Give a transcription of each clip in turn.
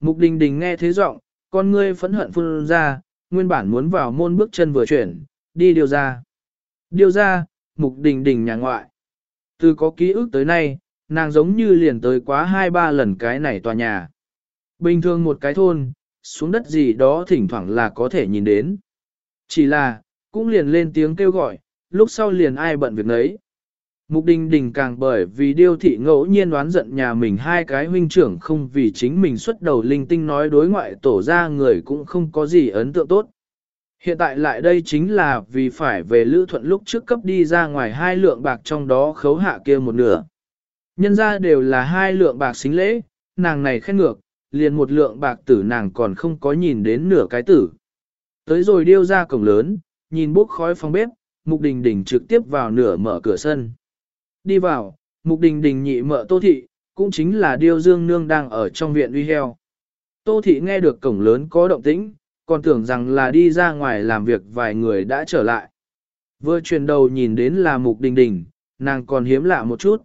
Mục đình đình nghe thế giọng, con ngươi phẫn hận phun ra, nguyên bản muốn vào môn bước chân vừa chuyển, đi điều ra. Điều ra, mục đình đình nhà ngoại. Từ có ký ức tới nay, nàng giống như liền tới quá hai ba lần cái này tòa nhà. Bình thường một cái thôn, xuống đất gì đó thỉnh thoảng là có thể nhìn đến. Chỉ là, cũng liền lên tiếng kêu gọi, lúc sau liền ai bận việc nấy. Mục đình đình càng bởi vì điêu thị ngẫu nhiên đoán giận nhà mình hai cái huynh trưởng không vì chính mình xuất đầu linh tinh nói đối ngoại tổ ra người cũng không có gì ấn tượng tốt. Hiện tại lại đây chính là vì phải về lữ thuận lúc trước cấp đi ra ngoài hai lượng bạc trong đó khấu hạ kia một nửa. Nhân ra đều là hai lượng bạc xính lễ, nàng này khen ngược, liền một lượng bạc tử nàng còn không có nhìn đến nửa cái tử. Tới rồi điêu ra cổng lớn, nhìn bốc khói phòng bếp, mục đình đình trực tiếp vào nửa mở cửa sân. Đi vào, mục đình đình nhị mợ tô thị, cũng chính là điêu dương nương đang ở trong viện uy heo. Tô thị nghe được cổng lớn có động tĩnh, còn tưởng rằng là đi ra ngoài làm việc vài người đã trở lại. Vừa chuyển đầu nhìn đến là mục đình đình, nàng còn hiếm lạ một chút.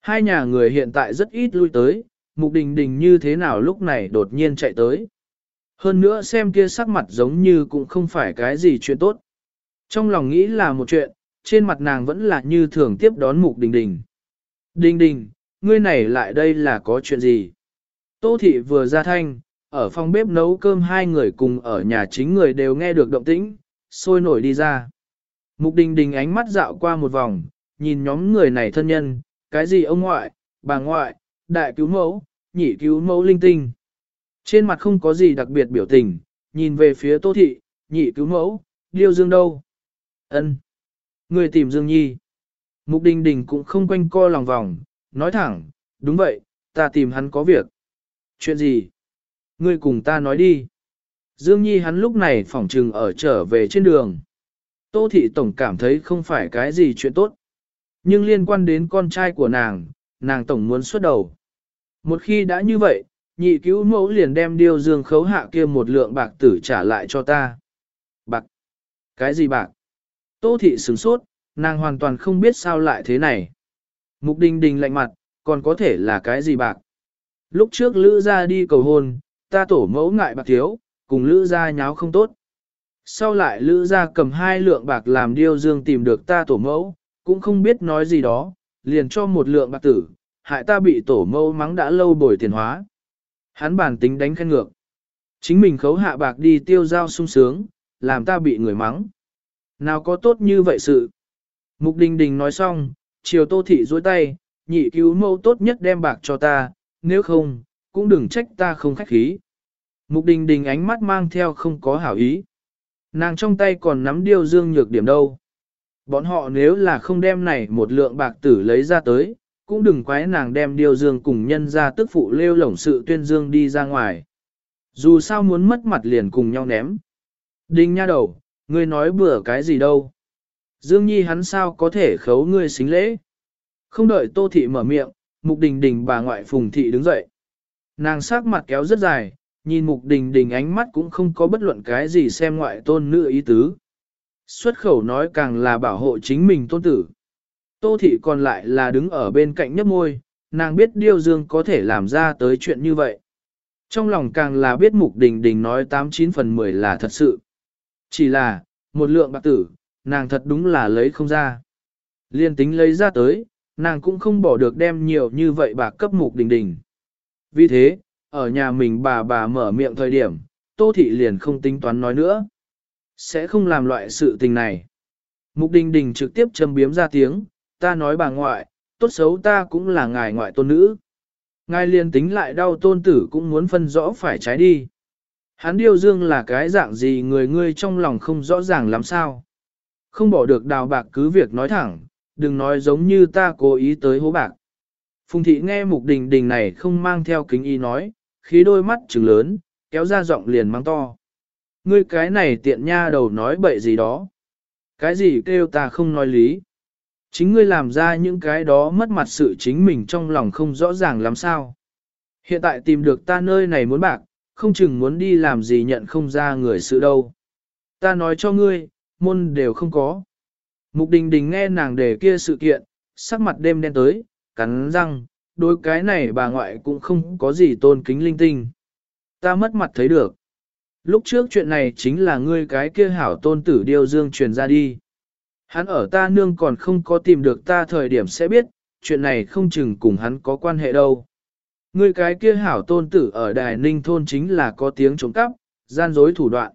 Hai nhà người hiện tại rất ít lui tới, mục đình đình như thế nào lúc này đột nhiên chạy tới. Hơn nữa xem kia sắc mặt giống như cũng không phải cái gì chuyện tốt. Trong lòng nghĩ là một chuyện, trên mặt nàng vẫn là như thường tiếp đón mục đình đình. Đình đình, ngươi này lại đây là có chuyện gì? Tô thị vừa ra thanh, ở phòng bếp nấu cơm hai người cùng ở nhà chính người đều nghe được động tĩnh, sôi nổi đi ra. Mục đình đình ánh mắt dạo qua một vòng, nhìn nhóm người này thân nhân, cái gì ông ngoại, bà ngoại, đại cứu mẫu, nhị cứu mẫu linh tinh. Trên mặt không có gì đặc biệt biểu tình, nhìn về phía tô thị, nhị cứu mẫu, liêu dương đâu? ân Người tìm Dương Nhi. Mục Đình Đình cũng không quanh co lòng vòng, nói thẳng, đúng vậy, ta tìm hắn có việc. Chuyện gì? Ngươi cùng ta nói đi. Dương Nhi hắn lúc này phỏng trừng ở trở về trên đường. Tô Thị Tổng cảm thấy không phải cái gì chuyện tốt. Nhưng liên quan đến con trai của nàng, nàng Tổng muốn xuất đầu. Một khi đã như vậy, nhị cứu mẫu liền đem điêu dương khấu hạ kia một lượng bạc tử trả lại cho ta. Bạc? Cái gì bạc? Tô thị sửng sốt, nàng hoàn toàn không biết sao lại thế này. Mục đình đình lạnh mặt, còn có thể là cái gì bạc? Lúc trước lữ ra đi cầu hôn, ta tổ mẫu ngại bạc thiếu, cùng lữ ra nháo không tốt. Sau lại lữ ra cầm hai lượng bạc làm điêu dương tìm được ta tổ mẫu, cũng không biết nói gì đó, liền cho một lượng bạc tử, hại ta bị tổ mẫu mắng đã lâu bồi tiền hóa. Hắn bản tính đánh khen ngược. Chính mình khấu hạ bạc đi tiêu giao sung sướng, làm ta bị người mắng. Nào có tốt như vậy sự. Mục đình đình nói xong, chiều tô thị dối tay, nhị cứu mẫu tốt nhất đem bạc cho ta, nếu không, cũng đừng trách ta không khách khí. Mục đình đình ánh mắt mang theo không có hảo ý. Nàng trong tay còn nắm điêu dương nhược điểm đâu. Bọn họ nếu là không đem này một lượng bạc tử lấy ra tới, cũng đừng quái nàng đem điêu dương cùng nhân ra tức phụ lêu lổng sự tuyên dương đi ra ngoài. Dù sao muốn mất mặt liền cùng nhau ném. Đinh nha đầu, ngươi nói bừa cái gì đâu. Dương Nhi hắn sao có thể khấu ngươi xính lễ. Không đợi Tô Thị mở miệng, Mục Đình Đình bà ngoại Phùng Thị đứng dậy. Nàng sắc mặt kéo rất dài, nhìn Mục Đình Đình ánh mắt cũng không có bất luận cái gì xem ngoại tôn nữ ý tứ. Xuất khẩu nói càng là bảo hộ chính mình tôn tử. Tô Thị còn lại là đứng ở bên cạnh nhấp môi, nàng biết Điêu Dương có thể làm ra tới chuyện như vậy. Trong lòng càng là biết Mục Đình Đình nói 89 phần 10 là thật sự. Chỉ là, một lượng bạc tử, nàng thật đúng là lấy không ra. Liên tính lấy ra tới, nàng cũng không bỏ được đem nhiều như vậy bạc cấp mục đình đình. Vì thế, ở nhà mình bà bà mở miệng thời điểm, Tô Thị liền không tính toán nói nữa. Sẽ không làm loại sự tình này. Mục đình đình trực tiếp châm biếm ra tiếng, ta nói bà ngoại, tốt xấu ta cũng là ngài ngoại tôn nữ. Ngài liền tính lại đau tôn tử cũng muốn phân rõ phải trái đi. Hắn điêu dương là cái dạng gì người ngươi trong lòng không rõ ràng lắm sao. Không bỏ được đào bạc cứ việc nói thẳng, đừng nói giống như ta cố ý tới hố bạc. Phùng thị nghe mục đình đình này không mang theo kính y nói, khí đôi mắt trừng lớn, kéo ra giọng liền mang to. Ngươi cái này tiện nha đầu nói bậy gì đó. Cái gì kêu ta không nói lý. Chính ngươi làm ra những cái đó mất mặt sự chính mình trong lòng không rõ ràng lắm sao. Hiện tại tìm được ta nơi này muốn bạc, không chừng muốn đi làm gì nhận không ra người sự đâu. Ta nói cho ngươi, môn đều không có. Mục đình đình nghe nàng đề kia sự kiện, sắc mặt đêm đen tới, cắn răng, đối cái này bà ngoại cũng không có gì tôn kính linh tinh. ta mất mặt thấy được. Lúc trước chuyện này chính là ngươi cái kia hảo tôn tử điêu dương truyền ra đi. Hắn ở ta nương còn không có tìm được ta thời điểm sẽ biết, chuyện này không chừng cùng hắn có quan hệ đâu. Ngươi cái kia hảo tôn tử ở Đài Ninh thôn chính là có tiếng trộm cắp, gian dối thủ đoạn.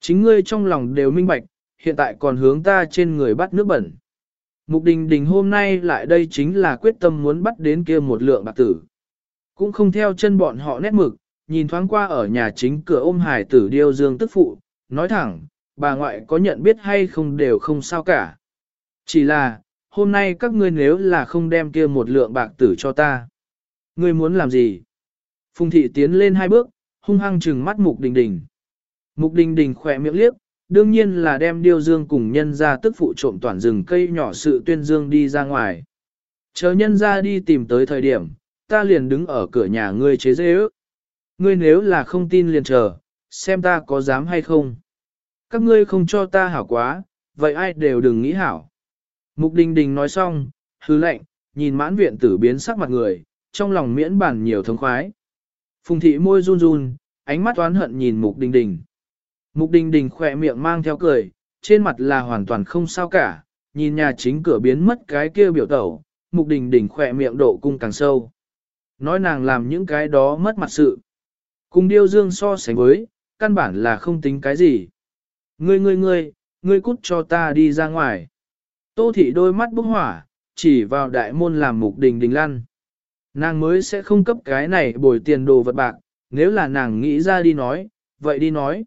Chính ngươi trong lòng đều minh bạch, hiện tại còn hướng ta trên người bắt nước bẩn. Mục đình đình hôm nay lại đây chính là quyết tâm muốn bắt đến kia một lượng bạc tử. Cũng không theo chân bọn họ nét mực, nhìn thoáng qua ở nhà chính cửa ôm hải tử điêu dương tức phụ, nói thẳng, bà ngoại có nhận biết hay không đều không sao cả. Chỉ là, hôm nay các ngươi nếu là không đem kia một lượng bạc tử cho ta. Ngươi muốn làm gì? Phùng thị tiến lên hai bước, hung hăng trừng mắt mục đình đình. Mục đình đình khỏe miệng liếc, đương nhiên là đem điêu dương cùng nhân ra tức phụ trộm toàn rừng cây nhỏ sự tuyên dương đi ra ngoài. Chờ nhân ra đi tìm tới thời điểm, ta liền đứng ở cửa nhà ngươi chế dễ ước. Ngươi nếu là không tin liền chờ, xem ta có dám hay không. Các ngươi không cho ta hảo quá, vậy ai đều đừng nghĩ hảo. Mục đình đình nói xong, hứ lệnh, nhìn mãn viện tử biến sắc mặt người, trong lòng miễn bản nhiều thống khoái. Phùng thị môi run run, ánh mắt oán hận nhìn mục đình đình. Mục đình đình khỏe miệng mang theo cười, trên mặt là hoàn toàn không sao cả, nhìn nhà chính cửa biến mất cái kia biểu tẩu, mục đình đình khỏe miệng độ cung càng sâu. Nói nàng làm những cái đó mất mặt sự. Cùng điêu dương so sánh với, căn bản là không tính cái gì. Ngươi ngươi ngươi, ngươi cút cho ta đi ra ngoài. Tô thị đôi mắt bốc hỏa, chỉ vào đại môn làm mục đình đình lăn. Nàng mới sẽ không cấp cái này bồi tiền đồ vật bạc, nếu là nàng nghĩ ra đi nói, vậy đi nói.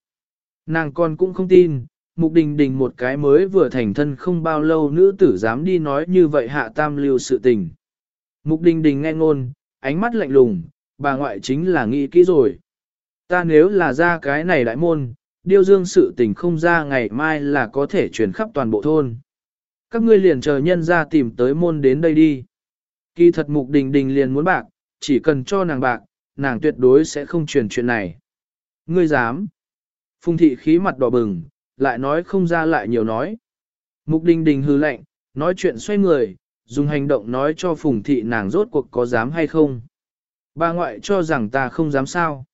Nàng còn cũng không tin, mục đình đình một cái mới vừa thành thân không bao lâu nữ tử dám đi nói như vậy hạ tam lưu sự tình. Mục đình đình nghe ngôn, ánh mắt lạnh lùng, bà ngoại chính là nghĩ kỹ rồi. Ta nếu là ra cái này đại môn, điêu dương sự tình không ra ngày mai là có thể truyền khắp toàn bộ thôn. Các ngươi liền chờ nhân ra tìm tới môn đến đây đi. Kỳ thật mục đình đình liền muốn bạc, chỉ cần cho nàng bạc, nàng tuyệt đối sẽ không truyền chuyện này. Ngươi dám. Phùng thị khí mặt đỏ bừng, lại nói không ra lại nhiều nói. Mục đình đình hư lạnh, nói chuyện xoay người, dùng hành động nói cho phùng thị nàng rốt cuộc có dám hay không. Bà ngoại cho rằng ta không dám sao.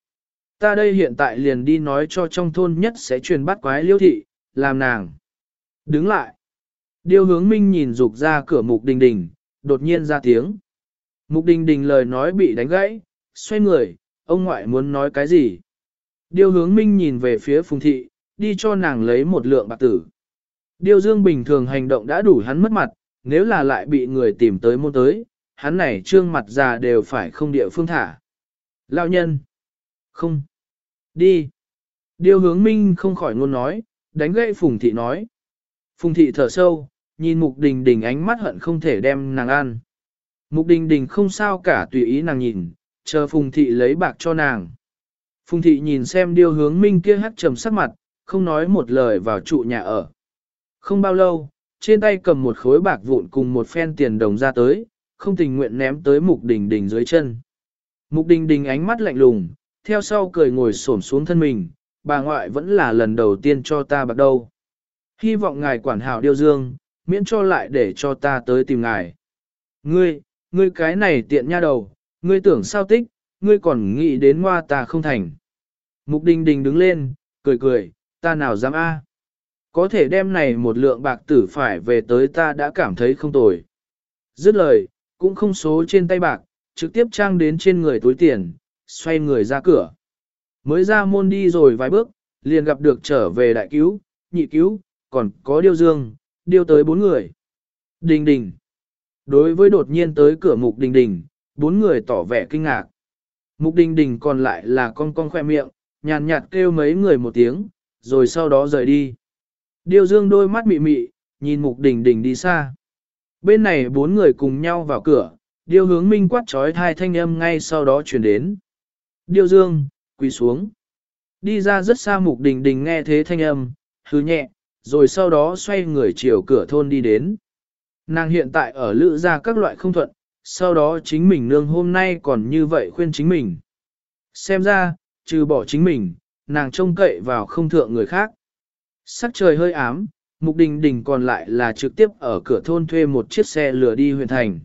Ta đây hiện tại liền đi nói cho trong thôn nhất sẽ truyền bắt quái liêu thị, làm nàng. Đứng lại. Điêu hướng minh nhìn rục ra cửa mục đình đình, đột nhiên ra tiếng. Mục đình đình lời nói bị đánh gãy, xoay người, ông ngoại muốn nói cái gì. Điêu hướng minh nhìn về phía phùng thị, đi cho nàng lấy một lượng bạc tử. Điêu dương bình thường hành động đã đủ hắn mất mặt, nếu là lại bị người tìm tới môn tới, hắn này trương mặt già đều phải không địa phương thả. Lão nhân. Không. Đi. Điêu hướng minh không khỏi ngôn nói, đánh gậy phùng thị nói. Phùng thị thở sâu, nhìn mục đình đình ánh mắt hận không thể đem nàng ăn. Mục đình đình không sao cả tùy ý nàng nhìn, chờ phùng thị lấy bạc cho nàng. Phùng thị nhìn xem điêu hướng minh kia hắt trầm sắc mặt, không nói một lời vào trụ nhà ở. Không bao lâu, trên tay cầm một khối bạc vụn cùng một phen tiền đồng ra tới, không tình nguyện ném tới mục đình đình dưới chân. Mục đình đình ánh mắt lạnh lùng, theo sau cười ngồi xổm xuống thân mình, bà ngoại vẫn là lần đầu tiên cho ta bạc đâu. Hy vọng ngài quản hảo điêu dương, miễn cho lại để cho ta tới tìm ngài. Ngươi, ngươi cái này tiện nha đầu, ngươi tưởng sao tích, ngươi còn nghĩ đến hoa ta không thành. Mục đình đình đứng lên, cười cười, ta nào dám a? À? Có thể đem này một lượng bạc tử phải về tới ta đã cảm thấy không tồi. Dứt lời, cũng không số trên tay bạc, trực tiếp trang đến trên người túi tiền, xoay người ra cửa. Mới ra môn đi rồi vài bước, liền gặp được trở về đại cứu, nhị cứu, còn có điêu dương, điêu tới bốn người. Đình đình. Đối với đột nhiên tới cửa mục đình đình, bốn người tỏ vẻ kinh ngạc. Mục đình đình còn lại là con con khoe miệng, nhàn nhạt kêu mấy người một tiếng, rồi sau đó rời đi. Điêu dương đôi mắt mị mị, nhìn mục đình đình đi xa. Bên này bốn người cùng nhau vào cửa, điêu hướng minh quát trói thai thanh âm ngay sau đó chuyển đến. Điêu dương, quỳ xuống. Đi ra rất xa mục đình đình nghe thế thanh âm, hứ nhẹ, rồi sau đó xoay người chiều cửa thôn đi đến. Nàng hiện tại ở lữ ra các loại không thuận, sau đó chính mình nương hôm nay còn như vậy khuyên chính mình. Xem ra, trừ bỏ chính mình, nàng trông cậy vào không thượng người khác. Sắc trời hơi ám, mục đình đình còn lại là trực tiếp ở cửa thôn thuê một chiếc xe lửa đi huyện thành.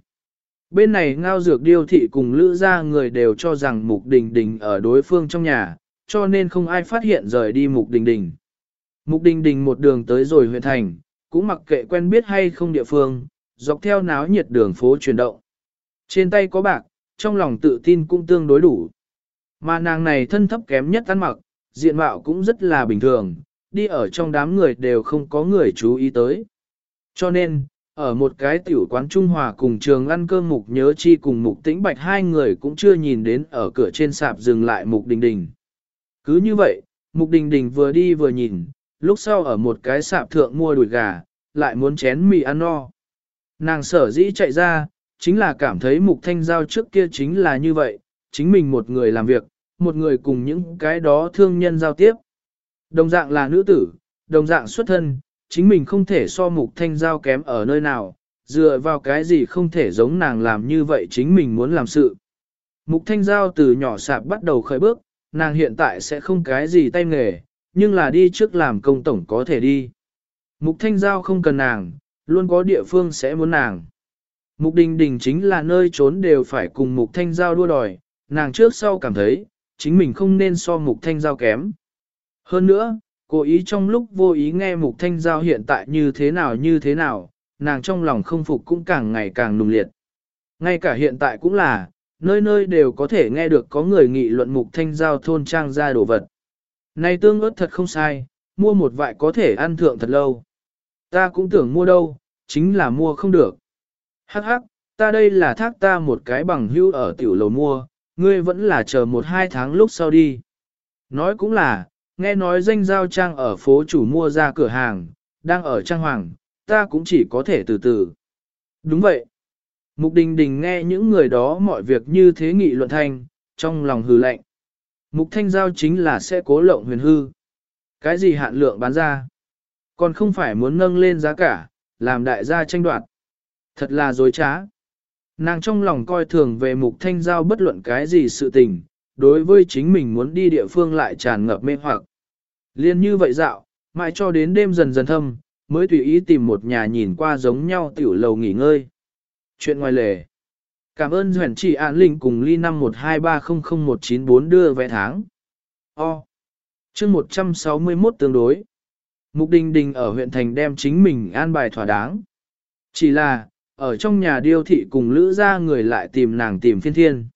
Bên này ngao dược điêu thị cùng lữ ra người đều cho rằng mục đình đình ở đối phương trong nhà, cho nên không ai phát hiện rời đi Mục Đình Đình. Mục Đình Đình một đường tới rồi huyện thành, cũng mặc kệ quen biết hay không địa phương, dọc theo náo nhiệt đường phố chuyển động. Trên tay có bạc, trong lòng tự tin cũng tương đối đủ. Mà nàng này thân thấp kém nhất ăn mặc, diện mạo cũng rất là bình thường, đi ở trong đám người đều không có người chú ý tới. Cho nên, ở một cái tiểu quán Trung Hòa cùng trường ăn cơm mục nhớ chi cùng mục tĩnh bạch hai người cũng chưa nhìn đến ở cửa trên sạp dừng lại mục đình đình. Cứ như vậy, mục đình đình vừa đi vừa nhìn, lúc sau ở một cái sạp thượng mua đùi gà, lại muốn chén mì ăn no. Nàng sở dĩ chạy ra, chính là cảm thấy mục thanh giao trước kia chính là như vậy, chính mình một người làm việc, một người cùng những cái đó thương nhân giao tiếp. Đồng dạng là nữ tử, đồng dạng xuất thân, chính mình không thể so mục thanh giao kém ở nơi nào, dựa vào cái gì không thể giống nàng làm như vậy chính mình muốn làm sự. Mục thanh giao từ nhỏ sạp bắt đầu khởi bước, nàng hiện tại sẽ không cái gì tay nghề, nhưng là đi trước làm công tổng có thể đi. Mục thanh giao không cần nàng, luôn có địa phương sẽ muốn nàng. Mục đình đình chính là nơi trốn đều phải cùng mục thanh giao đua đòi, nàng trước sau cảm thấy, chính mình không nên so mục thanh giao kém. Hơn nữa, cố ý trong lúc vô ý nghe mục thanh giao hiện tại như thế nào như thế nào, nàng trong lòng không phục cũng càng ngày càng nùng liệt. Ngay cả hiện tại cũng là, nơi nơi đều có thể nghe được có người nghị luận mục thanh giao thôn trang ra đồ vật. Này tương ớt thật không sai, mua một vại có thể ăn thượng thật lâu. Ta cũng tưởng mua đâu, chính là mua không được. Hắc hắc, ta đây là thác ta một cái bằng hưu ở tiểu lầu mua, ngươi vẫn là chờ một hai tháng lúc sau đi. Nói cũng là, nghe nói danh giao trang ở phố chủ mua ra cửa hàng, đang ở trang hoàng, ta cũng chỉ có thể từ từ. Đúng vậy. Mục đình đình nghe những người đó mọi việc như thế nghị luận thanh, trong lòng hừ lạnh. Mục thanh giao chính là sẽ cố lộng huyền hư. Cái gì hạn lượng bán ra? Còn không phải muốn nâng lên giá cả, làm đại gia tranh đoạt. Thật là dối trá. Nàng trong lòng coi thường về mục thanh giao bất luận cái gì sự tình, đối với chính mình muốn đi địa phương lại tràn ngập mê hoặc. Liên như vậy dạo, mãi cho đến đêm dần dần thâm, mới tùy ý tìm một nhà nhìn qua giống nhau tiểu lầu nghỉ ngơi. Chuyện ngoài lề. Cảm ơn Duyển Chỉ An Linh cùng ly 512300194 đưa vé tháng. O. chương 161 tương đối. Mục Đình Đình ở huyện thành đem chính mình an bài thỏa đáng. Chỉ là, ở trong nhà điêu thị cùng lữ gia người lại tìm nàng tìm phiên thiên.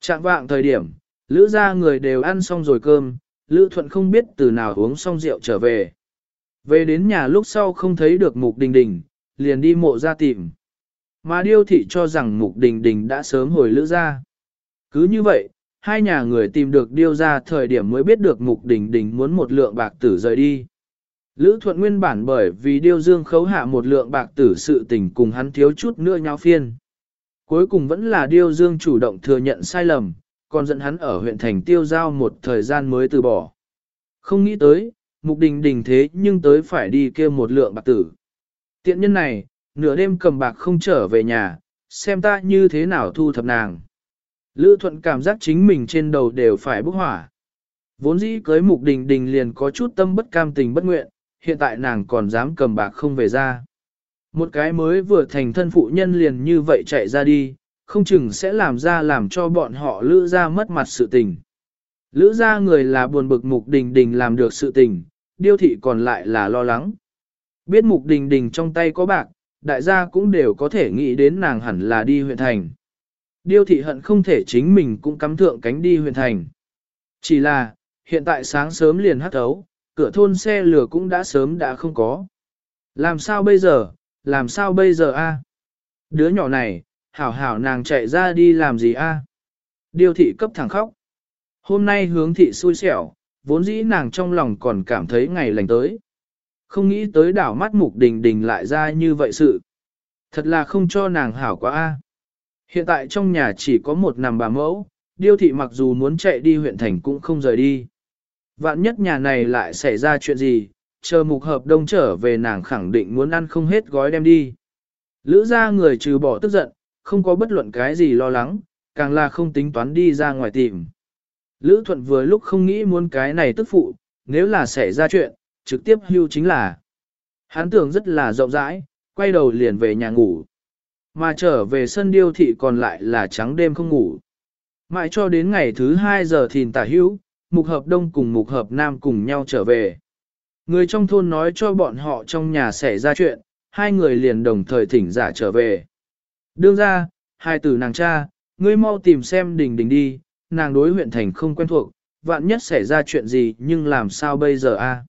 Trạng vạng thời điểm, lữ gia người đều ăn xong rồi cơm, lữ thuận không biết từ nào uống xong rượu trở về. Về đến nhà lúc sau không thấy được mục đình đình, liền đi mộ ra tìm. Mà điêu thị cho rằng mục đình đình đã sớm hồi lữ ra. Cứ như vậy, hai nhà người tìm được điêu ra thời điểm mới biết được mục đình đình muốn một lượng bạc tử rời đi. Lữ thuận nguyên bản bởi vì điêu dương khấu hạ một lượng bạc tử sự tình cùng hắn thiếu chút nữa nhau phiên. Cuối cùng vẫn là điêu dương chủ động thừa nhận sai lầm, còn dẫn hắn ở huyện thành tiêu giao một thời gian mới từ bỏ. Không nghĩ tới, mục đình đình thế nhưng tới phải đi kêu một lượng bạc tử. Tiện nhân này, nửa đêm cầm bạc không trở về nhà, xem ta như thế nào thu thập nàng. Lữ thuận cảm giác chính mình trên đầu đều phải bốc hỏa. Vốn dĩ cưới mục đình đình liền có chút tâm bất cam tình bất nguyện, hiện tại nàng còn dám cầm bạc không về ra. Một cái mới vừa thành thân phụ nhân liền như vậy chạy ra đi, không chừng sẽ làm ra làm cho bọn họ lữ ra mất mặt sự tình. Lữ ra người là buồn bực mục đình đình làm được sự tình, điêu thị còn lại là lo lắng. Biết mục đình đình trong tay có bạc, đại gia cũng đều có thể nghĩ đến nàng hẳn là đi huyện thành. Điêu thị hận không thể chính mình cũng cắm thượng cánh đi huyện thành. Chỉ là, hiện tại sáng sớm liền hắt thấu, cửa thôn xe lửa cũng đã sớm đã không có. Làm sao bây giờ, làm sao bây giờ a? Đứa nhỏ này, hảo hảo nàng chạy ra đi làm gì a? À? Điêu thị cấp thẳng khóc. Hôm nay hướng thị xui xẻo, vốn dĩ nàng trong lòng còn cảm thấy ngày lành tới. Không nghĩ tới đảo mắt mục đình đình lại ra như vậy sự. Thật là không cho nàng hảo quá a. Hiện tại trong nhà chỉ có một nằm bà mẫu, điêu thị mặc dù muốn chạy đi huyện thành cũng không rời đi. Vạn nhất nhà này lại xảy ra chuyện gì, chờ mục hợp đông trở về nàng khẳng định muốn ăn không hết gói đem đi. Lữ ra người trừ bỏ tức giận, không có bất luận cái gì lo lắng, càng là không tính toán đi ra ngoài tìm. Lữ thuận vừa lúc không nghĩ muốn cái này tức phụ, nếu là xảy ra chuyện, trực tiếp hưu chính là. Hắn tưởng rất là rộng rãi, quay đầu liền về nhà ngủ. Mà trở về sân điêu thị còn lại là trắng đêm không ngủ. Mãi cho đến ngày thứ 2 giờ thìn tả hữu, mục hợp đông cùng mục hợp nam cùng nhau trở về. Người trong thôn nói cho bọn họ trong nhà xảy ra chuyện, hai người liền đồng thời thỉnh giả trở về. Đương ra, hai tử nàng cha, ngươi mau tìm xem đình đình đi, nàng đối huyện thành không quen thuộc, vạn nhất xảy ra chuyện gì nhưng làm sao bây giờ a?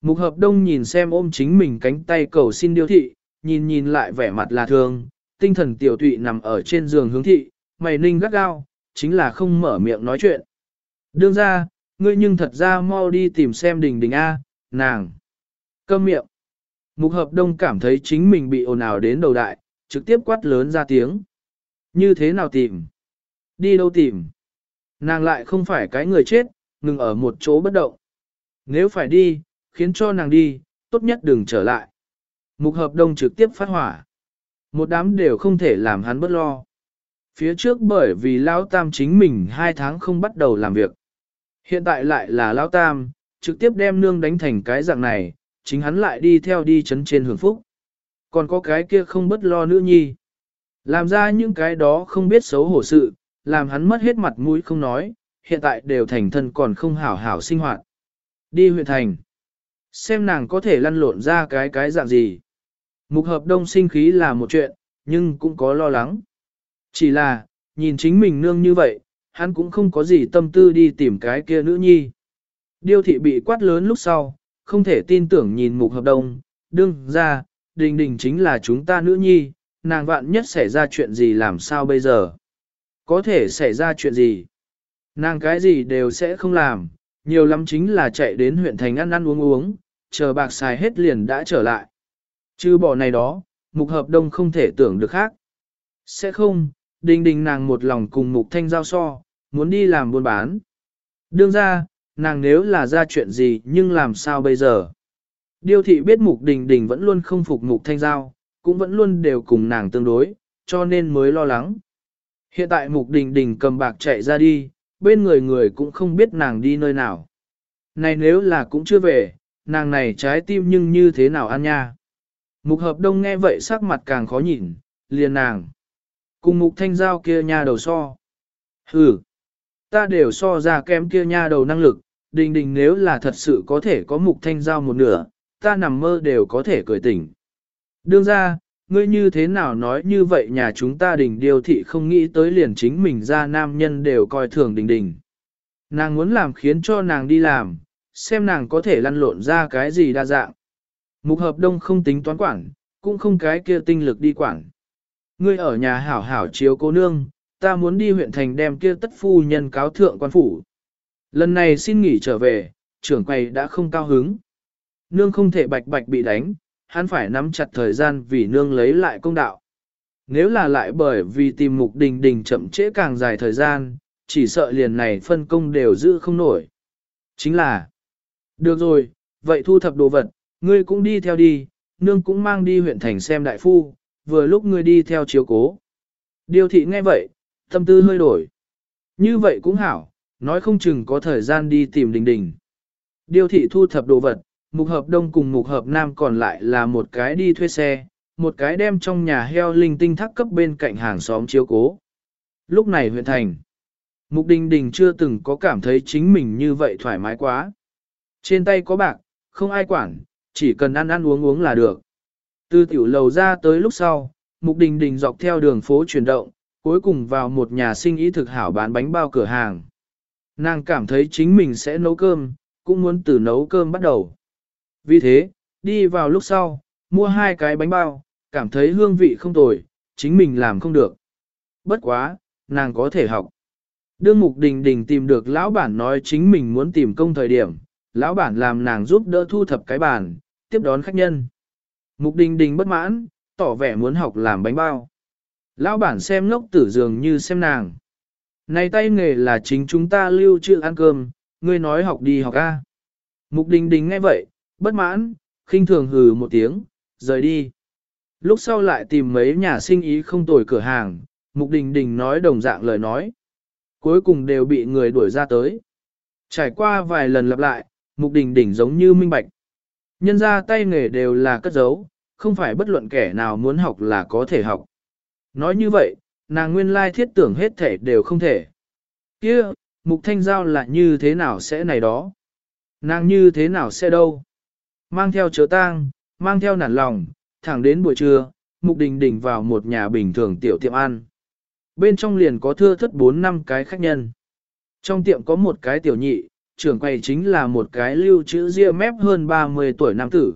Mục hợp đông nhìn xem ôm chính mình cánh tay cầu xin điêu thị, nhìn nhìn lại vẻ mặt là thương, tinh thần tiểu tụy nằm ở trên giường hướng thị, mày ninh gắt gao, chính là không mở miệng nói chuyện. Đương ra, ngươi nhưng thật ra mau đi tìm xem đình đình A, nàng. Câm miệng. Mục hợp đông cảm thấy chính mình bị ồn ào đến đầu đại, trực tiếp quát lớn ra tiếng. Như thế nào tìm? Đi đâu tìm? Nàng lại không phải cái người chết, ngừng ở một chỗ bất động. Nếu phải đi, khiến cho nàng đi, tốt nhất đừng trở lại. Mục hợp đông trực tiếp phát hỏa. Một đám đều không thể làm hắn bất lo. Phía trước bởi vì Lão Tam chính mình hai tháng không bắt đầu làm việc. Hiện tại lại là Lão Tam, trực tiếp đem nương đánh thành cái dạng này, chính hắn lại đi theo đi chấn trên hưởng phúc. Còn có cái kia không bất lo nữ nhi. Làm ra những cái đó không biết xấu hổ sự, làm hắn mất hết mặt mũi không nói, hiện tại đều thành thân còn không hảo hảo sinh hoạt. Đi huyện thành. Xem nàng có thể lăn lộn ra cái cái dạng gì. Mục hợp đông sinh khí là một chuyện, nhưng cũng có lo lắng. Chỉ là, nhìn chính mình nương như vậy, hắn cũng không có gì tâm tư đi tìm cái kia nữ nhi. Điêu thị bị quát lớn lúc sau, không thể tin tưởng nhìn mục hợp đông, đương ra, đình đình chính là chúng ta nữ nhi, nàng vạn nhất xảy ra chuyện gì làm sao bây giờ. Có thể xảy ra chuyện gì? Nàng cái gì đều sẽ không làm, nhiều lắm chính là chạy đến huyện thành ăn ăn uống uống, chờ bạc xài hết liền đã trở lại. Chứ bỏ này đó, mục hợp đông không thể tưởng được khác. Sẽ không, đình đình nàng một lòng cùng mục thanh giao so, muốn đi làm buôn bán. Đương ra, nàng nếu là ra chuyện gì nhưng làm sao bây giờ? Điêu thị biết mục đình đình vẫn luôn không phục mục thanh giao, cũng vẫn luôn đều cùng nàng tương đối, cho nên mới lo lắng. Hiện tại mục đình đình cầm bạc chạy ra đi, bên người người cũng không biết nàng đi nơi nào. Này nếu là cũng chưa về, nàng này trái tim nhưng như thế nào ăn nha. Mục hợp đông nghe vậy sắc mặt càng khó nhìn, liền nàng. Cùng mục thanh giao kia nha đầu so. Ừ, ta đều so ra kém kia nha đầu năng lực, đình đình nếu là thật sự có thể có mục thanh giao một nửa, ta nằm mơ đều có thể cười tỉnh. Đương ra, ngươi như thế nào nói như vậy nhà chúng ta đình điều thị không nghĩ tới liền chính mình ra nam nhân đều coi thường đình đình. Nàng muốn làm khiến cho nàng đi làm, xem nàng có thể lăn lộn ra cái gì đa dạng. Mục hợp đông không tính toán quản, cũng không cái kia tinh lực đi quản. Ngươi ở nhà hảo hảo chiếu cô nương, ta muốn đi huyện thành đem kia tất phu nhân cáo thượng quan phủ. Lần này xin nghỉ trở về, trưởng quầy đã không cao hứng. Nương không thể bạch bạch bị đánh, hắn phải nắm chặt thời gian vì nương lấy lại công đạo. Nếu là lại bởi vì tìm mục đình đình chậm trễ càng dài thời gian, chỉ sợ liền này phân công đều giữ không nổi. Chính là, được rồi, vậy thu thập đồ vật, ngươi cũng đi theo đi, nương cũng mang đi huyện thành xem đại phu, vừa lúc ngươi đi theo chiếu cố. Điều thị nghe vậy, tâm tư hơi đổi. Như vậy cũng hảo, nói không chừng có thời gian đi tìm đình đình. Điều thị thu thập đồ vật, mục hợp đông cùng mục hợp nam còn lại là một cái đi thuê xe, một cái đem trong nhà heo linh tinh thắc cấp bên cạnh hàng xóm chiếu cố. Lúc này huyện thành, mục đình đình chưa từng có cảm thấy chính mình như vậy thoải mái quá. Trên tay có bạc, không ai quản, chỉ cần ăn ăn uống uống là được. Từ tiểu lầu ra tới lúc sau, mục đình đình dọc theo đường phố chuyển động, cuối cùng vào một nhà sinh ý thực hảo bán bánh bao cửa hàng. Nàng cảm thấy chính mình sẽ nấu cơm, cũng muốn từ nấu cơm bắt đầu. Vì thế, đi vào lúc sau, mua hai cái bánh bao, cảm thấy hương vị không tồi, chính mình làm không được. Bất quá, nàng có thể học. Đương Mục Đình Đình tìm được lão bản nói chính mình muốn tìm công thời điểm, lão bản làm nàng giúp đỡ thu thập cái bàn, tiếp đón khách nhân. Mục Đình Đình bất mãn, tỏ vẻ muốn học làm bánh bao. Lão bản xem ngốc tử dường như xem nàng. Này tay nghề là chính chúng ta lưu trữ ăn cơm, ngươi nói học đi học a. Mục Đình Đình nghe vậy, bất mãn, khinh thường hừ một tiếng, rời đi. Lúc sau lại tìm mấy nhà sinh ý không tồi cửa hàng, Mục Đình Đình nói đồng dạng lời nói. Cuối cùng đều bị người đuổi ra tới. Trải qua vài lần lặp lại, Mục Đình Đỉnh giống như minh bạch. Nhân ra tay nghề đều là cất giấu, không phải bất luận kẻ nào muốn học là có thể học. Nói như vậy, nàng nguyên lai thiết tưởng hết thể đều không thể. kia mục thanh giao là như thế nào sẽ này đó? Nàng như thế nào sẽ đâu? Mang theo chớ tang, mang theo nản lòng, thẳng đến buổi trưa, mục đình Đỉnh vào một nhà bình thường tiểu tiệm ăn. Bên trong liền có thưa thất 4 năm cái khách nhân. Trong tiệm có một cái tiểu nhị, trưởng quầy chính là một cái lưu chữ ria mép hơn 30 tuổi nam tử.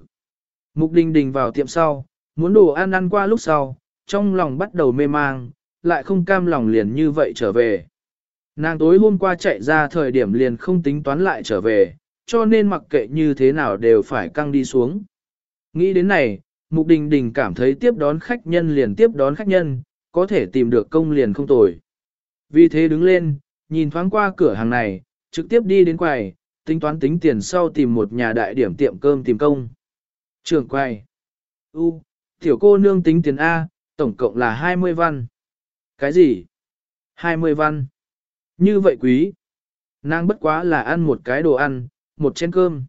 Mục đình đình vào tiệm sau, muốn đồ ăn ăn qua lúc sau, trong lòng bắt đầu mê mang, lại không cam lòng liền như vậy trở về. Nàng tối hôm qua chạy ra thời điểm liền không tính toán lại trở về, cho nên mặc kệ như thế nào đều phải căng đi xuống. Nghĩ đến này, Mục Đình Đình cảm thấy tiếp đón khách nhân liền tiếp đón khách nhân, có thể tìm được công liền không tồi. Vì thế đứng lên, nhìn thoáng qua cửa hàng này, trực tiếp đi đến quầy, tính toán tính tiền sau tìm một nhà đại điểm tiệm cơm tìm công. trưởng quầy. U, tiểu cô nương tính tiền A, tổng cộng là 20 văn. Cái gì? 20 văn. Như vậy quý. Nàng bất quá là ăn một cái đồ ăn, một chén cơm.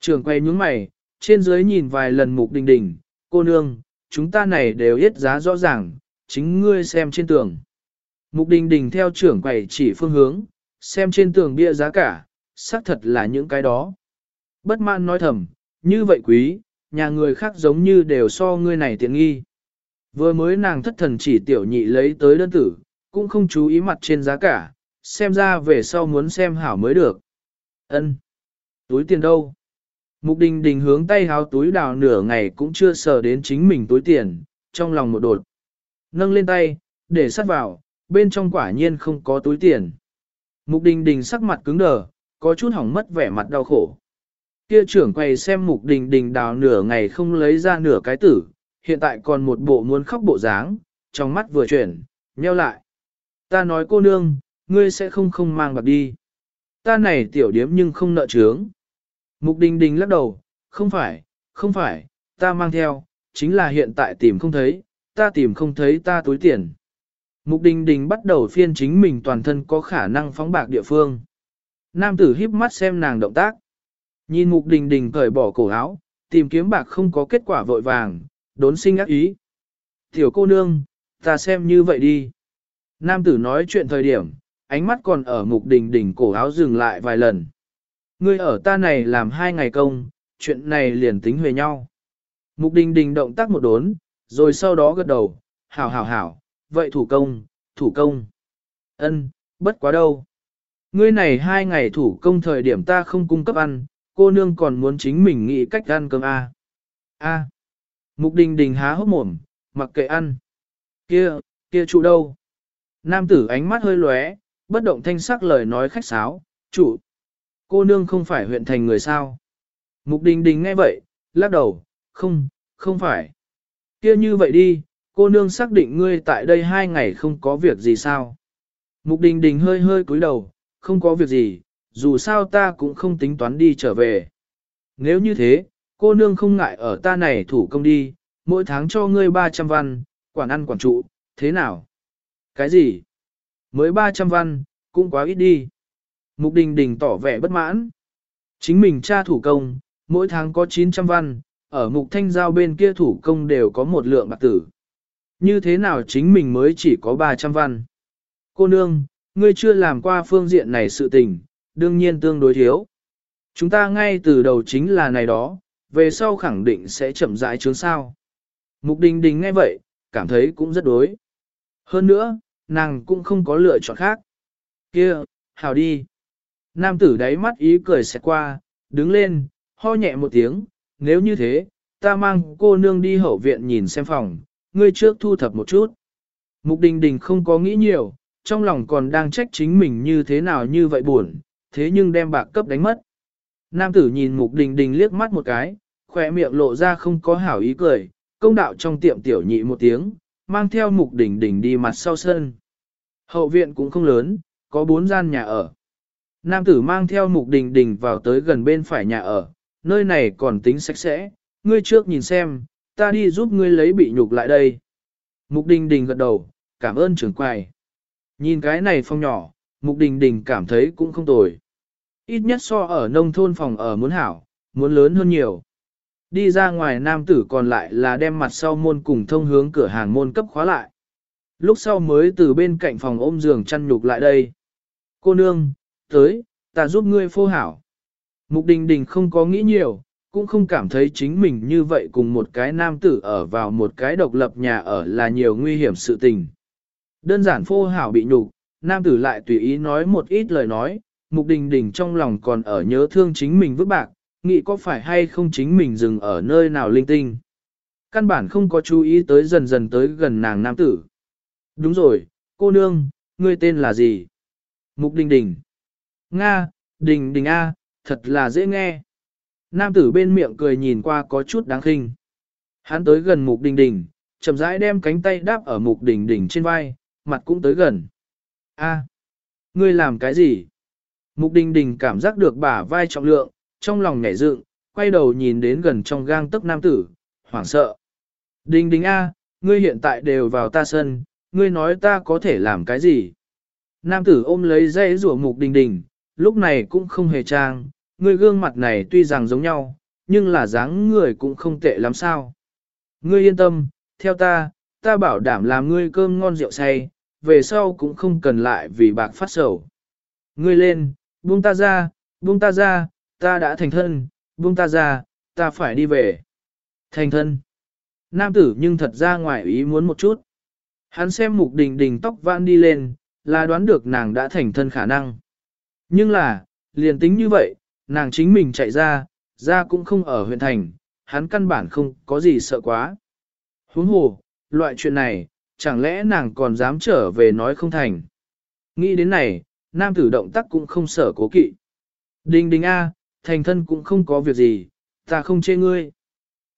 Trường quay nhướng mày, trên dưới nhìn vài lần mục đình đình, cô nương, chúng ta này đều ít giá rõ ràng, chính ngươi xem trên tường. Mục đình đình theo trưởng quầy chỉ phương hướng, xem trên tường bia giá cả, xác thật là những cái đó. Bất mãn nói thầm, như vậy quý, nhà người khác giống như đều so ngươi này tiện nghi. Vừa mới nàng thất thần chỉ tiểu nhị lấy tới đơn tử, cũng không chú ý mặt trên giá cả, xem ra về sau muốn xem hảo mới được. Ân, Túi tiền đâu? Mục đình đình hướng tay háo túi đào nửa ngày cũng chưa sờ đến chính mình túi tiền, trong lòng một đột. Nâng lên tay, để sát vào, bên trong quả nhiên không có túi tiền. Mục đình đình sắc mặt cứng đờ, có chút hỏng mất vẻ mặt đau khổ. Kia trưởng quay xem mục đình đình đào nửa ngày không lấy ra nửa cái tử, hiện tại còn một bộ muốn khóc bộ dáng, trong mắt vừa chuyển, nheo lại. Ta nói cô nương, ngươi sẽ không không mang bạc đi. Ta này tiểu điếm nhưng không nợ trướng. Mục đình đình lắc đầu, không phải, không phải, ta mang theo, chính là hiện tại tìm không thấy, ta tìm không thấy ta túi tiền. Mục đình đình bắt đầu phiên chính mình toàn thân có khả năng phóng bạc địa phương. Nam tử híp mắt xem nàng động tác. Nhìn mục đình đình cởi bỏ cổ áo, tìm kiếm bạc không có kết quả vội vàng, đốn sinh ác ý. Tiểu cô nương, ta xem như vậy đi. Nam tử nói chuyện thời điểm, ánh mắt còn ở mục đình đình cổ áo dừng lại vài lần. Ngươi ở ta này làm hai ngày công, chuyện này liền tính về nhau. Mục đình đình động tác một đốn, rồi sau đó gật đầu, hảo hảo hảo, vậy thủ công, thủ công. ân, bất quá đâu. Ngươi này hai ngày thủ công thời điểm ta không cung cấp ăn, cô nương còn muốn chính mình nghĩ cách ăn cơm A. A. Mục đình đình há hốc mồm, mặc kệ ăn. Kia, kia trụ đâu? Nam tử ánh mắt hơi lóe, bất động thanh sắc lời nói khách sáo, chủ. Cô nương không phải huyện thành người sao? Mục đình đình nghe vậy, lắc đầu, không, không phải. kia như vậy đi, cô nương xác định ngươi tại đây hai ngày không có việc gì sao? Mục đình đình hơi hơi cúi đầu, không có việc gì, dù sao ta cũng không tính toán đi trở về. Nếu như thế, cô nương không ngại ở ta này thủ công đi, mỗi tháng cho ngươi 300 văn, quản ăn quản trụ, thế nào? Cái gì? Mới 300 văn, cũng quá ít đi. Mục đình đình tỏ vẻ bất mãn. Chính mình cha thủ công, mỗi tháng có 900 văn, ở mục thanh giao bên kia thủ công đều có một lượng bạc tử. Như thế nào chính mình mới chỉ có 300 văn? Cô nương, ngươi chưa làm qua phương diện này sự tình, đương nhiên tương đối thiếu. Chúng ta ngay từ đầu chính là này đó, về sau khẳng định sẽ chậm rãi chướng sao. Mục đình đình nghe vậy, cảm thấy cũng rất đối. Hơn nữa, nàng cũng không có lựa chọn khác. Kia, hào đi. Nam tử đáy mắt ý cười xẹt qua, đứng lên, ho nhẹ một tiếng, nếu như thế, ta mang cô nương đi hậu viện nhìn xem phòng, ngươi trước thu thập một chút. Mục đình đình không có nghĩ nhiều, trong lòng còn đang trách chính mình như thế nào như vậy buồn, thế nhưng đem bạc cấp đánh mất. Nam tử nhìn mục đình đình liếc mắt một cái, khỏe miệng lộ ra không có hảo ý cười, công đạo trong tiệm tiểu nhị một tiếng, mang theo mục đình đình đi mặt sau sân. Hậu viện cũng không lớn, có bốn gian nhà ở. Nam tử mang theo mục đình đình vào tới gần bên phải nhà ở, nơi này còn tính sạch sẽ, ngươi trước nhìn xem, ta đi giúp ngươi lấy bị nhục lại đây. Mục đình đình gật đầu, cảm ơn trưởng quầy. Nhìn cái này phong nhỏ, mục đình đình cảm thấy cũng không tồi. Ít nhất so ở nông thôn phòng ở muốn hảo, muốn lớn hơn nhiều. Đi ra ngoài nam tử còn lại là đem mặt sau môn cùng thông hướng cửa hàng môn cấp khóa lại. Lúc sau mới từ bên cạnh phòng ôm giường chăn nhục lại đây. Cô nương, tới, ta giúp ngươi phô hảo. Mục đình đình không có nghĩ nhiều, cũng không cảm thấy chính mình như vậy cùng một cái nam tử ở vào một cái độc lập nhà ở là nhiều nguy hiểm sự tình. Đơn giản phô hảo bị nhục, nam tử lại tùy ý nói một ít lời nói, mục đình đình trong lòng còn ở nhớ thương chính mình vứt bạc, nghĩ có phải hay không chính mình dừng ở nơi nào linh tinh. Căn bản không có chú ý tới dần dần tới gần nàng nam tử. Đúng rồi, cô nương, ngươi tên là gì? Mục đình đình. Nga, đình đình A, thật là dễ nghe. Nam tử bên miệng cười nhìn qua có chút đáng khinh. Hắn tới gần mục đình đình, chậm rãi đem cánh tay đáp ở mục đình đình trên vai, mặt cũng tới gần. A, ngươi làm cái gì? Mục đình đình cảm giác được bả vai trọng lượng, trong lòng nhảy dựng, quay đầu nhìn đến gần trong gang tấc nam tử, hoảng sợ. Đình đình A, ngươi hiện tại đều vào ta sân, ngươi nói ta có thể làm cái gì? Nam tử ôm lấy dây rủa mục đình đình, lúc này cũng không hề trang, ngươi gương mặt này tuy rằng giống nhau, nhưng là dáng người cũng không tệ lắm sao. Ngươi yên tâm, theo ta, ta bảo đảm làm ngươi cơm ngon rượu say, về sau cũng không cần lại vì bạc phát sầu. Ngươi lên, buông ta ra, buông ta ra, ta đã thành thân, buông ta ra, ta phải đi về. Thành thân. Nam tử nhưng thật ra ngoài ý muốn một chút. Hắn xem mục đình đình tóc vãn đi lên, là đoán được nàng đã thành thân khả năng. Nhưng là, liền tính như vậy, nàng chính mình chạy ra, ra cũng không ở huyện thành, hắn căn bản không có gì sợ quá. Huống hồ, loại chuyện này, chẳng lẽ nàng còn dám trở về nói không thành. Nghĩ đến này, nam tử động tác cũng không sợ cố kỵ. Đình đình A, thành thân cũng không có việc gì, ta không chê ngươi.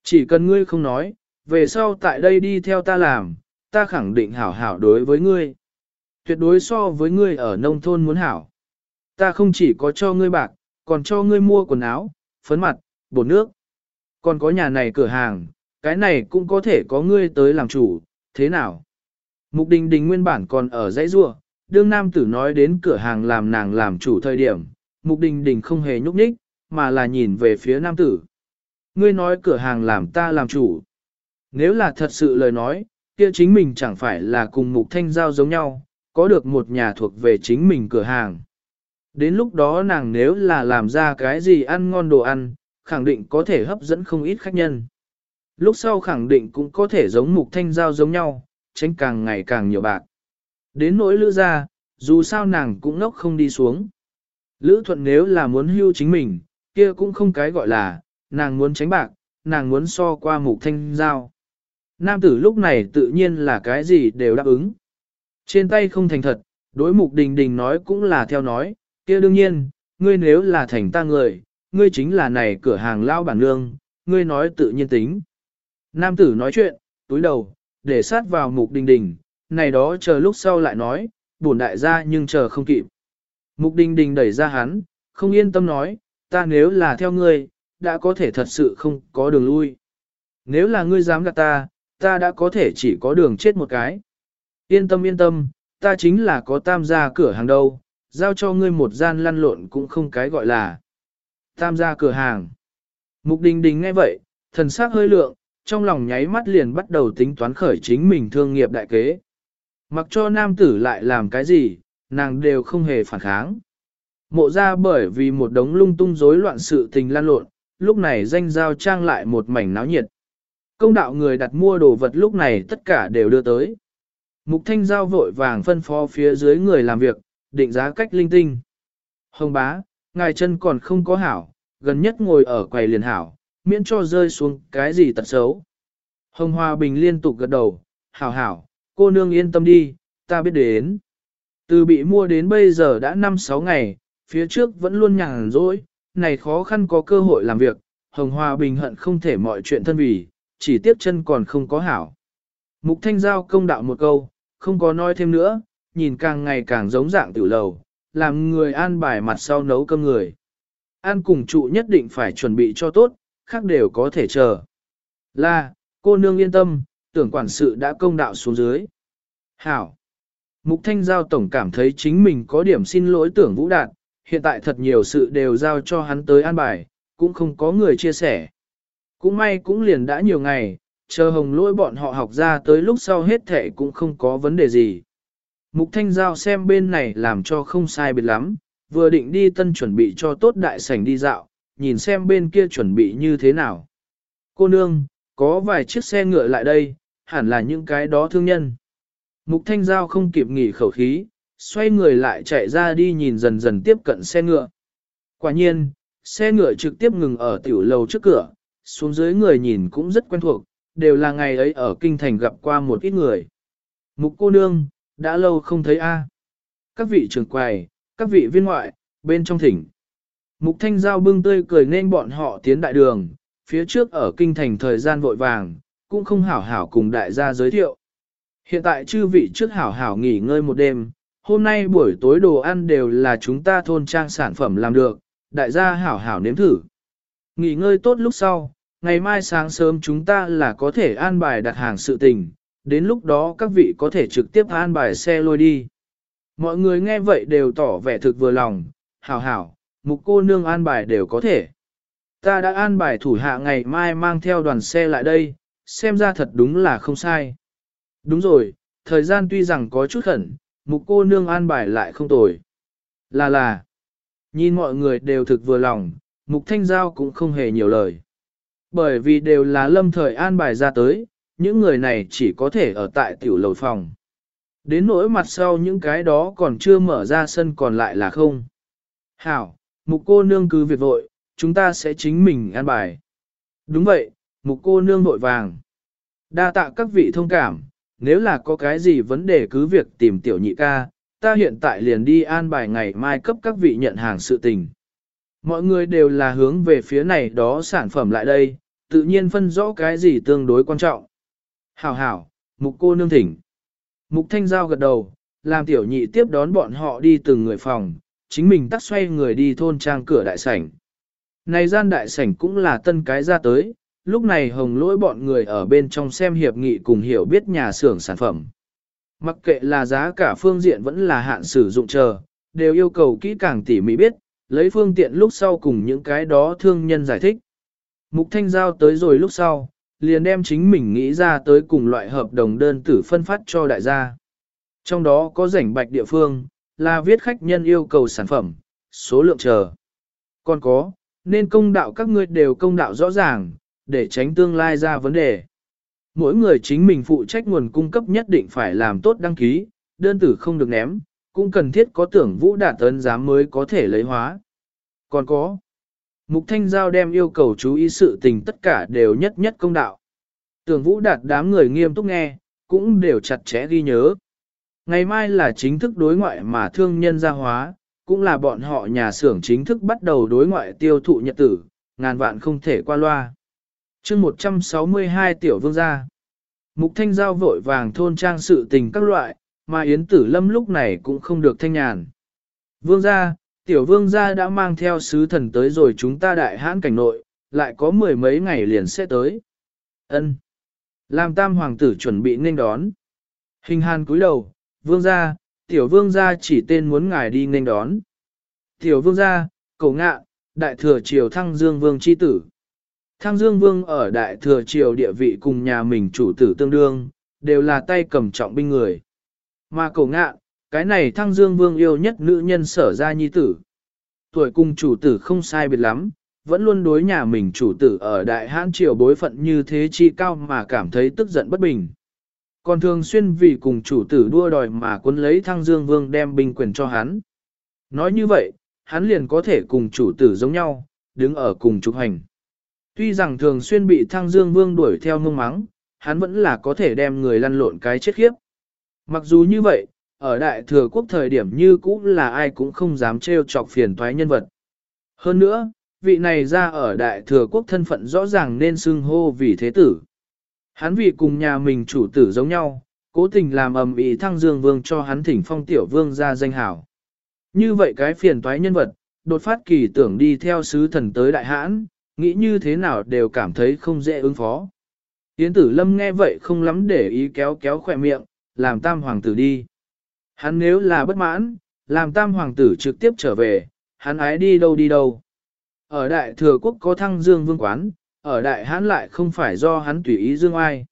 Chỉ cần ngươi không nói, về sau tại đây đi theo ta làm, ta khẳng định hảo hảo đối với ngươi. Tuyệt đối so với ngươi ở nông thôn muốn hảo. Ta không chỉ có cho ngươi bạc, còn cho ngươi mua quần áo, phấn mặt, bột nước. Còn có nhà này cửa hàng, cái này cũng có thể có ngươi tới làm chủ, thế nào? Mục đình đình nguyên bản còn ở dãy rua, đương nam tử nói đến cửa hàng làm nàng làm chủ thời điểm, mục đình đình không hề nhúc nhích, mà là nhìn về phía nam tử. Ngươi nói cửa hàng làm ta làm chủ. Nếu là thật sự lời nói, kia chính mình chẳng phải là cùng mục thanh giao giống nhau, có được một nhà thuộc về chính mình cửa hàng. Đến lúc đó nàng nếu là làm ra cái gì ăn ngon đồ ăn, khẳng định có thể hấp dẫn không ít khách nhân. Lúc sau khẳng định cũng có thể giống mục thanh giao giống nhau, tránh càng ngày càng nhiều bạc. Đến nỗi lữ ra, dù sao nàng cũng ngốc không đi xuống. Lữ thuận nếu là muốn hưu chính mình, kia cũng không cái gọi là, nàng muốn tránh bạc, nàng muốn so qua mục thanh giao. Nam tử lúc này tự nhiên là cái gì đều đáp ứng. Trên tay không thành thật, đối mục đình đình nói cũng là theo nói, kia đương nhiên, ngươi nếu là thành ta người, ngươi chính là này cửa hàng lao bản nương, ngươi nói tự nhiên tính. Nam tử nói chuyện, túi đầu, để sát vào mục đình đình, này đó chờ lúc sau lại nói, buồn đại gia nhưng chờ không kịp. Mục đình đình đẩy ra hắn, không yên tâm nói, ta nếu là theo ngươi, đã có thể thật sự không có đường lui. Nếu là ngươi dám gạt ta, ta đã có thể chỉ có đường chết một cái. Yên tâm yên tâm, ta chính là có tam gia cửa hàng đâu, giao cho ngươi một gian lăn lộn cũng không cái gọi là tam gia cửa hàng. Mục đình đình nghe vậy, thần sắc hơi lượng, trong lòng nháy mắt liền bắt đầu tính toán khởi chính mình thương nghiệp đại kế. Mặc cho nam tử lại làm cái gì, nàng đều không hề phản kháng. Mộ ra bởi vì một đống lung tung rối loạn sự tình lan lộn, lúc này danh giao trang lại một mảnh náo nhiệt. Công đạo người đặt mua đồ vật lúc này tất cả đều đưa tới. Mục thanh giao vội vàng phân phó phía dưới người làm việc, định giá cách linh tinh. Hồng bá, ngài chân còn không có hảo, gần nhất ngồi ở quầy liền hảo, miễn cho rơi xuống cái gì tật xấu. Hồng Hoa Bình liên tục gật đầu, hảo hảo, cô nương yên tâm đi, ta biết đến. Từ bị mua đến bây giờ đã 5-6 ngày, phía trước vẫn luôn nhàn rỗi, này khó khăn có cơ hội làm việc, Hồng Hoa Bình hận không thể mọi chuyện thân vì, chỉ tiếc chân còn không có hảo. Mục Thanh Giao công đạo một câu, không có nói thêm nữa, nhìn càng ngày càng giống dạng tiểu lầu, làm người an bài mặt sau nấu cơm người. An cùng trụ nhất định phải chuẩn bị cho tốt, khác đều có thể chờ. Là, cô nương yên tâm, tưởng quản sự đã công đạo xuống dưới. Hảo. Mục Thanh Giao Tổng cảm thấy chính mình có điểm xin lỗi tưởng vũ đạt, hiện tại thật nhiều sự đều giao cho hắn tới an bài, cũng không có người chia sẻ. Cũng may cũng liền đã nhiều ngày, chờ hồng lỗi bọn họ học ra tới lúc sau hết thể cũng không có vấn đề gì. Mục Thanh Giao xem bên này làm cho không sai biệt lắm, vừa định đi tân chuẩn bị cho tốt đại sảnh đi dạo, nhìn xem bên kia chuẩn bị như thế nào. Cô nương, có vài chiếc xe ngựa lại đây, hẳn là những cái đó thương nhân. Mục Thanh Giao không kịp nghỉ khẩu khí, xoay người lại chạy ra đi nhìn dần dần tiếp cận xe ngựa. Quả nhiên, xe ngựa trực tiếp ngừng ở tiểu lầu trước cửa, xuống dưới người nhìn cũng rất quen thuộc, đều là ngày ấy ở kinh thành gặp qua một ít người. Mục cô nương, đã lâu không thấy a. Các vị trưởng quầy, các vị viên ngoại, bên trong thỉnh. Mục thanh giao bưng tươi cười nên bọn họ tiến đại đường, phía trước ở kinh thành thời gian vội vàng, cũng không hảo hảo cùng đại gia giới thiệu. Hiện tại chư vị trước hảo hảo nghỉ ngơi một đêm, hôm nay buổi tối đồ ăn đều là chúng ta thôn trang sản phẩm làm được, đại gia hảo hảo nếm thử. Nghỉ ngơi tốt lúc sau, ngày mai sáng sớm chúng ta là có thể an bài đặt hàng sự tình, đến lúc đó các vị có thể trực tiếp an bài xe lôi đi. Mọi người nghe vậy đều tỏ vẻ thực vừa lòng, hảo hảo, mục cô nương an bài đều có thể. Ta đã an bài thủ hạ ngày mai mang theo đoàn xe lại đây, xem ra thật đúng là không sai. Đúng rồi, thời gian tuy rằng có chút khẩn, mục cô nương an bài lại không tồi. Là là, nhìn mọi người đều thực vừa lòng, mục thanh giao cũng không hề nhiều lời. Bởi vì đều là lâm thời an bài ra tới, những người này chỉ có thể ở tại tiểu lầu phòng. Đến nỗi mặt sau những cái đó còn chưa mở ra sân còn lại là không. Hảo, mục cô nương cứ việc vội, chúng ta sẽ chính mình an bài. Đúng vậy, mục cô nương vội vàng. Đa tạ các vị thông cảm, nếu là có cái gì vấn đề cứ việc tìm tiểu nhị ca, ta hiện tại liền đi an bài ngày mai cấp các vị nhận hàng sự tình. Mọi người đều là hướng về phía này đó sản phẩm lại đây, tự nhiên phân rõ cái gì tương đối quan trọng. Hảo hảo, mục cô nương thỉnh. Mục thanh giao gật đầu, làm tiểu nhị tiếp đón bọn họ đi từng người phòng, chính mình tắt xoay người đi thôn trang cửa đại sảnh. Này gian đại sảnh cũng là tân cái ra tới, lúc này hồng lỗi bọn người ở bên trong xem hiệp nghị cùng hiểu biết nhà xưởng sản phẩm. Mặc kệ là giá cả phương diện vẫn là hạn sử dụng chờ, đều yêu cầu kỹ càng tỉ mỉ biết, lấy phương tiện lúc sau cùng những cái đó thương nhân giải thích. Mục thanh giao tới rồi lúc sau, liền đem chính mình nghĩ ra tới cùng loại hợp đồng đơn tử phân phát cho đại gia. Trong đó có rảnh bạch địa phương, là viết khách nhân yêu cầu sản phẩm, số lượng chờ. Còn có, nên công đạo các ngươi đều công đạo rõ ràng, để tránh tương lai ra vấn đề. Mỗi người chính mình phụ trách nguồn cung cấp nhất định phải làm tốt đăng ký, đơn tử không được ném, cũng cần thiết có tưởng vũ đạt ấn giám mới có thể lấy hóa. Còn có, Mục Thanh Giao đem yêu cầu chú ý sự tình tất cả đều nhất nhất công đạo. Tưởng vũ đạt đám người nghiêm túc nghe, cũng đều chặt chẽ ghi nhớ. Ngày mai là chính thức đối ngoại mà thương nhân gia hóa, cũng là bọn họ nhà xưởng chính thức bắt đầu đối ngoại tiêu thụ nhật tử, ngàn vạn không thể qua loa. chương 162 tiểu vương gia. Mục thanh giao vội vàng thôn trang sự tình các loại, mà Yến Tử Lâm lúc này cũng không được thanh nhàn. Vương gia, tiểu vương gia đã mang theo sứ thần tới rồi chúng ta đại hãn cảnh nội, lại có mười mấy ngày liền sẽ tới. Ân, Làm tam hoàng tử chuẩn bị nên đón. Hình hàn cúi đầu, vương gia, tiểu vương gia chỉ tên muốn ngài đi nên đón. Tiểu vương gia, cổ ngạ, đại thừa triều thăng dương vương chi tử. Thăng dương vương ở đại thừa triều địa vị cùng nhà mình chủ tử tương đương, đều là tay cầm trọng binh người. Mà cổ ngạ, cái này thăng dương vương yêu nhất nữ nhân sở ra nhi tử. Tuổi cùng chủ tử không sai biệt lắm, vẫn luôn đối nhà mình chủ tử ở đại hãn triều bối phận như thế chi cao mà cảm thấy tức giận bất bình. Còn thường xuyên vì cùng chủ tử đua đòi mà quân lấy thăng dương vương đem binh quyền cho hắn. Nói như vậy, hắn liền có thể cùng chủ tử giống nhau, đứng ở cùng trục hành. Tuy rằng thường xuyên bị thăng dương vương đuổi theo mông mắng, hắn vẫn là có thể đem người lăn lộn cái chết khiếp. Mặc dù như vậy, ở đại thừa quốc thời điểm như cũ là ai cũng không dám trêu chọc phiền toái nhân vật. Hơn nữa, vị này ra ở đại thừa quốc thân phận rõ ràng nên xưng hô vì thế tử. Hắn vì cùng nhà mình chủ tử giống nhau, cố tình làm ầm ĩ thăng dương vương cho hắn thỉnh phong tiểu vương ra danh hảo. Như vậy cái phiền toái nhân vật, đột phát kỳ tưởng đi theo sứ thần tới đại hãn, nghĩ như thế nào đều cảm thấy không dễ ứng phó. Yến tử lâm nghe vậy không lắm để ý kéo kéo khỏe miệng, làm tam hoàng tử đi. Hắn nếu là bất mãn, làm tam hoàng tử trực tiếp trở về, hắn ái đi đâu đi đâu. Ở đại thừa quốc có thăng dương vương quán, ở đại hán lại không phải do hắn tùy ý dương ai.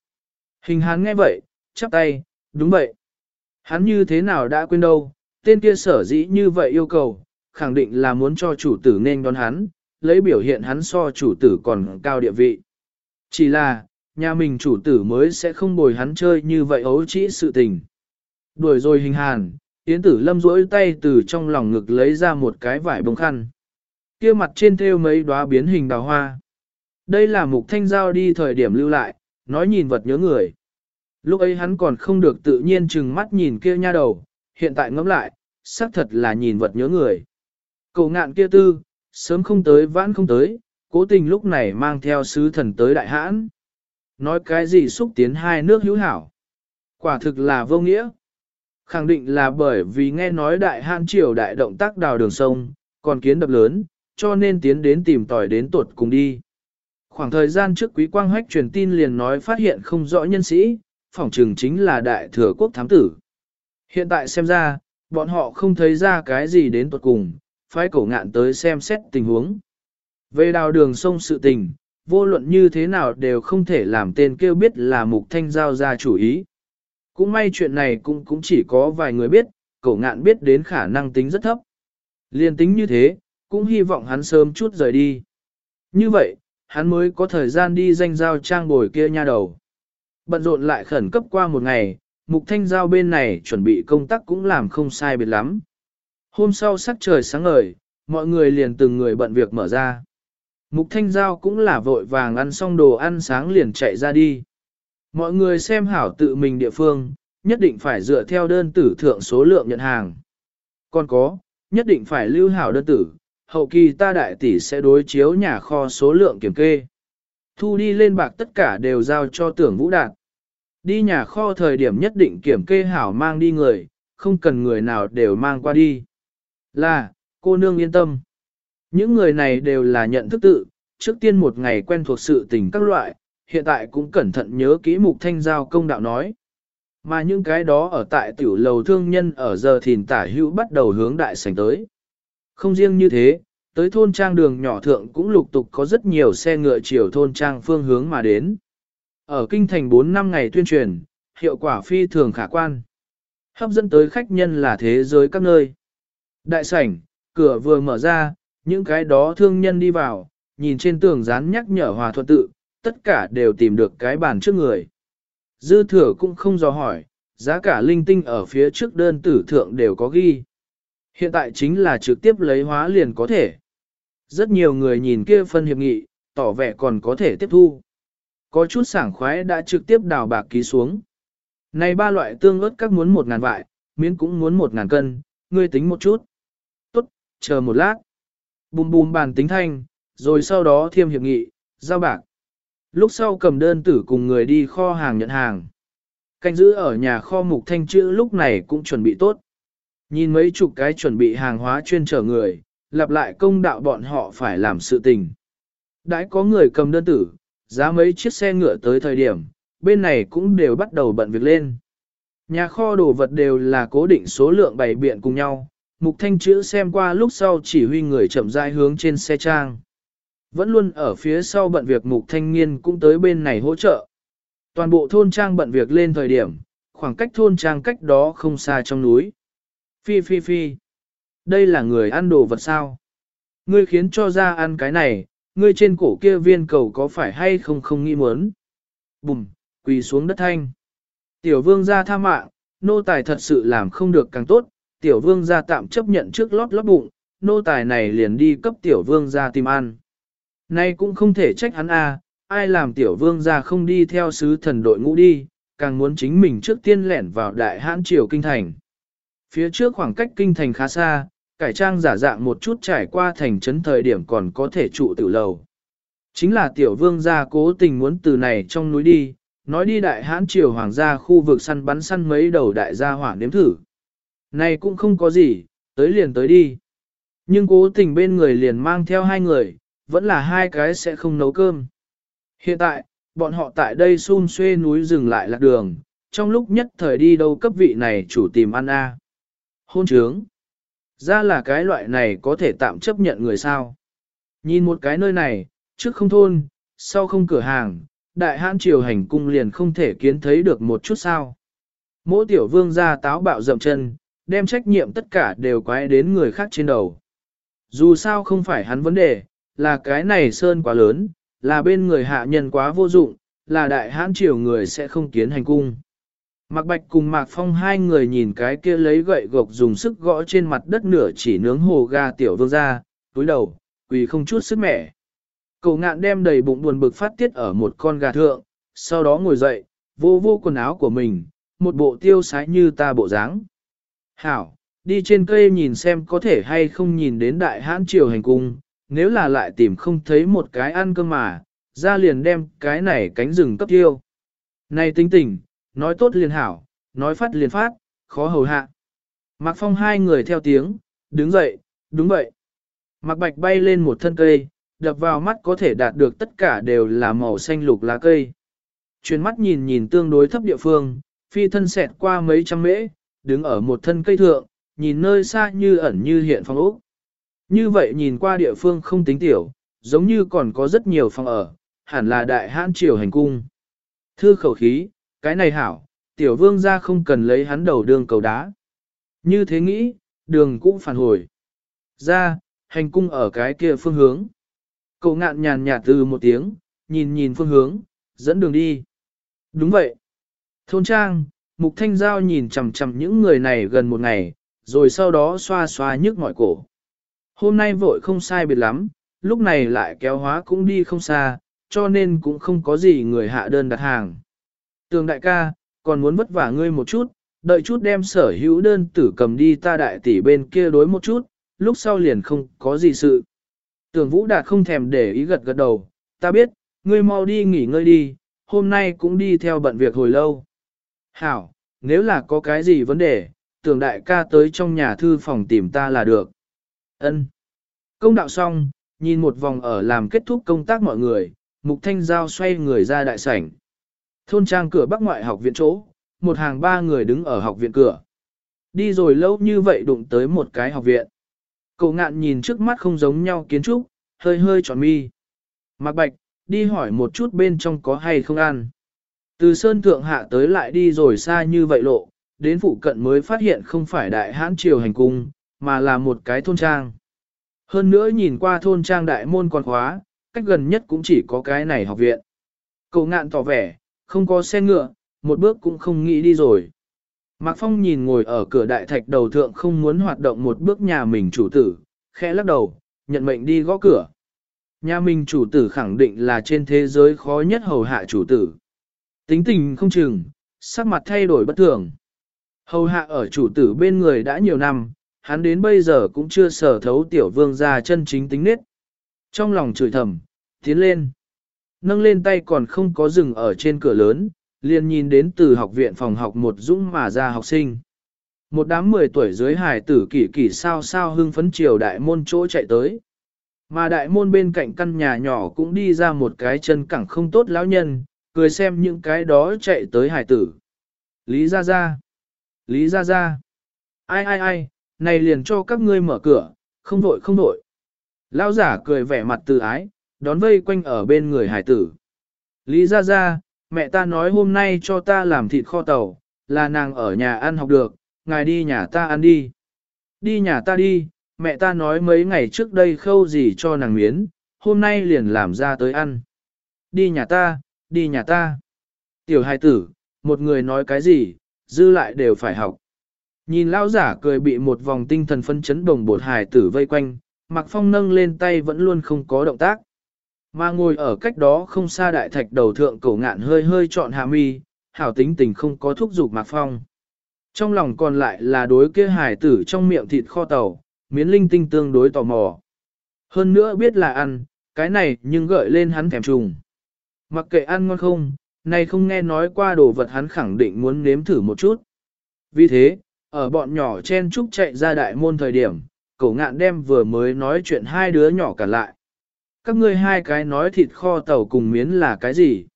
Hình hán nghe vậy, chắp tay, đúng vậy. Hắn như thế nào đã quên đâu, tên kia sở dĩ như vậy yêu cầu, khẳng định là muốn cho chủ tử nên đón hắn, lấy biểu hiện hắn so chủ tử còn cao địa vị. Chỉ là, nhà mình chủ tử mới sẽ không bồi hắn chơi như vậy ấu trĩ sự tình. Đuổi rồi hình hàn, Yến tử lâm rỗi tay từ trong lòng ngực lấy ra một cái vải bông khăn. kia mặt trên thêu mấy đóa biến hình đào hoa. Đây là mục thanh giao đi thời điểm lưu lại, nói nhìn vật nhớ người. Lúc ấy hắn còn không được tự nhiên chừng mắt nhìn kia nha đầu, hiện tại ngẫm lại, xác thật là nhìn vật nhớ người. Cầu ngạn kia tư, sớm không tới vãn không tới, cố tình lúc này mang theo sứ thần tới đại hãn. Nói cái gì xúc tiến hai nước hữu hảo. Quả thực là vô nghĩa. Khẳng định là bởi vì nghe nói đại hãn triều đại động tác đào đường sông, còn kiến đập lớn, cho nên tiến đến tìm tỏi đến tuột cùng đi. Khoảng thời gian trước quý quang hách truyền tin liền nói phát hiện không rõ nhân sĩ, phỏng trừng chính là đại thừa quốc thám tử. Hiện tại xem ra, bọn họ không thấy ra cái gì đến tuột cùng, phái cổ ngạn tới xem xét tình huống. Về đào đường sông sự tình, vô luận như thế nào đều không thể làm tên kêu biết là mục thanh giao ra chủ ý. Cũng may chuyện này cũng cũng chỉ có vài người biết, cổ ngạn biết đến khả năng tính rất thấp. Liên tính như thế, cũng hy vọng hắn sớm chút rời đi. Như vậy, hắn mới có thời gian đi danh giao trang bồi kia nha đầu. Bận rộn lại khẩn cấp qua một ngày, mục thanh giao bên này chuẩn bị công tác cũng làm không sai biệt lắm. Hôm sau sắc trời sáng ngời, mọi người liền từng người bận việc mở ra. Mục thanh giao cũng là vội vàng ăn xong đồ ăn sáng liền chạy ra đi. Mọi người xem hảo tự mình địa phương, nhất định phải dựa theo đơn tử thượng số lượng nhận hàng. Còn có, nhất định phải lưu hảo đơn tử, hậu kỳ ta đại tỷ sẽ đối chiếu nhà kho số lượng kiểm kê. Thu đi lên bạc tất cả đều giao cho tưởng vũ đạt. Đi nhà kho thời điểm nhất định kiểm kê hảo mang đi người, không cần người nào đều mang qua đi. Là, cô nương yên tâm. Những người này đều là nhận thức tự, trước tiên một ngày quen thuộc sự tình các loại, hiện tại cũng cẩn thận nhớ kỹ mục thanh giao công đạo nói. Mà những cái đó ở tại tiểu lầu thương nhân ở giờ thìn tả hữu bắt đầu hướng đại sảnh tới. Không riêng như thế, tới thôn trang đường nhỏ thượng cũng lục tục có rất nhiều xe ngựa chiều thôn trang phương hướng mà đến. Ở kinh thành 4 năm ngày tuyên truyền, hiệu quả phi thường khả quan. Hấp dẫn tới khách nhân là thế giới các nơi. Đại sảnh, cửa vừa mở ra, những cái đó thương nhân đi vào, nhìn trên tường dán nhắc nhở hòa thuận tự, tất cả đều tìm được cái bàn trước người. Dư thừa cũng không dò hỏi, giá cả linh tinh ở phía trước đơn tử thượng đều có ghi. Hiện tại chính là trực tiếp lấy hóa liền có thể. Rất nhiều người nhìn kia phân hiệp nghị, tỏ vẻ còn có thể tiếp thu. Có chút sảng khoái đã trực tiếp đào bạc ký xuống. Này ba loại tương ớt các muốn một ngàn vại, miến cũng muốn một ngàn cân, ngươi tính một chút. Tốt, chờ một lát. Bùm bùm bàn tính thanh, rồi sau đó thiêm hiệp nghị, giao bạc. Lúc sau cầm đơn tử cùng người đi kho hàng nhận hàng. Canh giữ ở nhà kho mục thanh chữ lúc này cũng chuẩn bị tốt. Nhìn mấy chục cái chuẩn bị hàng hóa chuyên chở người, lặp lại công đạo bọn họ phải làm sự tình. Đãi có người cầm đơn tử, giá mấy chiếc xe ngựa tới thời điểm, bên này cũng đều bắt đầu bận việc lên. Nhà kho đồ vật đều là cố định số lượng bày biện cùng nhau, mục thanh chữ xem qua lúc sau chỉ huy người chậm rãi hướng trên xe trang. Vẫn luôn ở phía sau bận việc mục thanh niên cũng tới bên này hỗ trợ. Toàn bộ thôn trang bận việc lên thời điểm, khoảng cách thôn trang cách đó không xa trong núi. Phi phi phi. Đây là người ăn đồ vật sao? Ngươi khiến cho ra ăn cái này, ngươi trên cổ kia viên cầu có phải hay không không nghĩ muốn? Bùm, quỳ xuống đất thanh. Tiểu vương gia tha mạng, nô tài thật sự làm không được càng tốt, tiểu vương gia tạm chấp nhận trước lót lót bụng, nô tài này liền đi cấp tiểu vương gia tìm ăn. Nay cũng không thể trách hắn a, à, ai làm tiểu vương gia không đi theo sứ thần đội ngũ đi, càng muốn chính mình trước tiên lẻn vào đại hãn triều kinh thành. Phía trước khoảng cách kinh thành khá xa, cải trang giả dạng một chút trải qua thành trấn thời điểm còn có thể trụ tiểu lầu. Chính là tiểu vương gia cố tình muốn từ này trong núi đi, nói đi đại hãn triều hoàng gia khu vực săn bắn săn mấy đầu đại gia hỏa nếm thử. Này cũng không có gì, tới liền tới đi. Nhưng cố tình bên người liền mang theo hai người, vẫn là hai cái sẽ không nấu cơm. Hiện tại, bọn họ tại đây xun xuê núi dừng lại lạc đường, trong lúc nhất thời đi đâu cấp vị này chủ tìm ăn a Hôn trướng. Ra là cái loại này có thể tạm chấp nhận người sao. Nhìn một cái nơi này, trước không thôn, sau không cửa hàng, đại hãn triều hành cung liền không thể kiến thấy được một chút sao. Mỗi tiểu vương gia táo bạo dậm chân, đem trách nhiệm tất cả đều quái đến người khác trên đầu. Dù sao không phải hắn vấn đề, là cái này sơn quá lớn, là bên người hạ nhân quá vô dụng, là đại hãn triều người sẽ không kiến hành cung. Mạc Bạch cùng Mạc Phong hai người nhìn cái kia lấy gậy gộc dùng sức gõ trên mặt đất nửa chỉ nướng hồ ga tiểu vương ra, túi đầu, quỳ không chút sức mẻ. Cậu ngạn đem đầy bụng buồn bực phát tiết ở một con gà thượng, sau đó ngồi dậy, vô vô quần áo của mình, một bộ tiêu sái như ta bộ dáng. Hảo, đi trên cây nhìn xem có thể hay không nhìn đến đại hãn triều hành cung, nếu là lại tìm không thấy một cái ăn cơm mà, ra liền đem cái này cánh rừng cấp tiêu. Này tính tình, nói tốt liền hảo, nói phát liền phát, khó hầu hạ. Mạc Phong hai người theo tiếng, đứng dậy, đúng vậy. Mạc Bạch bay lên một thân cây, đập vào mắt có thể đạt được tất cả đều là màu xanh lục lá cây. Chuyển mắt nhìn nhìn tương đối thấp địa phương, phi thân xẹt qua mấy trăm mễ, đứng ở một thân cây thượng, nhìn nơi xa như ẩn như hiện phong ốc. Như vậy nhìn qua địa phương không tính tiểu, giống như còn có rất nhiều phòng ở, hẳn là đại hãn triều hành cung. Thư khẩu khí, cái này hảo, tiểu vương ra không cần lấy hắn đầu đường cầu đá. Như thế nghĩ, đường cũng phản hồi. Ra, hành cung ở cái kia phương hướng. Cậu ngạn nhàn nhạt từ một tiếng, nhìn nhìn phương hướng, dẫn đường đi. Đúng vậy. Thôn trang, Mục Thanh Giao nhìn chằm chằm những người này gần một ngày, rồi sau đó xoa xoa nhức mỏi cổ. Hôm nay vội không sai biệt lắm, lúc này lại kéo hóa cũng đi không xa, cho nên cũng không có gì người hạ đơn đặt hàng. Tường đại ca, còn muốn vất vả ngươi một chút, đợi chút đem sở hữu đơn tử cầm đi ta đại tỷ bên kia đối một chút, lúc sau liền không có gì sự. Tường Vũ Đạt không thèm để ý gật gật đầu, ta biết, ngươi mau đi nghỉ ngơi đi, hôm nay cũng đi theo bận việc hồi lâu. Hảo, nếu là có cái gì vấn đề, tưởng đại ca tới trong nhà thư phòng tìm ta là được. Ân. Công đạo xong, nhìn một vòng ở làm kết thúc công tác mọi người, Mục Thanh Giao xoay người ra đại sảnh. Thôn trang cửa bắc ngoại học viện chỗ, một hàng ba người đứng ở học viện cửa. Đi rồi lâu như vậy đụng tới một cái học viện. Cậu ngạn nhìn trước mắt không giống nhau kiến trúc, hơi hơi tròn mi. Mạc Bạch, đi hỏi một chút bên trong có hay không ăn. Từ Sơn Thượng Hạ tới lại đi rồi xa như vậy lộ, đến phụ cận mới phát hiện không phải đại hãn triều hành cung, mà là một cái thôn trang. Hơn nữa nhìn qua thôn trang đại môn còn khóa, cách gần nhất cũng chỉ có cái này học viện. Cậu ngạn tỏ vẻ, không có xe ngựa, một bước cũng không nghĩ đi rồi. Mạc Phong nhìn ngồi ở cửa đại thạch đầu thượng không muốn hoạt động một bước nhà mình chủ tử, khẽ lắc đầu, nhận mệnh đi gõ cửa. Nhà mình chủ tử khẳng định là trên thế giới khó nhất hầu hạ chủ tử. Tính tình không chừng, sắc mặt thay đổi bất thường. Hầu hạ ở chủ tử bên người đã nhiều năm, hắn đến bây giờ cũng chưa sở thấu tiểu vương ra chân chính tính nết. Trong lòng chửi thầm, tiến lên. Nâng lên tay còn không có dừng ở trên cửa lớn, liền nhìn đến từ học viện phòng học một dũng mà ra học sinh. Một đám 10 tuổi dưới hài tử kỳ kỳ sao sao hưng phấn chiều đại môn chỗ chạy tới. Mà đại môn bên cạnh căn nhà nhỏ cũng đi ra một cái chân cẳng không tốt lão nhân, cười xem những cái đó chạy tới hài tử. Lý ra ra. Lý ra ra. Ai ai ai, này liền cho các ngươi mở cửa, không vội không vội. Lão giả cười vẻ mặt từ ái, đón vây quanh ở bên người hải tử. Lý ra ra, mẹ ta nói hôm nay cho ta làm thịt kho tàu, là nàng ở nhà ăn học được, ngài đi nhà ta ăn đi. Đi nhà ta đi, mẹ ta nói mấy ngày trước đây khâu gì cho nàng miến, hôm nay liền làm ra tới ăn. Đi nhà ta, đi nhà ta. Tiểu hài tử, một người nói cái gì, dư lại đều phải học. Nhìn lao giả cười bị một vòng tinh thần phân chấn đồng bột hài tử vây quanh, Mạc Phong nâng lên tay vẫn luôn không có động tác. Mà ngồi ở cách đó không xa đại thạch đầu thượng cổ ngạn hơi hơi trọn hạ mi, hảo tính tình không có thúc giục Mạc Phong. Trong lòng còn lại là đối kia hải tử trong miệng thịt kho tàu, miến linh tinh tương đối tò mò. Hơn nữa biết là ăn, cái này nhưng gợi lên hắn thèm trùng. Mặc kệ ăn ngon không, này không nghe nói qua đồ vật hắn khẳng định muốn nếm thử một chút. Vì thế, ở bọn nhỏ chen trúc chạy ra đại môn thời điểm, cổ ngạn đem vừa mới nói chuyện hai đứa nhỏ cả lại. Các ngươi hai cái nói thịt kho tàu cùng miến là cái gì?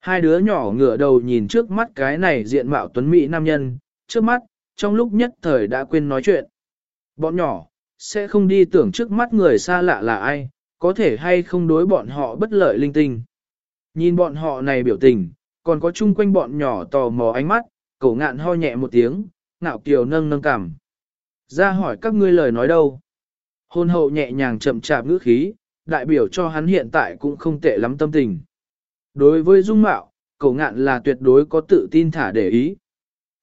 Hai đứa nhỏ ngửa đầu nhìn trước mắt cái này diện mạo tuấn mỹ nam nhân, trước mắt, trong lúc nhất thời đã quên nói chuyện. Bọn nhỏ, sẽ không đi tưởng trước mắt người xa lạ là ai, có thể hay không đối bọn họ bất lợi linh tinh. Nhìn bọn họ này biểu tình, còn có chung quanh bọn nhỏ tò mò ánh mắt, Cổ ngạn ho nhẹ một tiếng, ngạo kiều nâng nâng cảm Ra hỏi các ngươi lời nói đâu. Hôn hậu nhẹ nhàng chậm chạp ngữ khí, đại biểu cho hắn hiện tại cũng không tệ lắm tâm tình. Đối với dung mạo, cậu ngạn là tuyệt đối có tự tin thả để ý.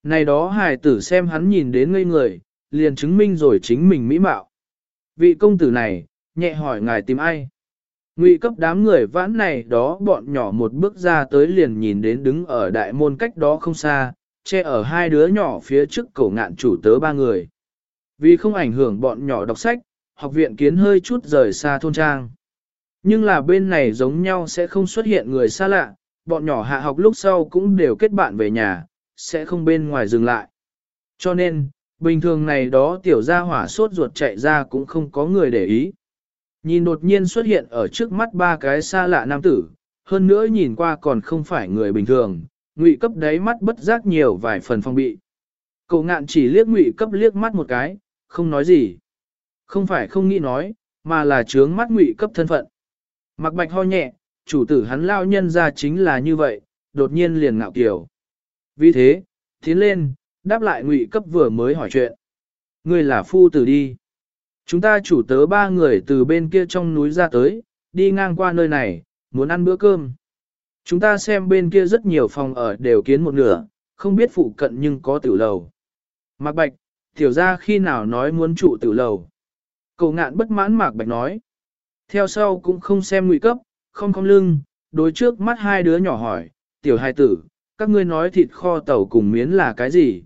Này đó hài tử xem hắn nhìn đến ngây người, liền chứng minh rồi chính mình mỹ mạo. Vị công tử này, nhẹ hỏi ngài tìm ai? Ngụy cấp đám người vãn này đó bọn nhỏ một bước ra tới liền nhìn đến đứng ở đại môn cách đó không xa, che ở hai đứa nhỏ phía trước cổ ngạn chủ tớ ba người. Vì không ảnh hưởng bọn nhỏ đọc sách, học viện kiến hơi chút rời xa thôn trang. Nhưng là bên này giống nhau sẽ không xuất hiện người xa lạ, bọn nhỏ hạ học lúc sau cũng đều kết bạn về nhà, sẽ không bên ngoài dừng lại. Cho nên, bình thường này đó tiểu gia hỏa sốt ruột chạy ra cũng không có người để ý. Nhìn đột nhiên xuất hiện ở trước mắt ba cái xa lạ nam tử, hơn nữa nhìn qua còn không phải người bình thường, ngụy cấp đáy mắt bất giác nhiều vài phần phong bị. Cậu ngạn chỉ liếc ngụy cấp liếc mắt một cái, không nói gì. Không phải không nghĩ nói, mà là trướng mắt ngụy cấp thân phận. Mặc bạch ho nhẹ, chủ tử hắn lao nhân ra chính là như vậy, đột nhiên liền ngạo kiểu. Vì thế, tiến lên, đáp lại ngụy cấp vừa mới hỏi chuyện. người là phu tử đi. Chúng ta chủ tớ ba người từ bên kia trong núi ra tới, đi ngang qua nơi này, muốn ăn bữa cơm. Chúng ta xem bên kia rất nhiều phòng ở đều kiến một nửa, không biết phụ cận nhưng có tiểu lầu. Mạc Bạch, tiểu ra khi nào nói muốn trụ tiểu lầu. Cậu ngạn bất mãn Mạc Bạch nói. Theo sau cũng không xem nguy cấp, không không lưng, đối trước mắt hai đứa nhỏ hỏi, tiểu hai tử, các ngươi nói thịt kho tàu cùng miến là cái gì?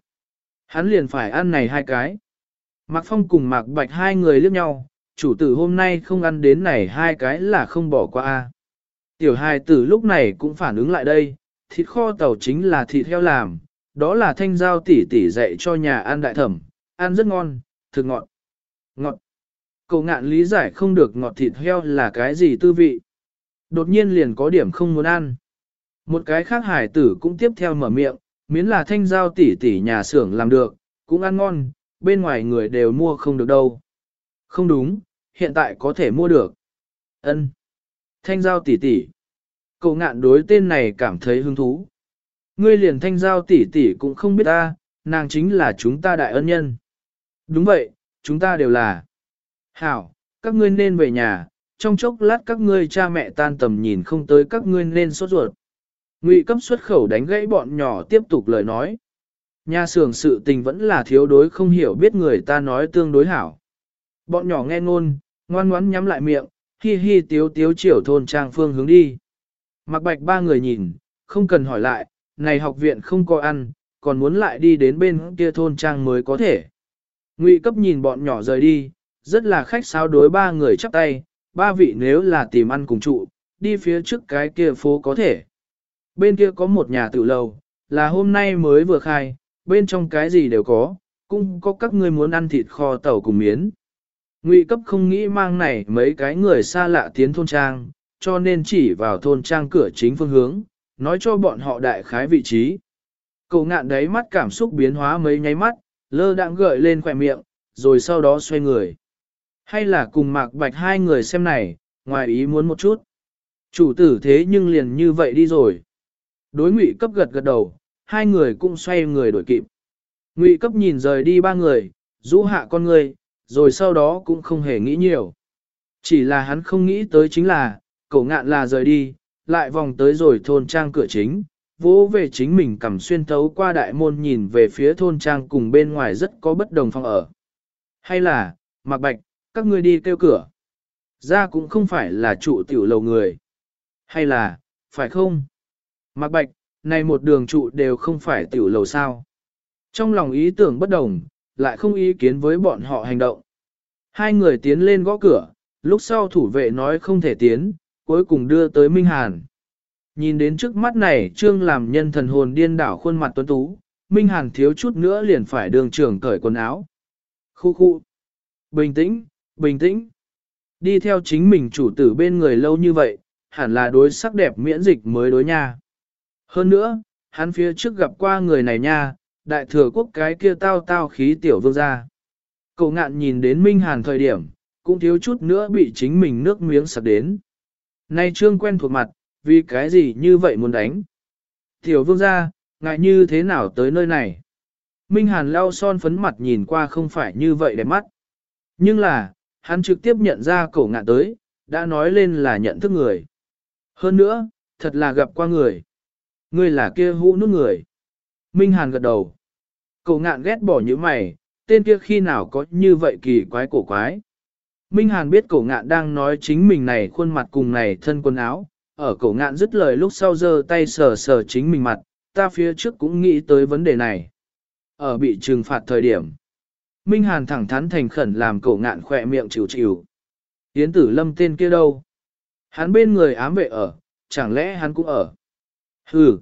Hắn liền phải ăn này hai cái. Mạc Phong cùng Mạc Bạch hai người liếc nhau, chủ tử hôm nay không ăn đến này hai cái là không bỏ qua. Tiểu hài tử lúc này cũng phản ứng lại đây, thịt kho tàu chính là thịt heo làm, đó là thanh giao tỷ tỷ dạy cho nhà ăn đại thẩm, ăn rất ngon, thực ngọt. Ngọt. Cậu ngạn lý giải không được ngọt thịt heo là cái gì tư vị. Đột nhiên liền có điểm không muốn ăn. Một cái khác hải tử cũng tiếp theo mở miệng, miễn là thanh giao tỷ tỷ nhà xưởng làm được, cũng ăn ngon, bên ngoài người đều mua không được đâu. Không đúng, hiện tại có thể mua được. Ân. Thanh giao tỷ tỷ. Cậu ngạn đối tên này cảm thấy hứng thú. Ngươi liền thanh giao tỷ tỷ cũng không biết ta, nàng chính là chúng ta đại ân nhân. Đúng vậy, chúng ta đều là. Hảo, các ngươi nên về nhà, trong chốc lát các ngươi cha mẹ tan tầm nhìn không tới các ngươi nên sốt ruột. Ngụy cấp xuất khẩu đánh gãy bọn nhỏ tiếp tục lời nói. Nhà xưởng sự tình vẫn là thiếu đối không hiểu biết người ta nói tương đối hảo. Bọn nhỏ nghe ngôn, ngoan ngoãn nhắm lại miệng, hi hi tiếu tiếu chiều thôn trang phương hướng đi. Mặc bạch ba người nhìn, không cần hỏi lại, này học viện không có ăn, còn muốn lại đi đến bên kia thôn trang mới có thể. Ngụy cấp nhìn bọn nhỏ rời đi, rất là khách sáo đối ba người chắp tay, ba vị nếu là tìm ăn cùng trụ, đi phía trước cái kia phố có thể. Bên kia có một nhà tự lầu, là hôm nay mới vừa khai, bên trong cái gì đều có, cũng có các ngươi muốn ăn thịt kho tàu cùng miến. Ngụy cấp không nghĩ mang này mấy cái người xa lạ tiến thôn trang, cho nên chỉ vào thôn trang cửa chính phương hướng, nói cho bọn họ đại khái vị trí. Cậu ngạn đấy mắt cảm xúc biến hóa mấy nháy mắt, lơ đãng gợi lên khỏe miệng, rồi sau đó xoay người. Hay là cùng mạc bạch hai người xem này, ngoài ý muốn một chút. Chủ tử thế nhưng liền như vậy đi rồi. Đối ngụy cấp gật gật đầu, hai người cũng xoay người đổi kịp. Ngụy cấp nhìn rời đi ba người, rũ hạ con người, rồi sau đó cũng không hề nghĩ nhiều. Chỉ là hắn không nghĩ tới chính là, cổ ngạn là rời đi, lại vòng tới rồi thôn trang cửa chính, vỗ về chính mình cầm xuyên thấu qua đại môn nhìn về phía thôn trang cùng bên ngoài rất có bất đồng phong ở. Hay là, mặc bạch, các ngươi đi kêu cửa. Ra cũng không phải là trụ tiểu lầu người. Hay là, phải không? Mặc bạch, này một đường trụ đều không phải tiểu lầu sao. Trong lòng ý tưởng bất đồng, lại không ý kiến với bọn họ hành động. Hai người tiến lên gõ cửa, lúc sau thủ vệ nói không thể tiến, cuối cùng đưa tới Minh Hàn. Nhìn đến trước mắt này trương làm nhân thần hồn điên đảo khuôn mặt tuấn tú, Minh Hàn thiếu chút nữa liền phải đường trưởng cởi quần áo. Khu khu. Bình tĩnh, bình tĩnh. Đi theo chính mình chủ tử bên người lâu như vậy, hẳn là đối sắc đẹp miễn dịch mới đối nha. Hơn nữa, hắn phía trước gặp qua người này nha, đại thừa quốc cái kia tao tao khí tiểu vương gia. Cậu ngạn nhìn đến Minh Hàn thời điểm, cũng thiếu chút nữa bị chính mình nước miếng sặc đến. Nay trương quen thuộc mặt, vì cái gì như vậy muốn đánh. Tiểu vương gia, ngại như thế nào tới nơi này? Minh Hàn lau son phấn mặt nhìn qua không phải như vậy đẹp mắt. Nhưng là, hắn trực tiếp nhận ra cổ ngạn tới, đã nói lên là nhận thức người. Hơn nữa, thật là gặp qua người. người là kia hũ nút người. Minh Hàn gật đầu. Cổ ngạn ghét bỏ như mày, tên kia khi nào có như vậy kỳ quái cổ quái. Minh Hàn biết cổ ngạn đang nói chính mình này khuôn mặt cùng này thân quần áo, ở cổ ngạn dứt lời lúc sau giơ tay sờ sờ chính mình mặt, ta phía trước cũng nghĩ tới vấn đề này. Ở bị trừng phạt thời điểm, Minh Hàn thẳng thắn thành khẩn làm cổ ngạn khỏe miệng chịu chịu. Yến tử lâm tên kia đâu? Hắn bên người ám vệ ở, chẳng lẽ hắn cũng ở? Hừ,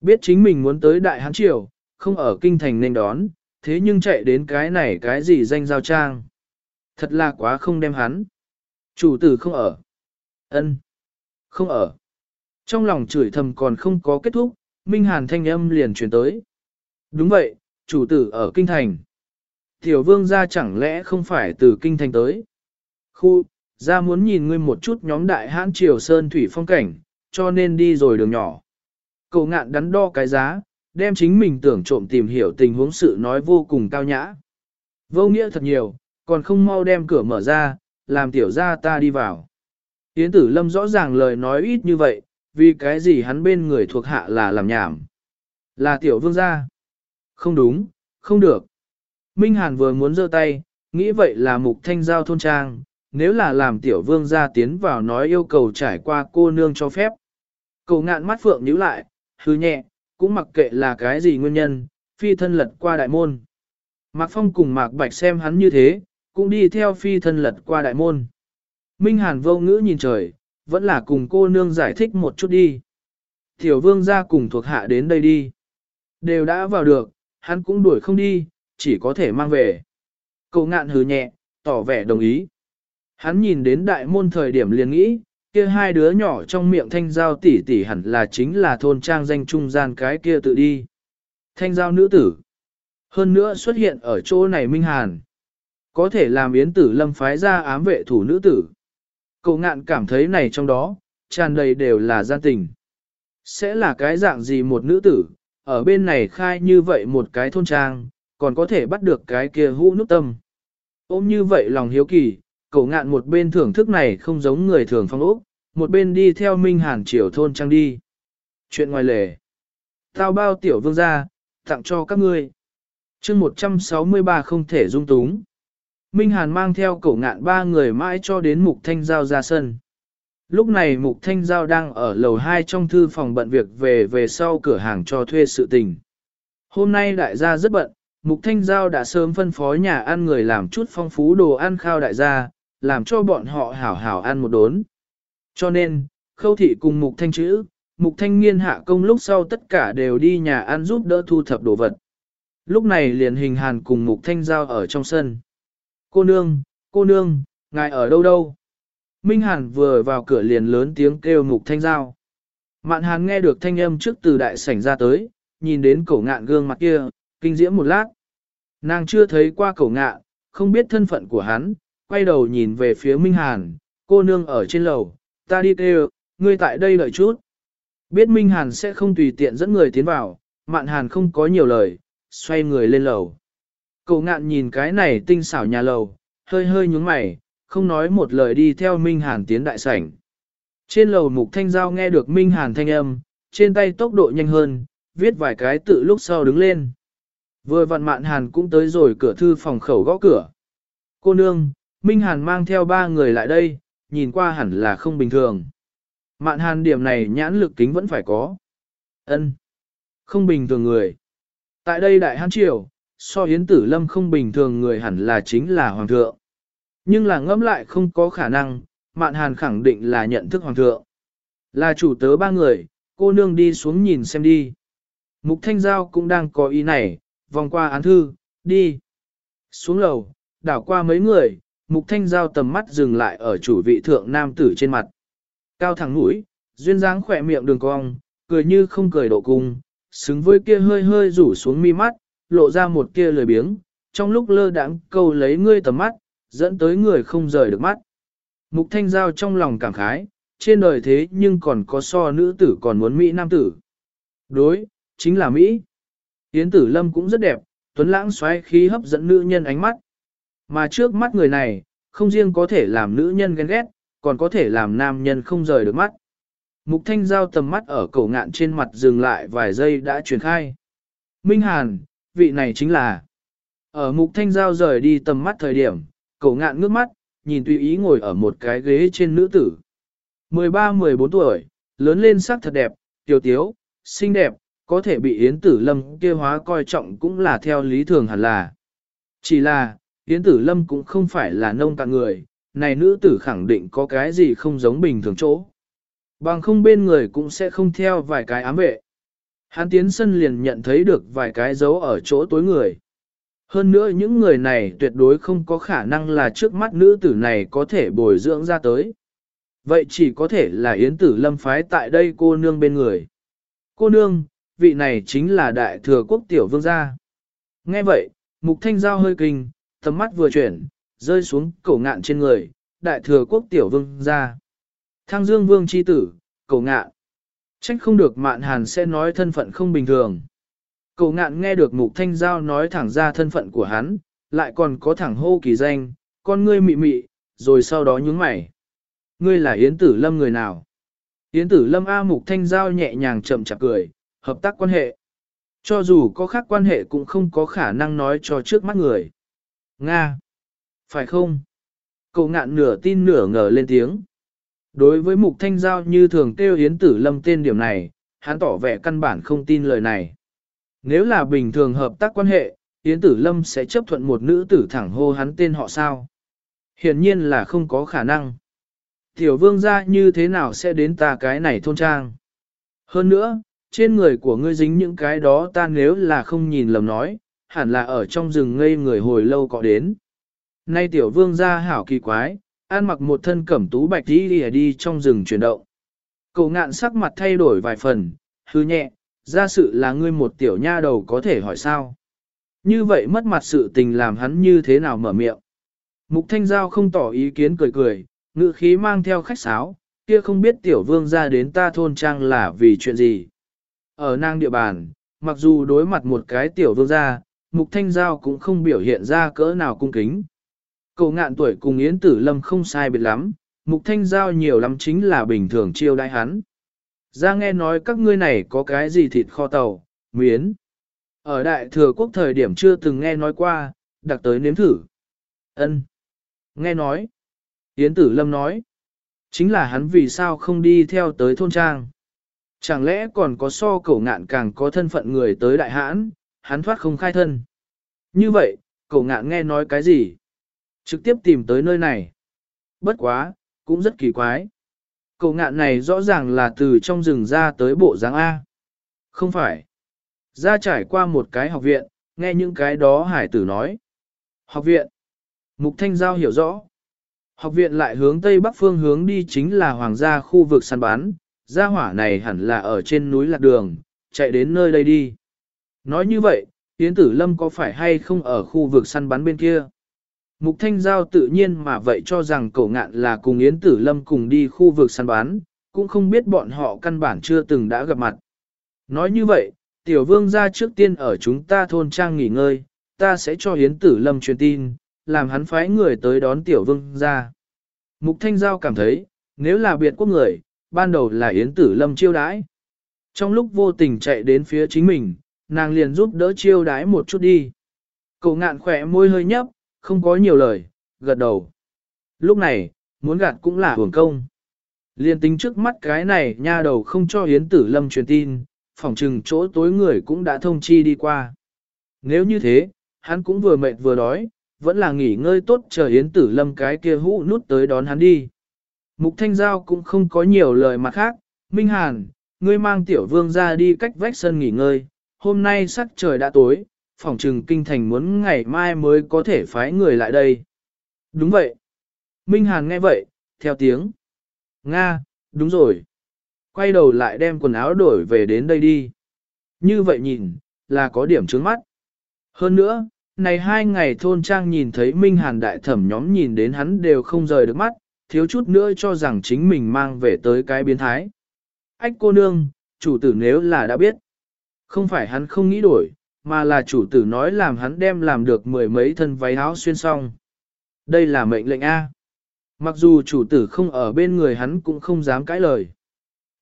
biết chính mình muốn tới đại hán triều, không ở kinh thành nên đón, thế nhưng chạy đến cái này cái gì danh giao trang. Thật là quá không đem hắn. Chủ tử không ở. ân Không ở. Trong lòng chửi thầm còn không có kết thúc, Minh Hàn thanh âm liền truyền tới. Đúng vậy, chủ tử ở kinh thành. Tiểu vương gia chẳng lẽ không phải từ kinh thành tới. Khu, ra muốn nhìn ngươi một chút nhóm đại hãn triều sơn thủy phong cảnh, cho nên đi rồi đường nhỏ. Cậu ngạn đắn đo cái giá, đem chính mình tưởng trộm tìm hiểu tình huống sự nói vô cùng cao nhã. Vô nghĩa thật nhiều, còn không mau đem cửa mở ra, làm tiểu ra ta đi vào. Yến tử lâm rõ ràng lời nói ít như vậy, vì cái gì hắn bên người thuộc hạ là làm nhảm. Là tiểu vương gia. Không đúng, không được. Minh Hàn vừa muốn giơ tay, nghĩ vậy là mục thanh giao thôn trang, nếu là làm tiểu vương gia tiến vào nói yêu cầu trải qua cô nương cho phép. Cầu ngạn mắt phượng nhíu lại, hư nhẹ, cũng mặc kệ là cái gì nguyên nhân, phi thân lật qua đại môn. Mạc Phong cùng Mạc Bạch xem hắn như thế, cũng đi theo phi thân lật qua đại môn. Minh Hàn vô ngữ nhìn trời, vẫn là cùng cô nương giải thích một chút đi. Tiểu vương ra cùng thuộc hạ đến đây đi. Đều đã vào được, hắn cũng đuổi không đi, chỉ có thể mang về. Cậu ngạn hứ nhẹ, tỏ vẻ đồng ý. Hắn nhìn đến đại môn thời điểm liền nghĩ, kia hai đứa nhỏ trong miệng thanh giao tỷ tỷ hẳn là chính là thôn trang danh trung gian cái kia tự đi. Thanh giao nữ tử. Hơn nữa xuất hiện ở chỗ này Minh Hàn. Có thể làm yến tử lâm phái ra ám vệ thủ nữ tử. Cậu ngạn cảm thấy này trong đó, tràn đầy đều là gian tình. Sẽ là cái dạng gì một nữ tử, ở bên này khai như vậy một cái thôn trang, còn có thể bắt được cái kia hũ nút tâm. Ôm như vậy lòng hiếu kỳ, cậu ngạn một bên thưởng thức này không giống người thường phong ốc, một bên đi theo Minh Hàn triều thôn trang đi. Chuyện ngoài lề. Tao bao tiểu vương ra, tặng cho các ngươi. chương 163 không thể dung túng. Minh Hàn mang theo cổ ngạn ba người mãi cho đến Mục Thanh Giao ra sân. Lúc này Mục Thanh Giao đang ở lầu 2 trong thư phòng bận việc về về sau cửa hàng cho thuê sự tình. Hôm nay đại gia rất bận, Mục Thanh Giao đã sớm phân phó nhà ăn người làm chút phong phú đồ ăn khao đại gia, làm cho bọn họ hảo hảo ăn một đốn. Cho nên, khâu thị cùng Mục Thanh chữ, Mục Thanh nghiên hạ công lúc sau tất cả đều đi nhà ăn giúp đỡ thu thập đồ vật. Lúc này liền hình hàn cùng Mục Thanh Giao ở trong sân. Cô nương, cô nương, ngài ở đâu đâu? Minh Hàn vừa vào cửa liền lớn tiếng kêu Mục Thanh Giao. Mạn Hàn nghe được thanh âm trước từ đại sảnh ra tới, nhìn đến cổ ngạn gương mặt kia, kinh diễm một lát. Nàng chưa thấy qua cổ ngạn, không biết thân phận của hắn, quay đầu nhìn về phía Minh Hàn, cô nương ở trên lầu, ta đi kêu, ngươi tại đây đợi chút. Biết Minh Hàn sẽ không tùy tiện dẫn người tiến vào, Mạn Hàn không có nhiều lời, xoay người lên lầu. Cậu ngạn nhìn cái này tinh xảo nhà lầu, hơi hơi nhúng mày, không nói một lời đi theo Minh Hàn tiến đại sảnh. Trên lầu mục thanh giao nghe được Minh Hàn thanh âm, trên tay tốc độ nhanh hơn, viết vài cái tự lúc sau đứng lên. Vừa vặn mạn Hàn cũng tới rồi cửa thư phòng khẩu gõ cửa. Cô nương, Minh Hàn mang theo ba người lại đây, nhìn qua hẳn là không bình thường. Mạn Hàn điểm này nhãn lực kính vẫn phải có. ân Không bình thường người. Tại đây đại hán triều, so hiến tử lâm không bình thường người hẳn là chính là hoàng thượng. Nhưng là ngẫm lại không có khả năng, mạn hàn khẳng định là nhận thức hoàng thượng. Là chủ tớ ba người, cô nương đi xuống nhìn xem đi. Mục Thanh Giao cũng đang có ý này, vòng qua án thư, đi. Xuống lầu, đảo qua mấy người, Mục Thanh Giao tầm mắt dừng lại ở chủ vị thượng nam tử trên mặt. Cao thẳng mũi, duyên dáng khỏe miệng đường cong, cười như không cười độ cung, xứng với kia hơi hơi rủ xuống mi mắt, lộ ra một kia lười biếng, trong lúc lơ đãng câu lấy ngươi tầm mắt, dẫn tới người không rời được mắt. Mục Thanh Giao trong lòng cảm khái, trên đời thế nhưng còn có so nữ tử còn muốn Mỹ nam tử. Đối, chính là Mỹ. Yến Tử Lâm cũng rất đẹp, tuấn lãng xoáy khí hấp dẫn nữ nhân ánh mắt. Mà trước mắt người này, không riêng có thể làm nữ nhân ghen ghét, còn có thể làm nam nhân không rời được mắt. Mục thanh giao tầm mắt ở cổ ngạn trên mặt dừng lại vài giây đã truyền khai. Minh Hàn, vị này chính là. Ở mục thanh giao rời đi tầm mắt thời điểm, cổ ngạn ngước mắt, nhìn tùy ý ngồi ở một cái ghế trên nữ tử. 13-14 tuổi, lớn lên sắc thật đẹp, tiểu tiếu, xinh đẹp, có thể bị Yến Tử Lâm kia hóa coi trọng cũng là theo lý thường hẳn là. Chỉ là, Yến Tử Lâm cũng không phải là nông cạn người, này nữ tử khẳng định có cái gì không giống bình thường chỗ. Bằng không bên người cũng sẽ không theo vài cái ám vệ. Hắn tiến sân liền nhận thấy được vài cái dấu ở chỗ tối người. Hơn nữa những người này tuyệt đối không có khả năng là trước mắt nữ tử này có thể bồi dưỡng ra tới. Vậy chỉ có thể là Yến Tử Lâm phái tại đây cô nương bên người. Cô nương, vị này chính là đại thừa quốc tiểu vương gia. Nghe vậy, mục thanh giao hơi kinh, tầm mắt vừa chuyển, rơi xuống cổ ngạn trên người, đại thừa quốc tiểu vương gia. Thăng dương vương chi tử, cổ ngạn. Trách không được mạn hàn sẽ nói thân phận không bình thường. cậu ngạn nghe được mục thanh giao nói thẳng ra thân phận của hắn, lại còn có thẳng hô kỳ danh, con ngươi mị mị, rồi sau đó nhướng mày. Ngươi là Yến Tử Lâm người nào? Yến Tử Lâm A mục thanh giao nhẹ nhàng chậm chạp cười, hợp tác quan hệ. Cho dù có khác quan hệ cũng không có khả năng nói cho trước mắt người. Nga! Phải không? Cậu ngạn nửa tin nửa ngờ lên tiếng. Đối với mục thanh giao như thường kêu Yến Tử Lâm tên điểm này, hắn tỏ vẻ căn bản không tin lời này. Nếu là bình thường hợp tác quan hệ, Yến Tử Lâm sẽ chấp thuận một nữ tử thẳng hô hắn tên họ sao? Hiển nhiên là không có khả năng. Tiểu vương gia như thế nào sẽ đến ta cái này thôn trang? Hơn nữa, trên người của ngươi dính những cái đó ta nếu là không nhìn lầm nói, hẳn là ở trong rừng ngây người hồi lâu có đến. Nay tiểu vương gia hảo kỳ quái, an mặc một thân cẩm tú bạch đi đi đi trong rừng chuyển động. Cậu ngạn sắc mặt thay đổi vài phần, hư nhẹ, ra sự là ngươi một tiểu nha đầu có thể hỏi sao. Như vậy mất mặt sự tình làm hắn như thế nào mở miệng. Mục Thanh Giao không tỏ ý kiến cười cười, ngự khí mang theo khách sáo, kia không biết tiểu vương ra đến ta thôn trang là vì chuyện gì. Ở nang địa bàn, mặc dù đối mặt một cái tiểu vương gia, Mục Thanh Giao cũng không biểu hiện ra cỡ nào cung kính. Cậu ngạn tuổi cùng Yến Tử Lâm không sai biệt lắm, Mục Thanh Giao nhiều lắm chính là bình thường chiêu đãi hắn. Ra nghe nói các ngươi này có cái gì thịt kho tàu, miến. Ở đại thừa quốc thời điểm chưa từng nghe nói qua, đặc tới nếm thử. ân Nghe nói. Yến Tử Lâm nói. Chính là hắn vì sao không đi theo tới thôn trang. Chẳng lẽ còn có so cậu ngạn càng có thân phận người tới đại hãn, hắn thoát không khai thân. Như vậy, cậu ngạn nghe nói cái gì? Trực tiếp tìm tới nơi này. Bất quá, cũng rất kỳ quái. Cậu ngạn này rõ ràng là từ trong rừng ra tới bộ dáng A. Không phải. Ra trải qua một cái học viện, nghe những cái đó hải tử nói. Học viện. Mục Thanh Giao hiểu rõ. Học viện lại hướng tây bắc phương hướng đi chính là hoàng gia khu vực săn bán, gia hỏa này hẳn là ở trên núi lạc đường, chạy đến nơi đây đi. Nói như vậy, Yến Tử Lâm có phải hay không ở khu vực săn bắn bên kia? Mục Thanh Giao tự nhiên mà vậy cho rằng cổ ngạn là cùng Yến Tử Lâm cùng đi khu vực săn bắn, cũng không biết bọn họ căn bản chưa từng đã gặp mặt. Nói như vậy, Tiểu Vương ra trước tiên ở chúng ta thôn trang nghỉ ngơi, ta sẽ cho Yến Tử Lâm truyền tin, làm hắn phái người tới đón Tiểu Vương ra. Mục Thanh Giao cảm thấy, nếu là biệt quốc người, ban đầu là Yến Tử Lâm chiêu đãi. Trong lúc vô tình chạy đến phía chính mình, nàng liền giúp đỡ chiêu đãi một chút đi. Cậu ngạn khỏe môi hơi nhấp, không có nhiều lời, gật đầu. Lúc này, muốn gạt cũng là hưởng công. Liên tính trước mắt cái này nha đầu không cho Yến Tử Lâm truyền tin, phòng trừng chỗ tối người cũng đã thông chi đi qua. Nếu như thế, hắn cũng vừa mệt vừa đói, vẫn là nghỉ ngơi tốt chờ Yến Tử Lâm cái kia hũ nút tới đón hắn đi. Mục Thanh Giao cũng không có nhiều lời mặt khác, Minh Hàn, ngươi mang tiểu vương ra đi cách vách sân nghỉ ngơi, hôm nay sắc trời đã tối, phòng trừng kinh thành muốn ngày mai mới có thể phái người lại đây. Đúng vậy. Minh Hàn nghe vậy, theo tiếng. Nga, đúng rồi. Quay đầu lại đem quần áo đổi về đến đây đi. Như vậy nhìn, là có điểm trướng mắt. Hơn nữa, này hai ngày thôn trang nhìn thấy Minh Hàn đại thẩm nhóm nhìn đến hắn đều không rời được mắt, thiếu chút nữa cho rằng chính mình mang về tới cái biến thái. Ách cô nương, chủ tử nếu là đã biết. Không phải hắn không nghĩ đổi, mà là chủ tử nói làm hắn đem làm được mười mấy thân váy áo xuyên xong. Đây là mệnh lệnh A. Mặc dù chủ tử không ở bên người hắn cũng không dám cãi lời.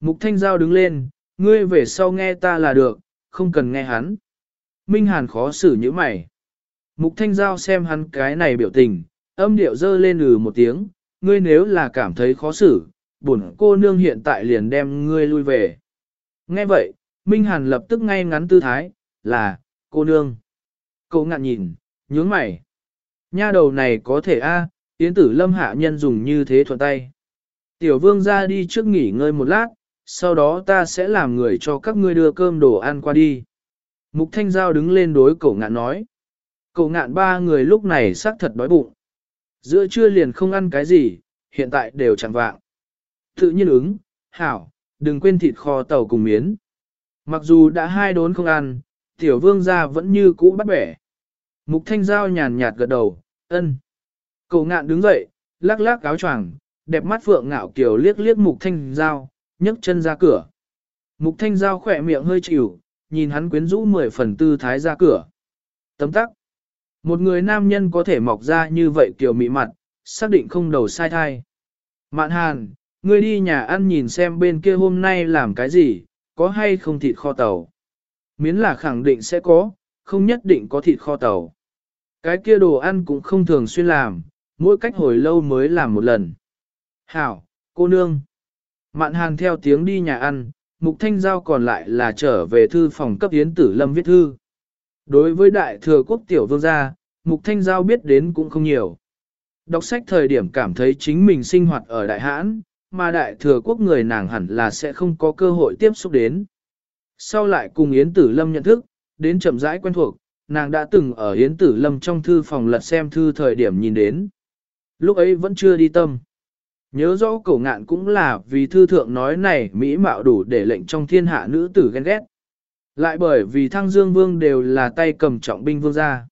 Mục Thanh Giao đứng lên, ngươi về sau nghe ta là được, không cần nghe hắn. Minh Hàn khó xử như mày. Mục Thanh Giao xem hắn cái này biểu tình, âm điệu dơ lên ừ một tiếng, ngươi nếu là cảm thấy khó xử, bổn cô nương hiện tại liền đem ngươi lui về. Nghe vậy, Minh Hàn lập tức ngay ngắn tư thái, là, cô nương. Cậu ngạn nhìn, nhướng mày. Nha đầu này có thể a, Yến tử lâm hạ nhân dùng như thế thuận tay. Tiểu vương ra đi trước nghỉ ngơi một lát, sau đó ta sẽ làm người cho các ngươi đưa cơm đồ ăn qua đi. Mục Thanh Giao đứng lên đối cổ ngạn nói. Cổ ngạn ba người lúc này xác thật đói bụng. Giữa trưa liền không ăn cái gì, hiện tại đều chẳng vạng. Tự nhiên ứng, hảo, đừng quên thịt kho tàu cùng miến. Mặc dù đã hai đốn không ăn, tiểu vương gia vẫn như cũ bắt bẻ. Mục Thanh Giao nhàn nhạt gật đầu, ân. Cậu ngạn đứng dậy, lắc lắc áo choàng, đẹp mắt phượng ngạo kiều liếc liếc mục thanh giao, nhấc chân ra cửa. Mục thanh giao khỏe miệng hơi chịu, nhìn hắn quyến rũ mười phần tư thái ra cửa. Tấm tắc. Một người nam nhân có thể mọc ra như vậy kiểu mị mặt, xác định không đầu sai thai. Mạn hàn, ngươi đi nhà ăn nhìn xem bên kia hôm nay làm cái gì, có hay không thịt kho tàu. Miến là khẳng định sẽ có, không nhất định có thịt kho tàu. Cái kia đồ ăn cũng không thường xuyên làm, mỗi cách hồi lâu mới làm một lần. Hảo, cô nương. Mạn hàn theo tiếng đi nhà ăn, mục thanh giao còn lại là trở về thư phòng cấp yến tử lâm viết thư. Đối với đại thừa quốc tiểu vương gia, mục thanh giao biết đến cũng không nhiều. Đọc sách thời điểm cảm thấy chính mình sinh hoạt ở đại hãn, mà đại thừa quốc người nàng hẳn là sẽ không có cơ hội tiếp xúc đến. Sau lại cùng Yến Tử Lâm nhận thức, đến chậm rãi quen thuộc, nàng đã từng ở Yến Tử Lâm trong thư phòng lật xem thư thời điểm nhìn đến. Lúc ấy vẫn chưa đi tâm. Nhớ rõ cổ ngạn cũng là vì thư thượng nói này Mỹ mạo đủ để lệnh trong thiên hạ nữ tử ghen ghét. Lại bởi vì thăng dương vương đều là tay cầm trọng binh vương gia.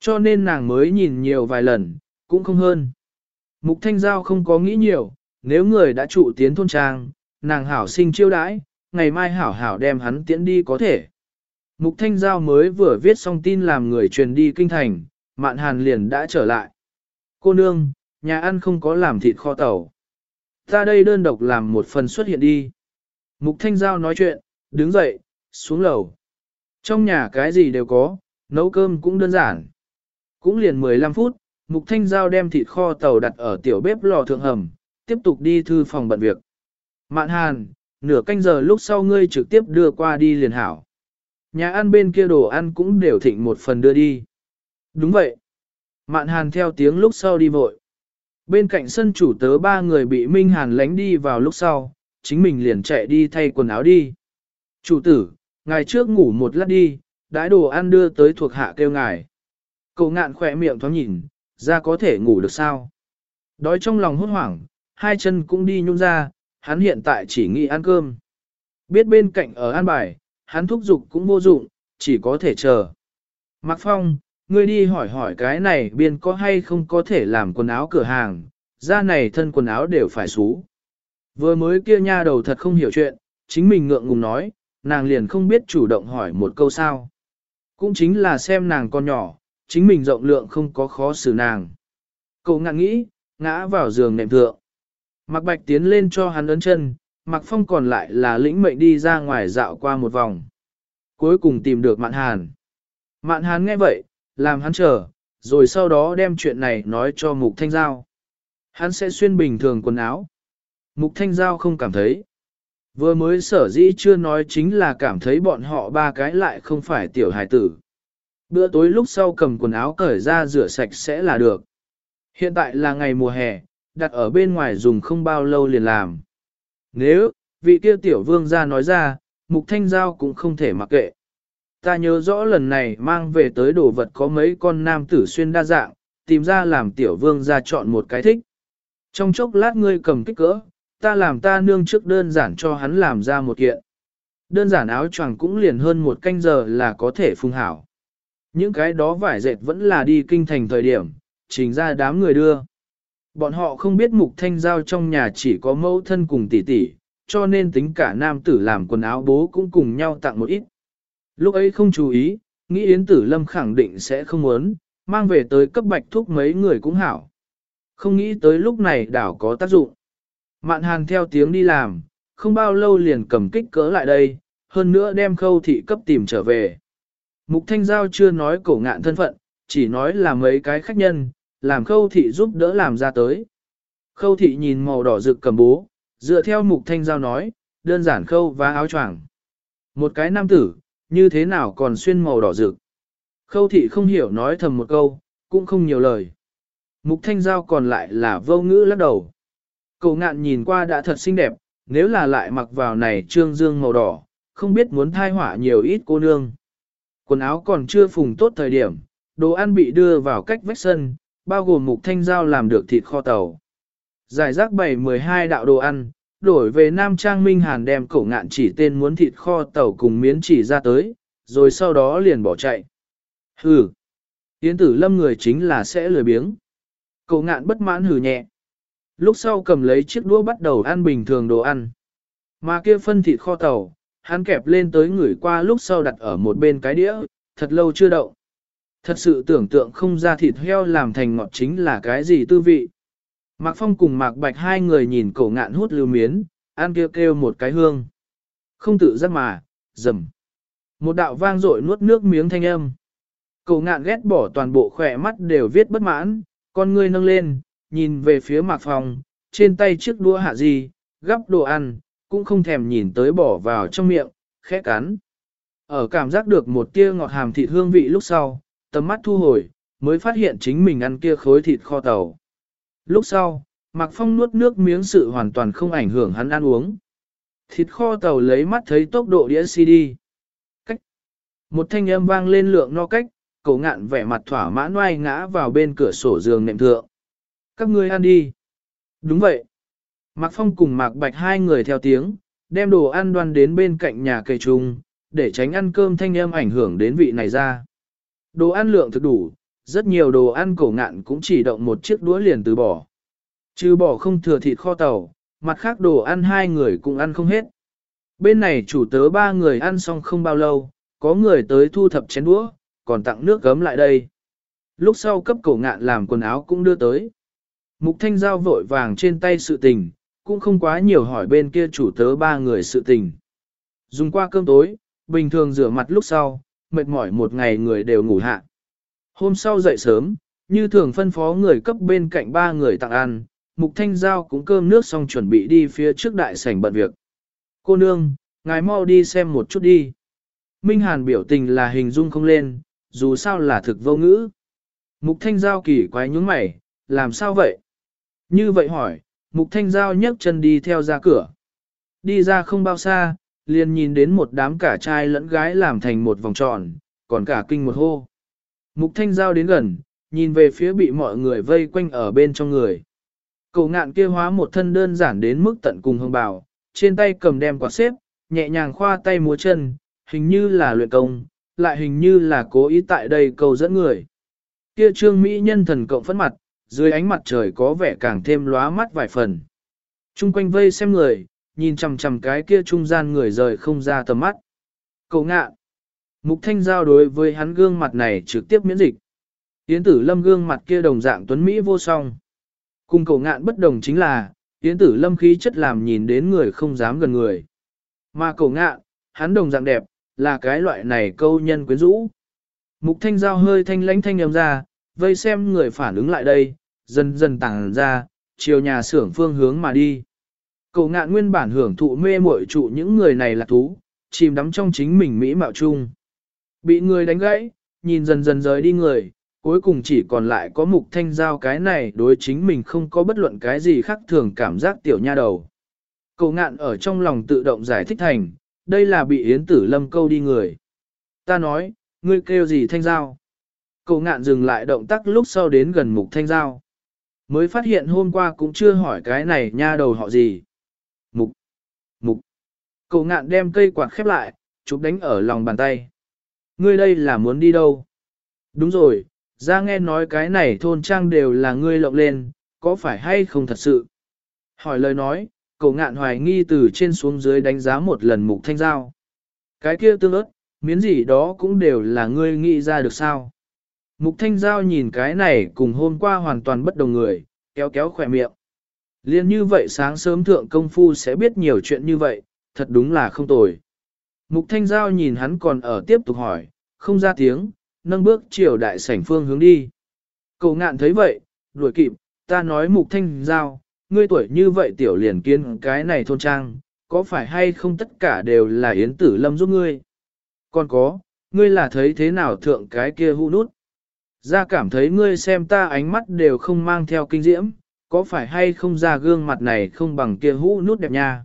Cho nên nàng mới nhìn nhiều vài lần, cũng không hơn. Mục thanh giao không có nghĩ nhiều, nếu người đã trụ tiến thôn trang, nàng hảo sinh chiêu đãi, ngày mai hảo hảo đem hắn tiễn đi có thể. Mục thanh giao mới vừa viết xong tin làm người truyền đi kinh thành, mạn hàn liền đã trở lại. Cô nương, nhà ăn không có làm thịt kho tàu. Ta đây đơn độc làm một phần xuất hiện đi. Mục Thanh Giao nói chuyện, đứng dậy, xuống lầu. Trong nhà cái gì đều có, nấu cơm cũng đơn giản. Cũng liền 15 phút, Mục Thanh Giao đem thịt kho tàu đặt ở tiểu bếp lò thượng hầm, tiếp tục đi thư phòng bận việc. Mạn Hàn, nửa canh giờ lúc sau ngươi trực tiếp đưa qua đi liền hảo. Nhà ăn bên kia đồ ăn cũng đều thịnh một phần đưa đi. Đúng vậy. Mạn hàn theo tiếng lúc sau đi vội. Bên cạnh sân chủ tớ ba người bị Minh Hàn lánh đi vào lúc sau, chính mình liền chạy đi thay quần áo đi. Chủ tử, ngài trước ngủ một lát đi, đãi đồ ăn đưa tới thuộc hạ kêu ngài. Cậu ngạn khỏe miệng thoáng nhìn, ra có thể ngủ được sao. Đói trong lòng hốt hoảng, hai chân cũng đi nhung ra, hắn hiện tại chỉ nghĩ ăn cơm. Biết bên cạnh ở an bài, hắn thúc giục cũng vô dụng, chỉ có thể chờ. Mạc Phong, ngươi đi hỏi hỏi cái này biên có hay không có thể làm quần áo cửa hàng, ra này thân quần áo đều phải xú. Vừa mới kia nha đầu thật không hiểu chuyện, chính mình ngượng ngùng nói, nàng liền không biết chủ động hỏi một câu sao. Cũng chính là xem nàng con nhỏ, chính mình rộng lượng không có khó xử nàng. Cậu ngạn nghĩ, ngã vào giường nệm thượng. Mạc Bạch tiến lên cho hắn ấn chân, Mạc Phong còn lại là lĩnh mệnh đi ra ngoài dạo qua một vòng. Cuối cùng tìm được Mạn Hàn. Mạn Hàn nghe vậy, làm hắn chờ, rồi sau đó đem chuyện này nói cho Mục Thanh Giao. Hắn sẽ xuyên bình thường quần áo. Mục Thanh Giao không cảm thấy. Vừa mới sở dĩ chưa nói chính là cảm thấy bọn họ ba cái lại không phải tiểu hài tử. Bữa tối lúc sau cầm quần áo cởi ra rửa sạch sẽ là được. Hiện tại là ngày mùa hè, đặt ở bên ngoài dùng không bao lâu liền làm. Nếu, vị kia tiểu vương ra nói ra, mục thanh giao cũng không thể mặc kệ ta nhớ rõ lần này mang về tới đồ vật có mấy con nam tử xuyên đa dạng, tìm ra làm tiểu vương ra chọn một cái thích. Trong chốc lát ngươi cầm kích cỡ, ta làm ta nương trước đơn giản cho hắn làm ra một kiện. Đơn giản áo choàng cũng liền hơn một canh giờ là có thể phung hảo. Những cái đó vải dệt vẫn là đi kinh thành thời điểm, trình ra đám người đưa. Bọn họ không biết mục thanh giao trong nhà chỉ có mẫu thân cùng tỷ tỷ, cho nên tính cả nam tử làm quần áo bố cũng cùng nhau tặng một ít. Lúc ấy không chú ý, nghĩ Yến Tử Lâm khẳng định sẽ không muốn, mang về tới cấp bạch thuốc mấy người cũng hảo. Không nghĩ tới lúc này đảo có tác dụng. Mạn hàn theo tiếng đi làm, không bao lâu liền cầm kích cỡ lại đây, hơn nữa đem khâu thị cấp tìm trở về. Mục Thanh Giao chưa nói cổ ngạn thân phận, chỉ nói là mấy cái khách nhân, làm khâu thị giúp đỡ làm ra tới. Khâu thị nhìn màu đỏ rực cầm bố, dựa theo Mục Thanh Giao nói, đơn giản khâu và áo choàng. Một cái nam tử, như thế nào còn xuyên màu đỏ rực. Khâu thị không hiểu nói thầm một câu, cũng không nhiều lời. Mục Thanh Giao còn lại là vô ngữ lắc đầu. Cầu ngạn nhìn qua đã thật xinh đẹp, nếu là lại mặc vào này trương dương màu đỏ, không biết muốn thai hỏa nhiều ít cô nương. Quần áo còn chưa phùng tốt thời điểm, đồ ăn bị đưa vào cách vách sân, bao gồm mục thanh giao làm được thịt kho tàu. Giải rác bày 12 đạo đồ ăn, đổi về Nam Trang Minh Hàn đem cổ ngạn chỉ tên muốn thịt kho tàu cùng miến chỉ ra tới, rồi sau đó liền bỏ chạy. Hừ! Yến tử lâm người chính là sẽ lười biếng. Cổ ngạn bất mãn hừ nhẹ. Lúc sau cầm lấy chiếc đũa bắt đầu ăn bình thường đồ ăn. Mà kia phân thịt kho tàu, hắn kẹp lên tới người qua lúc sau đặt ở một bên cái đĩa, thật lâu chưa đậu. Thật sự tưởng tượng không ra thịt heo làm thành ngọt chính là cái gì tư vị. Mạc Phong cùng Mạc Bạch hai người nhìn cổ ngạn hút lưu miến, ăn kêu kêu một cái hương. Không tự giác mà, dầm. Một đạo vang dội nuốt nước miếng thanh âm. Cổ ngạn ghét bỏ toàn bộ khỏe mắt đều viết bất mãn, con ngươi nâng lên, nhìn về phía Mạc Phong, trên tay chiếc đũa hạ gì, gắp đồ ăn, cũng không thèm nhìn tới bỏ vào trong miệng, khẽ cắn. Ở cảm giác được một tia ngọt hàm thịt hương vị lúc sau, tầm mắt thu hồi, mới phát hiện chính mình ăn kia khối thịt kho tàu. Lúc sau, Mạc Phong nuốt nước miếng sự hoàn toàn không ảnh hưởng hắn ăn uống. Thịt kho tàu lấy mắt thấy tốc độ đĩa CD. Cách. Một thanh âm vang lên lượng no cách, cậu ngạn vẻ mặt thỏa mãn oai ngã vào bên cửa sổ giường nệm thượng. Các ngươi ăn đi. Đúng vậy. Mạc Phong cùng Mạc Bạch hai người theo tiếng, đem đồ ăn đoan đến bên cạnh nhà cây trùng, để tránh ăn cơm thanh âm ảnh hưởng đến vị này ra. Đồ ăn lượng thực đủ, rất nhiều đồ ăn cổ ngạn cũng chỉ động một chiếc đũa liền từ bỏ. Trừ bỏ không thừa thịt kho tàu, mặt khác đồ ăn hai người cũng ăn không hết. Bên này chủ tớ ba người ăn xong không bao lâu, có người tới thu thập chén đũa, còn tặng nước gấm lại đây. Lúc sau cấp cổ ngạn làm quần áo cũng đưa tới. Mục thanh giao vội vàng trên tay sự tình, cũng không quá nhiều hỏi bên kia chủ tớ ba người sự tình. Dùng qua cơm tối, bình thường rửa mặt lúc sau, mệt mỏi một ngày người đều ngủ hạ. Hôm sau dậy sớm, như thường phân phó người cấp bên cạnh ba người tặng ăn, Mục Thanh Giao cũng cơm nước xong chuẩn bị đi phía trước đại sảnh bận việc. Cô nương, ngài mau đi xem một chút đi. Minh Hàn biểu tình là hình dung không lên, dù sao là thực vô ngữ. Mục Thanh Giao kỳ quái nhướng mày, làm sao vậy? Như vậy hỏi, Mục Thanh Giao nhấc chân đi theo ra cửa. Đi ra không bao xa, liền nhìn đến một đám cả trai lẫn gái làm thành một vòng tròn, còn cả kinh một hô. Mục Thanh Giao đến gần, nhìn về phía bị mọi người vây quanh ở bên trong người. Cậu ngạn kia hóa một thân đơn giản đến mức tận cùng hương bào, trên tay cầm đem quạt xếp, nhẹ nhàng khoa tay múa chân, hình như là luyện công, lại hình như là cố ý tại đây cầu dẫn người. Kia trương Mỹ nhân thần cộng phấn mặt, dưới ánh mặt trời có vẻ càng thêm lóa mắt vài phần. Trung quanh vây xem người, nhìn chằm chằm cái kia trung gian người rời không ra tầm mắt. Cậu ngạ. Mục thanh giao đối với hắn gương mặt này trực tiếp miễn dịch. Yến tử lâm gương mặt kia đồng dạng tuấn Mỹ vô song. Cùng cậu ngạn bất đồng chính là, Yến tử lâm khí chất làm nhìn đến người không dám gần người. Mà cậu ngạn, hắn đồng dạng đẹp, là cái loại này câu nhân quyến rũ. Mục thanh giao hơi thanh lãnh thanh âm ra, vây xem người phản ứng lại đây, dần dần tàng ra, chiều nhà xưởng phương hướng mà đi. Cậu ngạn nguyên bản hưởng thụ mê muội trụ những người này là thú, chìm đắm trong chính mình mỹ mạo chung. Bị người đánh gãy, nhìn dần dần rời đi người, cuối cùng chỉ còn lại có mục thanh giao cái này đối chính mình không có bất luận cái gì khác thường cảm giác tiểu nha đầu. Cậu ngạn ở trong lòng tự động giải thích thành, đây là bị Yến Tử Lâm câu đi người. Ta nói, ngươi kêu gì thanh giao? Cậu ngạn dừng lại động tác lúc sau đến gần mục thanh giao. Mới phát hiện hôm qua cũng chưa hỏi cái này nha đầu họ gì. Cậu ngạn đem cây quạt khép lại, chụp đánh ở lòng bàn tay. Ngươi đây là muốn đi đâu? Đúng rồi, ra nghe nói cái này thôn trang đều là ngươi lộng lên, có phải hay không thật sự? Hỏi lời nói, cậu ngạn hoài nghi từ trên xuống dưới đánh giá một lần mục thanh giao. Cái kia tương ớt, Miến gì đó cũng đều là ngươi nghĩ ra được sao. Mục Thanh Giao nhìn cái này cùng hôm qua hoàn toàn bất đồng người, kéo kéo khỏe miệng. Liên như vậy sáng sớm thượng công phu sẽ biết nhiều chuyện như vậy, thật đúng là không tồi. Mục Thanh Giao nhìn hắn còn ở tiếp tục hỏi, không ra tiếng, nâng bước chiều đại sảnh phương hướng đi. Cậu ngạn thấy vậy, đuổi kịp, ta nói Mục Thanh Giao, ngươi tuổi như vậy tiểu liền kiến cái này thôn trang, có phải hay không tất cả đều là Yến Tử Lâm giúp ngươi? Còn có, ngươi là thấy thế nào thượng cái kia hũ nút? Ra cảm thấy ngươi xem ta ánh mắt đều không mang theo kinh diễm, có phải hay không ra gương mặt này không bằng kia hũ nút đẹp nha?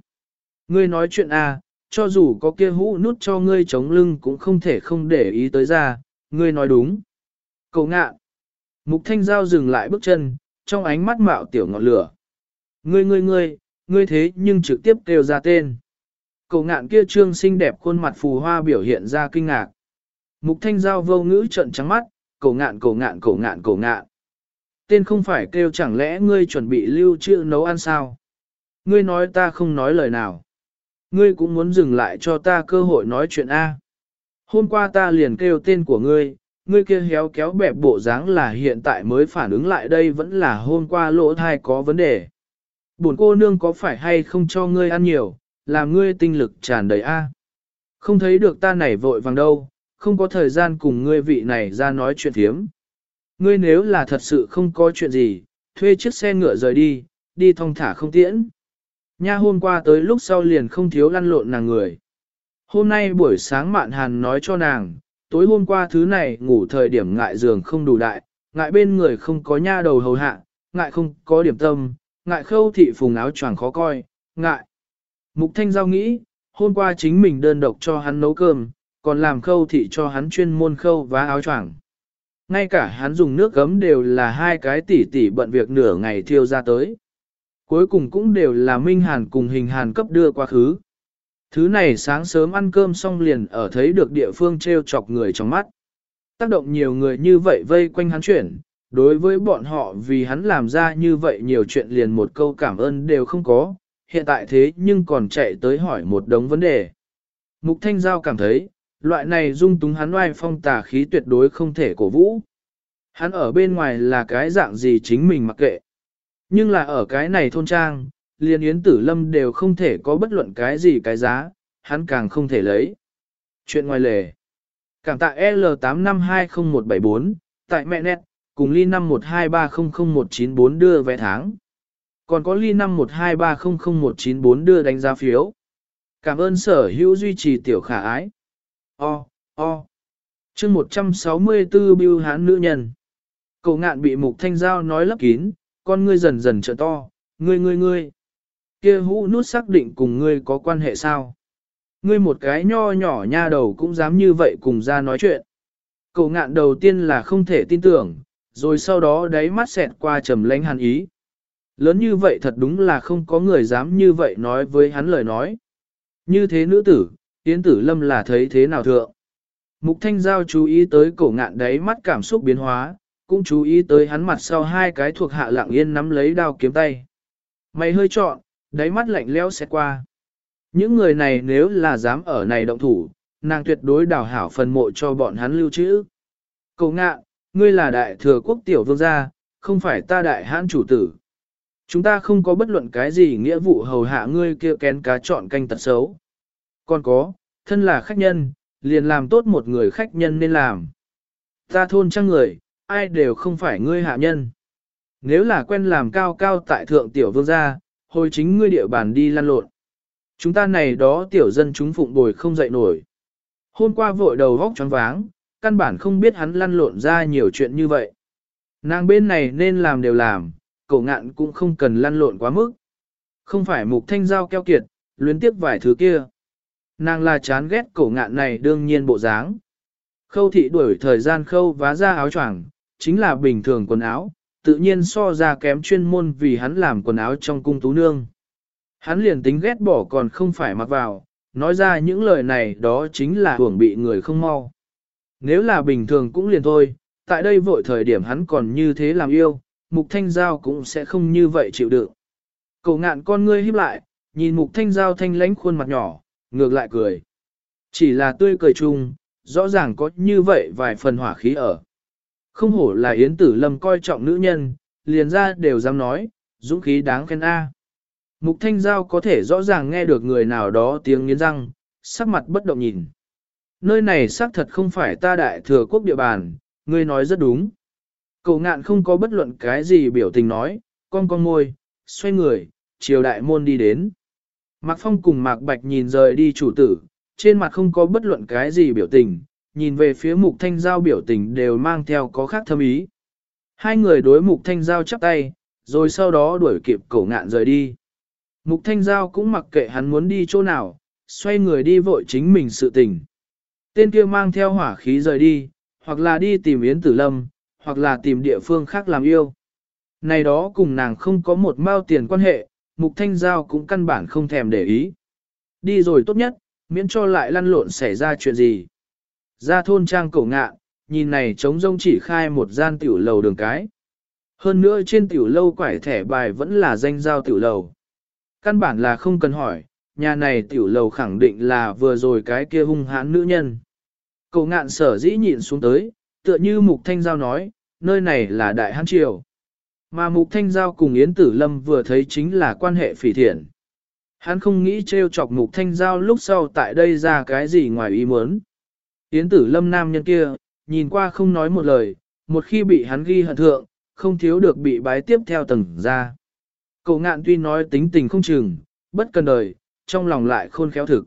Ngươi nói chuyện à, cho dù có kia hũ nút cho ngươi chống lưng cũng không thể không để ý tới ra, ngươi nói đúng. Cậu ngạ. Mục thanh giao dừng lại bước chân, trong ánh mắt mạo tiểu ngọn lửa. Ngươi ngươi ngươi, ngươi thế nhưng trực tiếp kêu ra tên. Cậu ngạn kia trương xinh đẹp khuôn mặt phù hoa biểu hiện ra kinh ngạc. Mục thanh giao vô ngữ trận trắng mắt, cậu ngạn cậu ngạn cậu ngạn cậu ngạn. Tên không phải kêu chẳng lẽ ngươi chuẩn bị lưu trữ nấu ăn sao? Ngươi nói ta không nói lời nào. Ngươi cũng muốn dừng lại cho ta cơ hội nói chuyện A. Hôm qua ta liền kêu tên của ngươi, ngươi kia héo kéo bẹp bộ dáng là hiện tại mới phản ứng lại đây vẫn là hôm qua lỗ thai có vấn đề. Buồn cô nương có phải hay không cho ngươi ăn nhiều, làm ngươi tinh lực tràn đầy A. Không thấy được ta này vội vàng đâu, không có thời gian cùng ngươi vị này ra nói chuyện thiếm. Ngươi nếu là thật sự không có chuyện gì, thuê chiếc xe ngựa rời đi, đi thong thả không tiễn. Nha hôm qua tới lúc sau liền không thiếu lăn lộn nàng người. Hôm nay buổi sáng mạn hàn nói cho nàng, tối hôm qua thứ này ngủ thời điểm ngại giường không đủ đại, ngại bên người không có nha đầu hầu hạ, ngại không có điểm tâm, ngại khâu thị phùng áo choàng khó coi, ngại. Mục Thanh Giao nghĩ, hôm qua chính mình đơn độc cho hắn nấu cơm, còn làm khâu thị cho hắn chuyên môn khâu và áo choàng. Ngay cả hắn dùng nước gấm đều là hai cái tỉ tỉ bận việc nửa ngày thiêu ra tới. Cuối cùng cũng đều là Minh Hàn cùng hình Hàn cấp đưa qua khứ. Thứ này sáng sớm ăn cơm xong liền ở thấy được địa phương treo chọc người trong mắt. Tác động nhiều người như vậy vây quanh hắn chuyển, đối với bọn họ vì hắn làm ra như vậy nhiều chuyện liền một câu cảm ơn đều không có, hiện tại thế nhưng còn chạy tới hỏi một đống vấn đề. Mục Thanh Giao cảm thấy, loại này dung túng hắn oai phong tà khí tuyệt đối không thể cổ vũ. Hắn ở bên ngoài là cái dạng gì chính mình mặc kệ. Nhưng là ở cái này thôn trang, liền Yến Tử Lâm đều không thể có bất luận cái gì cái giá, hắn càng không thể lấy. Chuyện ngoài lề. Cảm tạ L8520174, tại mẹ nét, cùng ly 512300194 đưa vé tháng. Còn có ly 512300194 đưa đánh giá phiếu. Cảm ơn sở hữu duy trì tiểu khả ái. O, o. chương 164 biêu hán nữ nhân. Cậu ngạn bị mục thanh giao nói lấp kín, con ngươi dần dần trợ to, ngươi ngươi ngươi. kia hũ nút xác định cùng ngươi có quan hệ sao? Ngươi một cái nho nhỏ nha đầu cũng dám như vậy cùng ra nói chuyện. Cậu ngạn đầu tiên là không thể tin tưởng, rồi sau đó đáy mắt xẹt qua trầm lánh hàn ý. Lớn như vậy thật đúng là không có người dám như vậy nói với hắn lời nói. Như thế nữ tử, Yến Tử Lâm là thấy thế nào thượng. Mục Thanh Giao chú ý tới cổ ngạn đáy mắt cảm xúc biến hóa, cũng chú ý tới hắn mặt sau hai cái thuộc hạ lặng yên nắm lấy đao kiếm tay. Mày hơi trọn, đáy mắt lạnh lẽo sẽ qua. Những người này nếu là dám ở này động thủ, nàng tuyệt đối đào hảo phần mộ cho bọn hắn lưu trữ. Cầu ngạ, ngươi là đại thừa quốc tiểu vương gia, không phải ta đại hãn chủ tử. Chúng ta không có bất luận cái gì nghĩa vụ hầu hạ ngươi kia kén cá chọn canh tật xấu. Còn có, thân là khách nhân, liền làm tốt một người khách nhân nên làm. Ta thôn trang người, ai đều không phải ngươi hạ nhân. Nếu là quen làm cao cao tại thượng tiểu vương gia, hồi chính ngươi địa bàn đi lăn lộn. Chúng ta này đó tiểu dân chúng phụng bồi không dậy nổi. Hôm qua vội đầu vóc choáng váng, căn bản không biết hắn lăn lộn ra nhiều chuyện như vậy. Nàng bên này nên làm đều làm, cậu ngạn cũng không cần lăn lộn quá mức. Không phải mục thanh giao keo kiệt, luyến tiếp vài thứ kia. Nàng là chán ghét cổ ngạn này đương nhiên bộ dáng. Khâu thị đuổi thời gian khâu vá ra áo choàng, chính là bình thường quần áo, tự nhiên so ra kém chuyên môn vì hắn làm quần áo trong cung tú nương. Hắn liền tính ghét bỏ còn không phải mặc vào, nói ra những lời này đó chính là hưởng bị người không mau. Nếu là bình thường cũng liền thôi, tại đây vội thời điểm hắn còn như thế làm yêu, mục thanh giao cũng sẽ không như vậy chịu đựng. Cậu ngạn con ngươi híp lại, nhìn mục thanh giao thanh lánh khuôn mặt nhỏ, ngược lại cười. Chỉ là tươi cười chung, rõ ràng có như vậy vài phần hỏa khí ở. Không hổ là Yến Tử Lâm coi trọng nữ nhân, liền ra đều dám nói, dũng khí đáng khen A. Mục Thanh Giao có thể rõ ràng nghe được người nào đó tiếng nghiến răng, sắc mặt bất động nhìn. Nơi này xác thật không phải ta đại thừa quốc địa bàn, ngươi nói rất đúng. Cậu ngạn không có bất luận cái gì biểu tình nói, con con môi, xoay người, chiều đại môn đi đến. Mạc Phong cùng Mạc Bạch nhìn rời đi chủ tử, trên mặt không có bất luận cái gì biểu tình, nhìn về phía mục thanh giao biểu tình đều mang theo có khác thâm ý. Hai người đối mục thanh giao chắp tay, rồi sau đó đuổi kịp cổ ngạn rời đi. Mục thanh giao cũng mặc kệ hắn muốn đi chỗ nào, xoay người đi vội chính mình sự tình. Tên kia mang theo hỏa khí rời đi, hoặc là đi tìm Yến Tử Lâm, hoặc là tìm địa phương khác làm yêu. Này đó cùng nàng không có một mao tiền quan hệ, Mục Thanh Giao cũng căn bản không thèm để ý. Đi rồi tốt nhất, miễn cho lại lăn lộn xảy ra chuyện gì. Ra thôn trang cổ ngạ, nhìn này trống rông chỉ khai một gian tiểu lầu đường cái. Hơn nữa trên tiểu lâu quải thẻ bài vẫn là danh giao tiểu lầu. Căn bản là không cần hỏi, nhà này tiểu lầu khẳng định là vừa rồi cái kia hung hãn nữ nhân. Cậu ngạn sở dĩ nhịn xuống tới, tựa như Mục Thanh Giao nói, nơi này là Đại Hán Triều. Mà Mục Thanh Giao cùng Yến Tử Lâm vừa thấy chính là quan hệ phỉ thiện. Hắn không nghĩ trêu chọc Mục Thanh Giao lúc sau tại đây ra cái gì ngoài ý muốn. Yến Tử Lâm nam nhân kia, nhìn qua không nói một lời, một khi bị hắn ghi hận thượng, không thiếu được bị bái tiếp theo tầng ra. Cậu ngạn tuy nói tính tình không chừng, bất cần đời, trong lòng lại khôn khéo thực.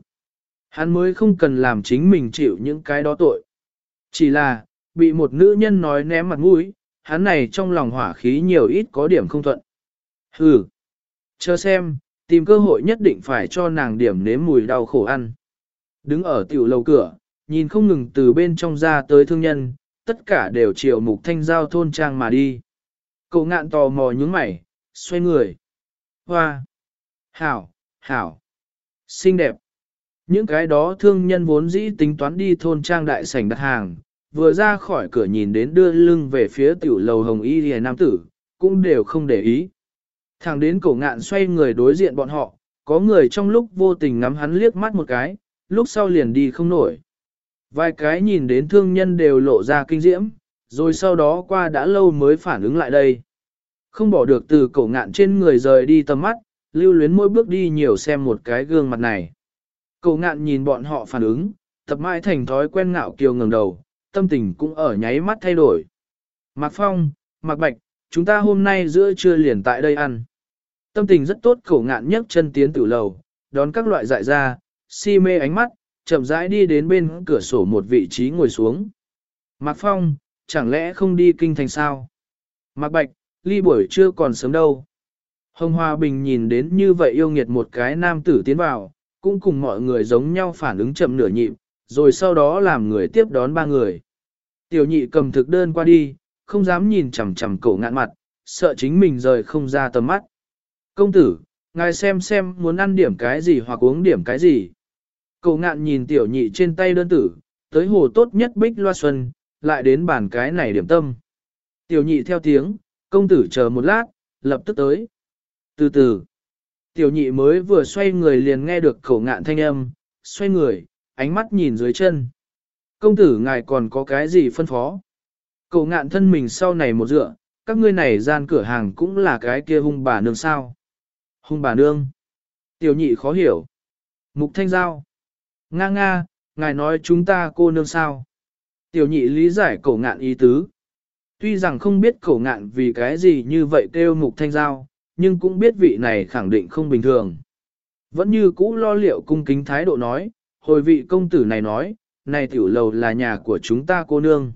Hắn mới không cần làm chính mình chịu những cái đó tội. Chỉ là, bị một nữ nhân nói ném mặt mũi, hắn này trong lòng hỏa khí nhiều ít có điểm không thuận. Hừ, chờ xem, tìm cơ hội nhất định phải cho nàng điểm nếm mùi đau khổ ăn. Đứng ở tiểu lầu cửa, nhìn không ngừng từ bên trong ra tới thương nhân, tất cả đều chiều mục thanh giao thôn trang mà đi. Cậu ngạn tò mò nhướng mày, xoay người. Hoa! Hảo! Hảo! Xinh đẹp! Những cái đó thương nhân vốn dĩ tính toán đi thôn trang đại sảnh đặt hàng, vừa ra khỏi cửa nhìn đến đưa lưng về phía tiểu lầu hồng y hề nam tử, cũng đều không để ý. Thẳng đến cổ ngạn xoay người đối diện bọn họ, có người trong lúc vô tình ngắm hắn liếc mắt một cái, lúc sau liền đi không nổi. Vài cái nhìn đến thương nhân đều lộ ra kinh diễm, rồi sau đó qua đã lâu mới phản ứng lại đây. Không bỏ được từ cổ ngạn trên người rời đi tầm mắt, lưu luyến mỗi bước đi nhiều xem một cái gương mặt này. Cổ ngạn nhìn bọn họ phản ứng, tập mãi thành thói quen ngạo kiều ngẩng đầu, tâm tình cũng ở nháy mắt thay đổi. Mạc Phong, Mạc Bạch, chúng ta hôm nay giữa trưa liền tại đây ăn. Tâm tình rất tốt cổ ngạn nhấc chân tiến tử lầu, đón các loại dại ra, si mê ánh mắt, chậm rãi đi đến bên cửa sổ một vị trí ngồi xuống. Mạc Phong, chẳng lẽ không đi kinh thành sao? Mạc Bạch, ly buổi trưa còn sớm đâu. Hồng Hoa Bình nhìn đến như vậy yêu nghiệt một cái nam tử tiến vào, cũng cùng mọi người giống nhau phản ứng chậm nửa nhịp, rồi sau đó làm người tiếp đón ba người. Tiểu nhị cầm thực đơn qua đi, không dám nhìn chằm chằm cậu ngạn mặt, sợ chính mình rời không ra tầm mắt. Công tử, ngài xem xem muốn ăn điểm cái gì hoặc uống điểm cái gì. Cậu ngạn nhìn tiểu nhị trên tay đơn tử, tới hồ tốt nhất bích loa xuân, lại đến bàn cái này điểm tâm. Tiểu nhị theo tiếng, công tử chờ một lát, lập tức tới. Từ từ, tiểu nhị mới vừa xoay người liền nghe được khẩu ngạn thanh âm, xoay người, ánh mắt nhìn dưới chân. Công tử ngài còn có cái gì phân phó? Cậu ngạn thân mình sau này một dựa, các ngươi này gian cửa hàng cũng là cái kia hung bà nương sao? Hung bà nương. Tiểu nhị khó hiểu. Mục thanh giao. Nga nga, ngài nói chúng ta cô nương sao? Tiểu nhị lý giải cổ ngạn ý tứ. Tuy rằng không biết cổ ngạn vì cái gì như vậy kêu mục thanh giao, nhưng cũng biết vị này khẳng định không bình thường. Vẫn như cũ lo liệu cung kính thái độ nói, hồi vị công tử này nói, này tiểu lầu là nhà của chúng ta cô nương.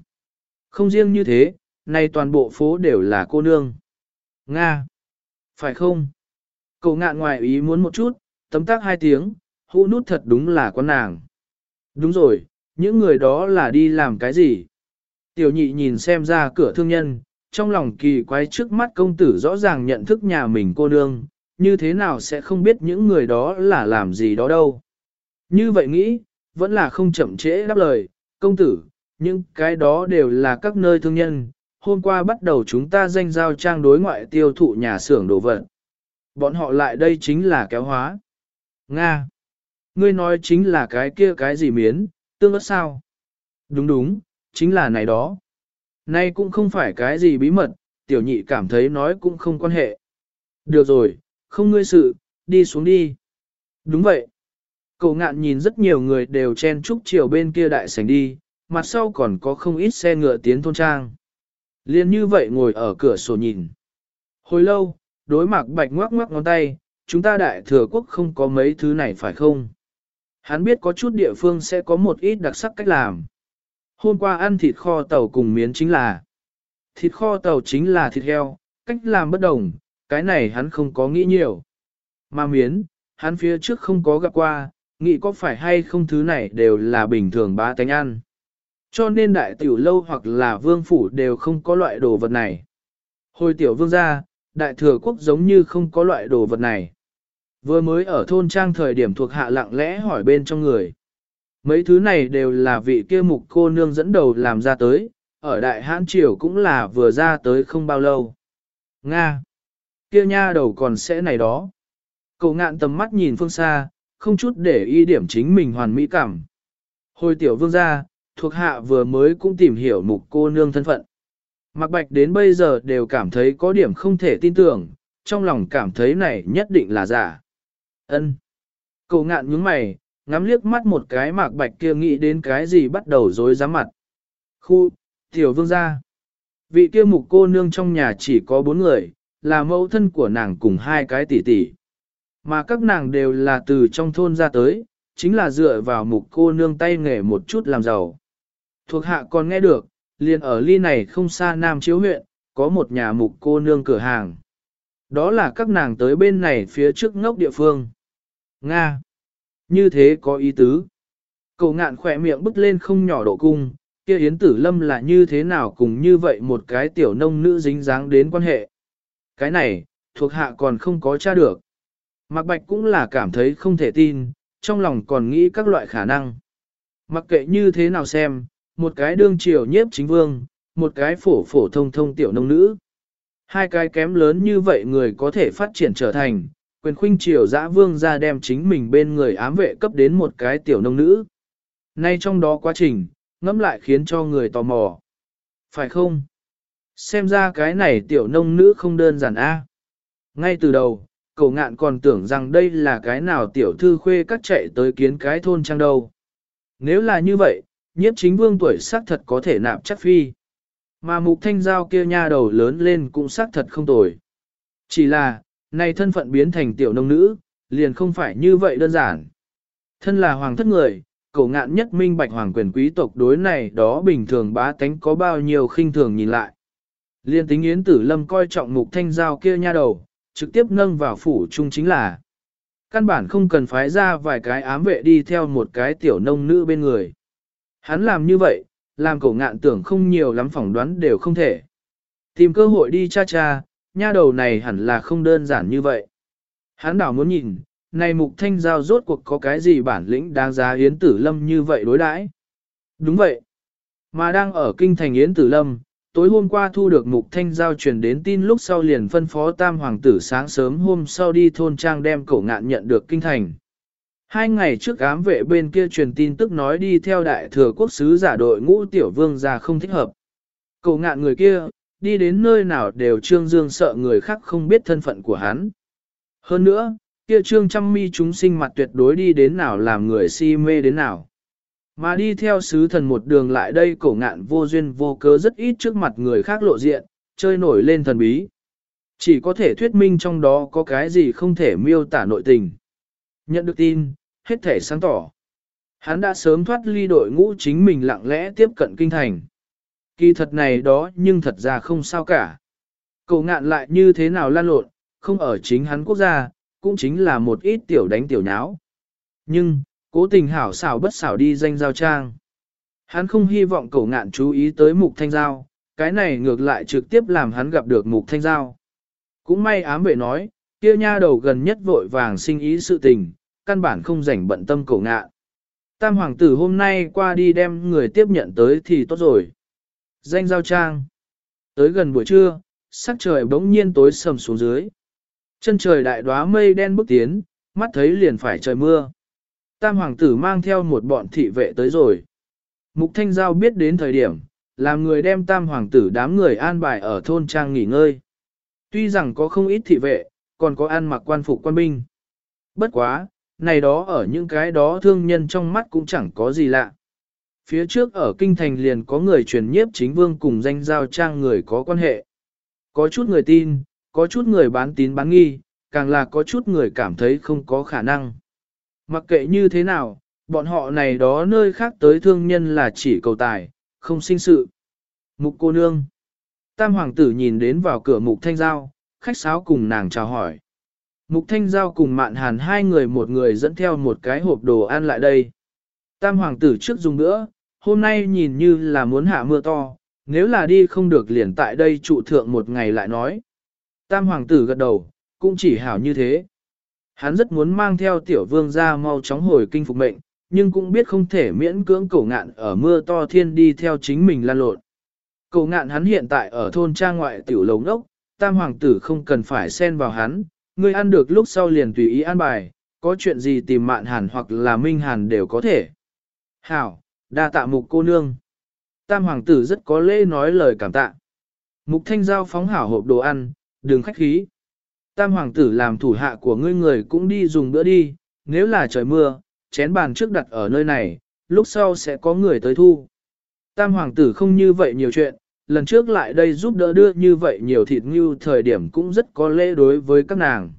Không riêng như thế, này toàn bộ phố đều là cô nương. Nga! Phải không? Cậu ngạn ngoài ý muốn một chút, tấm tác hai tiếng, hũ nút thật đúng là con nàng. Đúng rồi, những người đó là đi làm cái gì? Tiểu nhị nhìn xem ra cửa thương nhân, trong lòng kỳ quái trước mắt công tử rõ ràng nhận thức nhà mình cô nương, như thế nào sẽ không biết những người đó là làm gì đó đâu. Như vậy nghĩ, vẫn là không chậm trễ đáp lời, công tử, những cái đó đều là các nơi thương nhân, hôm qua bắt đầu chúng ta danh giao trang đối ngoại tiêu thụ nhà xưởng đồ vật. Bọn họ lại đây chính là kéo hóa. Nga. Ngươi nói chính là cái kia cái gì miến, tương ớt sao? Đúng đúng, chính là này đó. Nay cũng không phải cái gì bí mật, tiểu nhị cảm thấy nói cũng không quan hệ. Được rồi, không ngươi sự, đi xuống đi. Đúng vậy. Cậu ngạn nhìn rất nhiều người đều chen chúc chiều bên kia đại sảnh đi, mặt sau còn có không ít xe ngựa tiến thôn trang. Liên như vậy ngồi ở cửa sổ nhìn. Hồi lâu, đối mặt bạch ngoắc ngoắc ngón tay, chúng ta đại thừa quốc không có mấy thứ này phải không? Hắn biết có chút địa phương sẽ có một ít đặc sắc cách làm. Hôm qua ăn thịt kho tàu cùng miến chính là thịt kho tàu chính là thịt heo, cách làm bất đồng, cái này hắn không có nghĩ nhiều. Mà miến, hắn phía trước không có gặp qua, nghĩ có phải hay không thứ này đều là bình thường bá tánh ăn. Cho nên đại tiểu lâu hoặc là vương phủ đều không có loại đồ vật này. Hồi tiểu vương gia, đại thừa quốc giống như không có loại đồ vật này. Vừa mới ở thôn trang thời điểm thuộc hạ lặng lẽ hỏi bên trong người. Mấy thứ này đều là vị kia mục cô nương dẫn đầu làm ra tới, ở đại hãn triều cũng là vừa ra tới không bao lâu. Nga! Kia nha đầu còn sẽ này đó. Cậu ngạn tầm mắt nhìn phương xa, không chút để ý điểm chính mình hoàn mỹ cảm. Hồi tiểu vương gia, thuộc hạ vừa mới cũng tìm hiểu mục cô nương thân phận. Mạc Bạch đến bây giờ đều cảm thấy có điểm không thể tin tưởng, trong lòng cảm thấy này nhất định là giả. Ân. Cậu ngạn nhướng mày, ngắm liếc mắt một cái Mạc Bạch kia nghĩ đến cái gì bắt đầu dối giá mặt. Khu, tiểu vương gia. Vị kia mục cô nương trong nhà chỉ có bốn người, là mẫu thân của nàng cùng hai cái tỷ tỷ. Mà các nàng đều là từ trong thôn ra tới, chính là dựa vào mục cô nương tay nghề một chút làm giàu. Thuộc hạ còn nghe được, liền ở ly này không xa Nam Chiếu huyện, có một nhà mục cô nương cửa hàng. Đó là các nàng tới bên này phía trước ngốc địa phương. Nga. Như thế có ý tứ. Cậu ngạn khỏe miệng bứt lên không nhỏ độ cung, kia Yến Tử Lâm là như thế nào cùng như vậy một cái tiểu nông nữ dính dáng đến quan hệ. Cái này, thuộc hạ còn không có tra được. Mạc Bạch cũng là cảm thấy không thể tin, trong lòng còn nghĩ các loại khả năng. Mặc kệ như thế nào xem, một cái đương triều nhiếp chính vương, một cái phổ phổ thông thông tiểu nông nữ. Hai cái kém lớn như vậy người có thể phát triển trở thành, quyền khuynh triều dã vương ra đem chính mình bên người ám vệ cấp đến một cái tiểu nông nữ. Nay trong đó quá trình, ngẫm lại khiến cho người tò mò. Phải không? Xem ra cái này tiểu nông nữ không đơn giản a. Ngay từ đầu, cậu ngạn còn tưởng rằng đây là cái nào tiểu thư khuê cắt chạy tới kiến cái thôn trang đâu. Nếu là như vậy, nhiếp chính vương tuổi xác thật có thể nạp chắc phi. Mà mục thanh giao kia nha đầu lớn lên cũng xác thật không tồi. Chỉ là, này thân phận biến thành tiểu nông nữ, liền không phải như vậy đơn giản. Thân là hoàng thất người, cổ ngạn nhất minh bạch hoàng quyền quý tộc đối này đó bình thường bá tánh có bao nhiêu khinh thường nhìn lại. Liên tính Yến Tử Lâm coi trọng mục thanh giao kia nha đầu, trực tiếp nâng vào phủ trung chính là căn bản không cần phái ra vài cái ám vệ đi theo một cái tiểu nông nữ bên người. Hắn làm như vậy, làm cổ ngạn tưởng không nhiều lắm phỏng đoán đều không thể. Tìm cơ hội đi cha cha, nha đầu này hẳn là không đơn giản như vậy. Hắn đảo muốn nhìn, này mục thanh giao rốt cuộc có cái gì bản lĩnh đáng giá Yến Tử Lâm như vậy đối đãi? Đúng vậy. Mà đang ở kinh thành Yến Tử Lâm, tối hôm qua thu được mục thanh giao truyền đến tin lúc sau liền phân phó tam hoàng tử sáng sớm hôm sau đi thôn trang đem cổ ngạn nhận được kinh thành. Hai ngày trước ám vệ bên kia truyền tin tức nói đi theo đại thừa quốc sứ giả đội ngũ tiểu vương ra không thích hợp. Cổ ngạn người kia, đi đến nơi nào đều trương dương sợ người khác không biết thân phận của hắn. Hơn nữa, kia trương trăm mi chúng sinh mặt tuyệt đối đi đến nào làm người si mê đến nào. Mà đi theo sứ thần một đường lại đây cổ ngạn vô duyên vô cớ rất ít trước mặt người khác lộ diện, chơi nổi lên thần bí. Chỉ có thể thuyết minh trong đó có cái gì không thể miêu tả nội tình. Nhận được tin, hết thể sáng tỏ. Hắn đã sớm thoát ly đội ngũ chính mình lặng lẽ tiếp cận kinh thành. Kỳ thật này đó nhưng thật ra không sao cả. Cậu ngạn lại như thế nào lan lộn, không ở chính hắn quốc gia, cũng chính là một ít tiểu đánh tiểu nháo. Nhưng, cố tình hảo xảo bất xảo đi danh giao trang. Hắn không hy vọng cậu ngạn chú ý tới mục thanh giao, cái này ngược lại trực tiếp làm hắn gặp được mục thanh giao. Cũng may ám vệ nói, kia nha đầu gần nhất vội vàng sinh ý sự tình, căn bản không rảnh bận tâm cậu ngạn. Tam hoàng tử hôm nay qua đi đem người tiếp nhận tới thì tốt rồi. Danh giao trang. Tới gần buổi trưa, sắc trời bỗng nhiên tối sầm xuống dưới. Chân trời đại đóa mây đen bước tiến, mắt thấy liền phải trời mưa. Tam hoàng tử mang theo một bọn thị vệ tới rồi. Mục Thanh Giao biết đến thời điểm, làm người đem tam hoàng tử đám người an bài ở thôn trang nghỉ ngơi. Tuy rằng có không ít thị vệ, còn có ăn mặc quan phục quan binh. Bất quá, này đó ở những cái đó thương nhân trong mắt cũng chẳng có gì lạ. Phía trước ở kinh thành liền có người truyền nhiếp chính vương cùng danh giao trang người có quan hệ. Có chút người tin, có chút người bán tín bán nghi, càng là có chút người cảm thấy không có khả năng. Mặc kệ như thế nào, bọn họ này đó nơi khác tới thương nhân là chỉ cầu tài, không sinh sự. Mục cô nương. Tam hoàng tử nhìn đến vào cửa mục thanh giao, khách sáo cùng nàng chào hỏi. Mục thanh giao cùng mạn hàn hai người một người dẫn theo một cái hộp đồ ăn lại đây. Tam hoàng tử trước dùng nữa, hôm nay nhìn như là muốn hạ mưa to, nếu là đi không được liền tại đây trụ thượng một ngày lại nói. Tam hoàng tử gật đầu, cũng chỉ hảo như thế. Hắn rất muốn mang theo tiểu vương ra mau chóng hồi kinh phục mệnh, nhưng cũng biết không thể miễn cưỡng cổ ngạn ở mưa to thiên đi theo chính mình lan lộn. Cổ ngạn hắn hiện tại ở thôn trang ngoại tiểu lầu ngốc, tam hoàng tử không cần phải xen vào hắn, người ăn được lúc sau liền tùy ý ăn bài, có chuyện gì tìm mạn hàn hoặc là minh hàn đều có thể. Hảo, đa tạ mục cô nương. Tam hoàng tử rất có lễ nói lời cảm tạ. Mục thanh giao phóng hảo hộp đồ ăn, đừng khách khí. Tam hoàng tử làm thủ hạ của ngươi người cũng đi dùng bữa đi, nếu là trời mưa, chén bàn trước đặt ở nơi này, lúc sau sẽ có người tới thu. Tam hoàng tử không như vậy nhiều chuyện, lần trước lại đây giúp đỡ đưa như vậy nhiều thịt như thời điểm cũng rất có lễ đối với các nàng.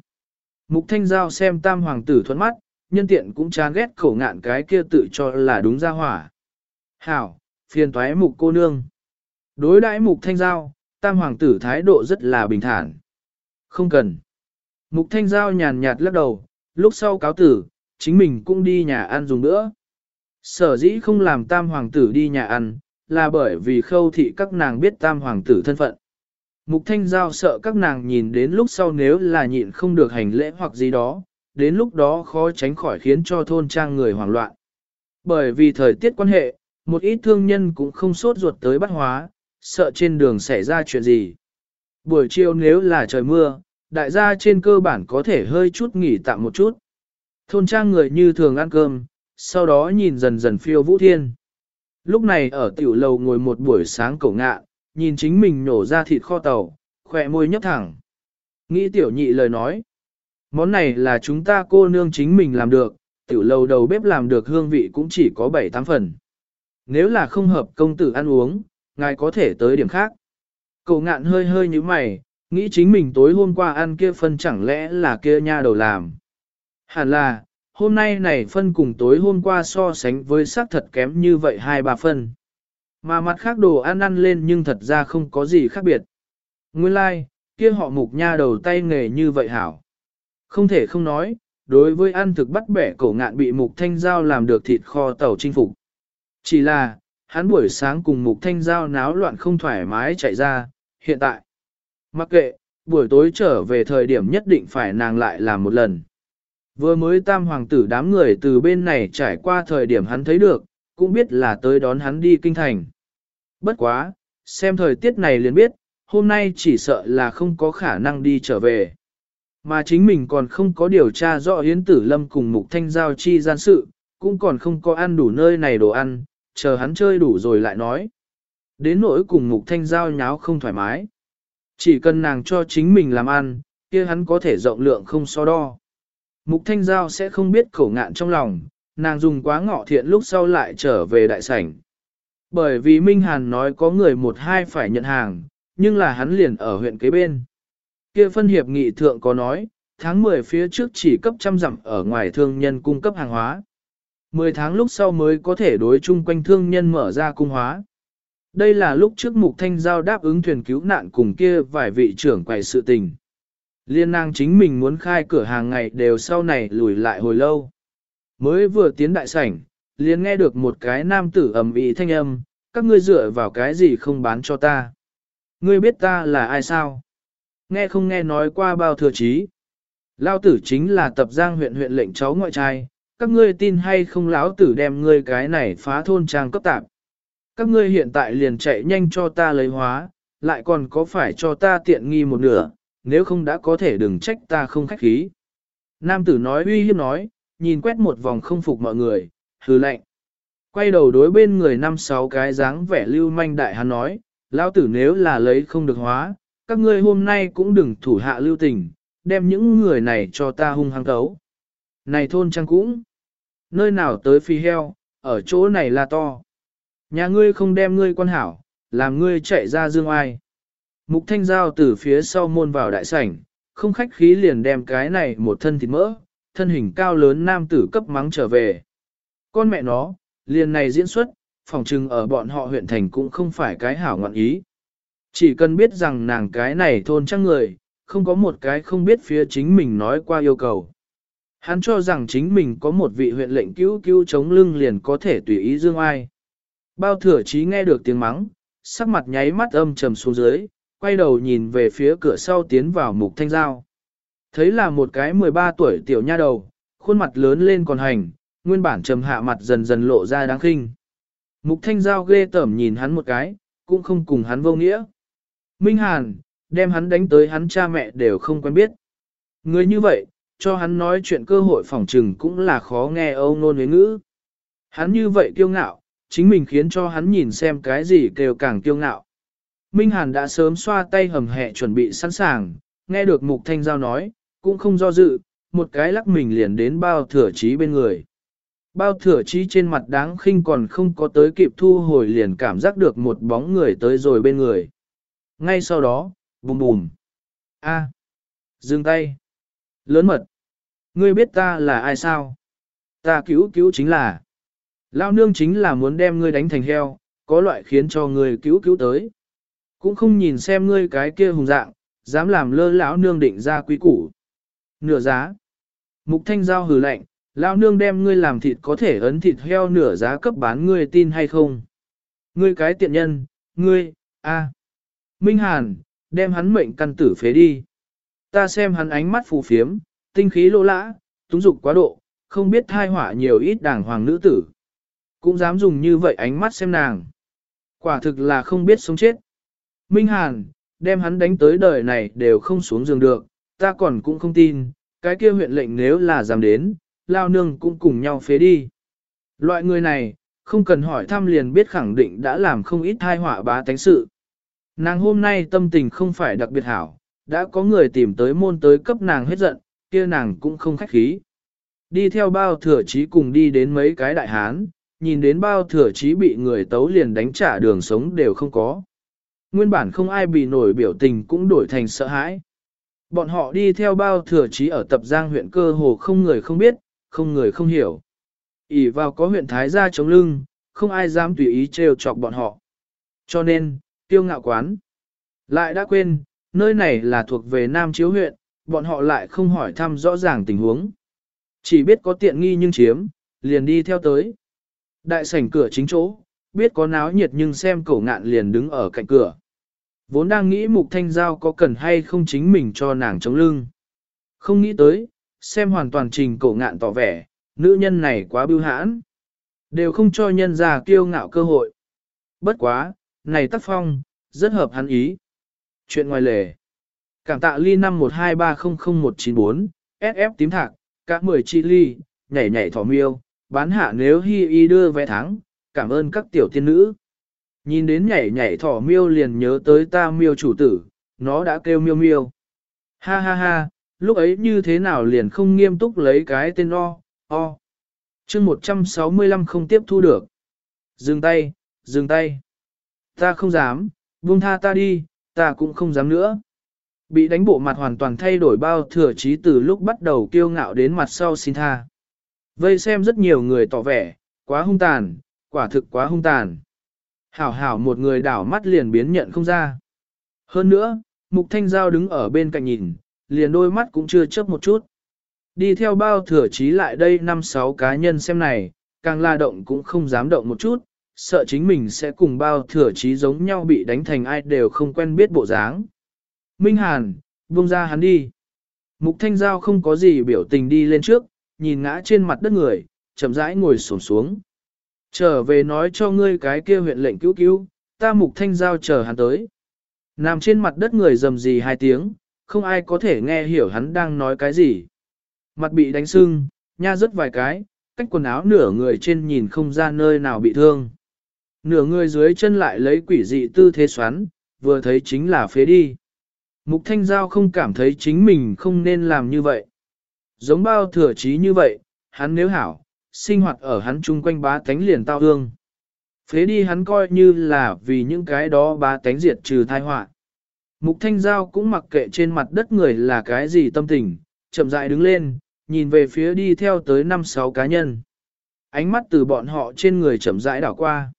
Mục thanh giao xem tam hoàng tử thuẫn mắt, nhân tiện cũng chán ghét khổ ngạn cái kia tự cho là đúng ra hỏa. Hảo, phiền toái mục cô nương. Đối đãi mục thanh giao, tam hoàng tử thái độ rất là bình thản. Không cần. Mục thanh giao nhàn nhạt lắc đầu, lúc sau cáo tử, chính mình cũng đi nhà ăn dùng nữa. Sở dĩ không làm tam hoàng tử đi nhà ăn, là bởi vì khâu thị các nàng biết tam hoàng tử thân phận. Mục thanh giao sợ các nàng nhìn đến lúc sau nếu là nhịn không được hành lễ hoặc gì đó, đến lúc đó khó tránh khỏi khiến cho thôn trang người hoảng loạn. Bởi vì thời tiết quan hệ, một ít thương nhân cũng không sốt ruột tới bắt hóa, sợ trên đường xảy ra chuyện gì. Buổi chiều nếu là trời mưa, đại gia trên cơ bản có thể hơi chút nghỉ tạm một chút. Thôn trang người như thường ăn cơm, sau đó nhìn dần dần phiêu vũ thiên. Lúc này ở tiểu lầu ngồi một buổi sáng cổ ngạ, nhìn chính mình nổ ra thịt kho tàu, khỏe môi nhấp thẳng. Nghĩ tiểu nhị lời nói. Món này là chúng ta cô nương chính mình làm được, tiểu lầu đầu bếp làm được hương vị cũng chỉ có 7-8 phần. Nếu là không hợp công tử ăn uống, ngài có thể tới điểm khác. Cậu ngạn hơi hơi như mày, nghĩ chính mình tối hôm qua ăn kia phân chẳng lẽ là kia nha đầu làm. Hẳn là, hôm nay này phân cùng tối hôm qua so sánh với xác thật kém như vậy hai ba phân. Mà mặt khác đồ ăn ăn lên nhưng thật ra không có gì khác biệt. Nguyên lai, like, kia họ mục nha đầu tay nghề như vậy hảo. Không thể không nói, đối với ăn thực bắt bẻ cổ ngạn bị mục thanh giao làm được thịt kho tàu chinh phục. Chỉ là, hắn buổi sáng cùng mục thanh giao náo loạn không thoải mái chạy ra, hiện tại. Mặc kệ, buổi tối trở về thời điểm nhất định phải nàng lại làm một lần. Vừa mới tam hoàng tử đám người từ bên này trải qua thời điểm hắn thấy được, cũng biết là tới đón hắn đi kinh thành. Bất quá, xem thời tiết này liền biết, hôm nay chỉ sợ là không có khả năng đi trở về. Mà chính mình còn không có điều tra rõ Yến Tử Lâm cùng Mục Thanh Giao chi gian sự, cũng còn không có ăn đủ nơi này đồ ăn, chờ hắn chơi đủ rồi lại nói. Đến nỗi cùng Mục Thanh Giao nháo không thoải mái. Chỉ cần nàng cho chính mình làm ăn, kia hắn có thể rộng lượng không so đo. Mục Thanh Giao sẽ không biết khổ ngạn trong lòng, nàng dùng quá ngọ thiện lúc sau lại trở về đại sảnh. Bởi vì Minh Hàn nói có người một hai phải nhận hàng, nhưng là hắn liền ở huyện kế bên. Kia phân hiệp nghị thượng có nói, tháng 10 phía trước chỉ cấp trăm dặm ở ngoài thương nhân cung cấp hàng hóa. 10 tháng lúc sau mới có thể đối chung quanh thương nhân mở ra cung hóa. Đây là lúc trước Mục Thanh Giao đáp ứng thuyền cứu nạn cùng kia vài vị trưởng quầy sự tình. Liên nàng chính mình muốn khai cửa hàng ngày đều sau này lùi lại hồi lâu. Mới vừa tiến đại sảnh, liền nghe được một cái nam tử ầm ĩ thanh âm, các ngươi dựa vào cái gì không bán cho ta. Ngươi biết ta là ai sao? Nghe không nghe nói qua bao thừa trí. Lao tử chính là tập giang huyện huyện lệnh cháu ngoại trai, các ngươi tin hay không lão tử đem ngươi cái này phá thôn trang cấp tạp. Các ngươi hiện tại liền chạy nhanh cho ta lấy hóa, lại còn có phải cho ta tiện nghi một nửa, nếu không đã có thể đừng trách ta không khách khí. Nam tử nói uy hiếp nói, nhìn quét một vòng không phục mọi người, hừ lạnh. quay đầu đối bên người năm sáu cái dáng vẻ lưu manh đại hắn nói, lão tử nếu là lấy không được hóa, các ngươi hôm nay cũng đừng thủ hạ lưu tình, đem những người này cho ta hung hăng tấu. Này thôn trang cũng, nơi nào tới phi heo, ở chỗ này là to. Nhà ngươi không đem ngươi quan hảo, làm ngươi chạy ra dương ai. Mục thanh giao từ phía sau môn vào đại sảnh, không khách khí liền đem cái này một thân thịt mỡ, thân hình cao lớn nam tử cấp mắng trở về. Con mẹ nó, liền này diễn xuất, phòng trừng ở bọn họ huyện thành cũng không phải cái hảo ngọn ý. Chỉ cần biết rằng nàng cái này thôn trăng người, không có một cái không biết phía chính mình nói qua yêu cầu. Hắn cho rằng chính mình có một vị huyện lệnh cứu cứu chống lưng liền có thể tùy ý dương ai. Bao thừa chí nghe được tiếng mắng, sắc mặt nháy mắt âm trầm xuống dưới, quay đầu nhìn về phía cửa sau tiến vào mục thanh giao. Thấy là một cái 13 tuổi tiểu nha đầu, khuôn mặt lớn lên còn hành, nguyên bản trầm hạ mặt dần dần lộ ra đáng khinh. Mục thanh giao ghê tởm nhìn hắn một cái, cũng không cùng hắn vô nghĩa. Minh Hàn, đem hắn đánh tới hắn cha mẹ đều không quen biết. Người như vậy, cho hắn nói chuyện cơ hội phỏng trừng cũng là khó nghe âu nôn với ngữ. Hắn như vậy kiêu ngạo, chính mình khiến cho hắn nhìn xem cái gì kêu càng kiêu ngạo. Minh Hàn đã sớm xoa tay hầm hẹ chuẩn bị sẵn sàng, nghe được Mục Thanh Giao nói, cũng không do dự, một cái lắc mình liền đến bao thừa trí bên người. Bao thừa trí trên mặt đáng khinh còn không có tới kịp thu hồi liền cảm giác được một bóng người tới rồi bên người. Ngay sau đó, bùm bùm. A. Dừng tay. Lớn mật. Ngươi biết ta là ai sao? Ta cứu cứu chính là. Lao nương chính là muốn đem ngươi đánh thành heo, có loại khiến cho ngươi cứu cứu tới. Cũng không nhìn xem ngươi cái kia hùng dạng, dám làm lơ lão nương định ra quý củ. Nửa giá. Mục thanh giao hừ lạnh, lão nương đem ngươi làm thịt có thể ấn thịt heo nửa giá cấp bán ngươi tin hay không? Ngươi cái tiện nhân, ngươi, a. Minh Hàn, đem hắn mệnh căn tử phế đi. Ta xem hắn ánh mắt phù phiếm, tinh khí lô lã, túng dục quá độ, không biết thai họa nhiều ít đảng hoàng nữ tử. Cũng dám dùng như vậy ánh mắt xem nàng. Quả thực là không biết sống chết. Minh Hàn, đem hắn đánh tới đời này đều không xuống giường được, ta còn cũng không tin, cái kia huyện lệnh nếu là dám đến, lao nương cũng cùng nhau phế đi. Loại người này, không cần hỏi thăm liền biết khẳng định đã làm không ít thai họa bá tánh sự. Nàng hôm nay tâm tình không phải đặc biệt hảo, đã có người tìm tới môn tới cấp nàng hết giận, kia nàng cũng không khách khí. Đi theo bao thừa chí cùng đi đến mấy cái đại hán, nhìn đến bao thừa chí bị người tấu liền đánh trả đường sống đều không có. Nguyên bản không ai bị nổi biểu tình cũng đổi thành sợ hãi. Bọn họ đi theo bao thừa chí ở tập giang huyện cơ hồ không người không biết, không người không hiểu. ỉ vào có huyện Thái gia chống lưng, không ai dám tùy ý trêu chọc bọn họ. Cho nên, tiêu ngạo quán. Lại đã quên, nơi này là thuộc về Nam Chiếu huyện, bọn họ lại không hỏi thăm rõ ràng tình huống. Chỉ biết có tiện nghi nhưng chiếm, liền đi theo tới. Đại sảnh cửa chính chỗ, biết có náo nhiệt nhưng xem cổ ngạn liền đứng ở cạnh cửa. Vốn đang nghĩ mục thanh giao có cần hay không chính mình cho nàng chống lưng. Không nghĩ tới, xem hoàn toàn trình cổ ngạn tỏ vẻ, nữ nhân này quá bưu hãn. Đều không cho nhân già kiêu ngạo cơ hội. Bất quá, này tác phong, rất hợp hắn ý. Chuyện ngoài lề. Cảm tạ ly 512300194, SF tím thạc, cả 10 chi ly, nhảy nhảy thỏ miêu, bán hạ nếu hi y đưa vé thắng, cảm ơn các tiểu tiên nữ. Nhìn đến nhảy nhảy thỏ miêu liền nhớ tới ta miêu chủ tử, nó đã kêu miêu miêu. Ha ha ha, lúc ấy như thế nào liền không nghiêm túc lấy cái tên o, o. chương 165 không tiếp thu được. Dừng tay, dừng tay. Ta không dám, buông tha ta đi, ta cũng không dám nữa. Bị đánh bộ mặt hoàn toàn thay đổi bao thừa trí từ lúc bắt đầu kiêu ngạo đến mặt sau xin tha. Vây xem rất nhiều người tỏ vẻ, quá hung tàn, quả thực quá hung tàn. Hảo hảo một người đảo mắt liền biến nhận không ra. Hơn nữa, Mục Thanh Giao đứng ở bên cạnh nhìn, liền đôi mắt cũng chưa chớp một chút. Đi theo bao thừa trí lại đây năm sáu cá nhân xem này, càng la động cũng không dám động một chút, sợ chính mình sẽ cùng bao thừa trí giống nhau bị đánh thành ai đều không quen biết bộ dáng. Minh Hàn, buông ra hắn đi. Mục Thanh Giao không có gì biểu tình đi lên trước, nhìn ngã trên mặt đất người, chậm rãi ngồi xổm xuống. Trở về nói cho ngươi cái kia huyện lệnh cứu cứu, ta Mục Thanh Giao chờ hắn tới. Nằm trên mặt đất người rầm gì hai tiếng, không ai có thể nghe hiểu hắn đang nói cái gì. Mặt bị đánh sưng, nha rất vài cái, cách quần áo nửa người trên nhìn không ra nơi nào bị thương. Nửa người dưới chân lại lấy quỷ dị tư thế xoắn, vừa thấy chính là phế đi. Mục Thanh Giao không cảm thấy chính mình không nên làm như vậy. Giống bao thừa trí như vậy, hắn nếu hảo, sinh hoạt ở hắn chung quanh bá tánh liền tao hương. Phế đi hắn coi như là vì những cái đó bá tánh diệt trừ tai họa. Mục Thanh Giao cũng mặc kệ trên mặt đất người là cái gì tâm tình, chậm rãi đứng lên, nhìn về phía đi theo tới năm sáu cá nhân. Ánh mắt từ bọn họ trên người chậm rãi đảo qua.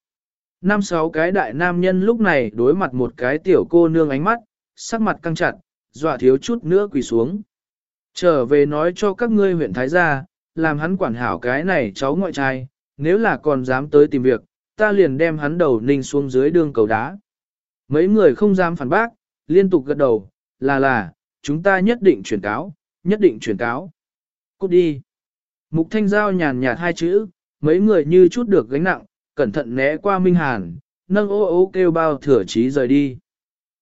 Năm sáu cái đại nam nhân lúc này đối mặt một cái tiểu cô nương ánh mắt, sắc mặt căng chặt, dọa thiếu chút nữa quỳ xuống. Trở về nói cho các ngươi huyện Thái gia, làm hắn quản hảo cái này cháu ngoại trai, nếu là còn dám tới tìm việc, ta liền đem hắn đầu ninh xuống dưới đường cầu đá. Mấy người không dám phản bác, liên tục gật đầu, là là, chúng ta nhất định chuyển cáo, nhất định chuyển cáo. Cút đi. Mục thanh giao nhàn nhạt hai chữ, mấy người như chút được gánh nặng, cẩn thận né qua Minh Hàn, nâng ô ô kêu bao thừa trí rời đi.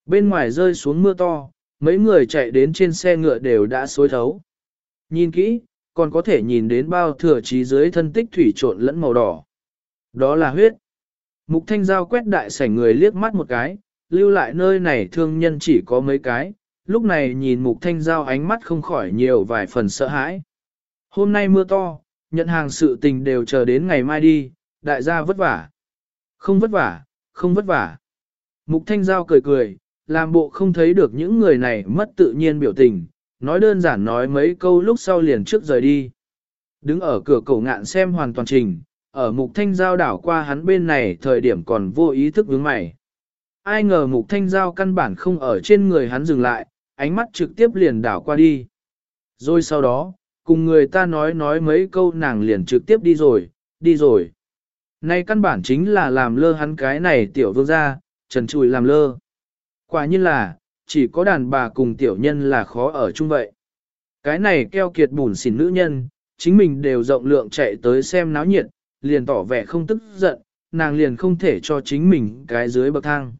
Bên ngoài rơi xuống mưa to, mấy người chạy đến trên xe ngựa đều đã xối thấu. Nhìn kỹ, còn có thể nhìn đến bao thừa trí dưới thân tích thủy trộn lẫn màu đỏ. Đó là huyết. Mục thanh giao quét đại sảnh người liếc mắt một cái, lưu lại nơi này thương nhân chỉ có mấy cái, lúc này nhìn mục thanh giao ánh mắt không khỏi nhiều vài phần sợ hãi. Hôm nay mưa to, nhận hàng sự tình đều chờ đến ngày mai đi, đại gia vất vả. Không vất vả, không vất vả. Mục thanh giao cười cười, làm bộ không thấy được những người này mất tự nhiên biểu tình, nói đơn giản nói mấy câu lúc sau liền trước rời đi. Đứng ở cửa cổ ngạn xem hoàn toàn trình, ở mục thanh giao đảo qua hắn bên này thời điểm còn vô ý thức vướng mày. Ai ngờ mục thanh giao căn bản không ở trên người hắn dừng lại, ánh mắt trực tiếp liền đảo qua đi. Rồi sau đó, cùng người ta nói nói mấy câu nàng liền trực tiếp đi rồi, đi rồi. Nay căn bản chính là làm lơ hắn cái này tiểu vương gia, trần chùi làm lơ. Quả nhiên là, chỉ có đàn bà cùng tiểu nhân là khó ở chung vậy. Cái này keo kiệt bùn xỉn nữ nhân, chính mình đều rộng lượng chạy tới xem náo nhiệt, liền tỏ vẻ không tức giận, nàng liền không thể cho chính mình cái dưới bậc thang.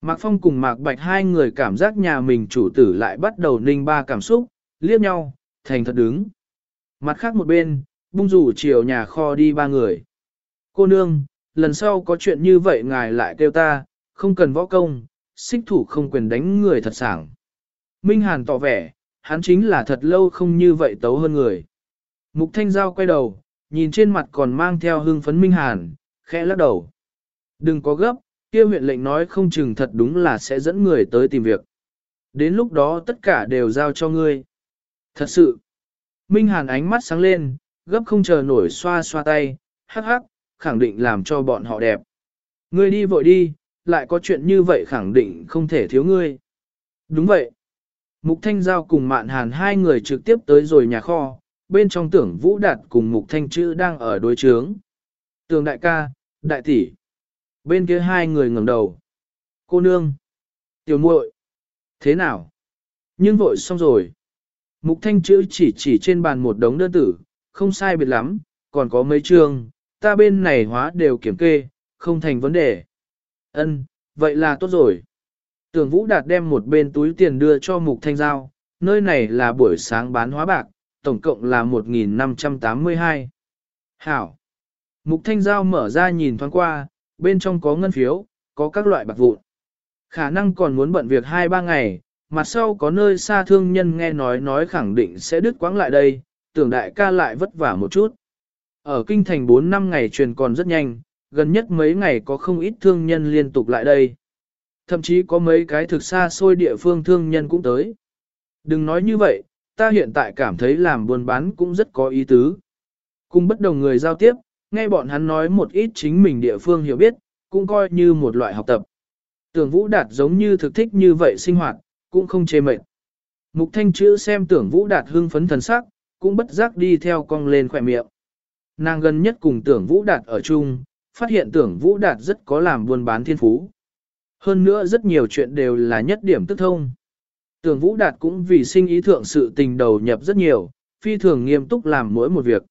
Mạc Phong cùng Mạc Bạch hai người cảm giác nhà mình chủ tử lại bắt đầu ninh ba cảm xúc, liếc nhau, thành thật đứng. Mặt khác một bên, bung rủ chiều nhà kho đi ba người. Cô nương, lần sau có chuyện như vậy ngài lại kêu ta, không cần võ công, xích thủ không quyền đánh người thật sảng. Minh Hàn tỏ vẻ, hắn chính là thật lâu không như vậy tấu hơn người. Mục Thanh Giao quay đầu, nhìn trên mặt còn mang theo hương phấn Minh Hàn, khẽ lắc đầu. Đừng có gấp, kia huyện lệnh nói không chừng thật đúng là sẽ dẫn người tới tìm việc. Đến lúc đó tất cả đều giao cho ngươi. Thật sự. Minh Hàn ánh mắt sáng lên, gấp không chờ nổi xoa xoa tay, hắc hắc, khẳng định làm cho bọn họ đẹp. Ngươi đi vội đi, lại có chuyện như vậy khẳng định không thể thiếu ngươi. Đúng vậy. Mục Thanh Giao cùng Mạn Hàn hai người trực tiếp tới rồi nhà kho, bên trong tưởng Vũ Đạt cùng Mục Thanh Chữ đang ở đối chướng. Tường đại ca, đại tỷ. Bên kia hai người ngẩng đầu. Cô nương. Tiểu muội. Thế nào? Nhưng vội xong rồi. Mục Thanh Chữ chỉ chỉ trên bàn một đống đơn tử, không sai biệt lắm, còn có mấy chương, ta bên này hóa đều kiểm kê, không thành vấn đề. Ân, vậy là tốt rồi. Tưởng Vũ Đạt đem một bên túi tiền đưa cho Mục Thanh Giao, nơi này là buổi sáng bán hóa bạc, tổng cộng là 1.582. Hảo. Mục Thanh Giao mở ra nhìn thoáng qua, bên trong có ngân phiếu, có các loại bạc vụn. Khả năng còn muốn bận việc 2-3 ngày, mặt sau có nơi xa thương nhân nghe nói nói khẳng định sẽ đứt quãng lại đây, tưởng đại ca lại vất vả một chút. Ở kinh thành 4 năm ngày truyền còn rất nhanh, gần nhất mấy ngày có không ít thương nhân liên tục lại đây. Thậm chí có mấy cái thực xa xôi địa phương thương nhân cũng tới. Đừng nói như vậy, ta hiện tại cảm thấy làm buôn bán cũng rất có ý tứ. Cùng bất đồng người giao tiếp, nghe bọn hắn nói một ít chính mình địa phương hiểu biết, cũng coi như một loại học tập. Tưởng Vũ Đạt giống như thực thích như vậy sinh hoạt, cũng không chê mệt. Mục Thanh chữ xem tưởng Vũ Đạt hưng phấn thần sắc, cũng bất giác đi theo cong lên khỏe miệng. Nàng gần nhất cùng tưởng Vũ Đạt ở chung, phát hiện tưởng Vũ Đạt rất có làm buôn bán thiên phú. Hơn nữa rất nhiều chuyện đều là nhất điểm tức thông. Tưởng Vũ Đạt cũng vì sinh ý thượng sự tình đầu nhập rất nhiều, phi thường nghiêm túc làm mỗi một việc.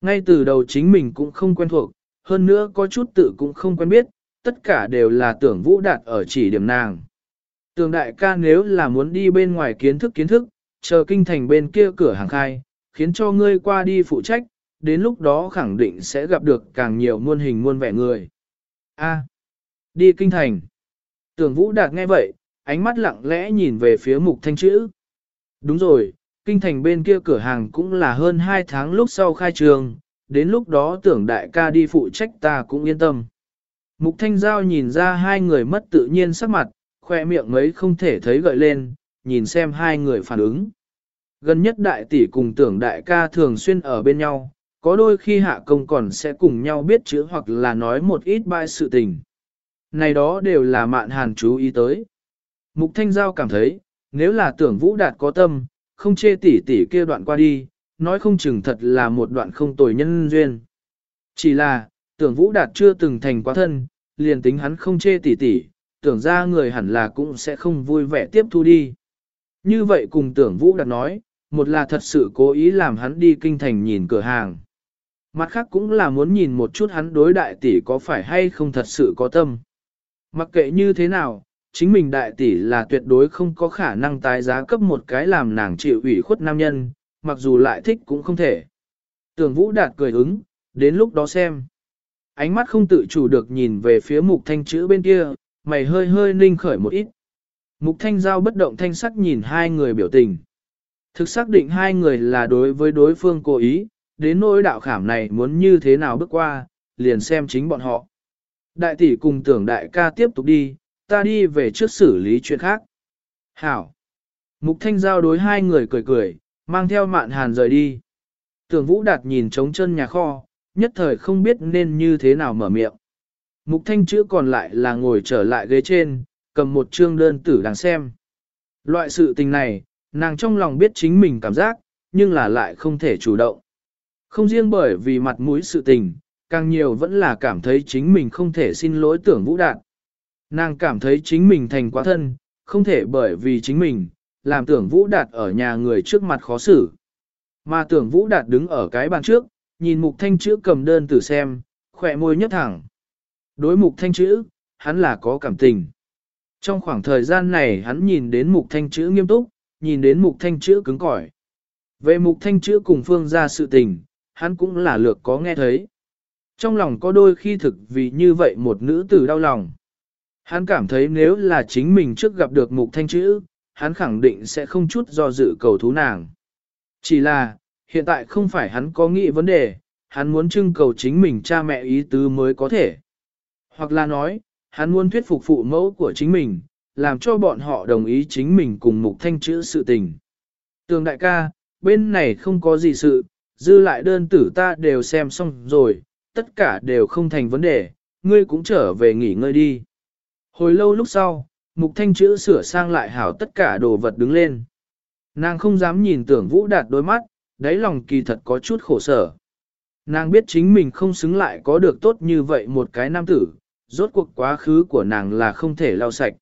Ngay từ đầu chính mình cũng không quen thuộc, hơn nữa có chút tự cũng không quen biết, tất cả đều là tưởng Vũ Đạt ở chỉ điểm nàng. Tưởng đại ca nếu là muốn đi bên ngoài kiến thức kiến thức, chờ kinh thành bên kia cửa hàng khai, khiến cho ngươi qua đi phụ trách, đến lúc đó khẳng định sẽ gặp được càng nhiều muôn hình muôn vẻ người. A. À, đi kinh thành. Tưởng Vũ Đạt nghe vậy, ánh mắt lặng lẽ nhìn về phía mục thanh chữ. Đúng rồi, kinh thành bên kia cửa hàng cũng là hơn 2 tháng lúc sau khai trường, đến lúc đó tưởng đại ca đi phụ trách ta cũng yên tâm. Mục thanh giao nhìn ra hai người mất tự nhiên sắc mặt, khoe miệng mấy không thể thấy gợi lên, nhìn xem hai người phản ứng. Gần nhất đại tỷ cùng tưởng đại ca thường xuyên ở bên nhau, có đôi khi hạ công còn sẽ cùng nhau biết chữ hoặc là nói một ít bại sự tình. Này đó đều là mạn hàn chú ý tới. Mục Thanh Giao cảm thấy, nếu là tưởng Vũ Đạt có tâm, không chê tỷ tỷ kia đoạn qua đi, nói không chừng thật là một đoạn không tồi nhân duyên. Chỉ là, tưởng Vũ Đạt chưa từng thành quá thân, liền tính hắn không chê tỷ tỷ, tưởng ra người hẳn là cũng sẽ không vui vẻ tiếp thu đi. Như vậy cùng tưởng Vũ Đạt nói, một là thật sự cố ý làm hắn đi kinh thành nhìn cửa hàng. Mặt khác cũng là muốn nhìn một chút hắn đối đại tỷ có phải hay không thật sự có tâm. Mặc kệ như thế nào, chính mình đại tỷ là tuyệt đối không có khả năng tái giá cấp một cái làm nàng chịu ủy khuất nam nhân, mặc dù lại thích cũng không thể. Tưởng Vũ Đạt cười ứng, đến lúc đó xem. Ánh mắt không tự chủ được nhìn về phía mục thanh chữ bên kia, mày hơi hơi ninh khởi một ít. Mục thanh giao bất động thanh sắc nhìn hai người biểu tình. Thực xác định hai người là đối với đối phương cố ý, đến nỗi đạo khảm này muốn như thế nào bước qua, liền xem chính bọn họ. Đại tỷ cùng tưởng đại ca tiếp tục đi, ta đi về trước xử lý chuyện khác. Hảo. Mục thanh giao đối hai người cười cười, mang theo mạn hàn rời đi. Tưởng vũ đạt nhìn trống chân nhà kho, nhất thời không biết nên như thế nào mở miệng. Mục thanh chữ còn lại là ngồi trở lại ghế trên, cầm một chương đơn tử đang xem. Loại sự tình này, nàng trong lòng biết chính mình cảm giác, nhưng là lại không thể chủ động. Không riêng bởi vì mặt mũi sự tình, càng nhiều vẫn là cảm thấy chính mình không thể xin lỗi tưởng vũ đạt. Nàng cảm thấy chính mình thành quá thân, không thể bởi vì chính mình, làm tưởng vũ đạt ở nhà người trước mặt khó xử. Mà tưởng vũ đạt đứng ở cái bàn trước, nhìn mục thanh chữ cầm đơn tử xem, khỏe môi nhấp thẳng. Đối mục thanh chữ, hắn là có cảm tình. Trong khoảng thời gian này hắn nhìn đến mục thanh chữ nghiêm túc, nhìn đến mục thanh chữ cứng cỏi. Về mục thanh chữ cùng phương ra sự tình, hắn cũng là lược có nghe thấy. Trong lòng có đôi khi thực vì như vậy một nữ tử đau lòng. Hắn cảm thấy nếu là chính mình trước gặp được mục thanh chữ, hắn khẳng định sẽ không chút do dự cầu thú nàng. Chỉ là, hiện tại không phải hắn có nghĩ vấn đề, hắn muốn trưng cầu chính mình cha mẹ ý tứ mới có thể. Hoặc là nói, hắn muốn thuyết phục phụ mẫu của chính mình, làm cho bọn họ đồng ý chính mình cùng mục thanh chữ sự tình. Tường đại ca, bên này không có gì sự, dư lại đơn tử ta đều xem xong rồi, tất cả đều không thành vấn đề, ngươi cũng trở về nghỉ ngơi đi. Hồi lâu lúc sau, mục thanh chữ sửa sang lại hảo tất cả đồ vật đứng lên. Nàng không dám nhìn tưởng vũ đạt đôi mắt, đáy lòng kỳ thật có chút khổ sở. Nàng biết chính mình không xứng lại có được tốt như vậy một cái nam tử, rốt cuộc quá khứ của nàng là không thể lau sạch.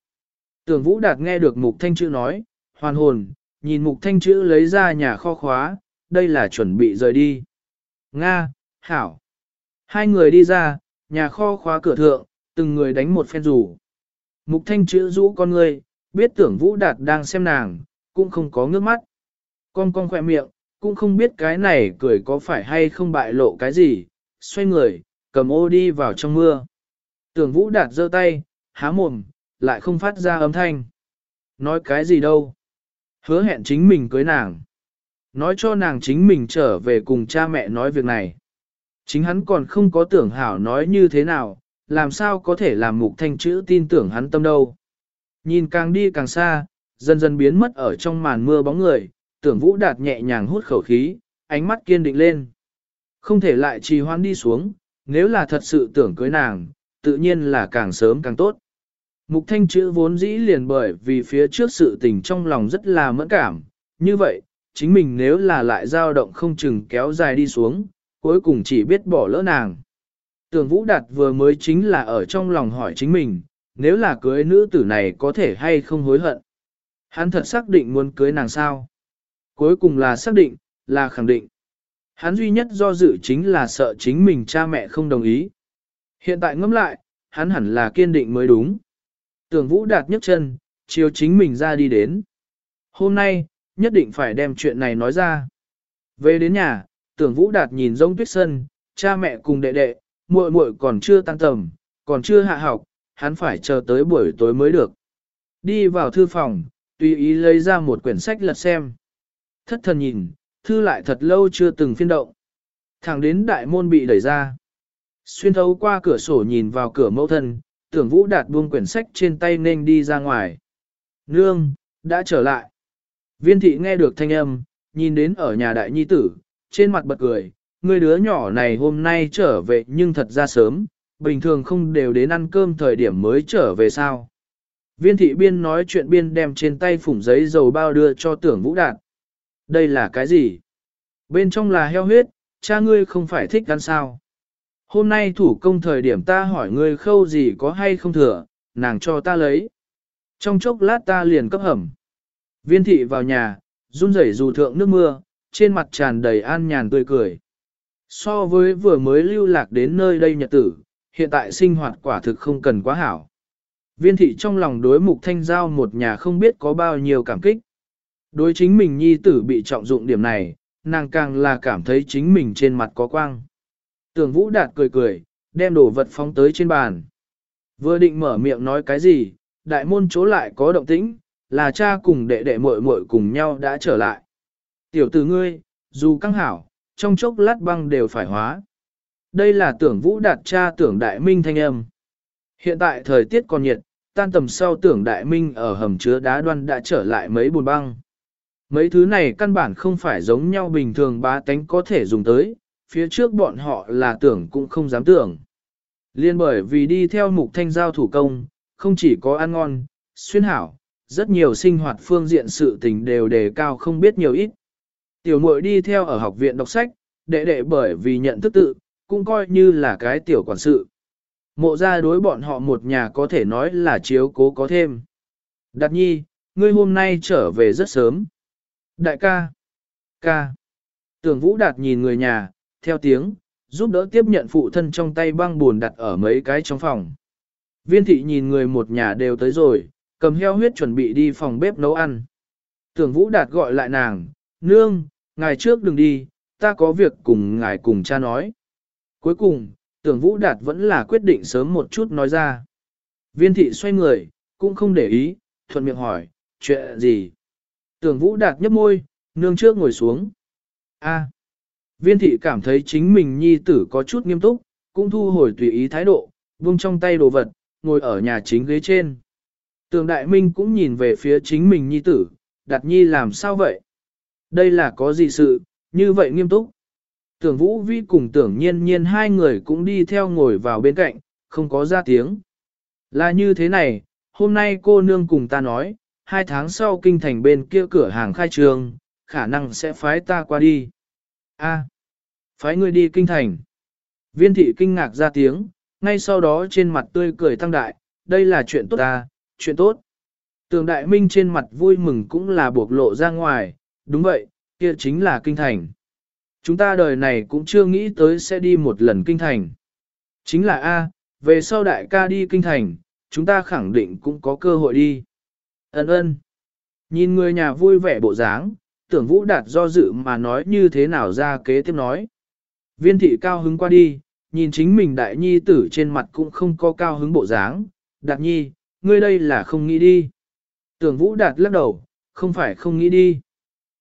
Tưởng vũ đạt nghe được mục thanh chữ nói, hoàn hồn, nhìn mục thanh chữ lấy ra nhà kho khóa, đây là chuẩn bị rời đi. Nga, Hảo. Hai người đi ra, nhà kho khóa cửa thượng, từng người đánh một phen rủ. Mục thanh chữ rũ con người, biết tưởng Vũ Đạt đang xem nàng, cũng không có ngước mắt. Con con khỏe miệng, cũng không biết cái này cười có phải hay không bại lộ cái gì, xoay người, cầm ô đi vào trong mưa. Tưởng Vũ Đạt giơ tay, há mồm, lại không phát ra âm thanh. Nói cái gì đâu. Hứa hẹn chính mình cưới nàng. Nói cho nàng chính mình trở về cùng cha mẹ nói việc này. Chính hắn còn không có tưởng hảo nói như thế nào, làm sao có thể làm mục thanh chữ tin tưởng hắn tâm đâu. Nhìn càng đi càng xa, dần dần biến mất ở trong màn mưa bóng người, tưởng vũ đạt nhẹ nhàng hút khẩu khí, ánh mắt kiên định lên. Không thể lại trì hoãn đi xuống, nếu là thật sự tưởng cưới nàng, tự nhiên là càng sớm càng tốt. Mục thanh chữ vốn dĩ liền bởi vì phía trước sự tình trong lòng rất là mẫn cảm, như vậy, chính mình nếu là lại dao động không chừng kéo dài đi xuống, cuối cùng chỉ biết bỏ lỡ nàng. Tưởng Vũ Đạt vừa mới chính là ở trong lòng hỏi chính mình, nếu là cưới nữ tử này có thể hay không hối hận. Hắn thật xác định muốn cưới nàng sao. Cuối cùng là xác định, là khẳng định. Hắn duy nhất do dự chính là sợ chính mình cha mẹ không đồng ý. Hiện tại ngẫm lại, hắn hẳn là kiên định mới đúng. Tưởng Vũ Đạt nhấc chân, chiều chính mình ra đi đến. Hôm nay, nhất định phải đem chuyện này nói ra. Về đến nhà, Tưởng Vũ Đạt nhìn rông tuyết sân, cha mẹ cùng đệ đệ, muội muội còn chưa tan tầm, còn chưa hạ học, hắn phải chờ tới buổi tối mới được. Đi vào thư phòng, tùy ý lấy ra một quyển sách lật xem. Thất thần nhìn, thư lại thật lâu chưa từng phiên động. Thẳng đến đại môn bị đẩy ra. Xuyên thấu qua cửa sổ nhìn vào cửa mẫu thân, tưởng vũ đạt buông quyển sách trên tay nên đi ra ngoài. Nương, đã trở lại. Viên thị nghe được thanh âm, nhìn đến ở nhà đại nhi tử, trên mặt bật cười, người đứa nhỏ này hôm nay trở về nhưng thật ra sớm, bình thường không đều đến ăn cơm thời điểm mới trở về sao. Viên thị biên nói chuyện biên đem trên tay phủng giấy dầu bao đưa cho tưởng vũ đạt. Đây là cái gì? Bên trong là heo huyết, cha ngươi không phải thích ăn sao. Hôm nay thủ công thời điểm ta hỏi ngươi khâu gì có hay không thừa, nàng cho ta lấy. Trong chốc lát ta liền cấp hầm. Viên thị vào nhà, run rẩy dù thượng nước mưa, trên mặt tràn đầy an nhàn tươi cười. So với vừa mới lưu lạc đến nơi đây nhật tử, hiện tại sinh hoạt quả thực không cần quá hảo. Viên thị trong lòng đối mục thanh giao một nhà không biết có bao nhiêu cảm kích. Đối chính mình nhi tử bị trọng dụng điểm này, nàng càng là cảm thấy chính mình trên mặt có quang. Tưởng vũ đạt cười cười, đem đồ vật phóng tới trên bàn. Vừa định mở miệng nói cái gì, đại môn chỗ lại có động tĩnh, là cha cùng đệ đệ muội muội cùng nhau đã trở lại. Tiểu tử ngươi, dù căng hảo, trong chốc lát băng đều phải hóa. Đây là tưởng vũ đạt cha tưởng đại minh thanh âm. Hiện tại thời tiết còn nhiệt, tan tầm sau tưởng đại minh ở hầm chứa đá đoan đã trở lại mấy bùn băng. Mấy thứ này căn bản không phải giống nhau bình thường bá tánh có thể dùng tới, phía trước bọn họ là tưởng cũng không dám tưởng. Liên bởi vì đi theo mục thanh giao thủ công, không chỉ có ăn ngon, xuyên hảo, rất nhiều sinh hoạt phương diện sự tình đều đề cao không biết nhiều ít. Tiểu muội đi theo ở học viện đọc sách, đệ đệ bởi vì nhận thức tự, cũng coi như là cái tiểu quản sự. Mộ ra đối bọn họ một nhà có thể nói là chiếu cố có thêm. Đạt nhi, ngươi hôm nay trở về rất sớm. Đại ca, ca. Tưởng vũ đạt nhìn người nhà, theo tiếng, giúp đỡ tiếp nhận phụ thân trong tay băng buồn đặt ở mấy cái trong phòng. Viên thị nhìn người một nhà đều tới rồi, cầm heo huyết chuẩn bị đi phòng bếp nấu ăn. Tưởng vũ đạt gọi lại nàng, nương, ngài trước đừng đi, ta có việc cùng ngài cùng cha nói. Cuối cùng, tưởng vũ đạt vẫn là quyết định sớm một chút nói ra. Viên thị xoay người, cũng không để ý, thuận miệng hỏi, chuyện gì? Tưởng vũ đạt nhấp môi, nương trước ngồi xuống. A. Viên thị cảm thấy chính mình nhi tử có chút nghiêm túc, cũng thu hồi tùy ý thái độ, buông trong tay đồ vật, ngồi ở nhà chính ghế trên. Tường đại minh cũng nhìn về phía chính mình nhi tử, đặt nhi làm sao vậy? Đây là có gì sự, như vậy nghiêm túc. Tưởng vũ vi cùng tưởng nhiên nhiên hai người cũng đi theo ngồi vào bên cạnh, không có ra tiếng. Là như thế này, hôm nay cô nương cùng ta nói, hai tháng sau kinh thành bên kia cửa hàng khai trường, khả năng sẽ phái ta qua đi. A, phái ngươi đi kinh thành. Viên thị kinh ngạc ra tiếng, ngay sau đó trên mặt tươi cười tăng đại, đây là chuyện tốt ta, chuyện tốt. Tường đại minh trên mặt vui mừng cũng là buộc lộ ra ngoài, đúng vậy, kia chính là kinh thành. Chúng ta đời này cũng chưa nghĩ tới sẽ đi một lần kinh thành. Chính là A, về sau đại ca đi kinh thành, chúng ta khẳng định cũng có cơ hội đi. Ấn ơn. Nhìn người nhà vui vẻ bộ dáng, tưởng vũ đạt do dự mà nói như thế nào ra kế tiếp nói. Viên thị cao hứng qua đi, nhìn chính mình đại nhi tử trên mặt cũng không có cao hứng bộ dáng. Đạt nhi, ngươi đây là không nghĩ đi. Tưởng vũ đạt lắc đầu, không phải không nghĩ đi.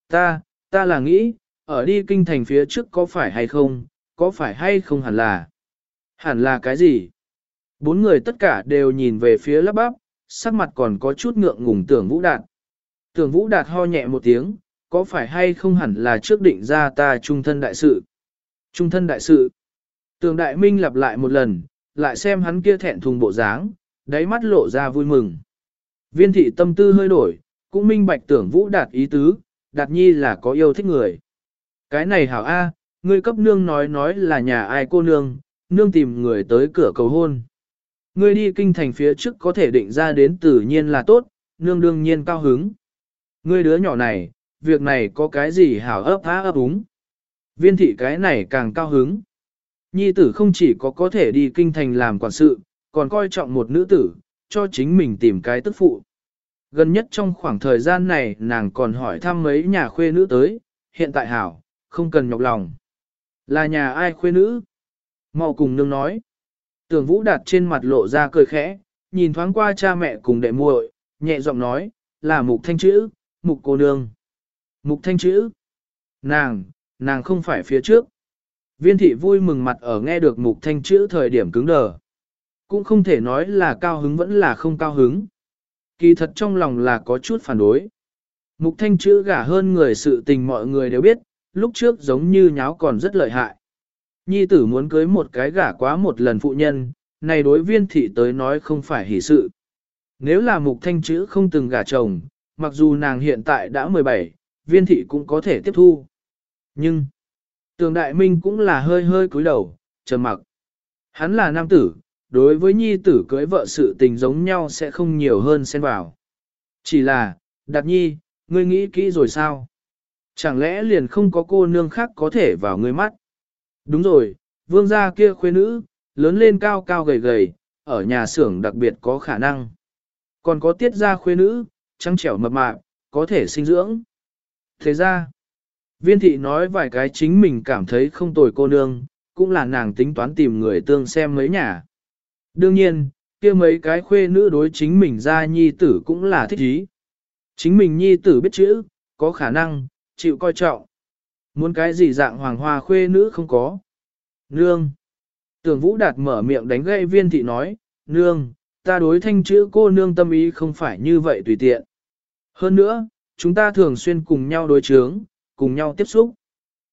Ta, ta là nghĩ, ở đi kinh thành phía trước có phải hay không, có phải hay không hẳn là. Hẳn là cái gì? Bốn người tất cả đều nhìn về phía lắp bắp, sắc mặt còn có chút ngượng ngùng tưởng vũ đạt. Tưởng vũ đạt ho nhẹ một tiếng, có phải hay không hẳn là trước định ra ta trung thân đại sự. Trung thân đại sự. Tưởng đại minh lặp lại một lần, lại xem hắn kia thẹn thùng bộ dáng, đáy mắt lộ ra vui mừng. Viên thị tâm tư hơi đổi, cũng minh bạch tưởng vũ đạt ý tứ, đạt nhi là có yêu thích người. Cái này hảo A, ngươi cấp nương nói nói là nhà ai cô nương, nương tìm người tới cửa cầu hôn. Ngươi đi kinh thành phía trước có thể định ra đến tự nhiên là tốt, nương đương nhiên cao hứng. Ngươi đứa nhỏ này, việc này có cái gì hảo ấp há ấp úng. Viên thị cái này càng cao hứng. Nhi tử không chỉ có có thể đi kinh thành làm quản sự, còn coi trọng một nữ tử, cho chính mình tìm cái tức phụ. Gần nhất trong khoảng thời gian này nàng còn hỏi thăm mấy nhà khuê nữ tới, hiện tại hảo, không cần nhọc lòng. Là nhà ai khuê nữ? Mau cùng nương nói. Tưởng vũ đặt trên mặt lộ ra cười khẽ, nhìn thoáng qua cha mẹ cùng đệ muội, nhẹ giọng nói, là mục thanh chữ, mục cô nương. Mục thanh chữ. Nàng, nàng không phải phía trước. Viên thị vui mừng mặt ở nghe được mục thanh chữ thời điểm cứng đờ. Cũng không thể nói là cao hứng vẫn là không cao hứng. Kỳ thật trong lòng là có chút phản đối. Mục thanh chữ gả hơn người sự tình mọi người đều biết, lúc trước giống như nháo còn rất lợi hại. Nhi tử muốn cưới một cái gả quá một lần phụ nhân, này đối viên thị tới nói không phải hỷ sự. Nếu là mục thanh chữ không từng gả chồng, mặc dù nàng hiện tại đã 17, viên thị cũng có thể tiếp thu. Nhưng, tường đại minh cũng là hơi hơi cúi đầu, trầm mặc. Hắn là nam tử, đối với nhi tử cưới vợ sự tình giống nhau sẽ không nhiều hơn xen vào. Chỉ là, đạt nhi, ngươi nghĩ kỹ rồi sao? Chẳng lẽ liền không có cô nương khác có thể vào ngươi mắt? Đúng rồi, vương gia kia khuê nữ, lớn lên cao cao gầy gầy, ở nhà xưởng đặc biệt có khả năng. Còn có tiết gia khuê nữ, trắng trẻo mập mạp, có thể sinh dưỡng. Thế ra, viên thị nói vài cái chính mình cảm thấy không tồi cô nương, cũng là nàng tính toán tìm người tương xem mấy nhà. Đương nhiên, kia mấy cái khuê nữ đối chính mình ra nhi tử cũng là thích ý. Chính mình nhi tử biết chữ, có khả năng, chịu coi trọng. Muốn cái gì dạng hoàng hoa khuê nữ không có. Nương. Tưởng Vũ Đạt mở miệng đánh gậy viên thị nói, Nương, ta đối thanh chữ cô nương tâm ý không phải như vậy tùy tiện. Hơn nữa, chúng ta thường xuyên cùng nhau đối chướng, cùng nhau tiếp xúc.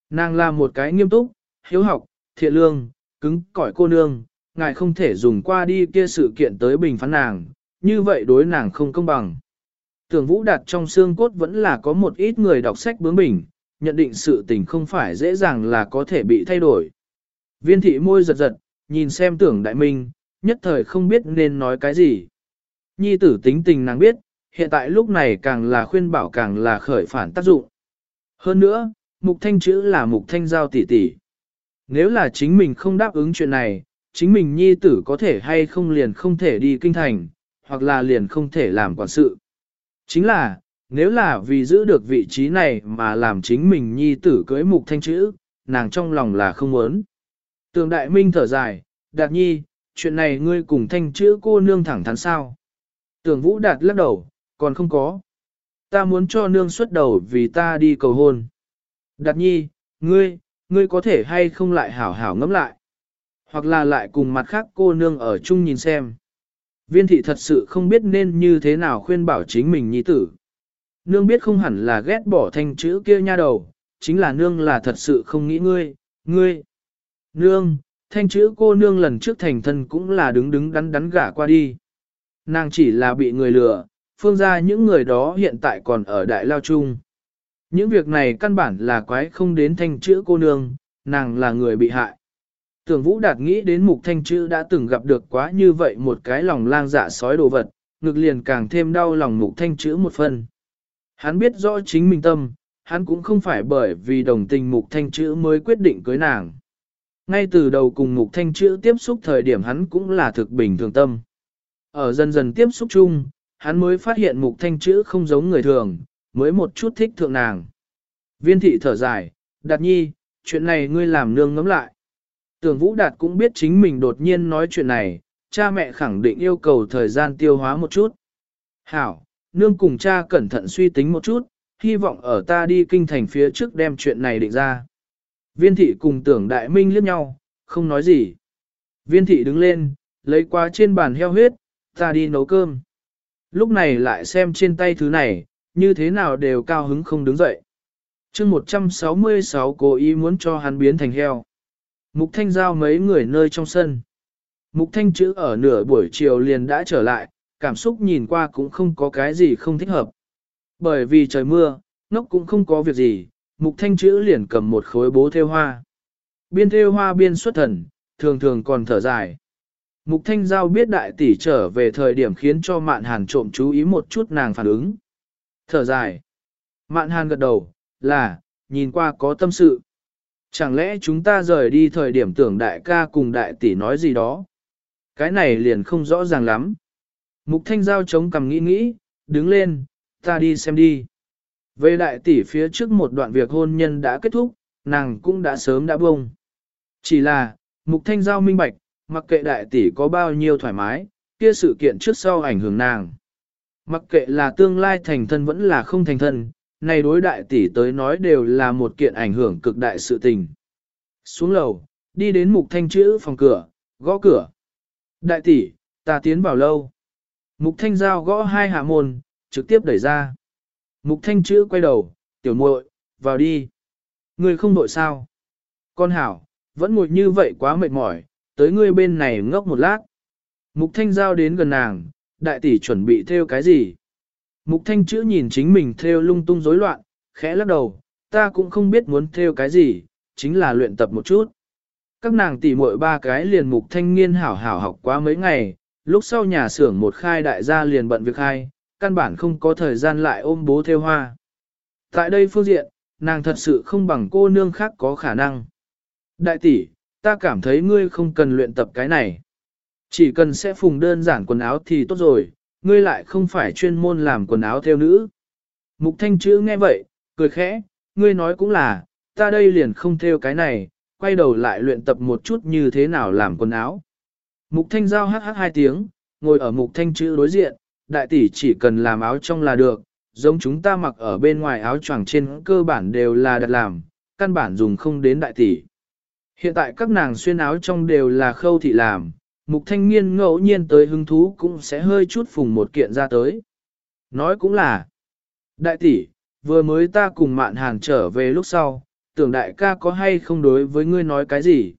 Nàng là một cái nghiêm túc, hiếu học, thiện lương, cứng cỏi cô nương, ngài không thể dùng qua đi kia sự kiện tới bình phán nàng, như vậy đối nàng không công bằng. Tưởng Vũ Đạt trong xương cốt vẫn là có một ít người đọc sách bướng bỉnh, nhận định sự tình không phải dễ dàng là có thể bị thay đổi. Viên thị môi giật giật, nhìn xem tưởng đại minh, nhất thời không biết nên nói cái gì. Nhi tử tính tình nàng biết, hiện tại lúc này càng là khuyên bảo càng là khởi phản tác dụng. Hơn nữa, mục thanh chữ là mục thanh giao tỷ tỷ. Nếu là chính mình không đáp ứng chuyện này, chính mình nhi tử có thể hay không liền không thể đi kinh thành, hoặc là liền không thể làm quản sự. Chính là, nếu là vì giữ được vị trí này mà làm chính mình nhi tử cưới mục thanh chữ, nàng trong lòng là không muốn. Tường đại minh thở dài, đạt nhi, chuyện này ngươi cùng thanh chữ cô nương thẳng thắn sao. Tường vũ đạt lắc đầu, còn không có. Ta muốn cho nương xuất đầu vì ta đi cầu hôn. Đạt nhi, ngươi, ngươi có thể hay không lại hảo hảo ngẫm lại. Hoặc là lại cùng mặt khác cô nương ở chung nhìn xem. Viên thị thật sự không biết nên như thế nào khuyên bảo chính mình nhi tử. Nương biết không hẳn là ghét bỏ thanh chữ kia nha đầu, chính là nương là thật sự không nghĩ ngươi, ngươi. Nương, thanh chữ cô nương lần trước thành thân cũng là đứng đứng đắn đắn gả qua đi. Nàng chỉ là bị người lừa, phương ra những người đó hiện tại còn ở đại lao chung. Những việc này căn bản là quái không đến thanh chữ cô nương, nàng là người bị hại. Tưởng Vũ Đạt nghĩ đến mục thanh chữ đã từng gặp được quá như vậy một cái lòng lang dạ sói đồ vật, ngực liền càng thêm đau lòng mục thanh chữ một phần. Hắn biết rõ chính mình tâm, hắn cũng không phải bởi vì đồng tình mục thanh chữ mới quyết định cưới nàng. Ngay từ đầu cùng mục thanh chữ tiếp xúc thời điểm hắn cũng là thực bình thường tâm. Ở dần dần tiếp xúc chung, hắn mới phát hiện mục thanh chữ không giống người thường, mới một chút thích thượng nàng. Viên thị thở dài, đạt nhi, chuyện này ngươi làm nương ngẫm lại. Tưởng Vũ Đạt cũng biết chính mình đột nhiên nói chuyện này, cha mẹ khẳng định yêu cầu thời gian tiêu hóa một chút. Hảo, nương cùng cha cẩn thận suy tính một chút, hy vọng ở ta đi kinh thành phía trước đem chuyện này định ra. Viên thị cùng tưởng đại minh liếc nhau, không nói gì. Viên thị đứng lên, lấy qua trên bàn heo huyết, ta đi nấu cơm. Lúc này lại xem trên tay thứ này, như thế nào đều cao hứng không đứng dậy. chương 166 cố ý muốn cho hắn biến thành heo. Mục Thanh giao mấy người nơi trong sân. Mục Thanh chữ ở nửa buổi chiều liền đã trở lại, cảm xúc nhìn qua cũng không có cái gì không thích hợp. Bởi vì trời mưa, ngốc cũng không có việc gì, Mục Thanh chữ liền cầm một khối bố theo hoa. Biên theo hoa biên xuất thần, thường thường còn thở dài. Mục Thanh Giao biết đại tỷ trở về thời điểm khiến cho Mạn Hàn trộm chú ý một chút nàng phản ứng. Thở dài. Mạn Hàn gật đầu, là, nhìn qua có tâm sự. Chẳng lẽ chúng ta rời đi thời điểm tưởng đại ca cùng đại tỷ nói gì đó? Cái này liền không rõ ràng lắm. Mục thanh giao chống cầm nghĩ nghĩ, đứng lên, ta đi xem đi. Về đại tỷ phía trước một đoạn việc hôn nhân đã kết thúc, nàng cũng đã sớm đã bông. Chỉ là, mục thanh giao minh bạch, mặc kệ đại tỷ có bao nhiêu thoải mái, kia sự kiện trước sau ảnh hưởng nàng. Mặc kệ là tương lai thành thân vẫn là không thành thân, này đối đại tỷ tới nói đều là một kiện ảnh hưởng cực đại sự tình. Xuống lầu, đi đến mục thanh chữ phòng cửa, gõ cửa. Đại tỷ, ta tiến vào lâu. Mục thanh giao gõ hai hạ môn, trực tiếp đẩy ra. Mục thanh chữ quay đầu, tiểu muội, vào đi. Người không đội sao? Con hảo, vẫn ngồi như vậy quá mệt mỏi, tới ngươi bên này ngốc một lát. Mục thanh giao đến gần nàng, đại tỷ chuẩn bị theo cái gì? Mục thanh chữ nhìn chính mình theo lung tung rối loạn, khẽ lắc đầu, ta cũng không biết muốn theo cái gì, chính là luyện tập một chút. Các nàng tỷ muội ba cái liền mục thanh nghiên hảo hảo học quá mấy ngày, lúc sau nhà xưởng một khai đại gia liền bận việc khai, căn bản không có thời gian lại ôm bố theo hoa. Tại đây phương diện, nàng thật sự không bằng cô nương khác có khả năng. Đại tỷ, ta cảm thấy ngươi không cần luyện tập cái này. Chỉ cần sẽ phùng đơn giản quần áo thì tốt rồi, ngươi lại không phải chuyên môn làm quần áo theo nữ. Mục thanh chữ nghe vậy, cười khẽ, ngươi nói cũng là, ta đây liền không theo cái này, quay đầu lại luyện tập một chút như thế nào làm quần áo. Mục thanh giao hát hát hai tiếng, ngồi ở mục thanh chữ đối diện, đại tỷ chỉ cần làm áo trong là được, giống chúng ta mặc ở bên ngoài áo choàng trên cơ bản đều là đặt làm, căn bản dùng không đến đại tỷ. Hiện tại các nàng xuyên áo trong đều là khâu thị làm, mục thanh niên ngẫu nhiên tới hứng thú cũng sẽ hơi chút phùng một kiện ra tới. Nói cũng là, đại tỷ, vừa mới ta cùng mạn hàn trở về lúc sau, tưởng đại ca có hay không đối với ngươi nói cái gì.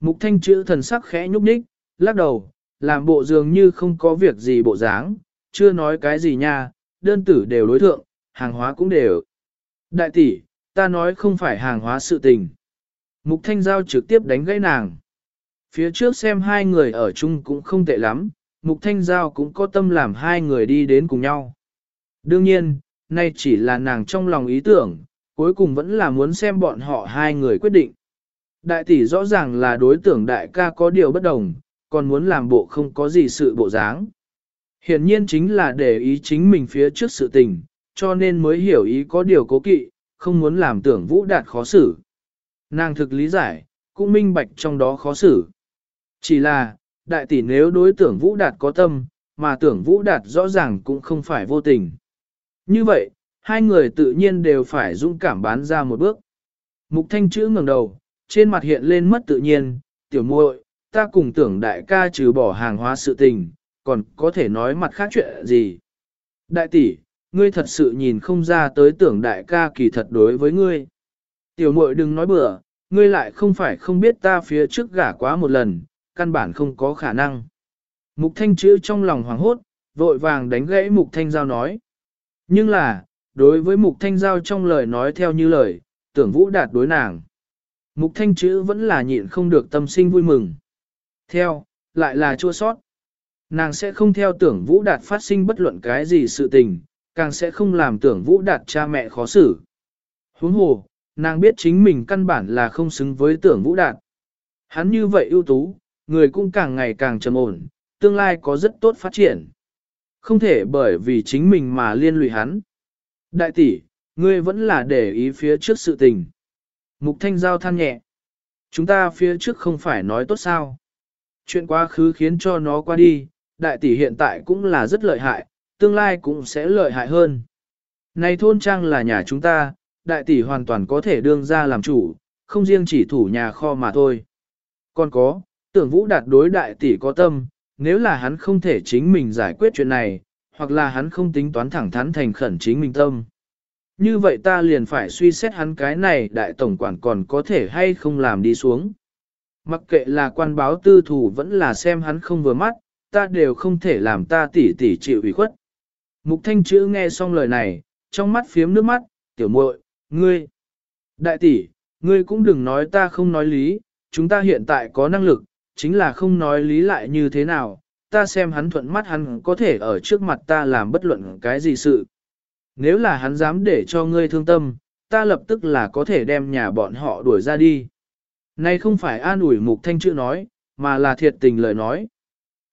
Mục thanh chữ thần sắc khẽ nhúc nhích, lắc đầu, làm bộ dường như không có việc gì bộ dáng, chưa nói cái gì nha, đơn tử đều đối thượng, hàng hóa cũng đều. Đại tỷ, ta nói không phải hàng hóa sự tình. Mục Thanh Giao trực tiếp đánh gãy nàng. Phía trước xem hai người ở chung cũng không tệ lắm, Mục Thanh Giao cũng có tâm làm hai người đi đến cùng nhau. Đương nhiên, nay chỉ là nàng trong lòng ý tưởng, cuối cùng vẫn là muốn xem bọn họ hai người quyết định. Đại tỷ rõ ràng là đối tượng đại ca có điều bất đồng, còn muốn làm bộ không có gì sự bộ dáng. Hiển nhiên chính là để ý chính mình phía trước sự tình, cho nên mới hiểu ý có điều cố kỵ, không muốn làm tưởng vũ đạt khó xử. Nàng thực lý giải, cũng minh bạch trong đó khó xử. Chỉ là, đại tỷ nếu đối tưởng vũ đạt có tâm, mà tưởng vũ đạt rõ ràng cũng không phải vô tình. Như vậy, hai người tự nhiên đều phải dũng cảm bán ra một bước. Mục thanh chữ ngẩng đầu, trên mặt hiện lên mất tự nhiên, tiểu muội, ta cùng tưởng đại ca trừ bỏ hàng hóa sự tình, còn có thể nói mặt khác chuyện gì. Đại tỷ, ngươi thật sự nhìn không ra tới tưởng đại ca kỳ thật đối với ngươi. Tiểu muội đừng nói bừa, ngươi lại không phải không biết ta phía trước gả quá một lần, căn bản không có khả năng. Mục thanh chữ trong lòng hoảng hốt, vội vàng đánh gãy mục thanh giao nói. Nhưng là, đối với mục thanh giao trong lời nói theo như lời, tưởng vũ đạt đối nàng. Mục thanh chữ vẫn là nhịn không được tâm sinh vui mừng. Theo, lại là chua sót. Nàng sẽ không theo tưởng vũ đạt phát sinh bất luận cái gì sự tình, càng sẽ không làm tưởng vũ đạt cha mẹ khó xử. Huống hồ, nàng biết chính mình căn bản là không xứng với tưởng vũ đạt. Hắn như vậy ưu tú, người cũng càng ngày càng trầm ổn, tương lai có rất tốt phát triển. Không thể bởi vì chính mình mà liên lụy hắn. Đại tỷ, ngươi vẫn là để ý phía trước sự tình. Mục thanh giao than nhẹ. Chúng ta phía trước không phải nói tốt sao. Chuyện quá khứ khiến cho nó qua đi, đại tỷ hiện tại cũng là rất lợi hại, tương lai cũng sẽ lợi hại hơn. Này thôn trang là nhà chúng ta, đại tỷ hoàn toàn có thể đương ra làm chủ, không riêng chỉ thủ nhà kho mà thôi. Còn có, tưởng vũ đạt đối đại tỷ có tâm, nếu là hắn không thể chính mình giải quyết chuyện này, hoặc là hắn không tính toán thẳng thắn thành khẩn chính mình tâm. Như vậy ta liền phải suy xét hắn cái này đại tổng quản còn có thể hay không làm đi xuống. Mặc kệ là quan báo tư thủ vẫn là xem hắn không vừa mắt, ta đều không thể làm ta tỉ tỉ chịu ủy khuất. Mục thanh chữ nghe xong lời này, trong mắt phiếm nước mắt, tiểu muội, ngươi. Đại tỷ, ngươi cũng đừng nói ta không nói lý, chúng ta hiện tại có năng lực, chính là không nói lý lại như thế nào, ta xem hắn thuận mắt hắn có thể ở trước mặt ta làm bất luận cái gì sự. Nếu là hắn dám để cho ngươi thương tâm, ta lập tức là có thể đem nhà bọn họ đuổi ra đi. Này không phải an ủi mục thanh chữ nói, mà là thiệt tình lời nói.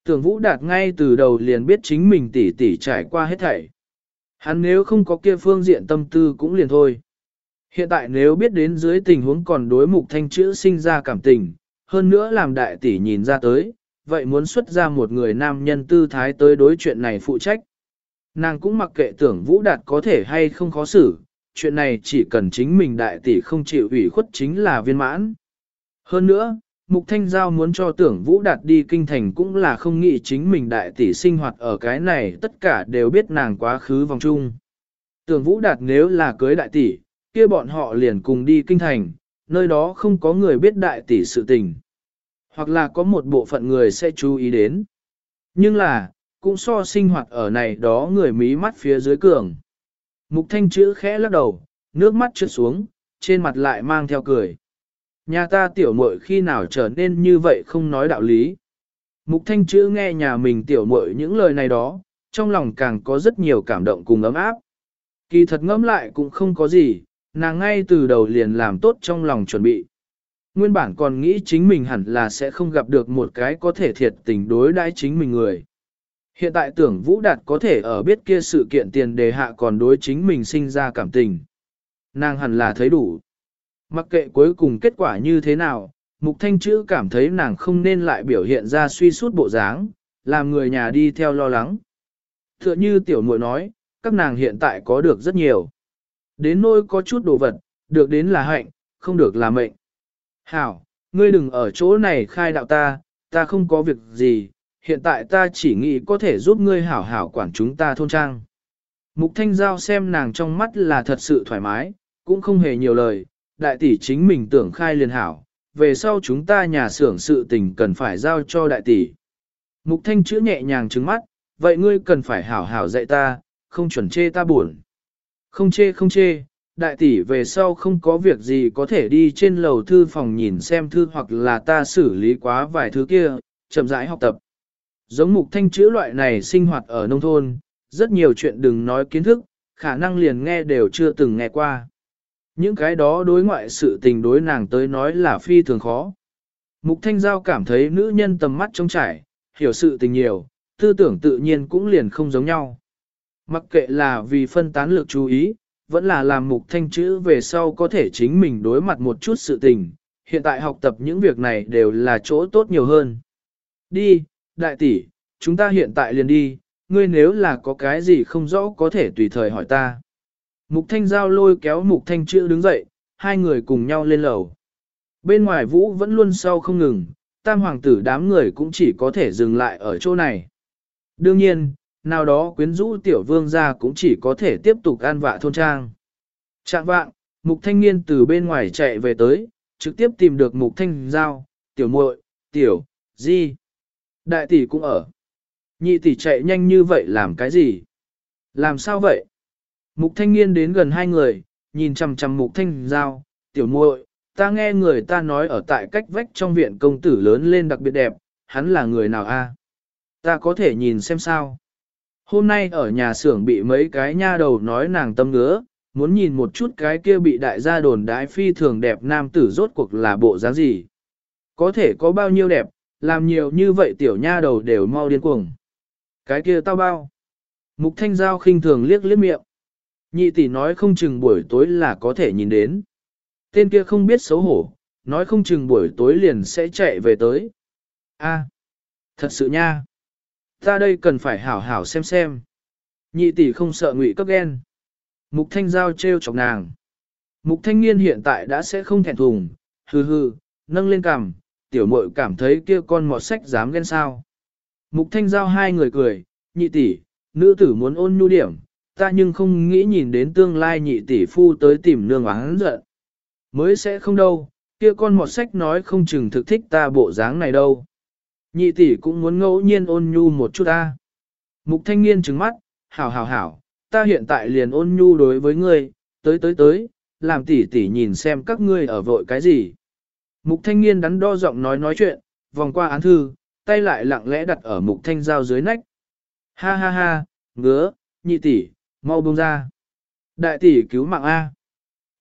Tưởng Vũ Đạt ngay từ đầu liền biết chính mình tỉ tỉ trải qua hết thảy. Hắn nếu không có kia phương diện tâm tư cũng liền thôi. Hiện tại nếu biết đến dưới tình huống còn đối mục thanh chữ sinh ra cảm tình, hơn nữa làm đại tỷ nhìn ra tới, vậy muốn xuất ra một người nam nhân tư thái tới đối chuyện này phụ trách. Nàng cũng mặc kệ tưởng Vũ Đạt có thể hay không khó xử, chuyện này chỉ cần chính mình đại tỷ không chịu ủy khuất chính là viên mãn. Hơn nữa, Mục Thanh Giao muốn cho tưởng Vũ Đạt đi kinh thành cũng là không nghĩ chính mình đại tỷ sinh hoạt ở cái này tất cả đều biết nàng quá khứ vòng chung. Tưởng Vũ Đạt nếu là cưới đại tỷ, kia bọn họ liền cùng đi kinh thành, nơi đó không có người biết đại tỷ sự tình. Hoặc là có một bộ phận người sẽ chú ý đến. Nhưng là, cũng so sinh hoạt ở này đó người mí mắt phía dưới cường. Mục thanh chữ khẽ lắc đầu, nước mắt trượt xuống, trên mặt lại mang theo cười. Nhà ta tiểu muội khi nào trở nên như vậy không nói đạo lý. Mục thanh chữ nghe nhà mình tiểu muội những lời này đó, trong lòng càng có rất nhiều cảm động cùng ấm áp. Kỳ thật ngẫm lại cũng không có gì, nàng ngay từ đầu liền làm tốt trong lòng chuẩn bị. Nguyên bản còn nghĩ chính mình hẳn là sẽ không gặp được một cái có thể thiệt tình đối đãi chính mình người. Hiện tại tưởng Vũ Đạt có thể ở biết kia sự kiện tiền đề hạ còn đối chính mình sinh ra cảm tình. Nàng hẳn là thấy đủ. Mặc kệ cuối cùng kết quả như thế nào, Mục Thanh Chữ cảm thấy nàng không nên lại biểu hiện ra suy sút bộ dáng, làm người nhà đi theo lo lắng. Tựa như tiểu muội nói, các nàng hiện tại có được rất nhiều. Đến nỗi có chút đồ vật, được đến là hạnh, không được là mệnh. Hảo, ngươi đừng ở chỗ này khai đạo ta, ta không có việc gì, hiện tại ta chỉ nghĩ có thể giúp ngươi hảo hảo quản chúng ta thôn trang. Mục Thanh Giao xem nàng trong mắt là thật sự thoải mái, cũng không hề nhiều lời, đại tỷ chính mình tưởng khai liền hảo, về sau chúng ta nhà xưởng sự tình cần phải giao cho đại tỷ. Mục Thanh chữ nhẹ nhàng trứng mắt, vậy ngươi cần phải hảo hảo dạy ta, không chuẩn chê ta buồn. Không chê không chê, đại tỷ về sau không có việc gì có thể đi trên lầu thư phòng nhìn xem thư hoặc là ta xử lý quá vài thứ kia, chậm rãi học tập. Giống mục thanh chữ loại này sinh hoạt ở nông thôn, rất nhiều chuyện đừng nói kiến thức, khả năng liền nghe đều chưa từng nghe qua. Những cái đó đối ngoại sự tình đối nàng tới nói là phi thường khó. Mục thanh giao cảm thấy nữ nhân tầm mắt trông trải, hiểu sự tình nhiều, tư tưởng tự nhiên cũng liền không giống nhau. Mặc kệ là vì phân tán lực chú ý, vẫn là làm mục thanh chữ về sau có thể chính mình đối mặt một chút sự tình, hiện tại học tập những việc này đều là chỗ tốt nhiều hơn. Đi, đại tỷ, chúng ta hiện tại liền đi, ngươi nếu là có cái gì không rõ có thể tùy thời hỏi ta. Mục thanh giao lôi kéo mục thanh chữ đứng dậy, hai người cùng nhau lên lầu. Bên ngoài vũ vẫn luôn sau không ngừng, tam hoàng tử đám người cũng chỉ có thể dừng lại ở chỗ này. Đương nhiên, nào đó quyến rũ tiểu vương gia cũng chỉ có thể tiếp tục an vạ thôn trang. Trạng vạng, mục thanh niên từ bên ngoài chạy về tới, trực tiếp tìm được mục thanh giao, tiểu muội, tiểu, di. Đại tỷ cũng ở. Nhị tỷ chạy nhanh như vậy làm cái gì? Làm sao vậy? Mục thanh niên đến gần hai người, nhìn chằm chằm mục thanh giao, tiểu muội, ta nghe người ta nói ở tại cách vách trong viện công tử lớn lên đặc biệt đẹp, hắn là người nào a? Ta có thể nhìn xem sao? Hôm nay ở nhà xưởng bị mấy cái nha đầu nói nàng tâm ngứa, muốn nhìn một chút cái kia bị đại gia đồn đái phi thường đẹp nam tử rốt cuộc là bộ dáng gì. Có thể có bao nhiêu đẹp, làm nhiều như vậy tiểu nha đầu đều mau điên cuồng. Cái kia tao bao. Mục thanh giao khinh thường liếc liếc miệng. Nhị tỷ nói không chừng buổi tối là có thể nhìn đến. Tên kia không biết xấu hổ, nói không chừng buổi tối liền sẽ chạy về tới. A, thật sự nha. Ta đây cần phải hảo hảo xem xem. Nhị tỷ không sợ ngụy cấp ghen. Mục thanh giao treo chọc nàng. Mục thanh niên hiện tại đã sẽ không thẹn thùng, hừ hừ, nâng lên cằm, tiểu muội cảm thấy kia con mọt sách dám ghen sao. Mục thanh giao hai người cười, nhị tỷ, nữ tử muốn ôn nhu điểm, ta nhưng không nghĩ nhìn đến tương lai nhị tỷ phu tới tìm nương oán giận. Mới sẽ không đâu, kia con mọt sách nói không chừng thực thích ta bộ dáng này đâu. Nhị tỷ cũng muốn ngẫu nhiên ôn nhu một chút ta. Mục thanh niên trừng mắt, hảo hảo hảo, ta hiện tại liền ôn nhu đối với ngươi, tới tới tới, làm tỷ tỷ nhìn xem các ngươi ở vội cái gì. Mục thanh niên đắn đo giọng nói nói chuyện, vòng qua án thư, tay lại lặng lẽ đặt ở mục thanh giao dưới nách. Ha ha ha, ngứa, nhị tỷ, mau buông ra. Đại tỷ cứu mạng A.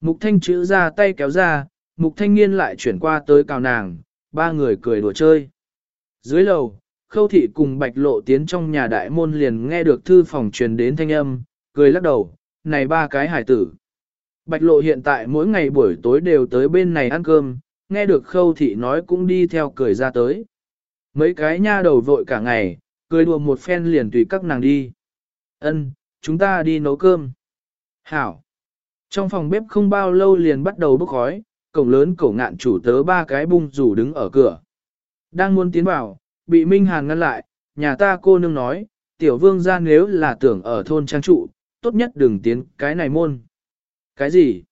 Mục thanh chữ ra tay kéo ra, mục thanh niên lại chuyển qua tới cào nàng, ba người cười đùa chơi. Dưới lầu, khâu thị cùng bạch lộ tiến trong nhà đại môn liền nghe được thư phòng truyền đến thanh âm, cười lắc đầu, này ba cái hải tử. Bạch lộ hiện tại mỗi ngày buổi tối đều tới bên này ăn cơm, nghe được khâu thị nói cũng đi theo cười ra tới. Mấy cái nha đầu vội cả ngày, cười đùa một phen liền tùy các nàng đi. Ân, chúng ta đi nấu cơm. Hảo. Trong phòng bếp không bao lâu liền bắt đầu bốc khói, cổng lớn cổ ngạn chủ tớ ba cái bung rủ đứng ở cửa. Đang muốn tiến vào, bị Minh Hàn ngăn lại, nhà ta cô nương nói, tiểu vương ra nếu là tưởng ở thôn trang trụ, tốt nhất đừng tiến cái này môn. Cái gì?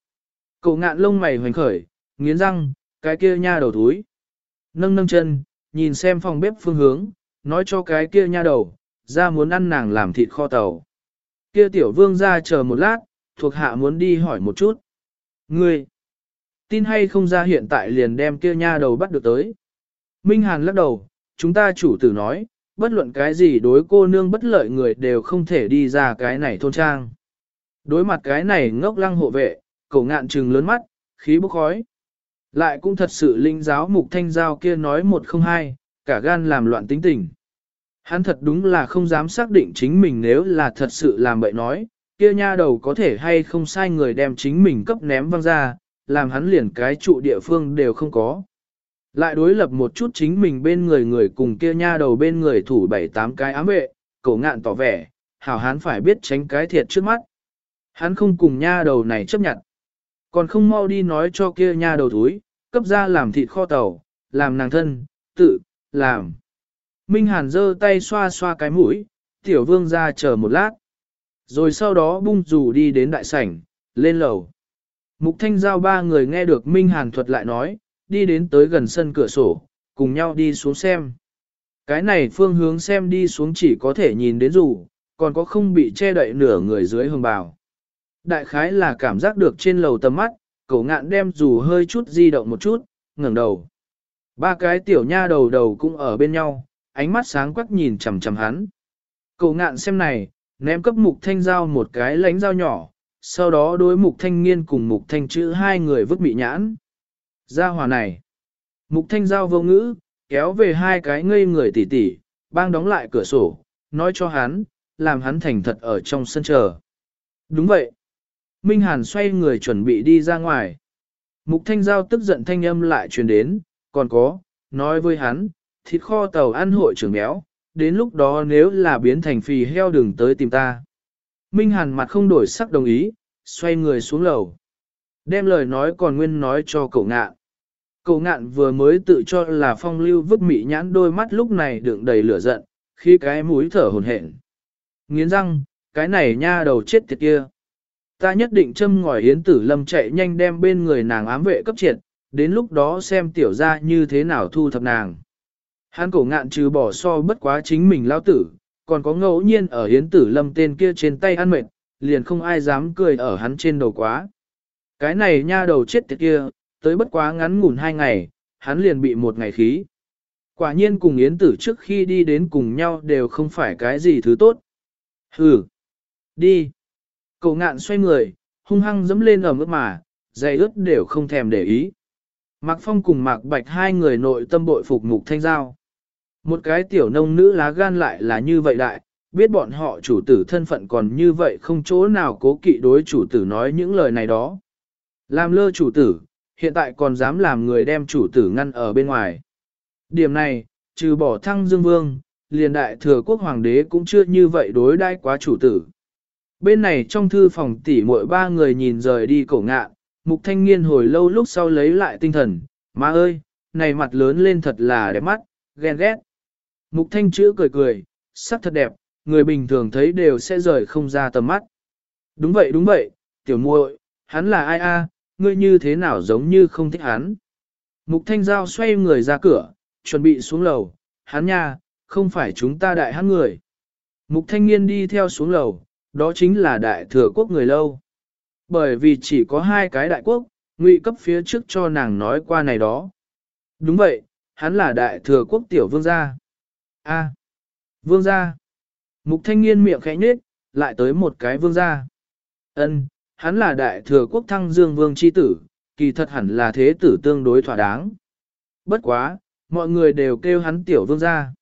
Cậu ngạn lông mày hoành khởi, nghiến răng, cái kia nha đầu túi. Nâng nâng chân, nhìn xem phòng bếp phương hướng, nói cho cái kia nha đầu, ra muốn ăn nàng làm thịt kho tàu. Kia tiểu vương ra chờ một lát, thuộc hạ muốn đi hỏi một chút. Ngươi, tin hay không ra hiện tại liền đem kia nha đầu bắt được tới. Minh Hàn lắc đầu, chúng ta chủ tử nói, bất luận cái gì đối cô nương bất lợi người đều không thể đi ra cái này thôn trang. Đối mặt cái này ngốc lăng hộ vệ, cổ ngạn trừng lớn mắt, khí bốc khói. Lại cũng thật sự linh giáo mục thanh giao kia nói một không hai, cả gan làm loạn tính tình. Hắn thật đúng là không dám xác định chính mình nếu là thật sự làm bậy nói, kia nha đầu có thể hay không sai người đem chính mình cấp ném văng ra, làm hắn liền cái trụ địa phương đều không có. Lại đối lập một chút chính mình bên người người cùng kia nha đầu bên người thủ bảy tám cái ám vệ, cổ ngạn tỏ vẻ, hảo hán phải biết tránh cái thiệt trước mắt. Hắn không cùng nha đầu này chấp nhận. Còn không mau đi nói cho kia nha đầu túi, cấp ra làm thịt kho tàu, làm nàng thân, tự, làm. Minh Hàn giơ tay xoa xoa cái mũi, tiểu vương ra chờ một lát. Rồi sau đó bung rủ đi đến đại sảnh, lên lầu. Mục Thanh Giao ba người nghe được Minh Hàn thuật lại nói, đi đến tới gần sân cửa sổ, cùng nhau đi xuống xem. Cái này phương hướng xem đi xuống chỉ có thể nhìn đến rủ, còn có không bị che đậy nửa người dưới hương bào. Đại khái là cảm giác được trên lầu tầm mắt, cậu ngạn đem dù hơi chút di động một chút, ngẩng đầu. Ba cái tiểu nha đầu đầu cũng ở bên nhau, ánh mắt sáng quắc nhìn chằm chằm hắn. Cậu ngạn xem này, ném cấp mục thanh dao một cái lánh dao nhỏ, sau đó đối mục thanh nghiên cùng mục thanh chữ hai người vứt bị nhãn. Gia hòa này, mục thanh giao vô ngữ, kéo về hai cái ngây người tỉ tỉ, bang đóng lại cửa sổ, nói cho hắn, làm hắn thành thật ở trong sân chờ. Đúng vậy. Minh Hàn xoay người chuẩn bị đi ra ngoài. Mục thanh giao tức giận thanh âm lại truyền đến, còn có, nói với hắn, thịt kho tàu ăn hội trưởng béo, đến lúc đó nếu là biến thành phì heo đừng tới tìm ta. Minh Hàn mặt không đổi sắc đồng ý, xoay người xuống lầu. Đem lời nói còn nguyên nói cho cậu ngạn. Cậu ngạn vừa mới tự cho là phong lưu vứt mị nhãn đôi mắt lúc này đựng đầy lửa giận, khi cái mũi thở hồn hển. Nghiến răng, cái này nha đầu chết tiệt kia. Ta nhất định châm ngòi hiến tử lâm chạy nhanh đem bên người nàng ám vệ cấp triệt, đến lúc đó xem tiểu ra như thế nào thu thập nàng. Hắn cổ ngạn trừ bỏ so bất quá chính mình lao tử, còn có ngẫu nhiên ở hiến tử lâm tên kia trên tay ăn mệt, liền không ai dám cười ở hắn trên đầu quá. Cái này nha đầu chết tiệt kia, tới bất quá ngắn ngủn hai ngày, hắn liền bị một ngày khí. Quả nhiên cùng Yến tử trước khi đi đến cùng nhau đều không phải cái gì thứ tốt. Hừ, đi. Cậu ngạn xoay người, hung hăng dẫm lên ở mức mà, dày ướt đều không thèm để ý. Mạc Phong cùng Mạc Bạch hai người nội tâm bội phục mục thanh giao. Một cái tiểu nông nữ lá gan lại là như vậy đại, biết bọn họ chủ tử thân phận còn như vậy không chỗ nào cố kỵ đối chủ tử nói những lời này đó. Làm lơ chủ tử, hiện tại còn dám làm người đem chủ tử ngăn ở bên ngoài. Điểm này, trừ bỏ thăng dương vương, liền đại thừa quốc hoàng đế cũng chưa như vậy đối đãi quá chủ tử. Bên này trong thư phòng tỉ muội ba người nhìn rời đi cổ ngạ, mục thanh niên hồi lâu lúc sau lấy lại tinh thần, má ơi, này mặt lớn lên thật là đẹp mắt, ghen ghét. Mục thanh chữ cười cười, sắc thật đẹp, người bình thường thấy đều sẽ rời không ra tầm mắt. Đúng vậy đúng vậy, tiểu muội, hắn là ai a? Ngươi như thế nào giống như không thích hắn. Mục thanh giao xoay người ra cửa, chuẩn bị xuống lầu, hắn nha, không phải chúng ta đại hắn người. Mục thanh niên đi theo xuống lầu, đó chính là đại thừa quốc người lâu. Bởi vì chỉ có hai cái đại quốc, ngụy cấp phía trước cho nàng nói qua này đó. Đúng vậy, hắn là đại thừa quốc tiểu vương gia. A, vương gia. Mục thanh niên miệng khẽ nhếch, lại tới một cái vương gia. Ân, hắn là đại thừa quốc thăng dương vương chi tử, kỳ thật hẳn là thế tử tương đối thỏa đáng. Bất quá, mọi người đều kêu hắn tiểu vương gia.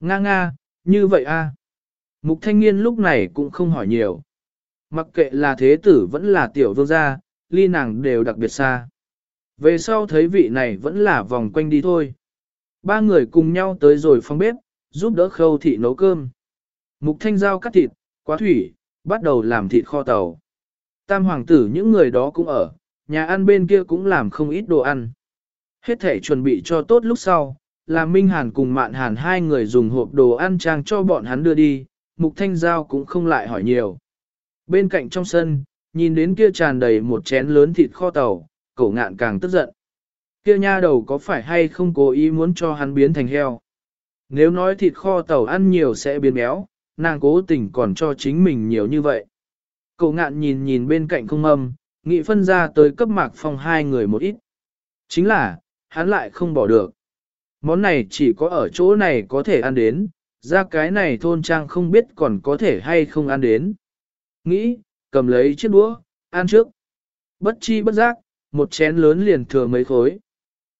Nga nga, như vậy a. Mục thanh niên lúc này cũng không hỏi nhiều. Mặc kệ là thế tử vẫn là tiểu vương gia, ly nàng đều đặc biệt xa. Về sau thấy vị này vẫn là vòng quanh đi thôi. Ba người cùng nhau tới rồi phòng bếp, giúp đỡ khâu thị nấu cơm. Mục thanh giao cắt thịt, quá thủy, bắt đầu làm thịt kho tàu. Tam hoàng tử những người đó cũng ở, nhà ăn bên kia cũng làm không ít đồ ăn. Hết thể chuẩn bị cho tốt lúc sau, là Minh Hàn cùng Mạn Hàn hai người dùng hộp đồ ăn trang cho bọn hắn đưa đi, Mục Thanh Giao cũng không lại hỏi nhiều. Bên cạnh trong sân, nhìn đến kia tràn đầy một chén lớn thịt kho tàu, cổ ngạn càng tức giận. Kia nha đầu có phải hay không cố ý muốn cho hắn biến thành heo? Nếu nói thịt kho tàu ăn nhiều sẽ biến béo, nàng cố tình còn cho chính mình nhiều như vậy. Cậu ngạn nhìn nhìn bên cạnh không âm, nghị phân ra tới cấp mạc phong hai người một ít. Chính là, hắn lại không bỏ được. Món này chỉ có ở chỗ này có thể ăn đến, ra cái này thôn trang không biết còn có thể hay không ăn đến. Nghĩ, cầm lấy chiếc đũa, ăn trước. Bất chi bất giác, một chén lớn liền thừa mấy khối.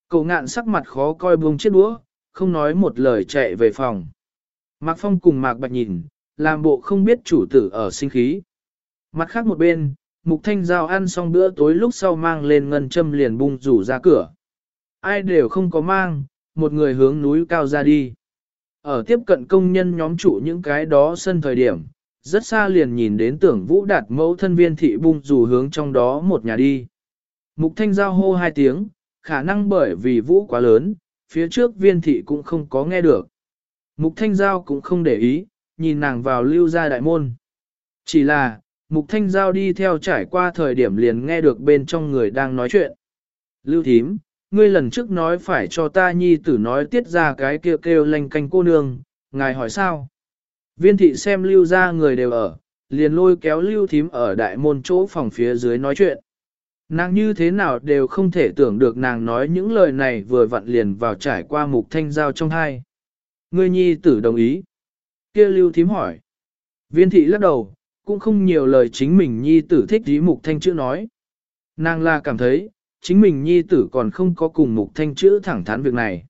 Cậu ngạn sắc mặt khó coi buông chiếc đũa, không nói một lời chạy về phòng. Mạc Phong cùng Mạc Bạch nhìn, làm bộ không biết chủ tử ở sinh khí. Mặt khác một bên, Mục Thanh Giao ăn xong bữa tối lúc sau mang lên ngân châm liền bung rủ ra cửa. Ai đều không có mang, một người hướng núi cao ra đi. Ở tiếp cận công nhân nhóm trụ những cái đó sân thời điểm, rất xa liền nhìn đến tưởng vũ đạt mẫu thân viên thị bung rủ hướng trong đó một nhà đi. Mục Thanh Giao hô hai tiếng, khả năng bởi vì vũ quá lớn, phía trước viên thị cũng không có nghe được. Mục Thanh Giao cũng không để ý, nhìn nàng vào lưu ra đại môn. Chỉ là, Mục Thanh Giao đi theo trải qua thời điểm liền nghe được bên trong người đang nói chuyện. Lưu thím, ngươi lần trước nói phải cho ta nhi tử nói tiết ra cái kêu kêu lanh canh cô nương, ngài hỏi sao? Viên thị xem lưu ra người đều ở, liền lôi kéo lưu thím ở đại môn chỗ phòng phía dưới nói chuyện. Nàng như thế nào đều không thể tưởng được nàng nói những lời này vừa vặn liền vào trải qua mục thanh giao trong hai. Ngươi nhi tử đồng ý. kia lưu thím hỏi. Viên thị lắc đầu, cũng không nhiều lời chính mình nhi tử thích ý mục thanh chữ nói. Nàng là cảm thấy, chính mình nhi tử còn không có cùng mục thanh chữ thẳng thắn việc này.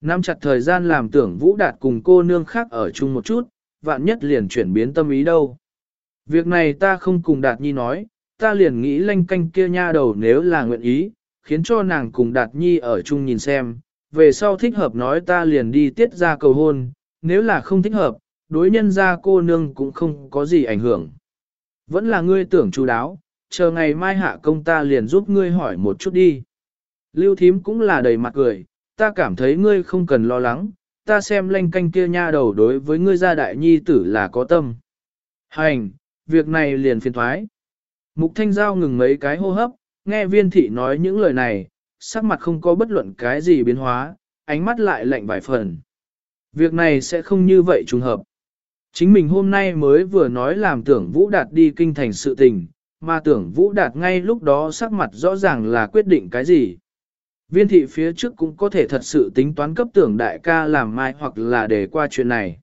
Nắm chặt thời gian làm tưởng vũ đạt cùng cô nương khác ở chung một chút, vạn nhất liền chuyển biến tâm ý đâu. Việc này ta không cùng đạt nhi nói, ta liền nghĩ lanh canh kia nha đầu nếu là nguyện ý, khiến cho nàng cùng đạt nhi ở chung nhìn xem, về sau thích hợp nói ta liền đi tiết ra cầu hôn, nếu là không thích hợp, đối nhân ra cô nương cũng không có gì ảnh hưởng. Vẫn là ngươi tưởng chú đáo, chờ ngày mai hạ công ta liền giúp ngươi hỏi một chút đi. Lưu thím cũng là đầy mặt cười, ta cảm thấy ngươi không cần lo lắng, ta xem lanh canh kia nha đầu đối với ngươi gia đại nhi tử là có tâm. Hành, việc này liền phiền thoái. Mục thanh giao ngừng mấy cái hô hấp, nghe viên thị nói những lời này, sắc mặt không có bất luận cái gì biến hóa, ánh mắt lại lạnh vài phần. Việc này sẽ không như vậy trùng hợp. Chính mình hôm nay mới vừa nói làm tưởng Vũ Đạt đi kinh thành sự tình, mà tưởng Vũ Đạt ngay lúc đó sắc mặt rõ ràng là quyết định cái gì. Viên thị phía trước cũng có thể thật sự tính toán cấp tưởng đại ca làm mai hoặc là để qua chuyện này.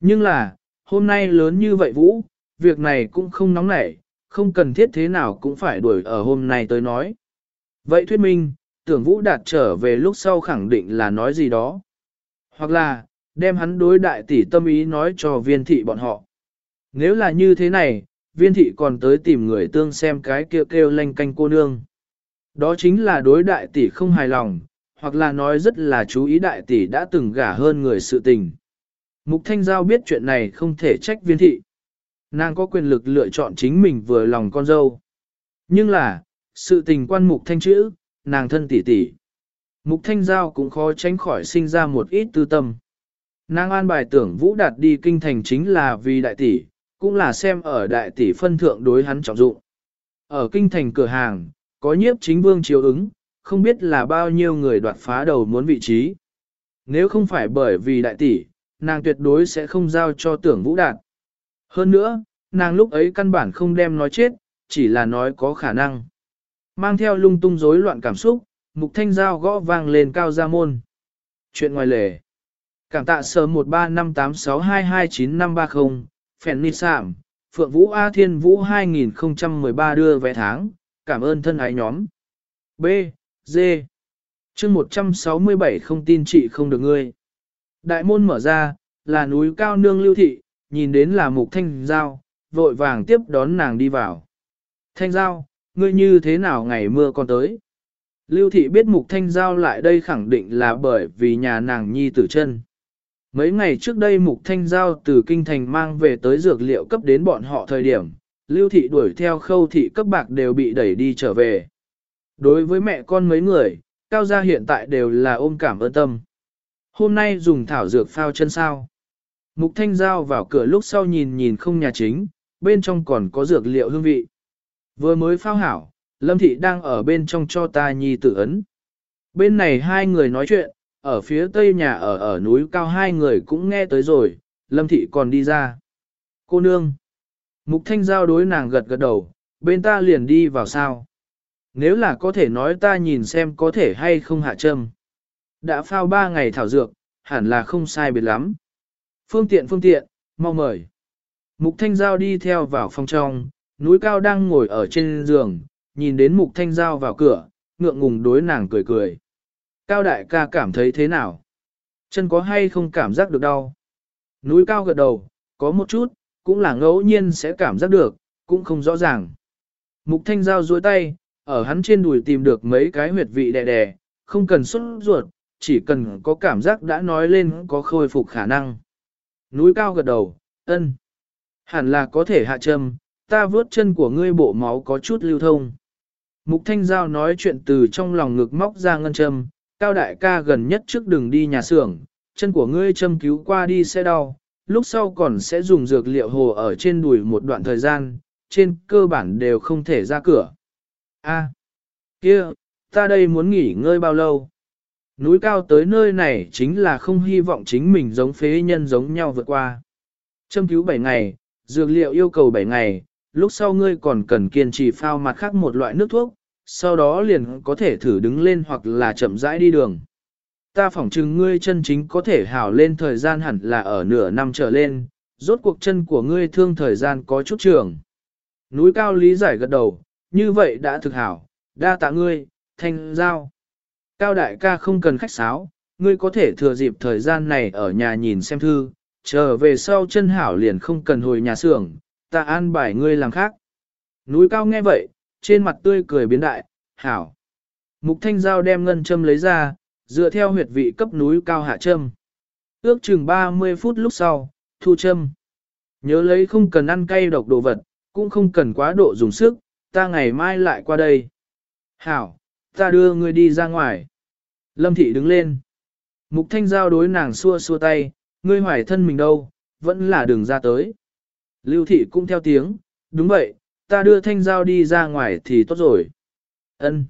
Nhưng là, hôm nay lớn như vậy Vũ, việc này cũng không nóng nảy, không cần thiết thế nào cũng phải đuổi ở hôm nay tới nói. Vậy thuyết minh, tưởng Vũ Đạt trở về lúc sau khẳng định là nói gì đó. Hoặc là, đem hắn đối đại tỷ tâm ý nói cho viên thị bọn họ. Nếu là như thế này, viên thị còn tới tìm người tương xem cái kêu kêu lanh canh cô nương. Đó chính là đối đại tỷ không hài lòng, hoặc là nói rất là chú ý đại tỷ đã từng gả hơn người sự tình. Mục Thanh Giao biết chuyện này không thể trách viên thị. Nàng có quyền lực lựa chọn chính mình vừa lòng con dâu. Nhưng là, sự tình quan mục thanh chữ, nàng thân tỷ tỷ. Mục thanh giao cũng khó tránh khỏi sinh ra một ít tư tâm. Nàng an bài tưởng Vũ Đạt đi kinh thành chính là vì đại tỷ, cũng là xem ở đại tỷ phân thượng đối hắn trọng dụng. Ở kinh thành cửa hàng, có nhiếp chính vương chiếu ứng, không biết là bao nhiêu người đoạt phá đầu muốn vị trí. Nếu không phải bởi vì đại tỷ, nàng tuyệt đối sẽ không giao cho tưởng Vũ Đạt. Hơn nữa, nàng lúc ấy căn bản không đem nói chết, chỉ là nói có khả năng. Mang theo lung tung rối loạn cảm xúc, mục thanh giao gõ vang lên cao gia môn. Chuyện ngoài lề. Cảm tạ sờ 13586229530, Phèn Nị Sạm, Phượng Vũ A Thiên Vũ 2013 đưa vé tháng, cảm ơn thân ái nhóm. B, D. chương 167 không tin chị không được ngươi. Đại môn mở ra, là núi cao nương lưu thị, nhìn đến là mục thanh giao, vội vàng tiếp đón nàng đi vào. Thanh giao, ngươi như thế nào ngày mưa còn tới. Lưu thị biết mục thanh giao lại đây khẳng định là bởi vì nhà nàng nhi tử chân. Mấy ngày trước đây mục thanh giao từ kinh thành mang về tới dược liệu cấp đến bọn họ thời điểm, lưu thị đuổi theo khâu thị cấp bạc đều bị đẩy đi trở về. Đối với mẹ con mấy người, cao gia hiện tại đều là ôm cảm ơn tâm. Hôm nay dùng thảo dược phao chân sao. Mục thanh giao vào cửa lúc sau nhìn nhìn không nhà chính, bên trong còn có dược liệu hương vị. Vừa mới phao hảo, Lâm Thị đang ở bên trong cho ta nhi tử ấn. Bên này hai người nói chuyện, ở phía tây nhà ở ở núi cao hai người cũng nghe tới rồi, Lâm Thị còn đi ra. Cô nương. Mục Thanh Giao đối nàng gật gật đầu, bên ta liền đi vào sao. Nếu là có thể nói ta nhìn xem có thể hay không hạ châm. Đã phao ba ngày thảo dược, hẳn là không sai biệt lắm. Phương tiện phương tiện, mau mời. Mục Thanh Giao đi theo vào phòng trong, núi cao đang ngồi ở trên giường, nhìn đến Mục Thanh Giao vào cửa, ngượng ngùng đối nàng cười cười. Cao đại ca cảm thấy thế nào? Chân có hay không cảm giác được đau? Núi cao gật đầu, có một chút, cũng là ngẫu nhiên sẽ cảm giác được, cũng không rõ ràng. Mục Thanh Giao duỗi tay, ở hắn trên đùi tìm được mấy cái huyệt vị đè đè, không cần xuất ruột, chỉ cần có cảm giác đã nói lên có khôi phục khả năng. Núi cao gật đầu, ân. Hẳn là có thể hạ châm, ta vớt chân của ngươi bộ máu có chút lưu thông. Mục Thanh Giao nói chuyện từ trong lòng ngực móc ra ngân châm, cao đại ca gần nhất trước đừng đi nhà xưởng, chân của ngươi châm cứu qua đi sẽ đau, lúc sau còn sẽ dùng dược liệu hồ ở trên đùi một đoạn thời gian, trên cơ bản đều không thể ra cửa. A, kia, ta đây muốn nghỉ ngơi bao lâu? Núi cao tới nơi này chính là không hy vọng chính mình giống phế nhân giống nhau vượt qua. Châm cứu 7 ngày, dược liệu yêu cầu 7 ngày, lúc sau ngươi còn cần kiên trì phao mặt khác một loại nước thuốc, sau đó liền có thể thử đứng lên hoặc là chậm rãi đi đường. Ta phỏng chừng ngươi chân chính có thể hảo lên thời gian hẳn là ở nửa năm trở lên, rốt cuộc chân của ngươi thương thời gian có chút trường. Núi cao lý giải gật đầu, như vậy đã thực hảo, đa tạ ngươi, thanh giao. Cao đại ca không cần khách sáo, ngươi có thể thừa dịp thời gian này ở nhà nhìn xem thư, trở về sau chân hảo liền không cần hồi nhà xưởng, ta an bài ngươi làm khác. Núi cao nghe vậy, trên mặt tươi cười biến đại, hảo. Mục thanh giao đem ngân châm lấy ra, dựa theo huyệt vị cấp núi cao hạ châm. Ước chừng 30 phút lúc sau, thu châm. Nhớ lấy không cần ăn cay độc đồ vật, cũng không cần quá độ dùng sức, ta ngày mai lại qua đây. Hảo, ta đưa ngươi đi ra ngoài. Lâm thị đứng lên. Mục thanh giao đối nàng xua xua tay, ngươi hoài thân mình đâu, vẫn là đường ra tới. Lưu thị cũng theo tiếng, đúng vậy, ta đưa thanh giao đi ra ngoài thì tốt rồi. Ân.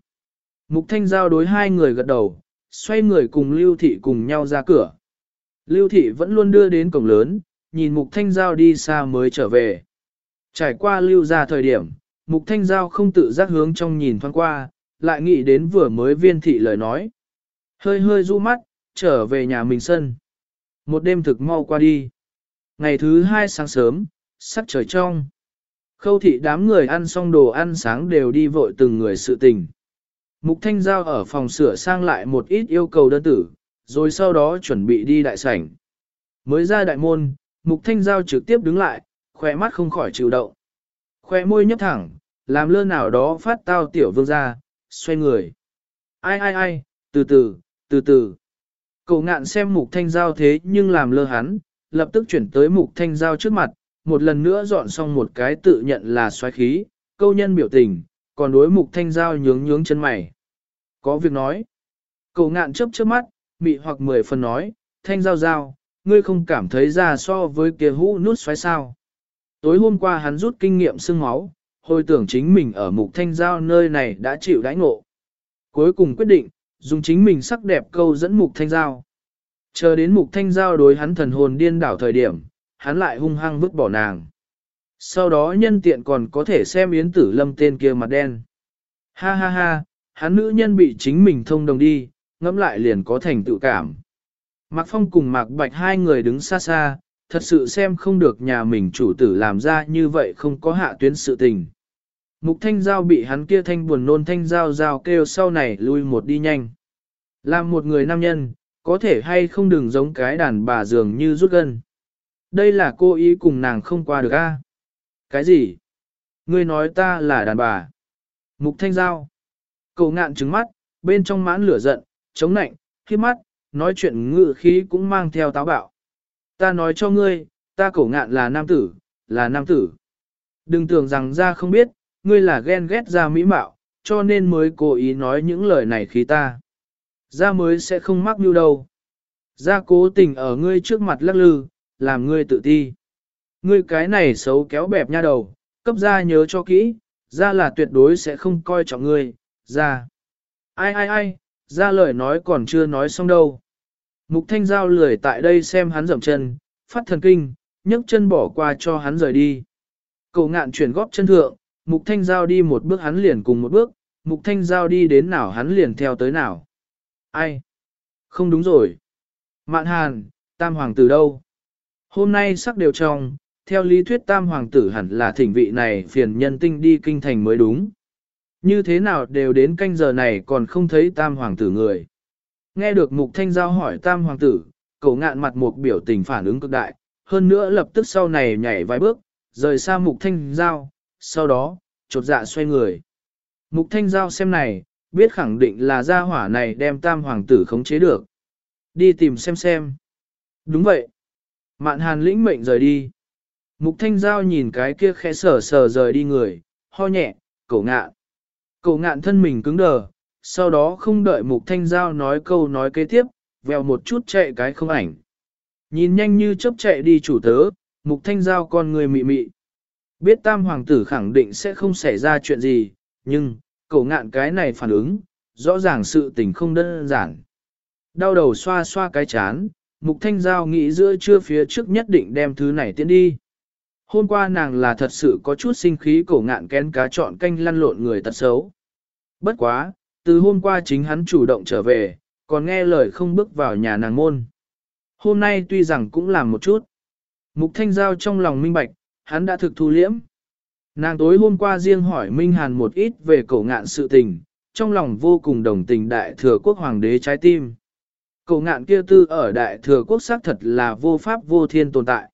Mục thanh giao đối hai người gật đầu, xoay người cùng lưu thị cùng nhau ra cửa. Lưu thị vẫn luôn đưa đến cổng lớn, nhìn mục thanh giao đi xa mới trở về. Trải qua lưu ra thời điểm, mục thanh giao không tự giác hướng trong nhìn thoáng qua, lại nghĩ đến vừa mới viên thị lời nói. Hơi hơi du mắt, trở về nhà mình sân. Một đêm thực mau qua đi. Ngày thứ hai sáng sớm, sắc trời trong. Khâu thị đám người ăn xong đồ ăn sáng đều đi vội từng người sự tình. Mục Thanh Giao ở phòng sửa sang lại một ít yêu cầu đơn tử, rồi sau đó chuẩn bị đi đại sảnh. Mới ra đại môn, Mục Thanh Giao trực tiếp đứng lại, khỏe mắt không khỏi chịu động. Khỏe môi nhấp thẳng, làm lơ nào đó phát tao tiểu vương ra, xoay người. Ai ai ai, từ từ, từ từ. Cậu ngạn xem Mục Thanh Giao thế nhưng làm lơ hắn, lập tức chuyển tới Mục Thanh Giao trước mặt, một lần nữa dọn xong một cái tự nhận là xoáy khí, câu nhân biểu tình, còn đối mục thanh giao nhướng nhướng chân mày. Có việc nói. Cậu ngạn chớp chớp mắt, mị hoặc mười phần nói, thanh giao giao, ngươi không cảm thấy ra so với kia hũ nút xoáy sao. Tối hôm qua hắn rút kinh nghiệm sưng máu, hồi tưởng chính mình ở mục thanh giao nơi này đã chịu đãi ngộ. Cuối cùng quyết định, dùng chính mình sắc đẹp câu dẫn mục thanh giao. Chờ đến mục thanh giao đối hắn thần hồn điên đảo thời điểm, hắn lại hung hăng vứt bỏ nàng. Sau đó nhân tiện còn có thể xem yến tử lâm tên kia mặt đen. Ha ha ha, hắn nữ nhân bị chính mình thông đồng đi, ngẫm lại liền có thành tự cảm. Mạc Phong cùng Mạc Bạch hai người đứng xa xa, thật sự xem không được nhà mình chủ tử làm ra như vậy không có hạ tuyến sự tình. Mục thanh giao bị hắn kia thanh buồn nôn thanh giao giao kêu sau này lui một đi nhanh. Làm một người nam nhân, có thể hay không đừng giống cái đàn bà dường như rút gân. Đây là cô ý cùng nàng không qua được a. Cái gì? Ngươi nói ta là đàn bà. Mục thanh giao. Cầu ngạn trứng mắt, bên trong mãn lửa giận, chống nạnh, khi mắt, nói chuyện ngự khí cũng mang theo táo bạo. Ta nói cho ngươi, ta cổ ngạn là nam tử, là nam tử. Đừng tưởng rằng ra không biết, ngươi là ghen ghét ra mỹ mạo, cho nên mới cố ý nói những lời này khí ta. Ra mới sẽ không mắc mưu đâu. Ra cố tình ở ngươi trước mặt lắc lư, làm ngươi tự ti. Ngươi cái này xấu kéo bẹp nha đầu, cấp ra nhớ cho kỹ, ra là tuyệt đối sẽ không coi trọng ngươi, ra. Ai ai ai, ra lời nói còn chưa nói xong đâu. Mục thanh giao lười tại đây xem hắn dậm chân, phát thần kinh, nhấc chân bỏ qua cho hắn rời đi. Cậu ngạn chuyển góp chân thượng, mục thanh giao đi một bước hắn liền cùng một bước, mục thanh giao đi đến nào hắn liền theo tới nào. Ai? Không đúng rồi. Mạn hàn, tam hoàng tử đâu? Hôm nay sắc đều trong, theo lý thuyết tam hoàng tử hẳn là thỉnh vị này phiền nhân tinh đi kinh thành mới đúng. Như thế nào đều đến canh giờ này còn không thấy tam hoàng tử người. Nghe được mục thanh giao hỏi tam hoàng tử, cậu ngạn mặt một biểu tình phản ứng cực đại, hơn nữa lập tức sau này nhảy vài bước, rời xa mục thanh giao, sau đó, chột dạ xoay người. Mục thanh giao xem này, biết khẳng định là gia hỏa này đem tam hoàng tử khống chế được. Đi tìm xem xem. Đúng vậy. Mạn hàn lĩnh mệnh rời đi. Mục thanh giao nhìn cái kia khẽ sờ sờ rời đi người, ho nhẹ, cổ ngạn. Cổ ngạn thân mình cứng đờ, sau đó không đợi mục thanh giao nói câu nói kế tiếp, vèo một chút chạy cái không ảnh. Nhìn nhanh như chớp chạy đi chủ tớ, mục thanh giao con người mị mị. Biết tam hoàng tử khẳng định sẽ không xảy ra chuyện gì, nhưng, cổ ngạn cái này phản ứng, rõ ràng sự tình không đơn giản. Đau đầu xoa xoa cái chán, mục thanh giao nghĩ giữa trưa phía trước nhất định đem thứ này tiến đi. Hôm qua nàng là thật sự có chút sinh khí cổ ngạn kén cá chọn canh lăn lộn người tật xấu. Bất quá, từ hôm qua chính hắn chủ động trở về, còn nghe lời không bước vào nhà nàng môn. Hôm nay tuy rằng cũng làm một chút. Mục thanh giao trong lòng minh bạch, hắn đã thực thu liễm. Nàng tối hôm qua riêng hỏi Minh Hàn một ít về cổ ngạn sự tình, trong lòng vô cùng đồng tình đại thừa quốc hoàng đế trái tim. Cổ ngạn kia tư ở đại thừa quốc xác thật là vô pháp vô thiên tồn tại.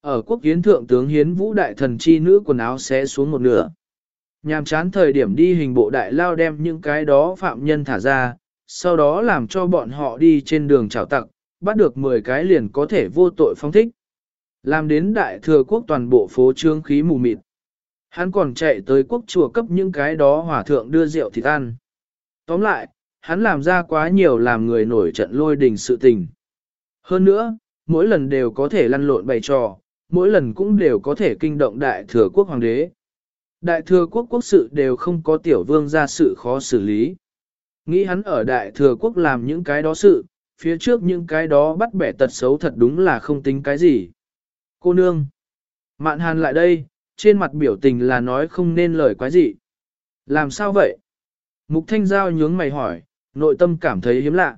Ở quốc hiến thượng tướng hiến vũ đại thần chi nữ quần áo xé xuống một nửa. Nhàm chán thời điểm đi hình bộ đại lao đem những cái đó phạm nhân thả ra, sau đó làm cho bọn họ đi trên đường trào tặc, bắt được 10 cái liền có thể vô tội phong thích. Làm đến đại thừa quốc toàn bộ phố trương khí mù mịt. Hắn còn chạy tới quốc chùa cấp những cái đó hỏa thượng đưa rượu thịt ăn. Tóm lại, hắn làm ra quá nhiều làm người nổi trận lôi đình sự tình. Hơn nữa, mỗi lần đều có thể lăn lộn bày trò, mỗi lần cũng đều có thể kinh động đại thừa quốc hoàng đế. Đại thừa quốc quốc sự đều không có tiểu vương ra sự khó xử lý. Nghĩ hắn ở đại thừa quốc làm những cái đó sự, phía trước những cái đó bắt bẻ tật xấu thật đúng là không tính cái gì. Cô nương. Mạn hàn lại đây, trên mặt biểu tình là nói không nên lời quái gì. Làm sao vậy? Mục thanh giao nhướng mày hỏi, nội tâm cảm thấy hiếm lạ.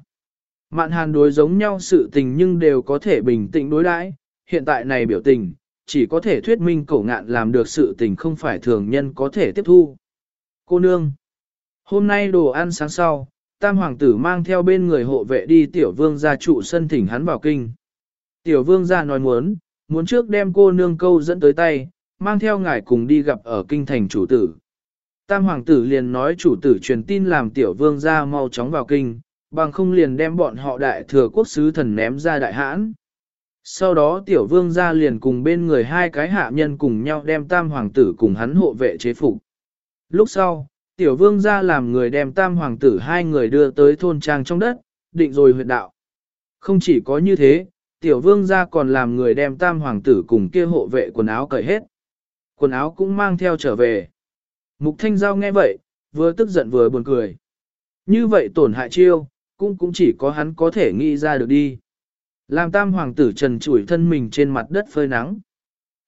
Mạn hàn đối giống nhau sự tình nhưng đều có thể bình tĩnh đối đãi. hiện tại này biểu tình, chỉ có thể thuyết minh cổ ngạn làm được sự tình không phải thường nhân có thể tiếp thu. Cô nương, hôm nay đồ ăn sáng sau, tam hoàng tử mang theo bên người hộ vệ đi tiểu vương gia trụ sân thỉnh hắn vào kinh. Tiểu vương gia nói muốn, muốn trước đem cô nương câu dẫn tới tay, mang theo ngài cùng đi gặp ở kinh thành chủ tử. Tam hoàng tử liền nói chủ tử truyền tin làm tiểu vương gia mau chóng vào kinh, bằng không liền đem bọn họ đại thừa quốc sứ thần ném ra đại hãn. Sau đó tiểu vương gia liền cùng bên người hai cái hạ nhân cùng nhau đem tam hoàng tử cùng hắn hộ vệ chế phục. Lúc sau, tiểu vương gia làm người đem tam hoàng tử hai người đưa tới thôn trang trong đất, định rồi huyệt đạo. Không chỉ có như thế, tiểu vương gia còn làm người đem tam hoàng tử cùng kia hộ vệ quần áo cởi hết. Quần áo cũng mang theo trở về. Mục thanh giao nghe vậy, vừa tức giận vừa buồn cười. Như vậy tổn hại chiêu, cũng cũng chỉ có hắn có thể nghĩ ra được đi. Làm tam hoàng tử trần trụi thân mình trên mặt đất phơi nắng.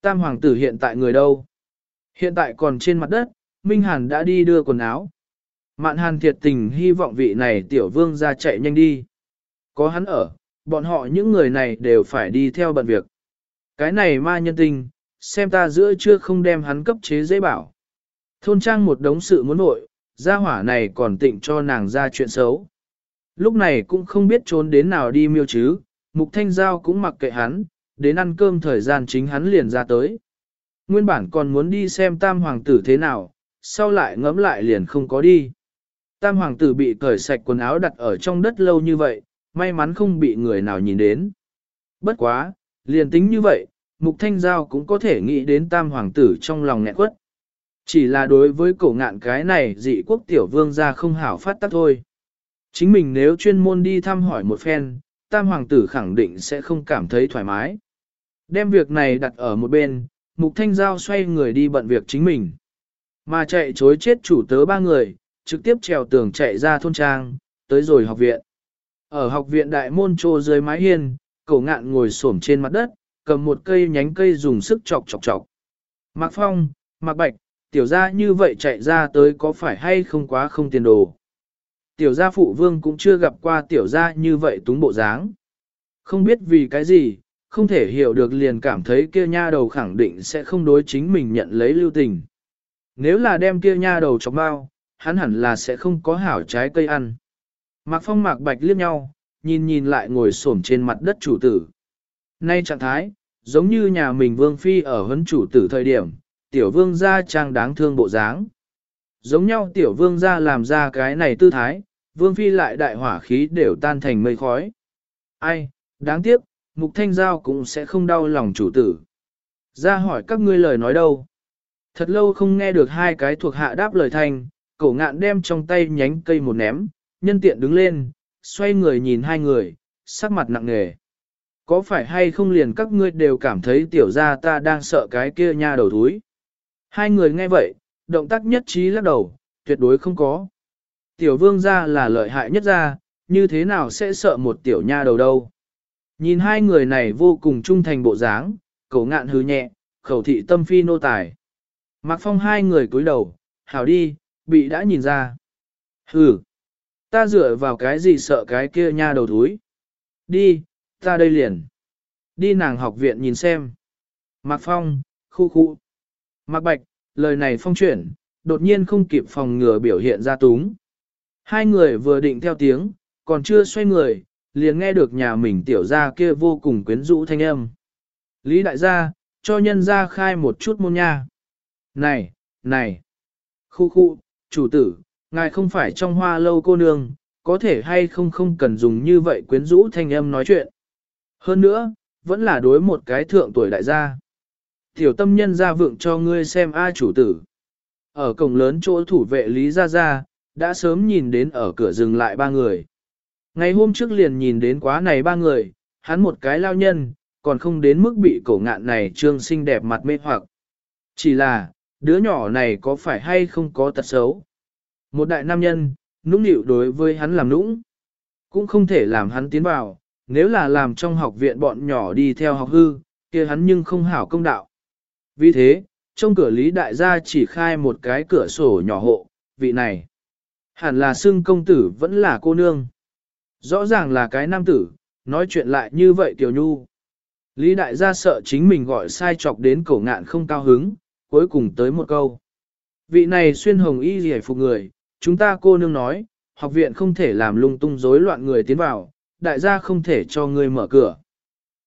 Tam hoàng tử hiện tại người đâu? Hiện tại còn trên mặt đất, Minh Hàn đã đi đưa quần áo. Mạn Hàn thiệt tình hy vọng vị này tiểu vương ra chạy nhanh đi. Có hắn ở, bọn họ những người này đều phải đi theo bận việc. Cái này ma nhân tình, xem ta giữa chưa không đem hắn cấp chế dễ bảo. Thôn trang một đống sự muốn nội, gia hỏa này còn tịnh cho nàng ra chuyện xấu. Lúc này cũng không biết trốn đến nào đi miêu chứ, mục thanh giao cũng mặc kệ hắn, đến ăn cơm thời gian chính hắn liền ra tới. Nguyên bản còn muốn đi xem tam hoàng tử thế nào, sau lại ngẫm lại liền không có đi. Tam hoàng tử bị cởi sạch quần áo đặt ở trong đất lâu như vậy, may mắn không bị người nào nhìn đến. Bất quá, liền tính như vậy, Mục Thanh Giao cũng có thể nghĩ đến tam hoàng tử trong lòng nghẹn quất. Chỉ là đối với cổ ngạn cái này dị quốc tiểu vương ra không hảo phát tác thôi. Chính mình nếu chuyên môn đi thăm hỏi một phen, tam hoàng tử khẳng định sẽ không cảm thấy thoải mái. Đem việc này đặt ở một bên, Mục Thanh Giao xoay người đi bận việc chính mình. Mà chạy chối chết chủ tớ ba người, trực tiếp trèo tường chạy ra thôn trang, tới rồi học viện. Ở học viện đại môn trô dưới mái hiên, cổ ngạn ngồi xổm trên mặt đất, cầm một cây nhánh cây dùng sức chọc chọc chọc. Mạc Phong, Mạc Bạch, tiểu gia như vậy chạy ra tới có phải hay không quá không tiền đồ. Tiểu gia phụ vương cũng chưa gặp qua tiểu gia như vậy túng bộ dáng. Không biết vì cái gì, không thể hiểu được liền cảm thấy kia nha đầu khẳng định sẽ không đối chính mình nhận lấy lưu tình. Nếu là đem kia nha đầu chọc bao, hắn hẳn là sẽ không có hảo trái cây ăn. Mạc Phong Mạc Bạch liếc nhau, nhìn nhìn lại ngồi xổm trên mặt đất chủ tử. Nay trạng thái, giống như nhà mình vương phi ở huấn chủ tử thời điểm, tiểu vương gia trang đáng thương bộ dáng. Giống nhau tiểu vương gia làm ra cái này tư thái, vương phi lại đại hỏa khí đều tan thành mây khói. Ai, đáng tiếc, mục thanh giao cũng sẽ không đau lòng chủ tử. Ra hỏi các ngươi lời nói đâu. Thật lâu không nghe được hai cái thuộc hạ đáp lời thành, cổ ngạn đem trong tay nhánh cây một ném, nhân tiện đứng lên, xoay người nhìn hai người, sắc mặt nặng nề. Có phải hay không liền các ngươi đều cảm thấy tiểu gia ta đang sợ cái kia nha đầu thúi? Hai người nghe vậy, động tác nhất trí lắc đầu, tuyệt đối không có. Tiểu vương gia là lợi hại nhất gia, như thế nào sẽ sợ một tiểu nha đầu đâu? Nhìn hai người này vô cùng trung thành bộ dáng, cổ ngạn hứ nhẹ, khẩu thị tâm phi nô tài. Mạc phong hai người cúi đầu, hảo đi, bị đã nhìn ra. Hừ, ta dựa vào cái gì sợ cái kia nha đầu thúi. Đi, ta đây liền. Đi nàng học viện nhìn xem. Mạc phong, khu khu. Mạc bạch, lời này phong chuyển, đột nhiên không kịp phòng ngừa biểu hiện ra túng. Hai người vừa định theo tiếng, còn chưa xoay người, liền nghe được nhà mình tiểu gia kia vô cùng quyến rũ thanh âm. Lý đại gia, cho nhân gia khai một chút môn nha. Này, này, khu khu, chủ tử, ngài không phải trong hoa lâu cô nương, có thể hay không không cần dùng như vậy quyến rũ thanh âm nói chuyện. Hơn nữa, vẫn là đối một cái thượng tuổi đại gia. Tiểu tâm nhân ra vượng cho ngươi xem ai chủ tử. Ở cổng lớn chỗ thủ vệ Lý Gia Gia, đã sớm nhìn đến ở cửa dừng lại ba người. Ngày hôm trước liền nhìn đến quá này ba người, hắn một cái lao nhân, còn không đến mức bị cổ ngạn này trương xinh đẹp mặt mê hoặc. Chỉ là, đứa nhỏ này có phải hay không có tật xấu. Một đại nam nhân, nũng nịu đối với hắn làm nũng, cũng không thể làm hắn tiến vào, nếu là làm trong học viện bọn nhỏ đi theo học hư, kia hắn nhưng không hảo công đạo. Vì thế, trong cửa Lý Đại gia chỉ khai một cái cửa sổ nhỏ hộ, vị này. Hẳn là xưng công tử vẫn là cô nương. Rõ ràng là cái nam tử, nói chuyện lại như vậy tiểu nhu. Lý Đại gia sợ chính mình gọi sai chọc đến cổ ngạn không cao hứng, cuối cùng tới một câu. Vị này xuyên hồng y gì phục người, chúng ta cô nương nói, học viện không thể làm lung tung rối loạn người tiến vào, đại gia không thể cho ngươi mở cửa.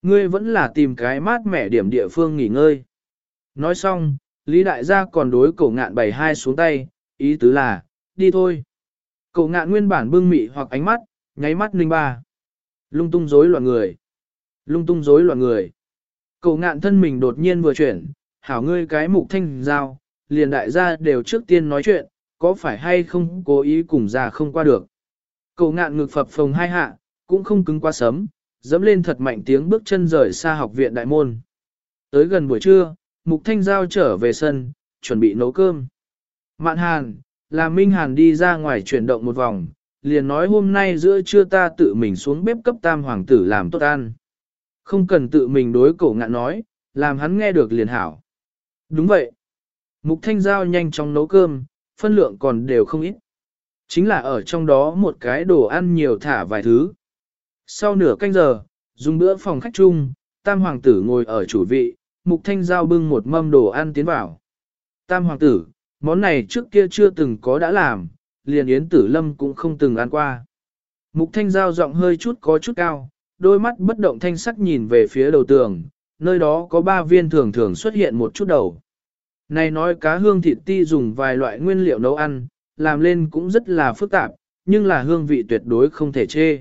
Ngươi vẫn là tìm cái mát mẻ điểm địa phương nghỉ ngơi. Nói xong, Lý đại gia còn đối cổ ngạn bày hai xuống tay, ý tứ là, đi thôi. Cổ ngạn nguyên bản bưng mị hoặc ánh mắt, nháy mắt ninh ba. Lung tung rối loạn người. Lung tung rối loạn người. Cổ ngạn thân mình đột nhiên vừa chuyển, hảo ngươi cái mục thanh giao, liền đại gia đều trước tiên nói chuyện, có phải hay không cố ý cùng ra không qua được. Cổ ngạn ngực phập phồng hai hạ, cũng không cứng quá sớm, dẫm lên thật mạnh tiếng bước chân rời xa học viện đại môn. Tới gần buổi trưa, Mục Thanh Giao trở về sân, chuẩn bị nấu cơm. Mạn Hàn, là Minh Hàn đi ra ngoài chuyển động một vòng, liền nói hôm nay giữa trưa ta tự mình xuống bếp cấp tam hoàng tử làm tốt ăn. Không cần tự mình đối cổ ngạn nói, làm hắn nghe được liền hảo. Đúng vậy. Mục Thanh Giao nhanh chóng nấu cơm, phân lượng còn đều không ít. Chính là ở trong đó một cái đồ ăn nhiều thả vài thứ. Sau nửa canh giờ, dùng bữa phòng khách chung, tam hoàng tử ngồi ở chủ vị, mục thanh giao bưng một mâm đồ ăn tiến vào. Tam hoàng tử, món này trước kia chưa từng có đã làm, liền yến tử lâm cũng không từng ăn qua. Mục thanh giao giọng hơi chút có chút cao, đôi mắt bất động thanh sắc nhìn về phía đầu tường, nơi đó có ba viên thường thường xuất hiện một chút đầu. Này nói cá hương thịt ti dùng vài loại nguyên liệu nấu ăn, làm lên cũng rất là phức tạp, nhưng là hương vị tuyệt đối không thể chê.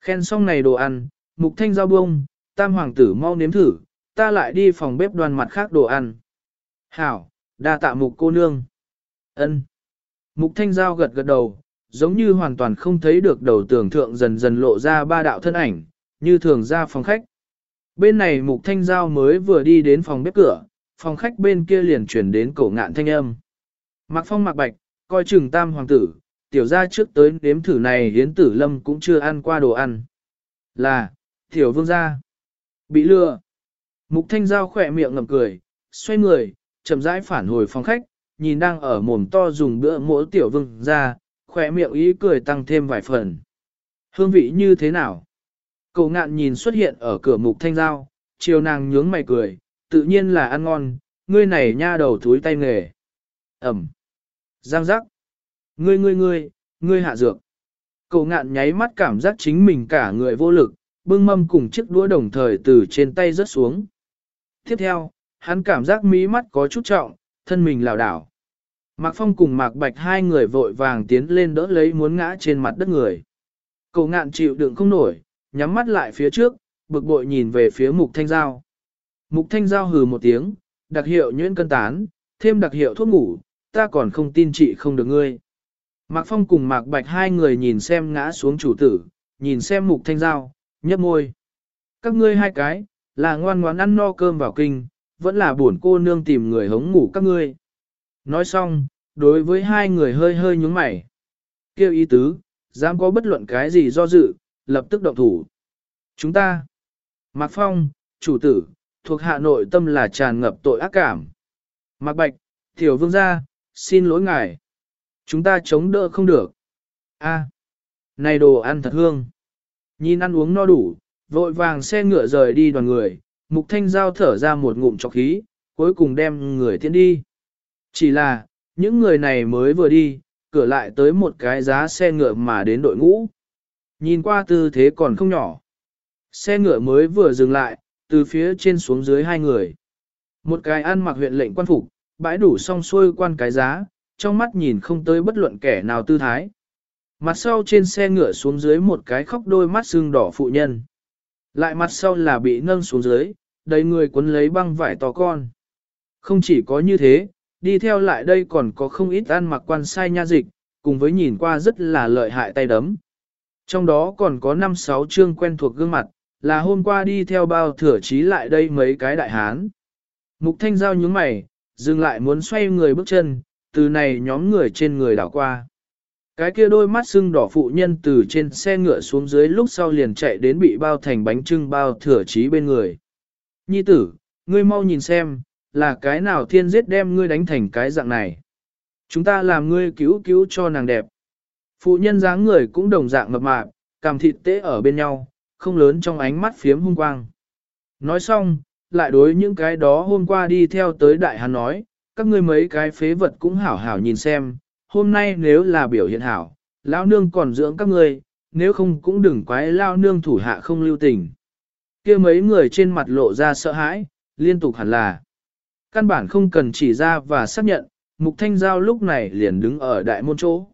Khen xong này đồ ăn, mục thanh giao bông, tam hoàng tử mau nếm thử, ta lại đi phòng bếp đoàn mặt khác đồ ăn. Hảo, đa tạ mục cô nương. ân Mục thanh giao gật gật đầu, giống như hoàn toàn không thấy được đầu tưởng thượng dần dần lộ ra ba đạo thân ảnh, như thường ra phòng khách. Bên này mục thanh giao mới vừa đi đến phòng bếp cửa, phòng khách bên kia liền chuyển đến cổ ngạn thanh âm. Mạc phong mạc bạch, coi chừng tam hoàng tử, tiểu ra trước tới đếm thử này hiến tử lâm cũng chưa ăn qua đồ ăn. Là, tiểu vương gia. Bị lừa. Mục thanh giao khỏe miệng ngậm cười, xoay người, chậm rãi phản hồi phòng khách, nhìn đang ở mồm to dùng bữa mỗi tiểu vương ra, khỏe miệng ý cười tăng thêm vài phần. Hương vị như thế nào? Cầu ngạn nhìn xuất hiện ở cửa mục thanh giao, chiều nàng nhướng mày cười, tự nhiên là ăn ngon, ngươi này nha đầu thúi tay nghề. Ẩm. Giang giác. Ngươi ngươi ngươi, ngươi hạ dược. Cậu ngạn nháy mắt cảm giác chính mình cả người vô lực, bưng mâm cùng chiếc đũa đồng thời từ trên tay rớt xuống. Tiếp theo, hắn cảm giác mí mắt có chút trọng, thân mình lảo đảo. Mạc Phong cùng Mạc Bạch hai người vội vàng tiến lên đỡ lấy muốn ngã trên mặt đất người. Cậu ngạn chịu đựng không nổi, nhắm mắt lại phía trước, bực bội nhìn về phía Mục Thanh Giao. Mục Thanh Giao hừ một tiếng, đặc hiệu nhuyễn cân tán, thêm đặc hiệu thuốc ngủ, ta còn không tin chị không được ngươi. Mạc Phong cùng Mạc Bạch hai người nhìn xem ngã xuống chủ tử, nhìn xem Mục Thanh Giao, nhấp môi. Các ngươi hai cái, là ngoan ngoãn ăn no cơm vào kinh, vẫn là buồn cô nương tìm người hống ngủ các ngươi. Nói xong, đối với hai người hơi hơi nhúng mày. Kêu ý tứ, dám có bất luận cái gì do dự, lập tức động thủ. Chúng ta, Mạc Phong, chủ tử, thuộc hạ nội tâm là tràn ngập tội ác cảm. Mạc Bạch, tiểu vương gia, xin lỗi ngài. Chúng ta chống đỡ không được. A, này đồ ăn thật hương. Nhìn ăn uống no đủ, vội vàng xe ngựa rời đi đoàn người, mục thanh giao thở ra một ngụm trọc khí, cuối cùng đem người tiến đi. Chỉ là, những người này mới vừa đi, cửa lại tới một cái giá xe ngựa mà đến đội ngũ. Nhìn qua tư thế còn không nhỏ. Xe ngựa mới vừa dừng lại, từ phía trên xuống dưới hai người. Một cái ăn mặc huyện lệnh quan phục, bãi đủ xong xuôi quan cái giá, trong mắt nhìn không tới bất luận kẻ nào tư thái. Mặt sau trên xe ngựa xuống dưới một cái khóc đôi mắt sưng đỏ phụ nhân. Lại mặt sau là bị nâng xuống dưới, đầy người cuốn lấy băng vải to con. Không chỉ có như thế, đi theo lại đây còn có không ít ăn mặc quan sai nha dịch, cùng với nhìn qua rất là lợi hại tay đấm. Trong đó còn có 5-6 chương quen thuộc gương mặt, là hôm qua đi theo bao thừa trí lại đây mấy cái đại hán. Mục thanh giao nhướng mày, dừng lại muốn xoay người bước chân, từ này nhóm người trên người đảo qua. Cái kia đôi mắt sưng đỏ phụ nhân từ trên xe ngựa xuống dưới lúc sau liền chạy đến bị bao thành bánh trưng bao thừa trí bên người. Nhi tử, ngươi mau nhìn xem, là cái nào thiên giết đem ngươi đánh thành cái dạng này. Chúng ta làm ngươi cứu cứu cho nàng đẹp. Phụ nhân dáng người cũng đồng dạng mập mạp, cằm thịt tế ở bên nhau, không lớn trong ánh mắt phiếm hung quang. Nói xong, lại đối những cái đó hôm qua đi theo tới đại hắn nói, các ngươi mấy cái phế vật cũng hảo hảo nhìn xem, hôm nay nếu là biểu hiện hảo, lão nương còn dưỡng các ngươi, nếu không cũng đừng quái lao nương thủ hạ không lưu tình. kia mấy người trên mặt lộ ra sợ hãi, liên tục hẳn là. Căn bản không cần chỉ ra và xác nhận, Mục Thanh Giao lúc này liền đứng ở đại môn chỗ.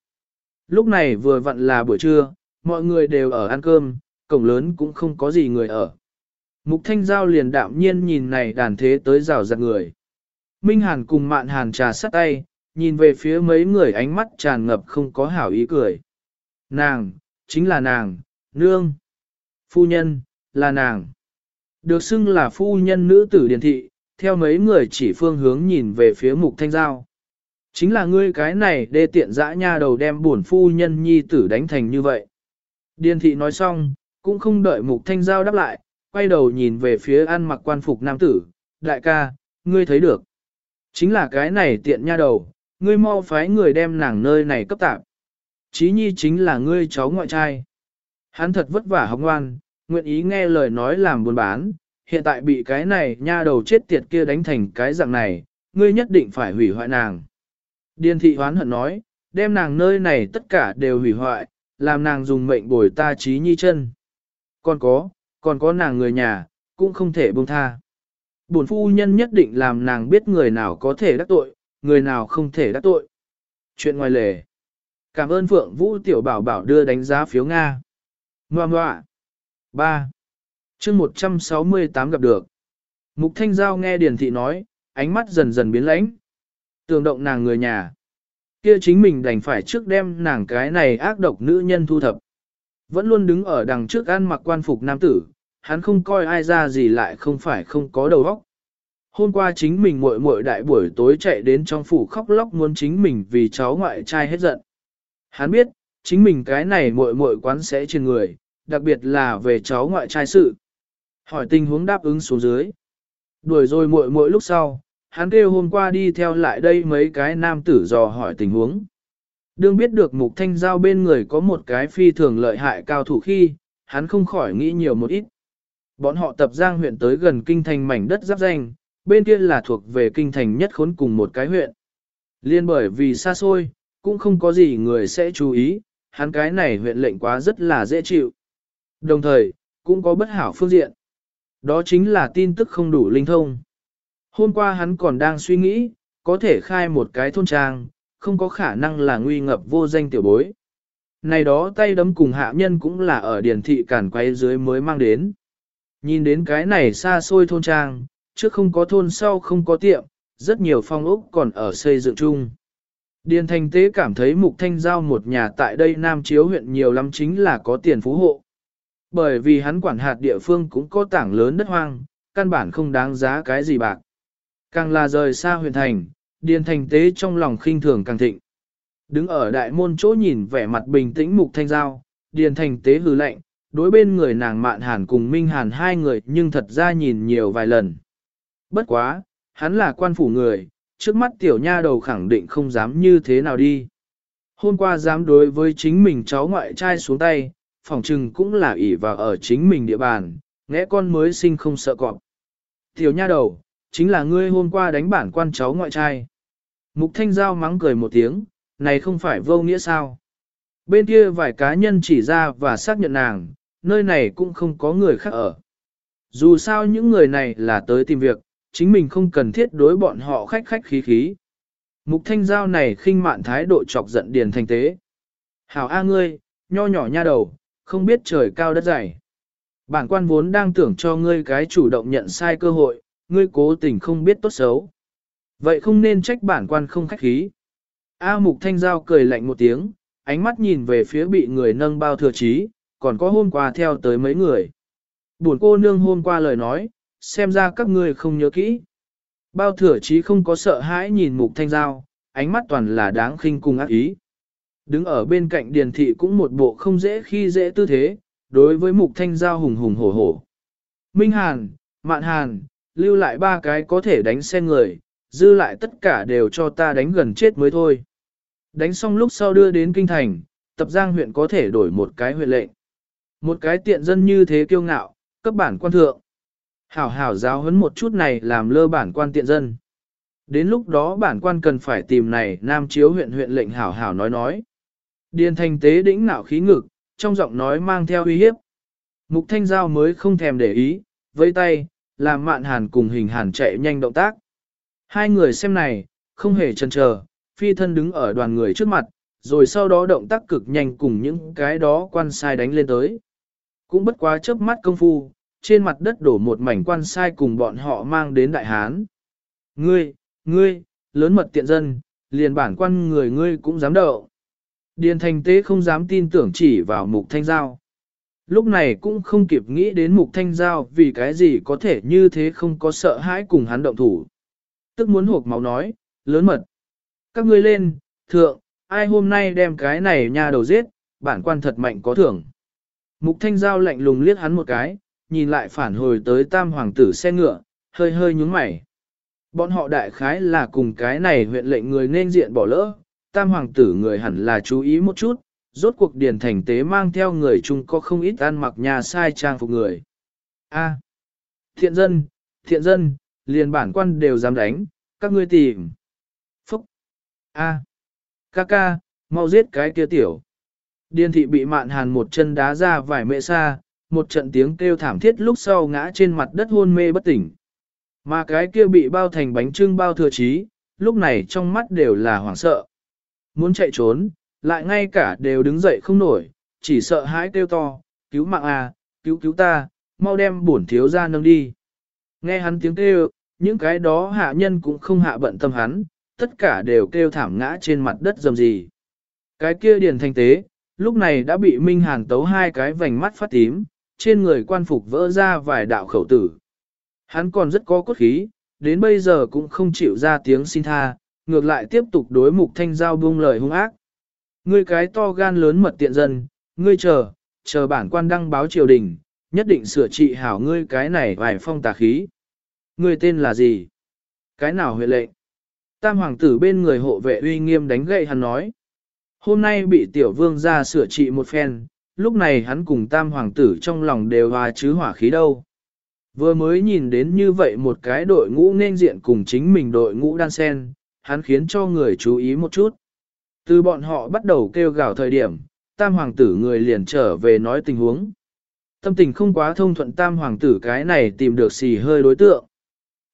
Lúc này vừa vặn là buổi trưa, mọi người đều ở ăn cơm, cổng lớn cũng không có gì người ở. Mục Thanh Giao liền đạm nhiên nhìn này đàn thế tới rào rạt người. Minh Hàn cùng Mạn Hàn trà sắt tay, nhìn về phía mấy người ánh mắt tràn ngập không có hảo ý cười. Nàng, chính là nàng, nương. Phu nhân, là nàng. Được xưng là phu nhân nữ tử điển thị, theo mấy người chỉ phương hướng nhìn về phía mục thanh giao. Chính là ngươi cái này đê tiện dã nha đầu đem buồn phu nhân nhi tử đánh thành như vậy. Điền thị nói xong, cũng không đợi mục thanh giao đáp lại, quay đầu nhìn về phía ăn mặc quan phục nam tử, đại ca, ngươi thấy được. Chính là cái này tiện nha đầu, ngươi mau phái người đem nàng nơi này cấp tạp. Chí nhi chính là ngươi cháu ngoại trai. Hắn thật vất vả học ngoan, nguyện ý nghe lời nói làm buôn bán, hiện tại bị cái này nha đầu chết tiệt kia đánh thành cái dạng này, ngươi nhất định phải hủy hoại nàng. Điền thị hoán hận nói, đem nàng nơi này tất cả đều hủy hoại, làm nàng dùng mệnh bồi ta trí nhi chân. Còn có, còn có nàng người nhà, cũng không thể buông tha. Bổn phu nhân nhất định làm nàng biết người nào có thể đắc tội, người nào không thể đắc tội. Chuyện ngoài lề. Cảm ơn Phượng Vũ Tiểu Bảo Bảo đưa đánh giá phiếu Nga. Ngoà ngoạ. 3. chương 168 gặp được. Mục Thanh Giao nghe Điền Thị nói, ánh mắt dần dần biến lãnh. Tường động nàng người nhà. Kia chính mình đành phải trước đem nàng cái này ác độc nữ nhân thu thập. Vẫn luôn đứng ở đằng trước ăn mặc quan phục nam tử, hắn không coi ai ra gì lại không phải không có đầu óc. Hôm qua chính mình muội muội đại buổi tối chạy đến trong phủ khóc lóc muốn chính mình vì cháu ngoại trai hết giận. Hắn biết, chính mình cái này muội muội quán sẽ trên người, đặc biệt là về cháu ngoại trai sự. Hỏi tình huống đáp ứng xuống dưới. Đuổi rồi muội muội lúc sau, hắn kêu hôm qua đi theo lại đây mấy cái nam tử dò hỏi tình huống. Đương biết được mục thanh giao bên người có một cái phi thường lợi hại cao thủ khi, hắn không khỏi nghĩ nhiều một ít. Bọn họ tập giang huyện tới gần kinh thành mảnh đất giáp danh, bên kia là thuộc về kinh thành nhất khốn cùng một cái huyện. Liên bởi vì xa xôi, cũng không có gì người sẽ chú ý, hắn cái này huyện lệnh quá rất là dễ chịu. Đồng thời, cũng có bất hảo phương diện. Đó chính là tin tức không đủ linh thông. Hôm qua hắn còn đang suy nghĩ, có thể khai một cái thôn trang, không có khả năng là nguy ngập vô danh tiểu bối. Này đó tay đấm cùng hạ nhân cũng là ở điển thị cản quay dưới mới mang đến. Nhìn đến cái này xa xôi thôn trang, trước không có thôn sau không có tiệm, rất nhiều phong ốc còn ở xây dựng chung. Điền thành tế cảm thấy mục thanh giao một nhà tại đây Nam Chiếu huyện nhiều lắm chính là có tiền phú hộ. Bởi vì hắn quản hạt địa phương cũng có tảng lớn đất hoang, căn bản không đáng giá cái gì bạc. Càng là rời xa huyện thành, điền thành tế trong lòng khinh thường càng thịnh. Đứng ở đại môn chỗ nhìn vẻ mặt bình tĩnh mục thanh giao, điền thành tế hừ lạnh, đối bên người nàng mạn hàn cùng minh hàn hai người nhưng thật ra nhìn nhiều vài lần. Bất quá, hắn là quan phủ người, trước mắt tiểu nha đầu khẳng định không dám như thế nào đi. Hôm qua dám đối với chính mình cháu ngoại trai xuống tay, phòng trừng cũng là ỷ vào ở chính mình địa bàn, ngẽ con mới sinh không sợ cọp. Tiểu nha đầu, chính là ngươi hôm qua đánh bản quan cháu ngoại trai. Mục thanh giao mắng cười một tiếng, này không phải vô nghĩa sao. Bên kia vài cá nhân chỉ ra và xác nhận nàng, nơi này cũng không có người khác ở. Dù sao những người này là tới tìm việc, chính mình không cần thiết đối bọn họ khách khách khí khí. Mục thanh giao này khinh mạn thái độ chọc giận điền thành tế. Hảo A ngươi, nho nhỏ nha đầu, không biết trời cao đất dày. Bản quan vốn đang tưởng cho ngươi cái chủ động nhận sai cơ hội, ngươi cố tình không biết tốt xấu. Vậy không nên trách bản quan không khách khí. A mục thanh giao cười lạnh một tiếng, ánh mắt nhìn về phía bị người nâng bao thừa trí, còn có hôm qua theo tới mấy người. Buồn cô nương hôm qua lời nói, xem ra các ngươi không nhớ kỹ. Bao thừa chí không có sợ hãi nhìn mục thanh giao, ánh mắt toàn là đáng khinh cùng ác ý. Đứng ở bên cạnh điền thị cũng một bộ không dễ khi dễ tư thế, đối với mục thanh giao hùng hùng hổ hổ. Minh Hàn, Mạn Hàn, lưu lại ba cái có thể đánh xe người, dư lại tất cả đều cho ta đánh gần chết mới thôi. Đánh xong lúc sau đưa đến kinh thành, tập giang huyện có thể đổi một cái huyện lệnh. Một cái tiện dân như thế kiêu ngạo, cấp bản quan thượng. Hảo hảo giáo huấn một chút này làm lơ bản quan tiện dân. Đến lúc đó bản quan cần phải tìm này nam chiếu huyện huyện lệnh hảo hảo nói nói. Điền thành tế đĩnh nạo khí ngực, trong giọng nói mang theo uy hiếp. Mục thanh giao mới không thèm để ý, vẫy tay, làm mạn hàn cùng hình hàn chạy nhanh động tác. Hai người xem này, không hề chần chờ, phi thân đứng ở đoàn người trước mặt, rồi sau đó động tác cực nhanh cùng những cái đó quan sai đánh lên tới. Cũng bất quá chớp mắt công phu, trên mặt đất đổ một mảnh quan sai cùng bọn họ mang đến đại hán. Ngươi, ngươi, lớn mật tiện dân, liền bản quan người ngươi cũng dám đậu. Điền thành tế không dám tin tưởng chỉ vào mục thanh giao. Lúc này cũng không kịp nghĩ đến mục thanh giao vì cái gì có thể như thế không có sợ hãi cùng hắn động thủ. Tức muốn hộp máu nói, lớn mật. Các ngươi lên, thượng, ai hôm nay đem cái này nha đầu giết, bản quan thật mạnh có thưởng. Mục thanh giao lạnh lùng liếc hắn một cái, nhìn lại phản hồi tới tam hoàng tử xe ngựa, hơi hơi nhúng mày. Bọn họ đại khái là cùng cái này huyện lệnh người nên diện bỏ lỡ, tam hoàng tử người hẳn là chú ý một chút, rốt cuộc điền thành tế mang theo người chung có không ít ăn mặc nhà sai trang phục người. A. thiện dân, thiện dân, liền bản quan đều dám đánh, các ngươi tìm. Phúc. A. À. Ca ca, mau giết cái kia tiểu. điên thị bị mạn hàn một chân đá ra vài mệ xa, một trận tiếng kêu thảm thiết lúc sau ngã trên mặt đất hôn mê bất tỉnh. Mà cái kia bị bao thành bánh trưng bao thừa trí, lúc này trong mắt đều là hoảng sợ. Muốn chạy trốn, lại ngay cả đều đứng dậy không nổi, chỉ sợ hãi kêu to, cứu mạng à, cứu cứu ta, mau đem bổn thiếu ra nâng đi. Nghe hắn tiếng kêu, những cái đó hạ nhân cũng không hạ bận tâm hắn, tất cả đều kêu thảm ngã trên mặt đất dầm gì. Cái kia điền thanh tế, lúc này đã bị Minh Hàn tấu hai cái vành mắt phát tím, trên người quan phục vỡ ra vài đạo khẩu tử. Hắn còn rất có cốt khí, đến bây giờ cũng không chịu ra tiếng xin tha, ngược lại tiếp tục đối mục thanh giao buông lời hung ác. Ngươi cái to gan lớn mật tiện dân, ngươi chờ, chờ bản quan đăng báo triều đình, nhất định sửa trị hảo ngươi cái này vài phong tà khí. Ngươi tên là gì? Cái nào huệ lệnh? Tam hoàng tử bên người hộ vệ uy nghiêm đánh gậy hắn nói. Hôm nay bị tiểu vương ra sửa trị một phen, lúc này hắn cùng tam hoàng tử trong lòng đều hòa chứ hỏa khí đâu. Vừa mới nhìn đến như vậy một cái đội ngũ nên diện cùng chính mình đội ngũ đan sen, hắn khiến cho người chú ý một chút. Từ bọn họ bắt đầu kêu gào thời điểm, tam hoàng tử người liền trở về nói tình huống. Tâm tình không quá thông thuận tam hoàng tử cái này tìm được xì hơi đối tượng.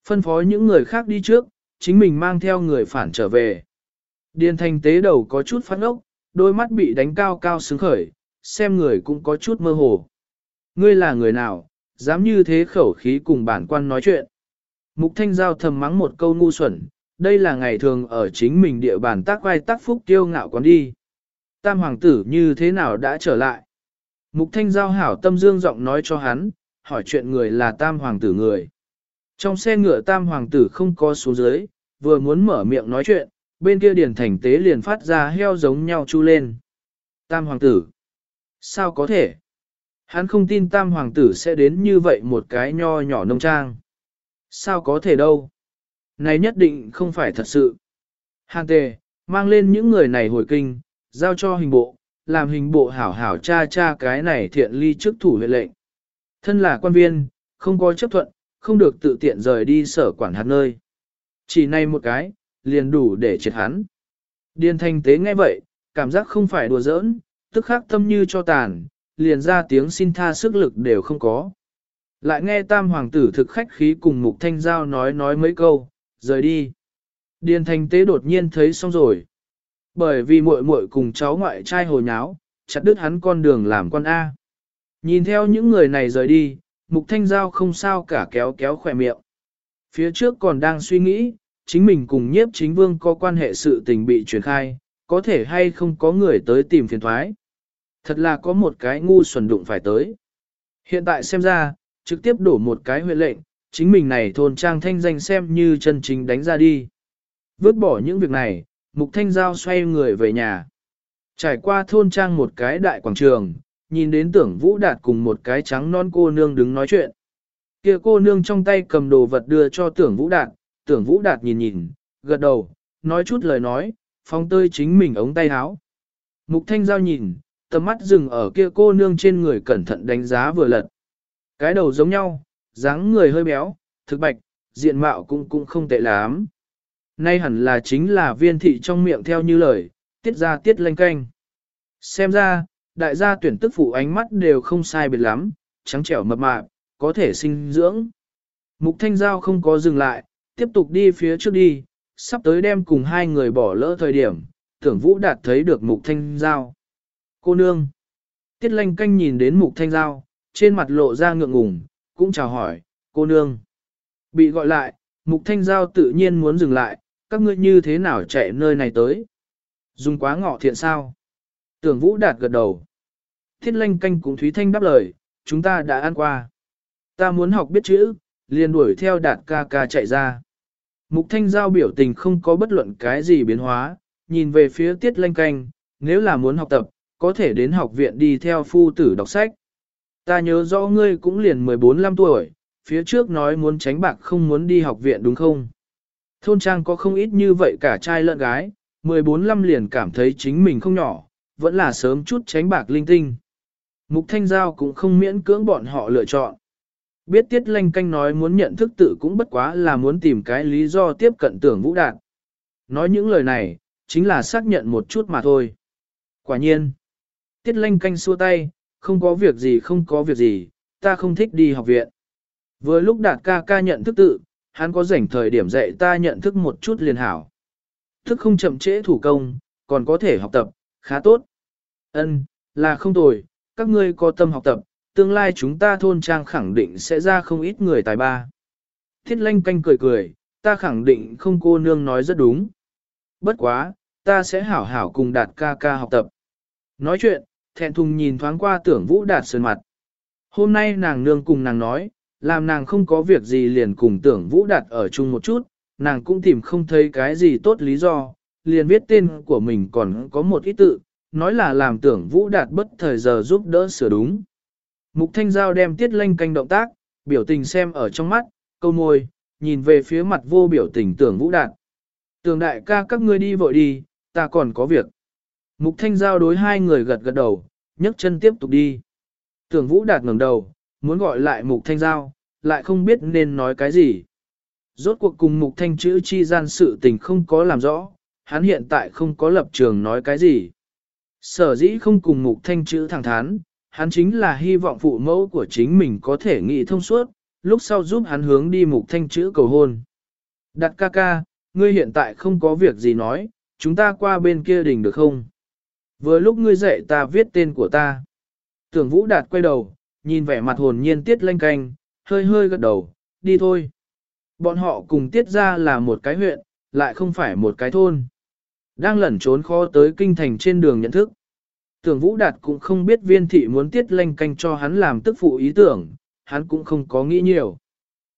Phân phó những người khác đi trước, chính mình mang theo người phản trở về. Điền thành tế đầu có chút phát ốc, đôi mắt bị đánh cao cao sướng khởi, xem người cũng có chút mơ hồ. Ngươi là người nào, dám như thế khẩu khí cùng bản quan nói chuyện. Mục thanh giao thầm mắng một câu ngu xuẩn, đây là ngày thường ở chính mình địa bàn tác vai tác phúc tiêu ngạo quán đi. Tam hoàng tử như thế nào đã trở lại? Mục thanh giao hảo tâm dương giọng nói cho hắn, hỏi chuyện người là tam hoàng tử người. Trong xe ngựa tam hoàng tử không có số dưới, vừa muốn mở miệng nói chuyện, bên kia điển thành tế liền phát ra heo giống nhau chu lên. Tam hoàng tử. Sao có thể? Hắn không tin tam hoàng tử sẽ đến như vậy một cái nho nhỏ nông trang. Sao có thể đâu? Này nhất định không phải thật sự. Hàn tề, mang lên những người này hồi kinh, giao cho hình bộ, làm hình bộ hảo hảo cha cha cái này thiện ly trước thủ huyện lệnh. Thân là quan viên, không có chấp thuận, không được tự tiện rời đi sở quản hạt nơi. Chỉ này một cái, liền đủ để triệt hắn. Điền thanh tế nghe vậy, cảm giác không phải đùa giỡn, tức khắc tâm như cho tàn, liền ra tiếng xin tha sức lực đều không có. Lại nghe tam hoàng tử thực khách khí cùng mục thanh giao nói nói mấy câu, rời đi. Điền thành tế đột nhiên thấy xong rồi. Bởi vì muội muội cùng cháu ngoại trai hồi nháo, chặt đứt hắn con đường làm con A. Nhìn theo những người này rời đi, mục thanh giao không sao cả kéo kéo khỏe miệng. Phía trước còn đang suy nghĩ, chính mình cùng nhiếp chính vương có quan hệ sự tình bị truyền khai, có thể hay không có người tới tìm phiền thoái. Thật là có một cái ngu xuẩn đụng phải tới. Hiện tại xem ra, trực tiếp đổ một cái huyện lệnh, chính mình này thôn trang thanh danh xem như chân chính đánh ra đi. Vứt bỏ những việc này, mục thanh giao xoay người về nhà. Trải qua thôn trang một cái đại quảng trường, nhìn đến tưởng vũ đạt cùng một cái trắng non cô nương đứng nói chuyện. kia cô nương trong tay cầm đồ vật đưa cho tưởng vũ đạt, tưởng vũ đạt nhìn nhìn, gật đầu, nói chút lời nói, phong tơi chính mình ống tay áo. Mục thanh giao nhìn, tầm mắt dừng ở kia cô nương trên người cẩn thận đánh giá vừa lật. Cái đầu giống nhau, dáng người hơi béo, thực bạch, diện mạo cũng cũng không tệ lắm. Nay hẳn là chính là viên thị trong miệng theo như lời, tiết ra tiết lanh canh. Xem ra, đại gia tuyển tức phụ ánh mắt đều không sai biệt lắm, trắng trẻo mập mạp, có thể sinh dưỡng. Mục Thanh Giao không có dừng lại, tiếp tục đi phía trước đi, sắp tới đem cùng hai người bỏ lỡ thời điểm, tưởng Vũ Đạt thấy được Mục Thanh Giao. Cô nương. Tiết lanh canh nhìn đến Mục Thanh Giao, trên mặt lộ ra ngượng ngùng, cũng chào hỏi, cô nương. Bị gọi lại, Mục Thanh Giao tự nhiên muốn dừng lại, các ngươi như thế nào chạy nơi này tới? Dùng quá ngọ thiện sao? Tưởng Vũ Đạt gật đầu. Tiết lanh canh cũng Thúy Thanh đáp lời, chúng ta đã ăn qua. Ta muốn học biết chữ, liền đuổi theo Đạt ca ca chạy ra. Mục Thanh Giao biểu tình không có bất luận cái gì biến hóa, nhìn về phía tiết lanh canh, nếu là muốn học tập, có thể đến học viện đi theo phu tử đọc sách. Ta nhớ rõ ngươi cũng liền 14-15 tuổi, phía trước nói muốn tránh bạc không muốn đi học viện đúng không? Thôn trang có không ít như vậy cả trai lẫn gái, 14-15 liền cảm thấy chính mình không nhỏ, vẫn là sớm chút tránh bạc linh tinh. Mục Thanh Giao cũng không miễn cưỡng bọn họ lựa chọn. Biết Tiết Lanh Canh nói muốn nhận thức tự cũng bất quá là muốn tìm cái lý do tiếp cận tưởng vũ đạt. Nói những lời này, chính là xác nhận một chút mà thôi. Quả nhiên, Tiết Lanh Canh xua tay, không có việc gì không có việc gì, ta không thích đi học viện. Vừa lúc đạt ca ca nhận thức tự, hắn có rảnh thời điểm dạy ta nhận thức một chút liền hảo. Thức không chậm trễ thủ công, còn có thể học tập, khá tốt. Ân, là không tồi, các ngươi có tâm học tập, tương lai chúng ta thôn trang khẳng định sẽ ra không ít người tài ba. Thiết lanh canh cười cười, ta khẳng định không cô nương nói rất đúng. Bất quá, ta sẽ hảo hảo cùng đạt ca ca học tập. Nói chuyện, thẹn thùng nhìn thoáng qua tưởng vũ đạt sơn mặt. Hôm nay nàng nương cùng nàng nói, làm nàng không có việc gì liền cùng tưởng vũ đạt ở chung một chút, nàng cũng tìm không thấy cái gì tốt lý do, liền viết tên của mình còn có một ít tự, nói là làm tưởng vũ đạt bất thời giờ giúp đỡ sửa đúng. Mục Thanh Giao đem tiết lanh canh động tác, biểu tình xem ở trong mắt, câu môi, nhìn về phía mặt vô biểu tình tưởng vũ đạt. Tưởng đại ca các ngươi đi vội đi, ta còn có việc. Mục Thanh Giao đối hai người gật gật đầu, nhấc chân tiếp tục đi. Tưởng vũ đạt ngẩng đầu, muốn gọi lại Mục Thanh Giao, lại không biết nên nói cái gì. Rốt cuộc cùng Mục Thanh chữ chi gian sự tình không có làm rõ, hắn hiện tại không có lập trường nói cái gì. Sở dĩ không cùng Mục Thanh chữ thẳng thắn, hắn chính là hy vọng phụ mẫu của chính mình có thể nghĩ thông suốt, lúc sau giúp hắn hướng đi Mục Thanh chữ cầu hôn. Đặt ca ca, ngươi hiện tại không có việc gì nói, chúng ta qua bên kia đỉnh được không? Vừa lúc ngươi dạy ta viết tên của ta. Tưởng Vũ Đạt quay đầu, nhìn vẻ mặt hồn nhiên tiết lanh canh, hơi hơi gật đầu, đi thôi. Bọn họ cùng tiết ra là một cái huyện, lại không phải một cái thôn. Đang lẩn trốn khó tới kinh thành trên đường nhận thức. Tưởng Vũ Đạt cũng không biết viên thị muốn tiết lanh canh cho hắn làm tức phụ ý tưởng, hắn cũng không có nghĩ nhiều.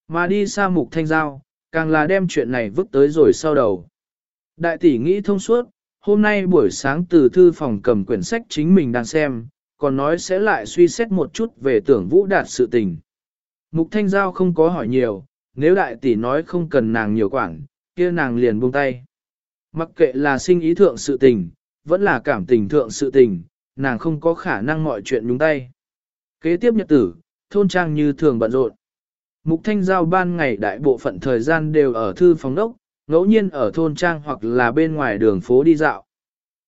Mà đi xa mục thanh giao, càng là đem chuyện này vứt tới rồi sau đầu. Đại tỷ nghĩ thông suốt, hôm nay buổi sáng từ thư phòng cầm quyển sách chính mình đang xem, còn nói sẽ lại suy xét một chút về tưởng Vũ Đạt sự tình. Mục thanh giao không có hỏi nhiều, nếu đại tỷ nói không cần nàng nhiều quản, kia nàng liền buông tay. Mặc kệ là sinh ý thượng sự tình, vẫn là cảm tình thượng sự tình, nàng không có khả năng mọi chuyện nhúng tay. Kế tiếp nhật tử, thôn trang như thường bận rộn. Mục Thanh Giao ban ngày đại bộ phận thời gian đều ở thư phòng đốc, ngẫu nhiên ở thôn trang hoặc là bên ngoài đường phố đi dạo.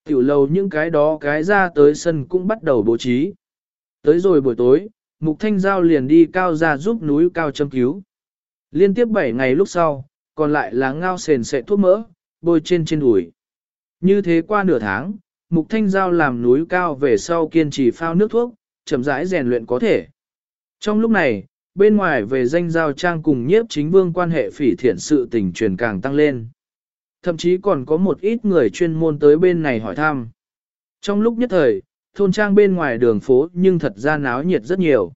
Tiểu lầu những cái đó cái ra tới sân cũng bắt đầu bố trí. Tới rồi buổi tối, Mục Thanh Giao liền đi cao ra giúp núi cao châm cứu. Liên tiếp 7 ngày lúc sau, còn lại là ngao sền sệ thuốc mỡ, bôi trên trên đùi. Như thế qua nửa tháng, Mục Thanh Giao làm núi cao về sau kiên trì phao nước thuốc, chậm rãi rèn luyện có thể. Trong lúc này, bên ngoài về danh giao trang cùng nhiếp chính vương quan hệ phỉ thiện sự tình truyền càng tăng lên. Thậm chí còn có một ít người chuyên môn tới bên này hỏi thăm. Trong lúc nhất thời, thôn trang bên ngoài đường phố nhưng thật ra náo nhiệt rất nhiều.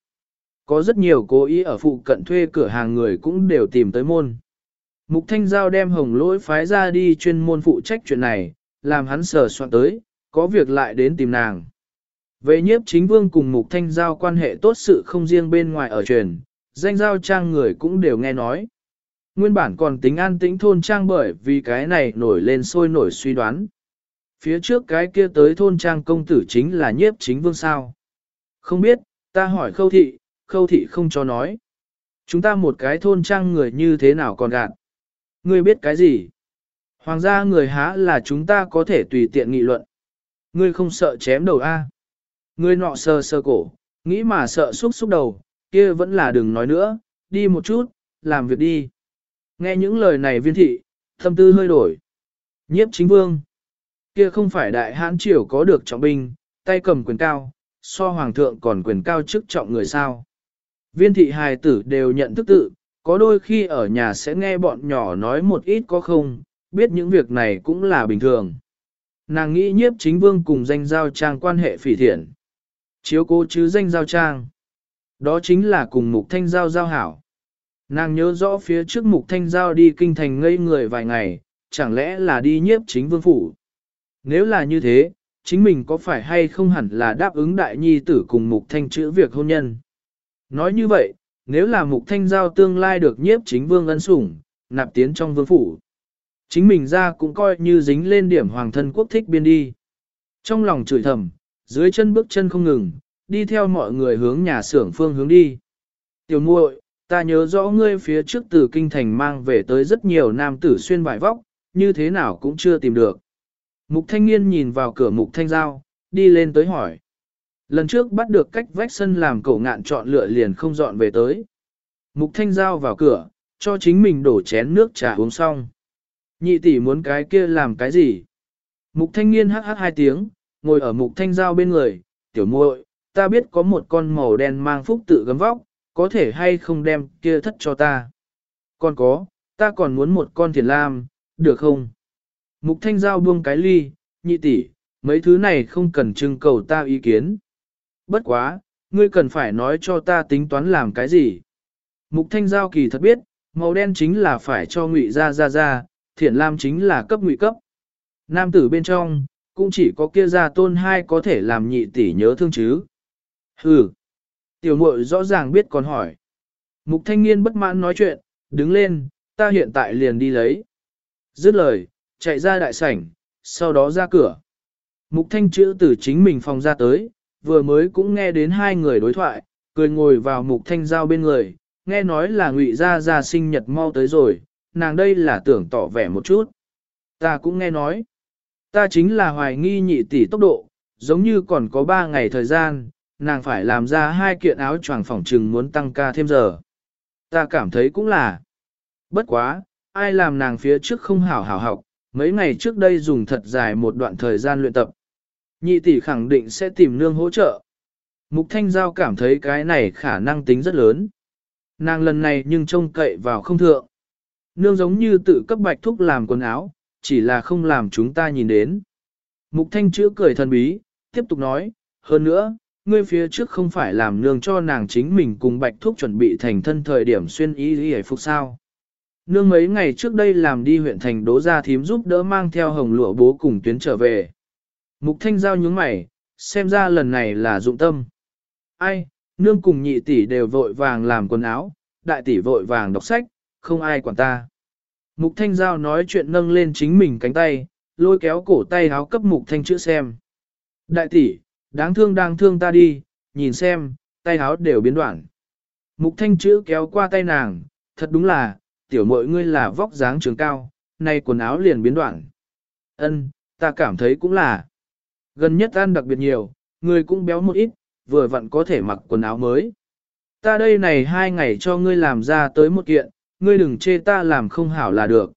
Có rất nhiều cố ý ở phụ cận thuê cửa hàng người cũng đều tìm tới môn. Mục Thanh Giao đem hồng lỗi phái ra đi chuyên môn phụ trách chuyện này, làm hắn sờ soạn tới, có việc lại đến tìm nàng. Về nhiếp chính vương cùng Mục Thanh Giao quan hệ tốt sự không riêng bên ngoài ở truyền, danh giao trang người cũng đều nghe nói. Nguyên bản còn tính an tĩnh thôn trang bởi vì cái này nổi lên sôi nổi suy đoán. Phía trước cái kia tới thôn trang công tử chính là nhiếp chính vương sao. Không biết, ta hỏi khâu thị, khâu thị không cho nói. Chúng ta một cái thôn trang người như thế nào còn gạt. Ngươi biết cái gì? Hoàng gia người há là chúng ta có thể tùy tiện nghị luận. Ngươi không sợ chém đầu a? Ngươi nọ sơ sơ cổ, nghĩ mà sợ xúc xúc đầu, kia vẫn là đừng nói nữa, đi một chút, làm việc đi. Nghe những lời này viên thị, thâm tư hơi đổi. Nhiếp chính vương. Kia không phải đại hãn triều có được trọng binh, tay cầm quyền cao, so hoàng thượng còn quyền cao chức trọng người sao. Viên thị hài tử đều nhận thức tự, có đôi khi ở nhà sẽ nghe bọn nhỏ nói một ít có không, biết những việc này cũng là bình thường. Nàng nghĩ nhiếp chính vương cùng danh giao trang quan hệ phỉ thiện. Chiếu cố chứ danh giao trang. Đó chính là cùng mục thanh giao giao hảo. Nàng nhớ rõ phía trước mục thanh giao đi kinh thành ngây người vài ngày, chẳng lẽ là đi nhiếp chính vương phủ. Nếu là như thế, chính mình có phải hay không hẳn là đáp ứng đại nhi tử cùng mục thanh chữ việc hôn nhân. Nói như vậy, nếu là mục thanh giao tương lai được nhiếp chính vương ân sủng, nạp tiến trong vương phủ. Chính mình ra cũng coi như dính lên điểm hoàng thân quốc thích biên đi. Trong lòng chửi thầm, dưới chân bước chân không ngừng, đi theo mọi người hướng nhà xưởng phương hướng đi. Tiểu muội, ta nhớ rõ ngươi phía trước từ kinh thành mang về tới rất nhiều nam tử xuyên vải vóc, như thế nào cũng chưa tìm được. Mục thanh niên nhìn vào cửa mục thanh giao, đi lên tới hỏi. Lần trước bắt được cách vách sân làm cậu ngạn chọn lựa liền không dọn về tới. Mục thanh giao vào cửa, cho chính mình đổ chén nước trà uống xong. Nhị tỷ muốn cái kia làm cái gì? Mục thanh niên hắc hắc hai tiếng, ngồi ở mục thanh giao bên người, tiểu muội, ta biết có một con màu đen mang phúc tự gấm vóc, có thể hay không đem kia thất cho ta. Còn có, ta còn muốn một con thiền lam, được không? Mục thanh giao buông cái ly, nhị tỷ, mấy thứ này không cần trưng cầu ta ý kiến. Bất quá, ngươi cần phải nói cho ta tính toán làm cái gì. Mục thanh giao kỳ thật biết, màu đen chính là phải cho ngụy ra ra ra, thiền lam chính là cấp ngụy cấp. Nam tử bên trong, cũng chỉ có kia ra tôn hai có thể làm nhị tỷ nhớ thương chứ. Hừ. Tiểu muội rõ ràng biết còn hỏi. Mục thanh niên bất mãn nói chuyện, đứng lên, ta hiện tại liền đi lấy. Dứt lời, chạy ra đại sảnh, sau đó ra cửa. Mục thanh chữ từ chính mình phòng ra tới, vừa mới cũng nghe đến hai người đối thoại, cười ngồi vào mục thanh giao bên người, nghe nói là ngụy gia gia sinh nhật mau tới rồi, nàng đây là tưởng tỏ vẻ một chút. Ta cũng nghe nói, ta chính là hoài nghi nhị tỷ tốc độ, giống như còn có ba ngày thời gian, nàng phải làm ra hai kiện áo choàng phỏng trừng muốn tăng ca thêm giờ. Ta cảm thấy cũng là, bất quá, ai làm nàng phía trước không hảo hảo học, mấy ngày trước đây dùng thật dài một đoạn thời gian luyện tập. Nhị tỷ khẳng định sẽ tìm nương hỗ trợ. Mục Thanh Giao cảm thấy cái này khả năng tính rất lớn. Nàng lần này nhưng trông cậy vào không thượng. Nương giống như tự cấp bạch thúc làm quần áo, chỉ là không làm chúng ta nhìn đến. Mục Thanh chữa cười thần bí, tiếp tục nói, hơn nữa, ngươi phía trước không phải làm nương cho nàng chính mình cùng bạch thúc chuẩn bị thành thân thời điểm xuyên y y phục sao. Nương mấy ngày trước đây làm đi huyện thành đố ra thím giúp đỡ mang theo hồng lụa bố cùng tuyến trở về. Mục thanh giao nhướng mày, xem ra lần này là dụng tâm. Ai, nương cùng nhị tỷ đều vội vàng làm quần áo, đại tỷ vội vàng đọc sách, không ai quản ta. Mục thanh giao nói chuyện nâng lên chính mình cánh tay, lôi kéo cổ tay háo cấp mục thanh chữ xem. Đại tỷ, đáng thương đáng thương ta đi, nhìn xem, tay háo đều biến đoạn. Mục thanh chữ kéo qua tay nàng, thật đúng là, tiểu mội ngươi là vóc dáng trường cao, nay quần áo liền biến đoạn. Ân, ta cảm thấy cũng là. Gần nhất ăn đặc biệt nhiều, người cũng béo một ít, vừa vặn có thể mặc quần áo mới. Ta đây này hai ngày cho ngươi làm ra tới một kiện, ngươi đừng chê ta làm không hảo là được.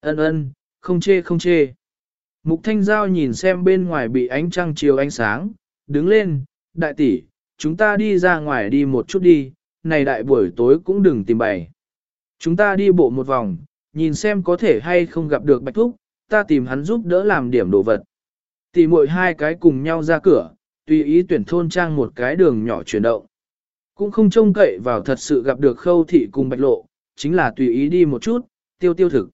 Ân ân, không chê không chê. Mục Thanh Giao nhìn xem bên ngoài bị ánh trăng chiều ánh sáng, đứng lên, đại tỷ, chúng ta đi ra ngoài đi một chút đi, này đại buổi tối cũng đừng tìm bày. Chúng ta đi bộ một vòng, nhìn xem có thể hay không gặp được Bạch Thúc, ta tìm hắn giúp đỡ làm điểm đồ vật. Tỷ muội hai cái cùng nhau ra cửa, tùy ý tuyển thôn trang một cái đường nhỏ chuyển động. Cũng không trông cậy vào thật sự gặp được khâu thị cùng bạch lộ, chính là tùy ý đi một chút, tiêu tiêu thực.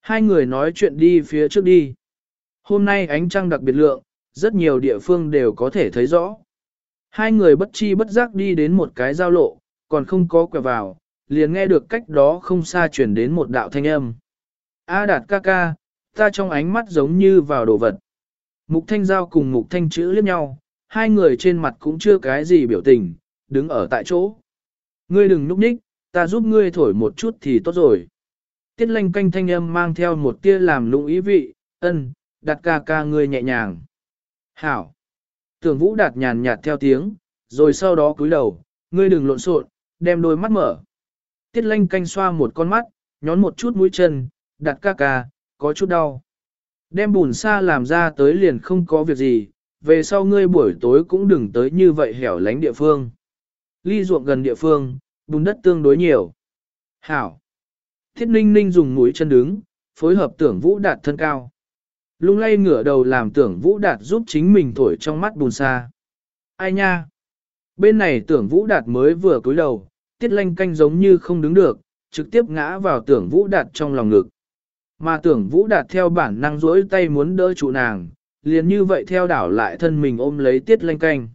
Hai người nói chuyện đi phía trước đi. Hôm nay ánh trăng đặc biệt lượng, rất nhiều địa phương đều có thể thấy rõ. Hai người bất chi bất giác đi đến một cái giao lộ, còn không có quẹo vào, liền nghe được cách đó không xa chuyển đến một đạo thanh âm. A đạt ca ca, ta trong ánh mắt giống như vào đồ vật. Mục thanh giao cùng mục thanh chữ liếc nhau, hai người trên mặt cũng chưa cái gì biểu tình, đứng ở tại chỗ. Ngươi đừng núp ních, ta giúp ngươi thổi một chút thì tốt rồi. Tiết lanh canh thanh âm mang theo một tia làm lũng ý vị, ân, đặt ca ca ngươi nhẹ nhàng. Hảo. Tưởng vũ đạt nhàn nhạt theo tiếng, rồi sau đó cúi đầu, ngươi đừng lộn xộn, đem đôi mắt mở. Tiết lanh canh xoa một con mắt, nhón một chút mũi chân, đặt ca ca, có chút đau. Đem bùn xa làm ra tới liền không có việc gì, về sau ngươi buổi tối cũng đừng tới như vậy hẻo lánh địa phương. Ly ruộng gần địa phương, bùn đất tương đối nhiều. Hảo. Thiết ninh ninh dùng mũi chân đứng, phối hợp tưởng vũ đạt thân cao. Lung lay ngửa đầu làm tưởng vũ đạt giúp chính mình thổi trong mắt bùn xa. Ai nha? Bên này tưởng vũ đạt mới vừa cúi đầu, tiết lanh canh giống như không đứng được, trực tiếp ngã vào tưởng vũ đạt trong lòng ngực. Mà tưởng vũ đạt theo bản năng rỗi tay muốn đỡ trụ nàng, liền như vậy theo đảo lại thân mình ôm lấy tiết lanh canh.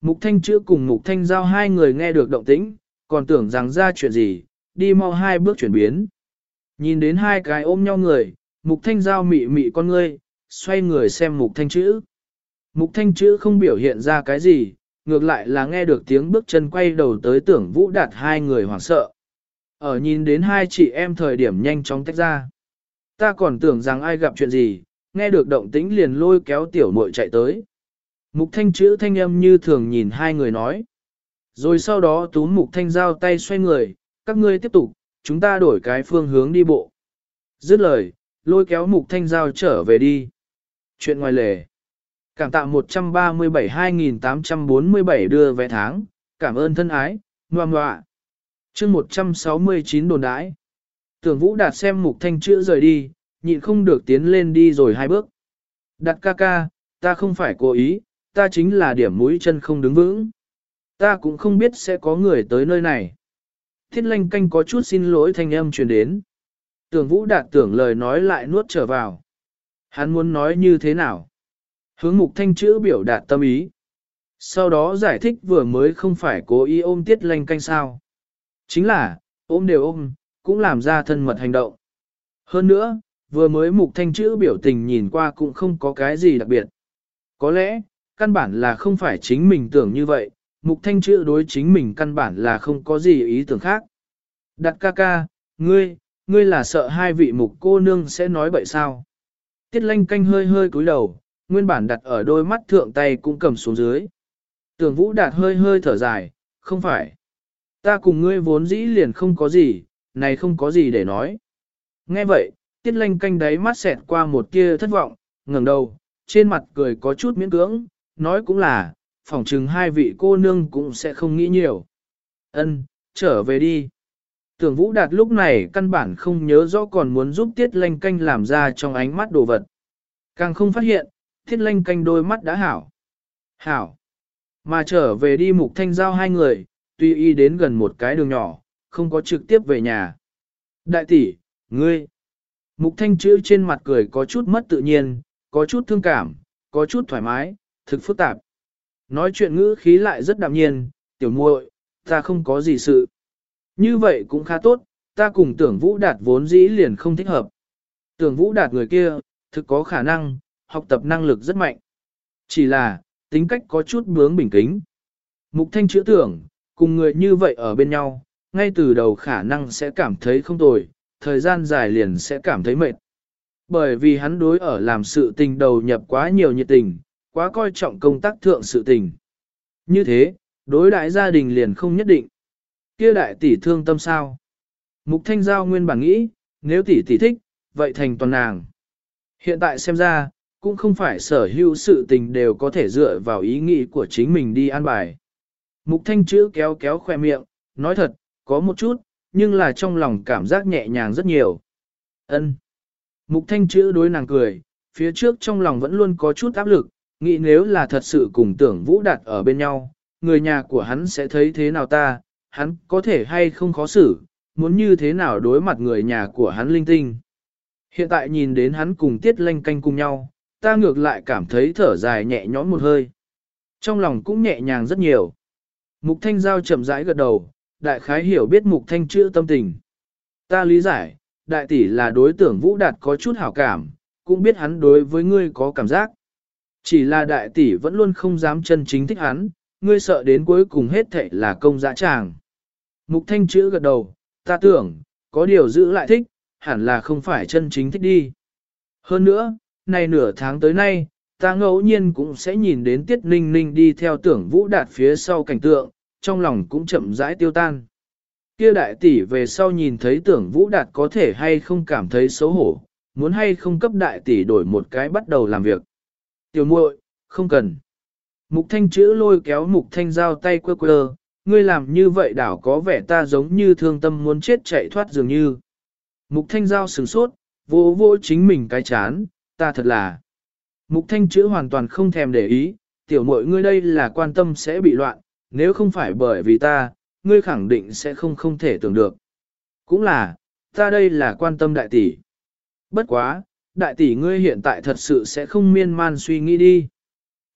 Mục thanh chữa cùng mục thanh giao hai người nghe được động tĩnh, còn tưởng rằng ra chuyện gì, đi mau hai bước chuyển biến. Nhìn đến hai cái ôm nhau người, mục thanh giao mị mị con ngươi, xoay người xem mục thanh chữ. Mục thanh chữ không biểu hiện ra cái gì, ngược lại là nghe được tiếng bước chân quay đầu tới tưởng vũ đạt hai người hoảng sợ. Ở nhìn đến hai chị em thời điểm nhanh chóng tách ra. Ta còn tưởng rằng ai gặp chuyện gì, nghe được động tĩnh liền lôi kéo tiểu muội chạy tới. Mục thanh chữ thanh âm như thường nhìn hai người nói. Rồi sau đó túm mục thanh giao tay xoay người, các ngươi tiếp tục, chúng ta đổi cái phương hướng đi bộ. Dứt lời, lôi kéo mục thanh giao trở về đi. Chuyện ngoài lề. Cảm tạ 137-2847 đưa vé tháng, cảm ơn thân ái, ngoà ngoạ. chương 169 đồn đãi. Tưởng Vũ Đạt xem mục thanh chữa rời đi, nhịn không được tiến lên đi rồi hai bước. Đạt ca ca, ta không phải cố ý, ta chính là điểm mũi chân không đứng vững. Ta cũng không biết sẽ có người tới nơi này. Thiết lanh canh có chút xin lỗi thanh âm truyền đến. Tưởng Vũ Đạt tưởng lời nói lại nuốt trở vào. Hắn muốn nói như thế nào? Hướng mục thanh chữ biểu đạt tâm ý. Sau đó giải thích vừa mới không phải cố ý ôm tiết lanh canh sao. Chính là, ôm đều ôm, cũng làm ra thân mật hành động. Hơn nữa, vừa mới mục thanh chữ biểu tình nhìn qua cũng không có cái gì đặc biệt. Có lẽ, căn bản là không phải chính mình tưởng như vậy, mục thanh chữ đối chính mình căn bản là không có gì ý tưởng khác. Đặt ca ca, ngươi, ngươi là sợ hai vị mục cô nương sẽ nói bậy sao. Tiết lanh canh hơi hơi cúi đầu, nguyên bản đặt ở đôi mắt thượng tay cũng cầm xuống dưới. Tưởng vũ đạt hơi hơi thở dài, không phải. Ta cùng ngươi vốn dĩ liền không có gì, này không có gì để nói. Nghe vậy, tiết lanh canh đáy mắt xẹt qua một tia thất vọng, ngẩng đầu, trên mặt cười có chút miễn cưỡng, nói cũng là, phỏng chừng hai vị cô nương cũng sẽ không nghĩ nhiều. Ân, trở về đi. Tưởng Vũ Đạt lúc này căn bản không nhớ rõ còn muốn giúp Tiết Lanh Canh làm ra trong ánh mắt đồ vật. Càng không phát hiện, Tiết Lanh Canh đôi mắt đã hảo. Hảo. Mà trở về đi mục thanh giao hai người, tuy y đến gần một cái đường nhỏ, không có trực tiếp về nhà. Đại tỷ, ngươi. Mục thanh chữ trên mặt cười có chút mất tự nhiên, có chút thương cảm, có chút thoải mái, thực phức tạp. Nói chuyện ngữ khí lại rất đạm nhiên, tiểu muội, ta không có gì sự. Như vậy cũng khá tốt, ta cùng tưởng vũ đạt vốn dĩ liền không thích hợp. Tưởng vũ đạt người kia, thực có khả năng, học tập năng lực rất mạnh. Chỉ là, tính cách có chút bướng bình kính. Mục thanh chữa tưởng, cùng người như vậy ở bên nhau, ngay từ đầu khả năng sẽ cảm thấy không tồi, thời gian dài liền sẽ cảm thấy mệt. Bởi vì hắn đối ở làm sự tình đầu nhập quá nhiều nhiệt tình, quá coi trọng công tác thượng sự tình. Như thế, đối đại gia đình liền không nhất định. Kia đại tỷ thương tâm sao? Mục Thanh Giao nguyên bản nghĩ, nếu tỷ tỷ thích, vậy thành toàn nàng. Hiện tại xem ra, cũng không phải sở hữu sự tình đều có thể dựa vào ý nghĩ của chính mình đi an bài. Mục Thanh chữ kéo kéo khoe miệng, nói thật, có một chút, nhưng là trong lòng cảm giác nhẹ nhàng rất nhiều. Ân. Mục Thanh chữ đối nàng cười, phía trước trong lòng vẫn luôn có chút áp lực, nghĩ nếu là thật sự cùng tưởng Vũ Đạt ở bên nhau, người nhà của hắn sẽ thấy thế nào ta, hắn có thể hay không khó xử, muốn như thế nào đối mặt người nhà của hắn linh tinh. Hiện tại nhìn đến hắn cùng tiết lanh canh cùng nhau, ta ngược lại cảm thấy thở dài nhẹ nhõm một hơi. Trong lòng cũng nhẹ nhàng rất nhiều. Mục thanh giao chậm rãi gật đầu, đại khái hiểu biết mục thanh chữ tâm tình. Ta lý giải, đại tỷ là đối tưởng vũ đạt có chút hảo cảm, cũng biết hắn đối với ngươi có cảm giác. Chỉ là đại tỷ vẫn luôn không dám chân chính thích hắn, ngươi sợ đến cuối cùng hết thệ là công dã tràng. Mục thanh chữ gật đầu, ta tưởng, có điều giữ lại thích, hẳn là không phải chân chính thích đi. Hơn nữa, này nửa tháng tới nay, ta ngẫu nhiên cũng sẽ nhìn đến tiết ninh ninh đi theo tưởng vũ đạt phía sau cảnh tượng, trong lòng cũng chậm rãi tiêu tan. Kia đại tỷ về sau nhìn thấy tưởng vũ đạt có thể hay không cảm thấy xấu hổ, muốn hay không cấp đại tỷ đổi một cái bắt đầu làm việc. Tiểu muội, không cần. Mục thanh chữ lôi kéo mục thanh giao tay quơ quơ, ngươi làm như vậy đảo có vẻ ta giống như thương tâm muốn chết chạy thoát dường như. Mục thanh giao sửng sốt, vô vô chính mình cái chán, ta thật là. Mục thanh chữ hoàn toàn không thèm để ý, tiểu muội ngươi đây là quan tâm sẽ bị loạn, nếu không phải bởi vì ta, ngươi khẳng định sẽ không không thể tưởng được. Cũng là, ta đây là quan tâm đại tỷ. Bất quá, đại tỷ ngươi hiện tại thật sự sẽ không miên man suy nghĩ đi.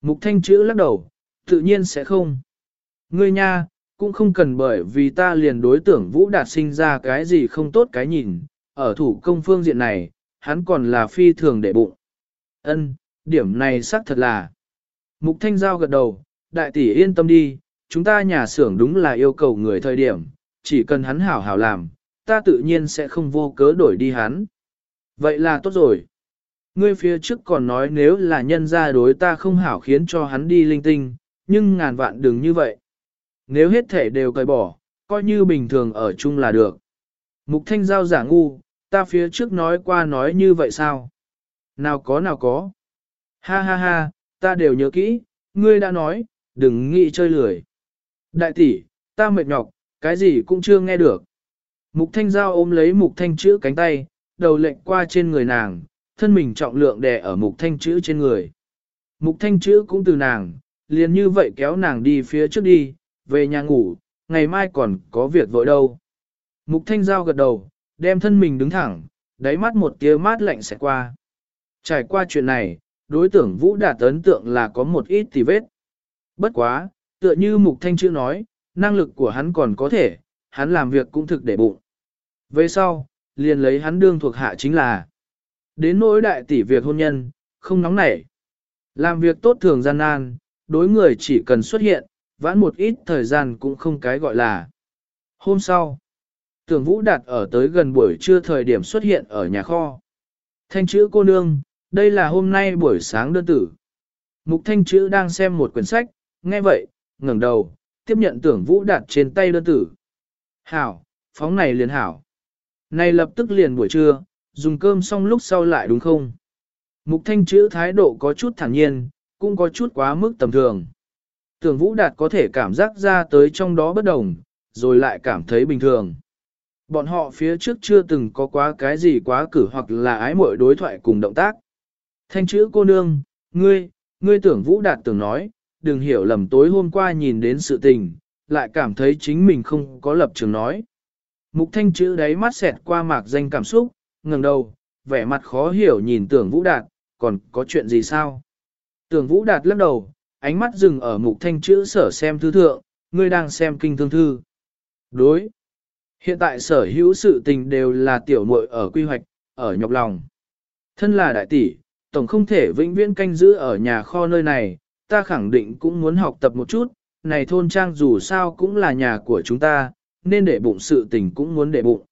Mục thanh chữ lắc đầu, tự nhiên sẽ không. Ngươi nha, cũng không cần bởi vì ta liền đối tưởng Vũ Đạt sinh ra cái gì không tốt cái nhìn, ở thủ công phương diện này, hắn còn là phi thường để bụng. Ân, điểm này xác thật là. Mục Thanh Giao gật đầu, đại tỷ yên tâm đi, chúng ta nhà xưởng đúng là yêu cầu người thời điểm, chỉ cần hắn hảo hảo làm, ta tự nhiên sẽ không vô cớ đổi đi hắn. Vậy là tốt rồi. Ngươi phía trước còn nói nếu là nhân gia đối ta không hảo khiến cho hắn đi linh tinh, nhưng ngàn vạn đừng như vậy. Nếu hết thể đều cởi bỏ, coi như bình thường ở chung là được. Mục thanh giao giả ngu, ta phía trước nói qua nói như vậy sao? Nào có nào có. Ha ha ha, ta đều nhớ kỹ, ngươi đã nói, đừng nghĩ chơi lười. Đại tỷ, ta mệt nhọc, cái gì cũng chưa nghe được. Mục thanh giao ôm lấy mục thanh chữ cánh tay, đầu lệnh qua trên người nàng, thân mình trọng lượng đè ở mục thanh chữ trên người. Mục thanh chữ cũng từ nàng, liền như vậy kéo nàng đi phía trước đi, về nhà ngủ, ngày mai còn có việc vội đâu. Mục thanh giao gật đầu, đem thân mình đứng thẳng, đáy mắt một tia mát lạnh sẽ qua. Trải qua chuyện này, đối tượng Vũ Đạt ấn tượng là có một ít tì vết. Bất quá, tựa như Mục Thanh chữ nói, năng lực của hắn còn có thể, hắn làm việc cũng thực để bụng. Về sau, liền lấy hắn đương thuộc hạ chính là đến nỗi đại tỷ việc hôn nhân, không nóng nảy. Làm việc tốt thường gian nan, đối người chỉ cần xuất hiện, vãn một ít thời gian cũng không cái gọi là. Hôm sau, tưởng Vũ Đạt ở tới gần buổi trưa thời điểm xuất hiện ở nhà kho. Thanh chữ cô nương, đây là hôm nay buổi sáng đơn tử. Mục thanh chữ đang xem một quyển sách, nghe vậy, ngẩng đầu, tiếp nhận tưởng Vũ Đạt trên tay đơn tử. Hảo, phóng này liền hảo. Này lập tức liền buổi trưa, dùng cơm xong lúc sau lại đúng không? Mục thanh chữ thái độ có chút thản nhiên, cũng có chút quá mức tầm thường. Tưởng Vũ Đạt có thể cảm giác ra tới trong đó bất đồng, rồi lại cảm thấy bình thường. Bọn họ phía trước chưa từng có quá cái gì quá cử hoặc là ái muội đối thoại cùng động tác. Thanh chữ cô nương, ngươi, ngươi tưởng Vũ Đạt tưởng nói, đừng hiểu lầm tối hôm qua nhìn đến sự tình, lại cảm thấy chính mình không có lập trường nói. Mục thanh chữ đáy mắt xẹt qua mạc danh cảm xúc, ngừng đầu, vẻ mặt khó hiểu nhìn tưởng Vũ Đạt, còn có chuyện gì sao? Tưởng Vũ Đạt lắc đầu, ánh mắt dừng ở mục thanh chữ sở xem thư thượng, ngươi đang xem kinh thương thư. Đối. Hiện tại sở hữu sự tình đều là tiểu muội ở quy hoạch, ở nhọc lòng. Thân là đại tỷ, tổng không thể vĩnh viễn canh giữ ở nhà kho nơi này, ta khẳng định cũng muốn học tập một chút, này thôn trang dù sao cũng là nhà của chúng ta, nên để bụng sự tình cũng muốn để bụng.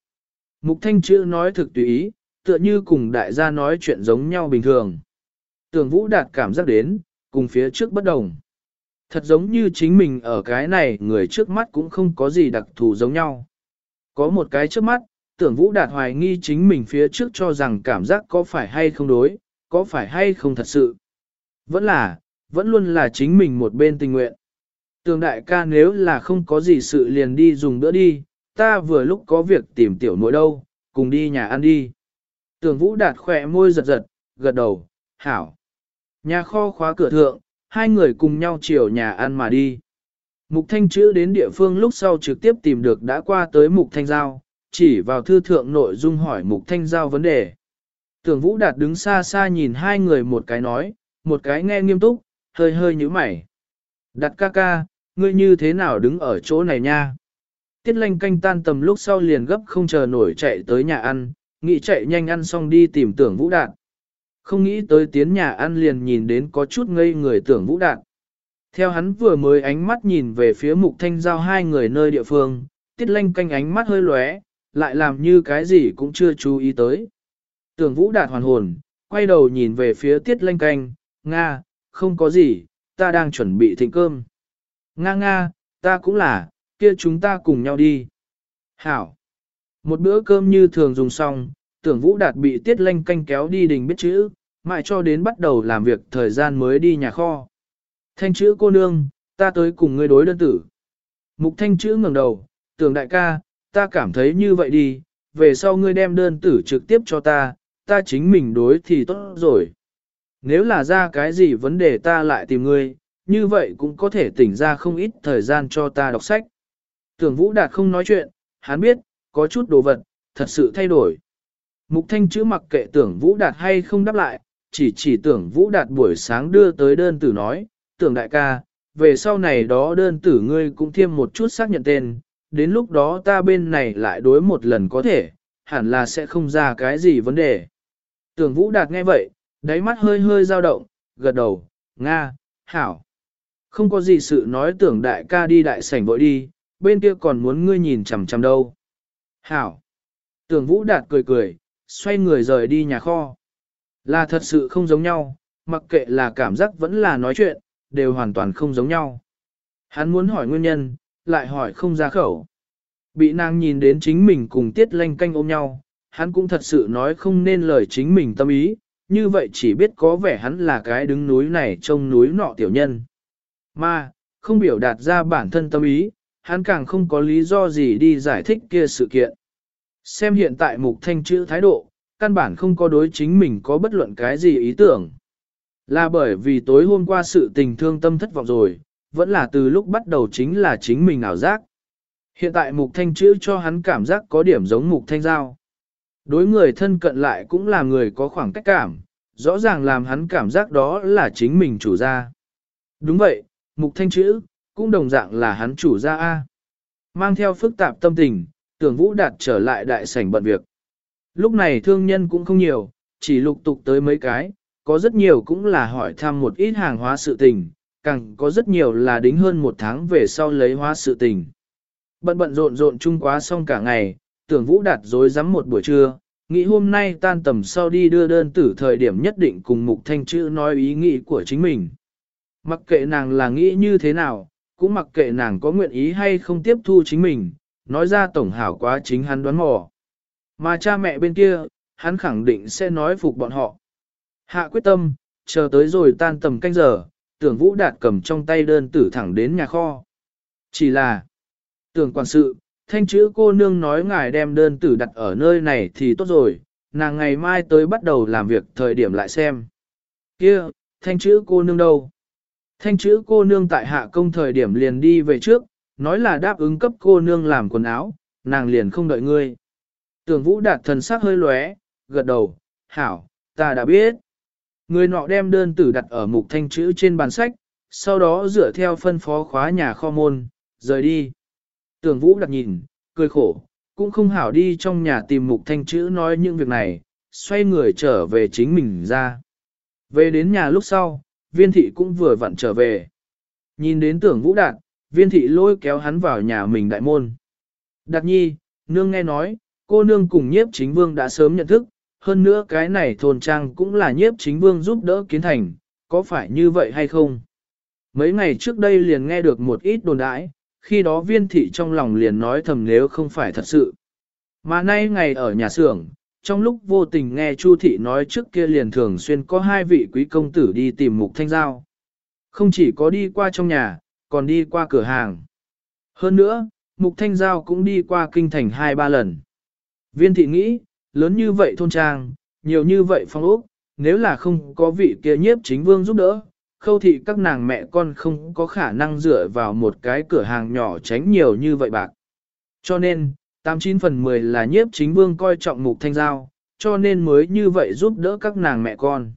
Mục thanh chữ nói thực tùy ý, tựa như cùng đại gia nói chuyện giống nhau bình thường. Tưởng vũ đạt cảm giác đến, cùng phía trước bất đồng. Thật giống như chính mình ở cái này người trước mắt cũng không có gì đặc thù giống nhau. Có một cái trước mắt, tưởng vũ đạt hoài nghi chính mình phía trước cho rằng cảm giác có phải hay không đối, có phải hay không thật sự. Vẫn là, vẫn luôn là chính mình một bên tình nguyện. Tường đại ca nếu là không có gì sự liền đi dùng bữa đi, ta vừa lúc có việc tìm tiểu nội đâu, cùng đi nhà ăn đi. Tưởng vũ đạt khỏe môi giật giật, gật đầu, hảo. Nhà kho khóa cửa thượng, hai người cùng nhau chiều nhà ăn mà đi. Mục thanh chữ đến địa phương lúc sau trực tiếp tìm được đã qua tới mục thanh giao, chỉ vào thư thượng nội dung hỏi mục thanh giao vấn đề. Tưởng vũ đạt đứng xa xa nhìn hai người một cái nói, một cái nghe nghiêm túc, hơi hơi nhíu mày. Đặt ca ca, ngươi như thế nào đứng ở chỗ này nha? Tiết lanh canh tan tầm lúc sau liền gấp không chờ nổi chạy tới nhà ăn, nghĩ chạy nhanh ăn xong đi tìm tưởng vũ đạt. Không nghĩ tới tiến nhà ăn liền nhìn đến có chút ngây người tưởng vũ đạt. Theo hắn vừa mới ánh mắt nhìn về phía mục thanh giao hai người nơi địa phương, tiết lanh canh ánh mắt hơi lóe, lại làm như cái gì cũng chưa chú ý tới. Tưởng vũ đạt hoàn hồn, quay đầu nhìn về phía tiết lanh canh, Nga, không có gì, ta đang chuẩn bị thịnh cơm. Nga nga, ta cũng là, kia chúng ta cùng nhau đi. Hảo. Một bữa cơm như thường dùng xong, tưởng vũ đạt bị tiết lanh canh kéo đi đình biết chữ, mãi cho đến bắt đầu làm việc thời gian mới đi nhà kho. Thanh chữ cô nương, ta tới cùng ngươi đối đơn tử. Mục thanh chữ ngẩng đầu, tưởng đại ca, ta cảm thấy như vậy đi, về sau ngươi đem đơn tử trực tiếp cho ta, ta chính mình đối thì tốt rồi. Nếu là ra cái gì vấn đề ta lại tìm ngươi, như vậy cũng có thể tỉnh ra không ít thời gian cho ta đọc sách. Tưởng Vũ Đạt không nói chuyện, hắn biết, có chút đồ vật, thật sự thay đổi. Mục thanh chữ mặc kệ tưởng Vũ Đạt hay không đáp lại, chỉ chỉ tưởng Vũ Đạt buổi sáng đưa tới đơn tử nói, tưởng đại ca, về sau này đó đơn tử ngươi cũng thêm một chút xác nhận tên, đến lúc đó ta bên này lại đối một lần có thể, hẳn là sẽ không ra cái gì vấn đề. Tưởng Vũ Đạt nghe vậy, đáy mắt hơi hơi dao động, gật đầu, Nga, Hảo. Không có gì sự nói tưởng đại ca đi đại sảnh vội đi, bên kia còn muốn ngươi nhìn chằm chằm đâu. Hảo. Tưởng Vũ Đạt cười cười, xoay người rời đi nhà kho. Là thật sự không giống nhau, mặc kệ là cảm giác vẫn là nói chuyện, đều hoàn toàn không giống nhau. Hắn muốn hỏi nguyên nhân, lại hỏi không ra khẩu. Bị nàng nhìn đến chính mình cùng tiết lanh canh ôm nhau, hắn cũng thật sự nói không nên lời chính mình tâm ý, như vậy chỉ biết có vẻ hắn là cái đứng núi này trông núi nọ tiểu nhân. Mà, không biểu đạt ra bản thân tâm ý, hắn càng không có lý do gì đi giải thích kia sự kiện. Xem hiện tại mục thanh chữ thái độ, căn bản không có đối chính mình có bất luận cái gì ý tưởng. Là bởi vì tối hôm qua sự tình thương tâm thất vọng rồi, vẫn là từ lúc bắt đầu chính là chính mình ảo giác. Hiện tại mục thanh chữ cho hắn cảm giác có điểm giống mục thanh giao. Đối người thân cận lại cũng là người có khoảng cách cảm, rõ ràng làm hắn cảm giác đó là chính mình chủ gia. Đúng vậy, mục thanh chữ, cũng đồng dạng là hắn chủ gia A. Mang theo phức tạp tâm tình, tưởng vũ đạt trở lại đại sảnh bận việc. Lúc này thương nhân cũng không nhiều, chỉ lục tục tới mấy cái, có rất nhiều cũng là hỏi thăm một ít hàng hóa sự tình, càng có rất nhiều là đính hơn một tháng về sau lấy hóa sự tình. Bận bận rộn rộn chung quá xong cả ngày, tưởng vũ đạt dối rắm một buổi trưa, nghĩ hôm nay tan tầm sau đi đưa đơn tử thời điểm nhất định cùng mục thanh chữ nói ý nghĩ của chính mình. Mặc kệ nàng là nghĩ như thế nào, cũng mặc kệ nàng có nguyện ý hay không tiếp thu chính mình, nói ra tổng hảo quá chính hắn đoán mò. Mà cha mẹ bên kia, hắn khẳng định sẽ nói phục bọn họ. Hạ quyết tâm, chờ tới rồi tan tầm canh giờ, tưởng vũ đạt cầm trong tay đơn tử thẳng đến nhà kho. Chỉ là, tưởng quản sự, thanh chữ cô nương nói ngài đem đơn tử đặt ở nơi này thì tốt rồi, nàng ngày mai tới bắt đầu làm việc thời điểm lại xem. Kia, thanh chữ cô nương đâu? Thanh chữ cô nương tại hạ công thời điểm liền đi về trước, nói là đáp ứng cấp cô nương làm quần áo, nàng liền không đợi ngươi. Tưởng vũ đạt thần sắc hơi lóe, gật đầu, hảo, ta đã biết. Người nọ đem đơn tử đặt ở mục thanh chữ trên bàn sách, sau đó dựa theo phân phó khóa nhà kho môn, rời đi. Tưởng vũ đặt nhìn, cười khổ, cũng không hảo đi trong nhà tìm mục thanh chữ nói những việc này, xoay người trở về chính mình ra. Về đến nhà lúc sau, viên thị cũng vừa vặn trở về. Nhìn đến tưởng vũ đạt, viên thị lôi kéo hắn vào nhà mình đại môn. Đạt nhi, nương nghe nói, cô nương cùng nhiếp chính vương đã sớm nhận thức, hơn nữa cái này thôn trang cũng là nhiếp chính vương giúp đỡ kiến thành, có phải như vậy hay không? Mấy ngày trước đây liền nghe được một ít đồn đãi, khi đó viên thị trong lòng liền nói thầm nếu không phải thật sự. Mà nay ngày ở nhà xưởng, trong lúc vô tình nghe Chu thị nói trước kia liền thường xuyên có hai vị quý công tử đi tìm mục thanh giao. Không chỉ có đi qua trong nhà, còn đi qua cửa hàng. Hơn nữa, mục thanh giao cũng đi qua kinh thành hai ba lần. Viên thị nghĩ, lớn như vậy thôn trang, nhiều như vậy phong ốc, nếu là không có vị kia nhiếp chính vương giúp đỡ, khâu thị các nàng mẹ con không có khả năng dựa vào một cái cửa hàng nhỏ tránh nhiều như vậy bạc. Cho nên, 89 phần 10 là nhiếp chính vương coi trọng mục thanh giao, cho nên mới như vậy giúp đỡ các nàng mẹ con.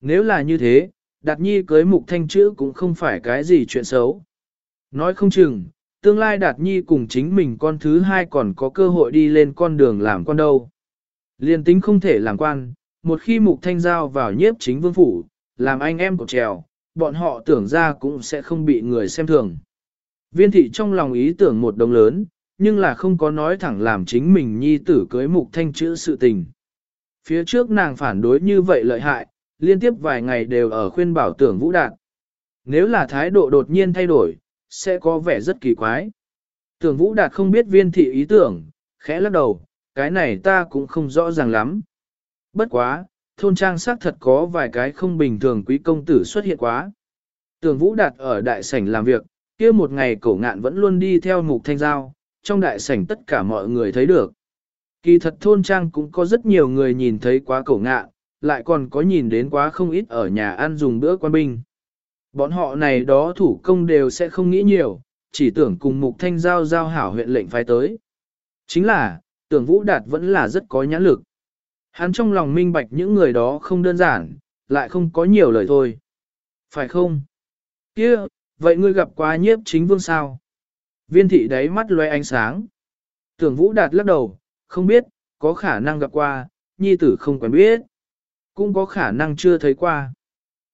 Nếu là như thế, Đạt Nhi cưới mục thanh chữ cũng không phải cái gì chuyện xấu. Nói không chừng, tương lai Đạt Nhi cùng chính mình con thứ hai còn có cơ hội đi lên con đường làm con đâu. Liên tính không thể làm quan, một khi mục thanh giao vào nhiếp chính vương phủ, làm anh em của trèo, bọn họ tưởng ra cũng sẽ không bị người xem thường. Viên thị trong lòng ý tưởng một đồng lớn, nhưng là không có nói thẳng làm chính mình nhi tử cưới mục thanh chữ sự tình. Phía trước nàng phản đối như vậy lợi hại, liên tiếp vài ngày đều ở khuyên bảo tưởng vũ đạt. Nếu là thái độ đột nhiên thay đổi, sẽ có vẻ rất kỳ quái. Tưởng vũ đạt không biết viên thị ý tưởng, khẽ lắc đầu, cái này ta cũng không rõ ràng lắm. Bất quá, thôn trang xác thật có vài cái không bình thường quý công tử xuất hiện quá. Tưởng vũ đạt ở đại sảnh làm việc, kia một ngày cổ ngạn vẫn luôn đi theo mục thanh giao, trong đại sảnh tất cả mọi người thấy được. Kỳ thật thôn trang cũng có rất nhiều người nhìn thấy quá cổ ngạ, lại còn có nhìn đến quá không ít ở nhà ăn dùng bữa quan binh. Bọn họ này đó thủ công đều sẽ không nghĩ nhiều, chỉ tưởng cùng mục thanh giao giao hảo huyện lệnh phái tới. Chính là, tưởng Vũ Đạt vẫn là rất có nhãn lực. Hắn trong lòng minh bạch những người đó không đơn giản, lại không có nhiều lời thôi. Phải không? kia vậy ngươi gặp quá nhiếp chính vương sao? Viên thị đáy mắt loe ánh sáng. Tưởng Vũ Đạt lắc đầu, không biết, có khả năng gặp qua, nhi tử không quen biết. Cũng có khả năng chưa thấy qua.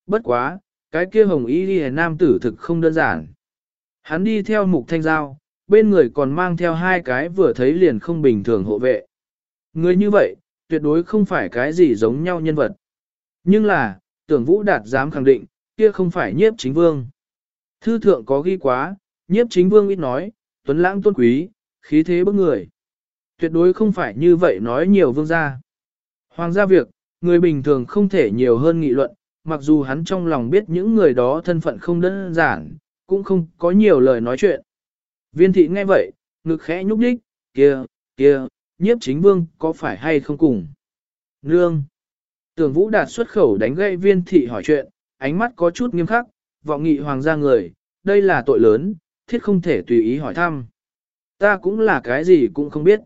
Bất quá, cái kia hồng y ghi nam tử thực không đơn giản. Hắn đi theo mục thanh giao, bên người còn mang theo hai cái vừa thấy liền không bình thường hộ vệ. Người như vậy, tuyệt đối không phải cái gì giống nhau nhân vật. Nhưng là, tưởng vũ đạt dám khẳng định, kia không phải nhiếp chính vương. Thư thượng có ghi quá, nhiếp chính vương ít nói, tuấn lãng tôn quý, khí thế bức người. Tuyệt đối không phải như vậy nói nhiều vương gia. Hoàng gia việc, người bình thường không thể nhiều hơn nghị luận, mặc dù hắn trong lòng biết những người đó thân phận không đơn giản, cũng không có nhiều lời nói chuyện. Viên thị nghe vậy, ngực khẽ nhúc nhích, kia, kia, nhiếp chính vương có phải hay không cùng? Nương! Tưởng vũ đạt xuất khẩu đánh gây viên thị hỏi chuyện, ánh mắt có chút nghiêm khắc, vọng nghị hoàng gia người, đây là tội lớn, thiết không thể tùy ý hỏi thăm. Ta cũng là cái gì cũng không biết.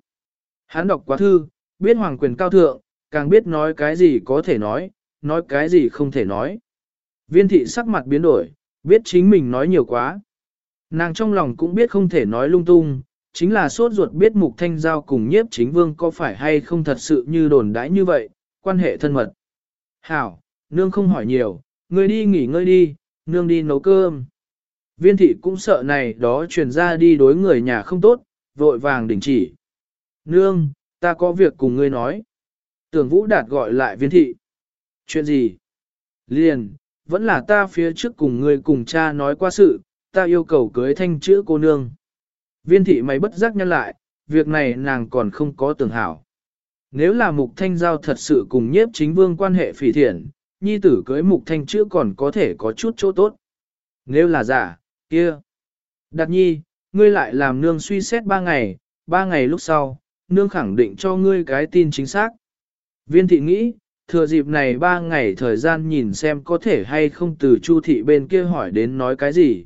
Hắn đọc quá thư, biết hoàng quyền cao thượng, càng biết nói cái gì có thể nói, nói cái gì không thể nói. Viên thị sắc mặt biến đổi, biết chính mình nói nhiều quá. Nàng trong lòng cũng biết không thể nói lung tung, chính là sốt ruột biết mục thanh giao cùng nhiếp chính vương có phải hay không thật sự như đồn đãi như vậy, quan hệ thân mật. Hảo, nương không hỏi nhiều, ngươi đi nghỉ ngơi đi, nương đi nấu cơm. Viên thị cũng sợ này đó truyền ra đi đối người nhà không tốt, vội vàng đình chỉ. Nương, ta có việc cùng ngươi nói. Tưởng Vũ Đạt gọi lại viên thị. Chuyện gì? Liền, vẫn là ta phía trước cùng ngươi cùng cha nói qua sự, ta yêu cầu cưới thanh chữ cô nương. Viên thị mày bất giác nhân lại, việc này nàng còn không có tưởng hảo. Nếu là mục thanh giao thật sự cùng nhiếp chính vương quan hệ phỉ thiện, nhi tử cưới mục thanh chữ còn có thể có chút chỗ tốt. Nếu là giả, kia. Đạt nhi, ngươi lại làm nương suy xét ba ngày, ba ngày lúc sau, nương khẳng định cho ngươi cái tin chính xác. Viên thị nghĩ, thừa dịp này ba ngày thời gian nhìn xem có thể hay không từ chu thị bên kia hỏi đến nói cái gì.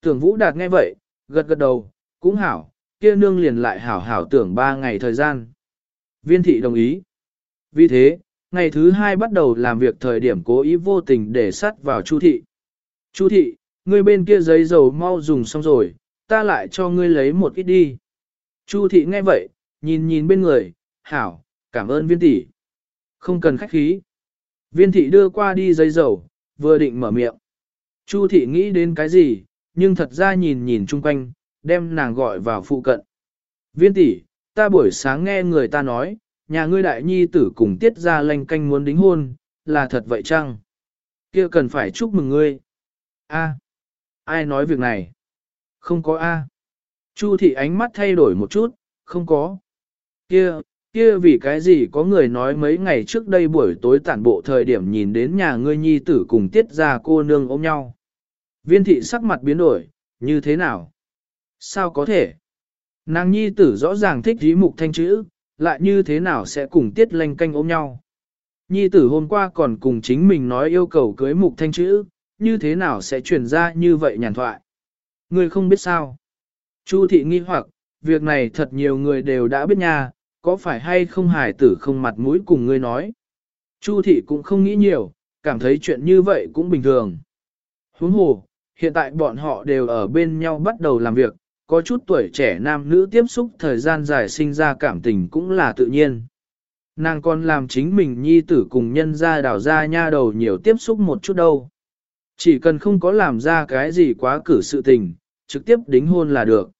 Tưởng Vũ Đạt nghe vậy, gật gật đầu, cũng hảo, kia nương liền lại hảo hảo tưởng ba ngày thời gian. Viên thị đồng ý. Vì thế, ngày thứ hai bắt đầu làm việc thời điểm cố ý vô tình để sắt vào Chu thị. Chu thị, ngươi bên kia giấy dầu mau dùng xong rồi, ta lại cho ngươi lấy một ít đi. Chu thị nghe vậy, nhìn nhìn bên người, hảo, cảm ơn viên tỷ. Không cần khách khí. Viên thị đưa qua đi giấy dầu, vừa định mở miệng. Chu thị nghĩ đến cái gì, nhưng thật ra nhìn nhìn chung quanh, đem nàng gọi vào phụ cận. Viên tỷ, ta buổi sáng nghe người ta nói, nhà ngươi đại nhi tử cùng tiết ra lanh canh muốn đính hôn, là thật vậy chăng? kia cần phải chúc mừng ngươi. A, ai nói việc này? Không có A. Chu thị ánh mắt thay đổi một chút, không có. Kia, kia vì cái gì có người nói mấy ngày trước đây buổi tối tản bộ thời điểm nhìn đến nhà ngươi nhi tử cùng tiết ra cô nương ôm nhau. Viên thị sắc mặt biến đổi, như thế nào? Sao có thể? Nàng nhi tử rõ ràng thích dí mục thanh chữ, lại như thế nào sẽ cùng tiết lanh canh ôm nhau? Nhi tử hôm qua còn cùng chính mình nói yêu cầu cưới mục thanh chữ, như thế nào sẽ truyền ra như vậy nhàn thoại? Người không biết sao? Chu thị nghi hoặc, việc này thật nhiều người đều đã biết nha, có phải hay không hài tử không mặt mũi cùng ngươi nói? Chu thị cũng không nghĩ nhiều, cảm thấy chuyện như vậy cũng bình thường. Huống hồ, hiện tại bọn họ đều ở bên nhau bắt đầu làm việc, có chút tuổi trẻ nam nữ tiếp xúc thời gian dài sinh ra cảm tình cũng là tự nhiên. Nàng còn làm chính mình nhi tử cùng nhân ra đào ra nha đầu nhiều tiếp xúc một chút đâu. Chỉ cần không có làm ra cái gì quá cử sự tình, trực tiếp đính hôn là được.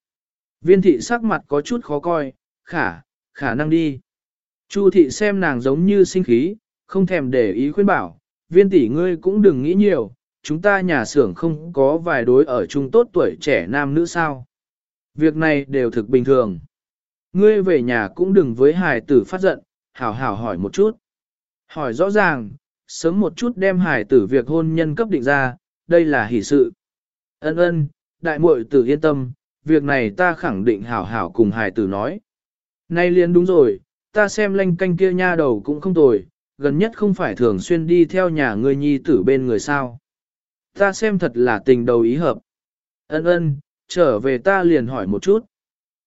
Viên thị sắc mặt có chút khó coi, khả, khả năng đi. Chu thị xem nàng giống như sinh khí, không thèm để ý khuyên bảo, viên tỷ ngươi cũng đừng nghĩ nhiều, chúng ta nhà xưởng không có vài đối ở chung tốt tuổi trẻ nam nữ sao. Việc này đều thực bình thường. Ngươi về nhà cũng đừng với hài tử phát giận, hảo hảo hỏi một chút. Hỏi rõ ràng, sớm một chút đem hải tử việc hôn nhân cấp định ra, đây là hỷ sự. Ân ân, đại muội tử yên tâm, việc này ta khẳng định hảo hảo cùng hải tử nói. Nay liền đúng rồi, ta xem lanh canh kia nha đầu cũng không tồi, gần nhất không phải thường xuyên đi theo nhà ngươi nhi tử bên người sao. Ta xem thật là tình đầu ý hợp. Ân ân, trở về ta liền hỏi một chút.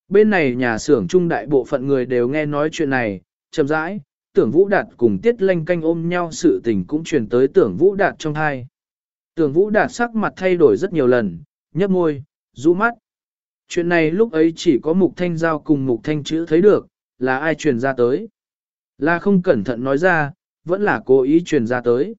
Bên này nhà xưởng trung đại bộ phận người đều nghe nói chuyện này, chậm rãi, tưởng vũ đạt cùng tiết lanh canh ôm nhau sự tình cũng truyền tới tưởng vũ đạt trong hai. Tưởng vũ đạt sắc mặt thay đổi rất nhiều lần, nhấp môi, rũ mắt. Chuyện này lúc ấy chỉ có mục thanh giao cùng mục thanh chữ thấy được, là ai truyền ra tới. Là không cẩn thận nói ra, vẫn là cố ý truyền ra tới.